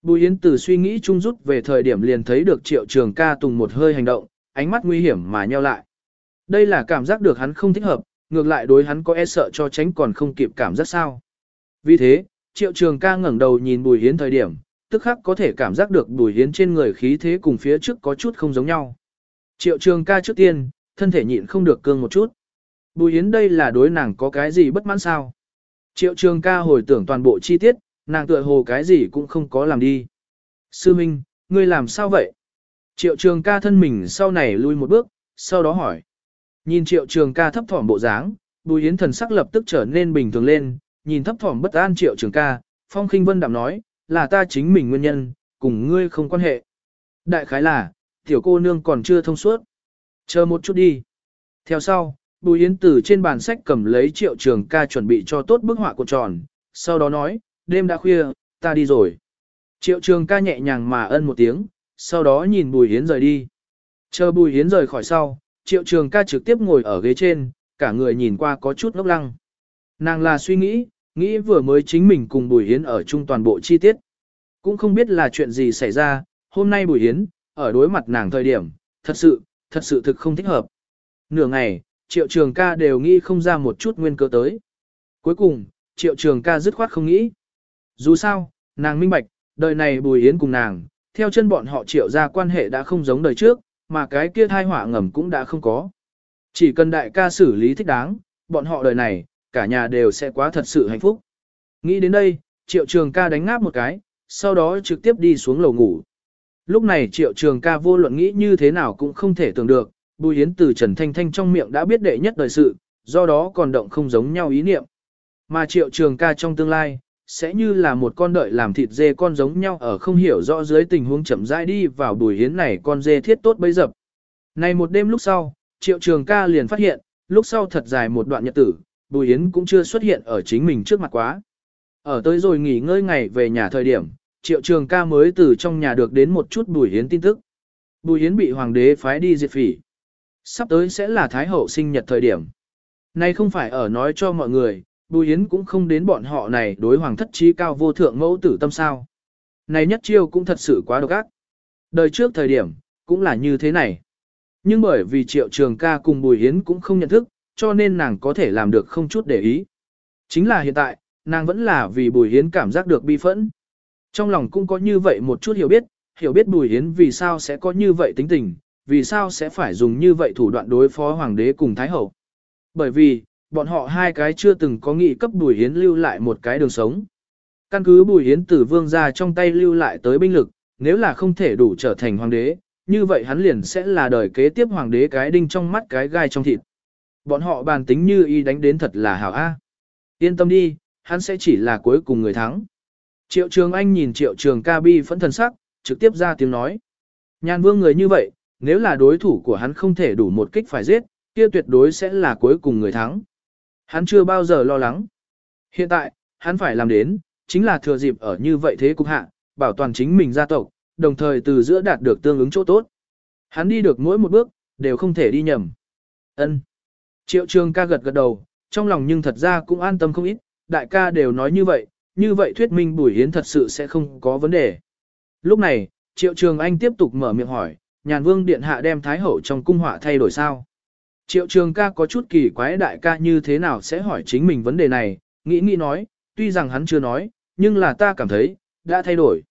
S1: Bùi Yến từ suy nghĩ chung rút về thời điểm liền thấy được triệu trường ca tùng một hơi hành động, ánh mắt nguy hiểm mà nheo lại. Đây là cảm giác được hắn không thích hợp, ngược lại đối hắn có e sợ cho tránh còn không kịp cảm giác sao. Vì thế, triệu trường ca ngẩng đầu nhìn bùi Yến thời điểm, tức khắc có thể cảm giác được bùi Yến trên người khí thế cùng phía trước có chút không giống nhau. Triệu trường ca trước tiên, thân thể nhịn không được cương một chút. Bùi Yến đây là đối nàng có cái gì bất mãn sao? Triệu trường ca hồi tưởng toàn bộ chi tiết, nàng tựa hồ cái gì cũng không có làm đi. Sư Minh, ngươi làm sao vậy? Triệu trường ca thân mình sau này lui một bước, sau đó hỏi. Nhìn triệu trường ca thấp thỏm bộ dáng, bùi yến thần sắc lập tức trở nên bình thường lên, nhìn thấp thỏm bất an triệu trường ca, phong khinh vân đạm nói, là ta chính mình nguyên nhân, cùng ngươi không quan hệ. Đại khái là, tiểu cô nương còn chưa thông suốt. Chờ một chút đi. Theo sau, Bùi Yến từ trên bàn sách cầm lấy triệu trường ca chuẩn bị cho tốt bức họa của tròn, sau đó nói, đêm đã khuya, ta đi rồi. Triệu trường ca nhẹ nhàng mà ân một tiếng, sau đó nhìn Bùi Yến rời đi. Chờ Bùi Yến rời khỏi sau, triệu trường ca trực tiếp ngồi ở ghế trên, cả người nhìn qua có chút ngốc lăng. Nàng là suy nghĩ, nghĩ vừa mới chính mình cùng Bùi Yến ở chung toàn bộ chi tiết. Cũng không biết là chuyện gì xảy ra, hôm nay Bùi Yến, ở đối mặt nàng thời điểm, thật sự, thật sự thực không thích hợp. Nửa ngày, triệu trường ca đều nghĩ không ra một chút nguyên cơ tới. Cuối cùng, triệu trường ca dứt khoát không nghĩ. Dù sao, nàng minh bạch, đời này Bùi Yến cùng nàng, theo chân bọn họ triệu ra quan hệ đã không giống đời trước, mà cái kia thai họa ngầm cũng đã không có. Chỉ cần đại ca xử lý thích đáng, bọn họ đời này, cả nhà đều sẽ quá thật sự hạnh phúc. Nghĩ đến đây, triệu trường ca đánh ngáp một cái, sau đó trực tiếp đi xuống lầu ngủ. Lúc này triệu trường ca vô luận nghĩ như thế nào cũng không thể tưởng được, Bùi Yến từ Trần Thanh Thanh trong miệng đã biết đệ nhất đời sự, do đó còn động không giống nhau ý niệm. Mà triệu trường ca trong tương lai, sẽ như là một con đợi làm thịt dê con giống nhau ở không hiểu rõ dưới tình huống chậm rãi đi vào Bùi Yến này con dê thiết tốt bấy dập. Này một đêm lúc sau, triệu trường ca liền phát hiện, lúc sau thật dài một đoạn nhật tử, Bùi Yến cũng chưa xuất hiện ở chính mình trước mặt quá. Ở tới rồi nghỉ ngơi ngày về nhà thời điểm, triệu trường ca mới từ trong nhà được đến một chút Bùi Yến tin tức. Bùi Yến bị hoàng đế phái đi diệt phỉ. Sắp tới sẽ là Thái Hậu sinh nhật thời điểm. Này không phải ở nói cho mọi người, Bùi Yến cũng không đến bọn họ này đối hoàng thất trí cao vô thượng mẫu tử tâm sao. Này nhất chiêu cũng thật sự quá độc ác. Đời trước thời điểm, cũng là như thế này. Nhưng bởi vì triệu trường ca cùng Bùi Yến cũng không nhận thức, cho nên nàng có thể làm được không chút để ý. Chính là hiện tại, nàng vẫn là vì Bùi Hiến cảm giác được bi phẫn. Trong lòng cũng có như vậy một chút hiểu biết, hiểu biết Bùi Hiến vì sao sẽ có như vậy tính tình, vì sao sẽ phải dùng như vậy thủ đoạn đối phó hoàng đế cùng thái hậu. Bởi vì, bọn họ hai cái chưa từng có nghị cấp Bùi Hiến lưu lại một cái đường sống. Căn cứ Bùi Hiến tử vương ra trong tay lưu lại tới binh lực, nếu là không thể đủ trở thành hoàng đế, như vậy hắn liền sẽ là đời kế tiếp hoàng đế cái đinh trong mắt cái gai trong thịt. Bọn họ bàn tính như y đánh đến thật là hảo a. Yên tâm đi, hắn sẽ chỉ là cuối cùng người thắng. Triệu Trường Anh nhìn Triệu Trường Ca Bi phẫn thần sắc, trực tiếp ra tiếng nói. Nhàn vương người như vậy, nếu là đối thủ của hắn không thể đủ một kích phải giết, kia tuyệt đối sẽ là cuối cùng người thắng. Hắn chưa bao giờ lo lắng. Hiện tại, hắn phải làm đến, chính là thừa dịp ở như vậy thế cục hạ, bảo toàn chính mình gia tộc, đồng thời từ giữa đạt được tương ứng chỗ tốt. Hắn đi được mỗi một bước, đều không thể đi nhầm. Ân. Triệu trường ca gật gật đầu, trong lòng nhưng thật ra cũng an tâm không ít, đại ca đều nói như vậy, như vậy thuyết minh Bùi Hiến thật sự sẽ không có vấn đề. Lúc này, Triệu Trường Anh tiếp tục mở miệng hỏi, nhàn vương điện hạ đem thái hậu trong cung họa thay đổi sao? Triệu trường ca có chút kỳ quái đại ca như thế nào sẽ hỏi chính mình vấn đề này, nghĩ nghĩ nói, tuy rằng hắn chưa nói, nhưng là ta cảm thấy, đã thay đổi.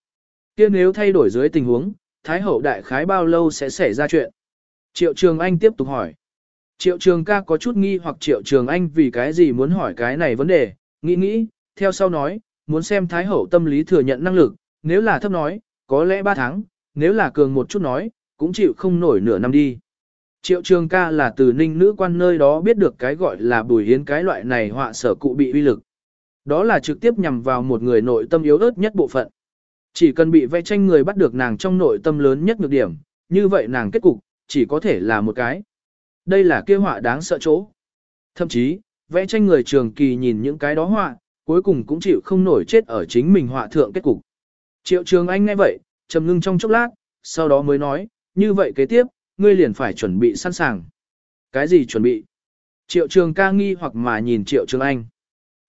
S1: kia nếu thay đổi dưới tình huống, thái hậu đại khái bao lâu sẽ xảy ra chuyện? Triệu trường anh tiếp tục hỏi. Triệu trường ca có chút nghi hoặc triệu trường anh vì cái gì muốn hỏi cái này vấn đề, nghĩ nghĩ, theo sau nói, muốn xem thái hậu tâm lý thừa nhận năng lực, nếu là thấp nói, có lẽ 3 tháng, nếu là cường một chút nói, cũng chịu không nổi nửa năm đi. Triệu trường ca là từ ninh nữ quan nơi đó biết được cái gọi là bùi hiến cái loại này họa sở cụ bị uy lực. Đó là trực tiếp nhằm vào một người nội tâm yếu ớt nhất bộ phận. Chỉ cần bị vẽ tranh người bắt được nàng trong nội tâm lớn nhất nhược điểm, như vậy nàng kết cục, chỉ có thể là một cái. Đây là kia họa đáng sợ chỗ. Thậm chí, vẽ tranh người trường kỳ nhìn những cái đó họa, cuối cùng cũng chịu không nổi chết ở chính mình họa thượng kết cục. Triệu trường anh nghe vậy, trầm ngưng trong chốc lát, sau đó mới nói, như vậy kế tiếp, ngươi liền phải chuẩn bị sẵn sàng. Cái gì chuẩn bị? Triệu trường ca nghi hoặc mà nhìn Triệu Trường Anh.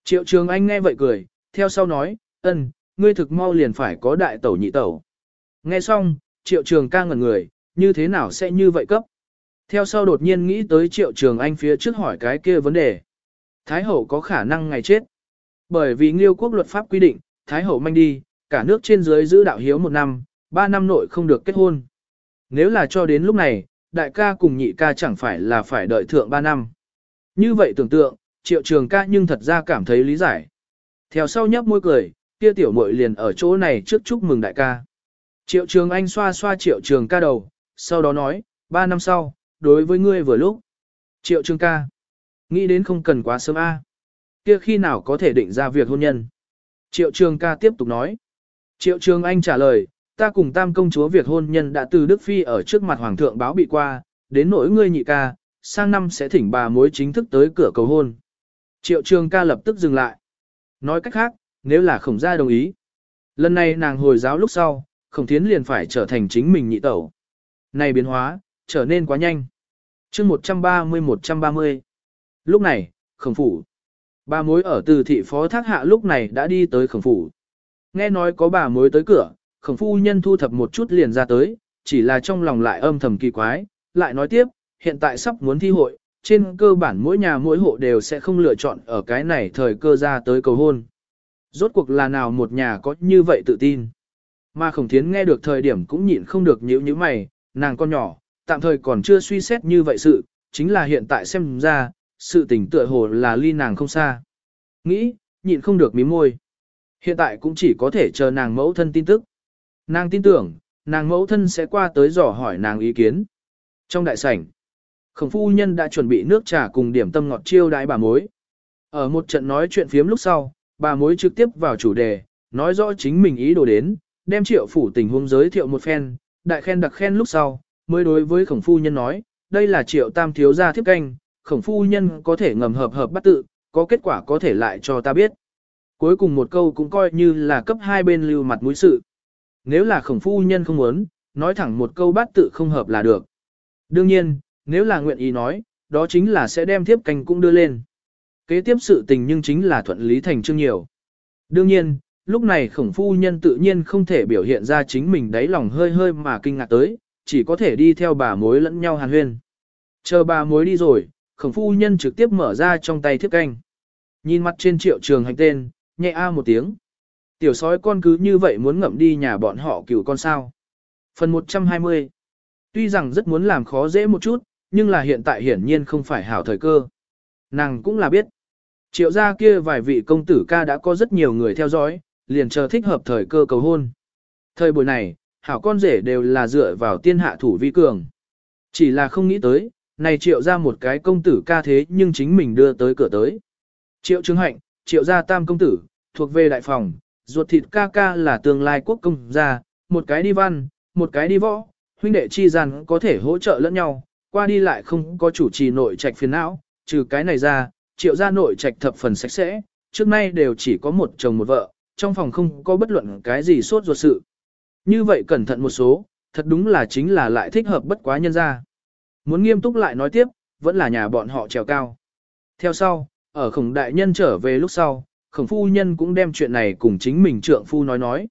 S1: Triệu Trường Anh nghe vậy cười, theo sau nói, ân, ngươi thực mau liền phải có đại tẩu nhị tẩu. Nghe xong, Triệu Trường ca ngẩn người, như thế nào sẽ như vậy cấp? Theo sau đột nhiên nghĩ tới Triệu Trường Anh phía trước hỏi cái kia vấn đề. Thái hậu có khả năng ngày chết. Bởi vì nghiêu quốc luật pháp quy định, Thái hậu manh đi, cả nước trên dưới giữ đạo hiếu một năm, ba năm nội không được kết hôn. Nếu là cho đến lúc này, đại ca cùng nhị ca chẳng phải là phải đợi thượng ba năm. Như vậy tưởng tượng, triệu trường ca nhưng thật ra cảm thấy lý giải. Theo sau nhấp môi cười, kia tiểu muội liền ở chỗ này trước chúc mừng đại ca. Triệu trường anh xoa xoa triệu trường ca đầu, sau đó nói, ba năm sau, đối với ngươi vừa lúc. Triệu trường ca, nghĩ đến không cần quá sớm a. Kia khi nào có thể định ra việc hôn nhân. Triệu trường ca tiếp tục nói. Triệu trường anh trả lời, ta cùng tam công chúa việc hôn nhân đã từ Đức Phi ở trước mặt hoàng thượng báo bị qua, đến nỗi ngươi nhị ca, sang năm sẽ thỉnh bà mối chính thức tới cửa cầu hôn. Triệu trường ca lập tức dừng lại. Nói cách khác, nếu là khổng gia đồng ý. Lần này nàng hồi giáo lúc sau, khổng thiến liền phải trở thành chính mình nhị tẩu. Này biến hóa, trở nên quá nhanh chương 130-130. Lúc này, khổng phủ. Bà mối ở từ thị phó thác hạ lúc này đã đi tới khổng phủ. Nghe nói có bà mối tới cửa, khổng phu nhân thu thập một chút liền ra tới, chỉ là trong lòng lại âm thầm kỳ quái, lại nói tiếp, hiện tại sắp muốn thi hội, trên cơ bản mỗi nhà mỗi hộ đều sẽ không lựa chọn ở cái này thời cơ ra tới cầu hôn. Rốt cuộc là nào một nhà có như vậy tự tin. Mà khổng thiến nghe được thời điểm cũng nhịn không được nhíu như mày, nàng con nhỏ, tạm thời còn chưa suy xét như vậy sự, chính là hiện tại xem ra, sự tình tựa hồ là ly nàng không xa. Nghĩ, nhịn không được mím môi. Hiện tại cũng chỉ có thể chờ nàng mẫu thân tin tức. Nàng tin tưởng, nàng mẫu thân sẽ qua tới dò hỏi nàng ý kiến. Trong đại sảnh, khổng phu nhân đã chuẩn bị nước trà cùng điểm tâm ngọt chiêu đãi bà mối. Ở một trận nói chuyện phiếm lúc sau, bà mối trực tiếp vào chủ đề, nói rõ chính mình ý đồ đến, đem triệu phủ tình huống giới thiệu một phen, đại khen đặc khen lúc sau, mới đối với khổng phu nhân nói, đây là triệu tam thiếu gia thiếp canh, khổng phu nhân có thể ngầm hợp hợp bắt tự, có kết quả có thể lại cho ta biết. Cuối cùng một câu cũng coi như là cấp hai bên lưu mặt mũi sự. Nếu là khổng phu nhân không muốn, nói thẳng một câu bắt tự không hợp là được. Đương nhiên, nếu là nguyện ý nói, đó chính là sẽ đem thiếp canh cũng đưa lên. Kế tiếp sự tình nhưng chính là thuận lý thành chương nhiều. Đương nhiên, lúc này khổng phu nhân tự nhiên không thể biểu hiện ra chính mình đáy lòng hơi hơi mà kinh ngạc tới, chỉ có thể đi theo bà mối lẫn nhau hàn huyên. Chờ bà mối đi rồi, khổng phu nhân trực tiếp mở ra trong tay thiếp canh. Nhìn mặt trên triệu trường hành tên, nhẹ a một tiếng. Tiểu sói con cứ như vậy muốn ngậm đi nhà bọn họ cửu con sao. Phần 120 Tuy rằng rất muốn làm khó dễ một chút, nhưng là hiện tại hiển nhiên không phải hảo thời cơ. Nàng cũng là biết. Triệu gia kia vài vị công tử ca đã có rất nhiều người theo dõi, liền chờ thích hợp thời cơ cầu hôn. Thời buổi này, hảo con rể đều là dựa vào tiên hạ thủ vi cường. Chỉ là không nghĩ tới, này triệu ra một cái công tử ca thế nhưng chính mình đưa tới cửa tới. Triệu Trương Hạnh, triệu gia tam công tử, thuộc về đại phòng, ruột thịt ca ca là tương lai quốc công gia, một cái đi văn, một cái đi võ, huynh đệ chi gian có thể hỗ trợ lẫn nhau, qua đi lại không có chủ trì nội trạch phiền não, trừ cái này ra, triệu gia nội trạch thập phần sạch sẽ, trước nay đều chỉ có một chồng một vợ, trong phòng không có bất luận cái gì sốt ruột sự. Như vậy cẩn thận một số, thật đúng là chính là lại thích hợp bất quá nhân ra. Muốn nghiêm túc lại nói tiếp, vẫn là nhà bọn họ trèo cao. Theo sau, ở khổng đại nhân trở về lúc sau, khổng phu nhân cũng đem chuyện này cùng chính mình trượng phu nói nói.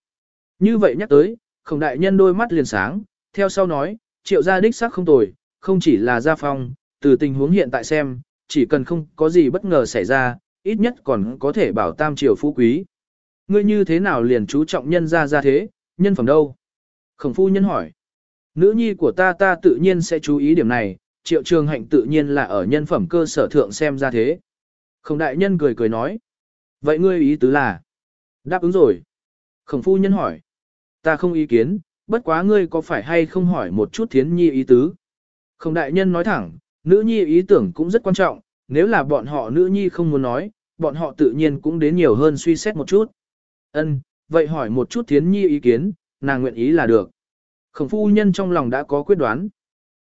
S1: Như vậy nhắc tới, khổng đại nhân đôi mắt liền sáng, theo sau nói, triệu gia đích xác không tồi, không chỉ là gia phong, từ tình huống hiện tại xem, chỉ cần không có gì bất ngờ xảy ra, ít nhất còn có thể bảo tam triều phú quý. Ngươi như thế nào liền chú trọng nhân ra ra thế, nhân phẩm đâu? Khổng phu nhân hỏi. Nữ nhi của ta ta tự nhiên sẽ chú ý điểm này, triệu trường hạnh tự nhiên là ở nhân phẩm cơ sở thượng xem ra thế. Khổng đại nhân cười cười nói. Vậy ngươi ý tứ là? Đáp ứng rồi. Khổng phu nhân hỏi. Ta không ý kiến, bất quá ngươi có phải hay không hỏi một chút thiến nhi ý tứ? Khổng đại nhân nói thẳng, nữ nhi ý tưởng cũng rất quan trọng, nếu là bọn họ nữ nhi không muốn nói, bọn họ tự nhiên cũng đến nhiều hơn suy xét một chút. Ân, vậy hỏi một chút thiến nhi ý kiến, nàng nguyện ý là được. Khổng phu nhân trong lòng đã có quyết đoán.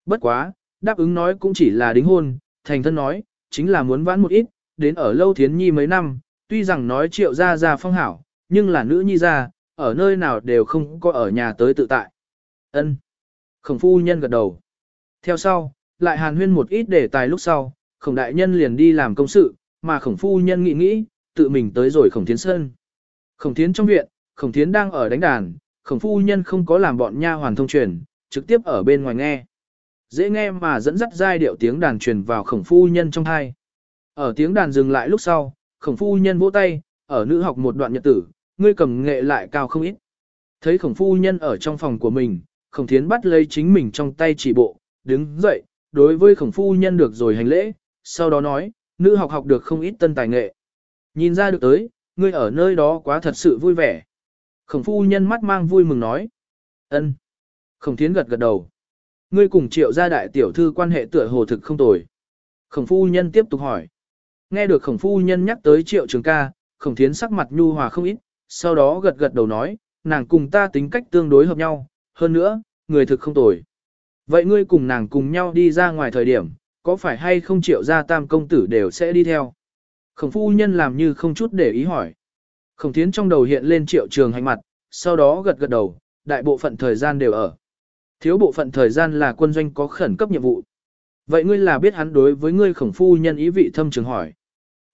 S1: Bất quá, đáp ứng nói cũng chỉ là đính hôn, thành thân nói, chính là muốn vãn một ít, đến ở lâu thiến nhi mấy năm, tuy rằng nói triệu ra ra phong hảo, nhưng là nữ nhi ra, ở nơi nào đều không có ở nhà tới tự tại. Ân. Khổng phu nhân gật đầu. Theo sau, lại hàn huyên một ít đề tài lúc sau, khổng đại nhân liền đi làm công sự, mà khổng phu nhân nghĩ nghĩ, tự mình tới rồi khổng thiến sơn. Khổng thiến trong viện, khổng thiến đang ở đánh đàn, khổng phu nhân không có làm bọn nha hoàn thông truyền, trực tiếp ở bên ngoài nghe. Dễ nghe mà dẫn dắt giai điệu tiếng đàn truyền vào khổng phu nhân trong hai. Ở tiếng đàn dừng lại lúc sau, khổng phu nhân vỗ tay, ở nữ học một đoạn nhật tử, ngươi cầm nghệ lại cao không ít. Thấy khổng phu nhân ở trong phòng của mình, khổng thiến bắt lấy chính mình trong tay chỉ bộ, đứng dậy, đối với khổng phu nhân được rồi hành lễ, sau đó nói, nữ học học được không ít tân tài nghệ. Nhìn ra được tới, ngươi ở nơi đó quá thật sự vui vẻ. Khổng phu nhân mắt mang vui mừng nói. ân. Khổng thiến gật gật đầu. Ngươi cùng triệu gia đại tiểu thư quan hệ tựa hồ thực không tồi. Khổng phu nhân tiếp tục hỏi. Nghe được khổng phu nhân nhắc tới triệu trường ca, khổng thiến sắc mặt nhu hòa không ít, sau đó gật gật đầu nói, nàng cùng ta tính cách tương đối hợp nhau, hơn nữa, người thực không tồi. Vậy ngươi cùng nàng cùng nhau đi ra ngoài thời điểm, có phải hay không triệu gia tam công tử đều sẽ đi theo? Khổng phu nhân làm như không chút để ý hỏi. Khổng thiến trong đầu hiện lên triệu trường hành mặt, sau đó gật gật đầu, đại bộ phận thời gian đều ở. Thiếu bộ phận thời gian là quân doanh có khẩn cấp nhiệm vụ. Vậy ngươi là biết hắn đối với ngươi khổng phu nhân ý vị thâm trường hỏi.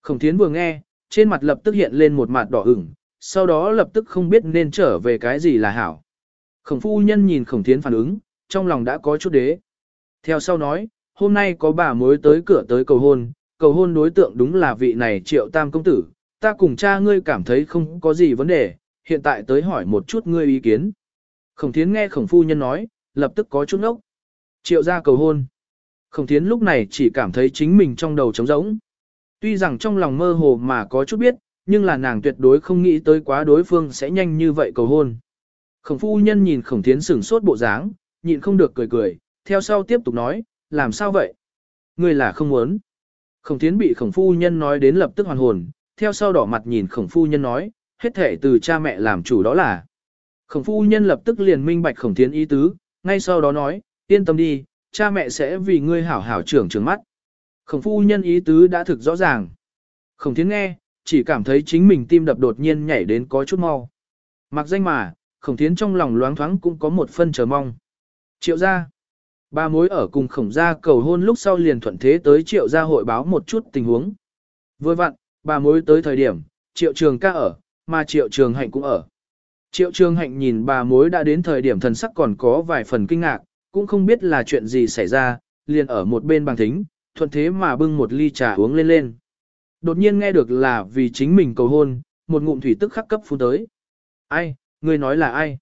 S1: Khổng thiến vừa nghe, trên mặt lập tức hiện lên một mặt đỏ ửng, sau đó lập tức không biết nên trở về cái gì là hảo. Khổng phu nhân nhìn khổng thiến phản ứng, trong lòng đã có chút đế. Theo sau nói, hôm nay có bà mối tới cửa tới cầu hôn, cầu hôn đối tượng đúng là vị này triệu tam công tử, ta cùng cha ngươi cảm thấy không có gì vấn đề, hiện tại tới hỏi một chút ngươi ý kiến. Khổng thiến nghe khổng phu nhân nói, lập tức có chút ngốc. Triệu ra cầu hôn. Khổng thiến lúc này chỉ cảm thấy chính mình trong đầu trống rỗng. Tuy rằng trong lòng mơ hồ mà có chút biết, nhưng là nàng tuyệt đối không nghĩ tới quá đối phương sẽ nhanh như vậy cầu hôn. Khổng phu nhân nhìn khổng thiến sửng sốt bộ dáng, nhịn không được cười cười, theo sau tiếp tục nói, làm sao vậy? Ngươi là không muốn. Khổng thiến bị khổng phu nhân nói đến lập tức hoàn hồn, theo sau đỏ mặt nhìn khổng phu nhân nói, hết thể từ cha mẹ làm chủ đó là. Khổng phu nhân lập tức liền minh bạch khổng thiến ý tứ, ngay sau đó nói, yên tâm đi, cha mẹ sẽ vì ngươi hảo hảo trưởng trưởng mắt. Khổng phu nhân ý tứ đã thực rõ ràng. Khổng thiến nghe, chỉ cảm thấy chính mình tim đập đột nhiên nhảy đến có chút mau. Mặc danh mà, khổng thiến trong lòng loáng thoáng cũng có một phân chờ mong. Triệu gia. Ba mối ở cùng khổng gia cầu hôn lúc sau liền thuận thế tới triệu gia hội báo một chút tình huống. Vừa vặn, bà mối tới thời điểm, triệu trường ca ở, mà triệu trường hạnh cũng ở. Triệu trường hạnh nhìn bà mối đã đến thời điểm thần sắc còn có vài phần kinh ngạc, cũng không biết là chuyện gì xảy ra, liền ở một bên bằng thính, thuận thế mà bưng một ly trà uống lên lên. Đột nhiên nghe được là vì chính mình cầu hôn, một ngụm thủy tức khắc cấp phun tới. Ai, người nói là ai?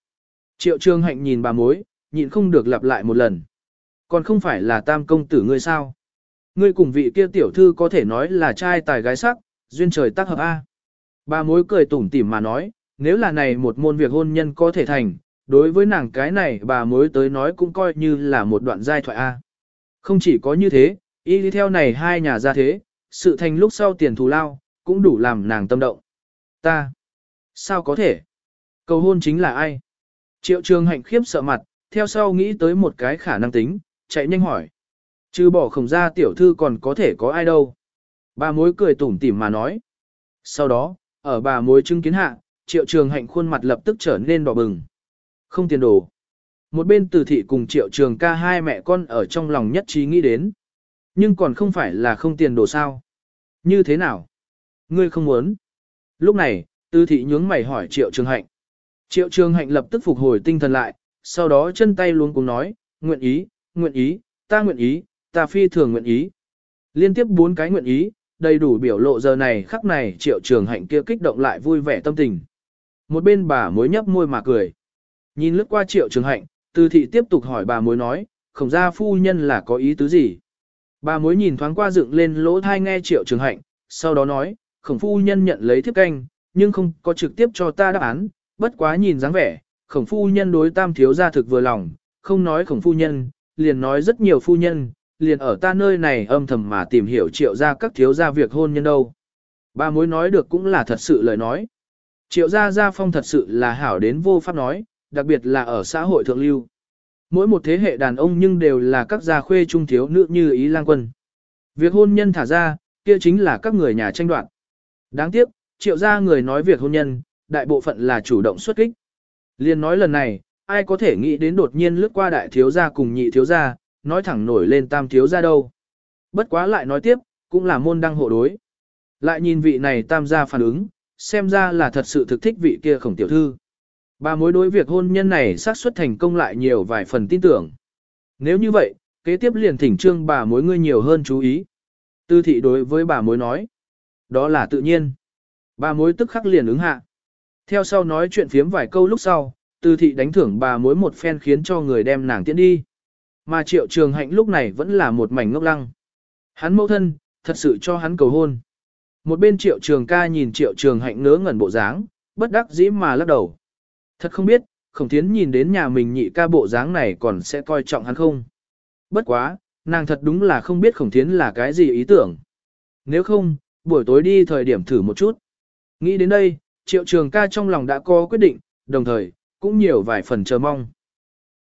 S1: Triệu trường hạnh nhìn bà mối, nhịn không được lặp lại một lần. Còn không phải là tam công tử ngươi sao? Ngươi cùng vị kia tiểu thư có thể nói là trai tài gái sắc, duyên trời tác hợp A. Bà mối cười tủm tỉm mà nói, nếu là này một môn việc hôn nhân có thể thành, đối với nàng cái này bà mối tới nói cũng coi như là một đoạn giai thoại A. Không chỉ có như thế, y đi theo này hai nhà ra thế, sự thành lúc sau tiền thù lao, cũng đủ làm nàng tâm động. Ta, sao có thể? Cầu hôn chính là ai? Triệu trường hạnh khiếp sợ mặt, theo sau nghĩ tới một cái khả năng tính, chạy nhanh hỏi. Chứ bỏ khổng ra tiểu thư còn có thể có ai đâu. Bà mối cười tủm tỉm mà nói. Sau đó, ở bà mối chứng kiến hạ, triệu trường hạnh khuôn mặt lập tức trở nên đỏ bừng. Không tiền đồ. Một bên từ thị cùng triệu trường ca hai mẹ con ở trong lòng nhất trí nghĩ đến. Nhưng còn không phải là không tiền đồ sao. Như thế nào? Ngươi không muốn. Lúc này, tư thị nhướng mày hỏi triệu trường hạnh. Triệu trường hạnh lập tức phục hồi tinh thần lại, sau đó chân tay luôn cùng nói, nguyện ý, nguyện ý, ta nguyện ý, ta phi thường nguyện ý. Liên tiếp bốn cái nguyện ý, đầy đủ biểu lộ giờ này khắc này triệu trường hạnh kia kích động lại vui vẻ tâm tình. Một bên bà mối nhấp môi mà cười. Nhìn lướt qua triệu trường hạnh, từ thị tiếp tục hỏi bà mối nói, khổng gia phu nhân là có ý tứ gì? Bà mối nhìn thoáng qua dựng lên lỗ thai nghe triệu trường hạnh, sau đó nói, khổng phu nhân nhận lấy thiếp canh, nhưng không có trực tiếp cho ta đáp án, bất quá nhìn dáng vẻ, khổng phu nhân đối tam thiếu gia thực vừa lòng, không nói khổng phu nhân, liền nói rất nhiều phu nhân, liền ở ta nơi này âm thầm mà tìm hiểu triệu gia các thiếu gia việc hôn nhân đâu. ba mối nói được cũng là thật sự lời nói. Triệu gia gia phong thật sự là hảo đến vô pháp nói, đặc biệt là ở xã hội thượng lưu. Mỗi một thế hệ đàn ông nhưng đều là các gia khuê trung thiếu nữ như ý lang quân. Việc hôn nhân thả ra, kia chính là các người nhà tranh đoạt. Đáng tiếc, triệu gia người nói việc hôn nhân, đại bộ phận là chủ động xuất kích. Liên nói lần này, ai có thể nghĩ đến đột nhiên lướt qua đại thiếu gia cùng nhị thiếu gia, nói thẳng nổi lên tam thiếu gia đâu. Bất quá lại nói tiếp, cũng là môn đăng hộ đối. Lại nhìn vị này tam gia phản ứng, xem ra là thật sự thực thích vị kia khổng tiểu thư. Bà mối đối việc hôn nhân này xác suất thành công lại nhiều vài phần tin tưởng. Nếu như vậy, kế tiếp liền thỉnh trương bà mối ngươi nhiều hơn chú ý. Tư thị đối với bà mối nói. Đó là tự nhiên. Bà mối tức khắc liền ứng hạ. Theo sau nói chuyện phiếm vài câu lúc sau, tư thị đánh thưởng bà mối một phen khiến cho người đem nàng tiễn đi. Mà triệu trường hạnh lúc này vẫn là một mảnh ngốc lăng. Hắn mẫu thân, thật sự cho hắn cầu hôn. Một bên triệu trường ca nhìn triệu trường hạnh ngớ ngẩn bộ dáng, bất đắc dĩ mà lắc đầu. Thật không biết, khổng thiến nhìn đến nhà mình nhị ca bộ dáng này còn sẽ coi trọng hắn không. Bất quá, nàng thật đúng là không biết khổng thiến là cái gì ý tưởng. Nếu không, buổi tối đi thời điểm thử một chút. Nghĩ đến đây, triệu trường ca trong lòng đã có quyết định, đồng thời, cũng nhiều vài phần chờ mong.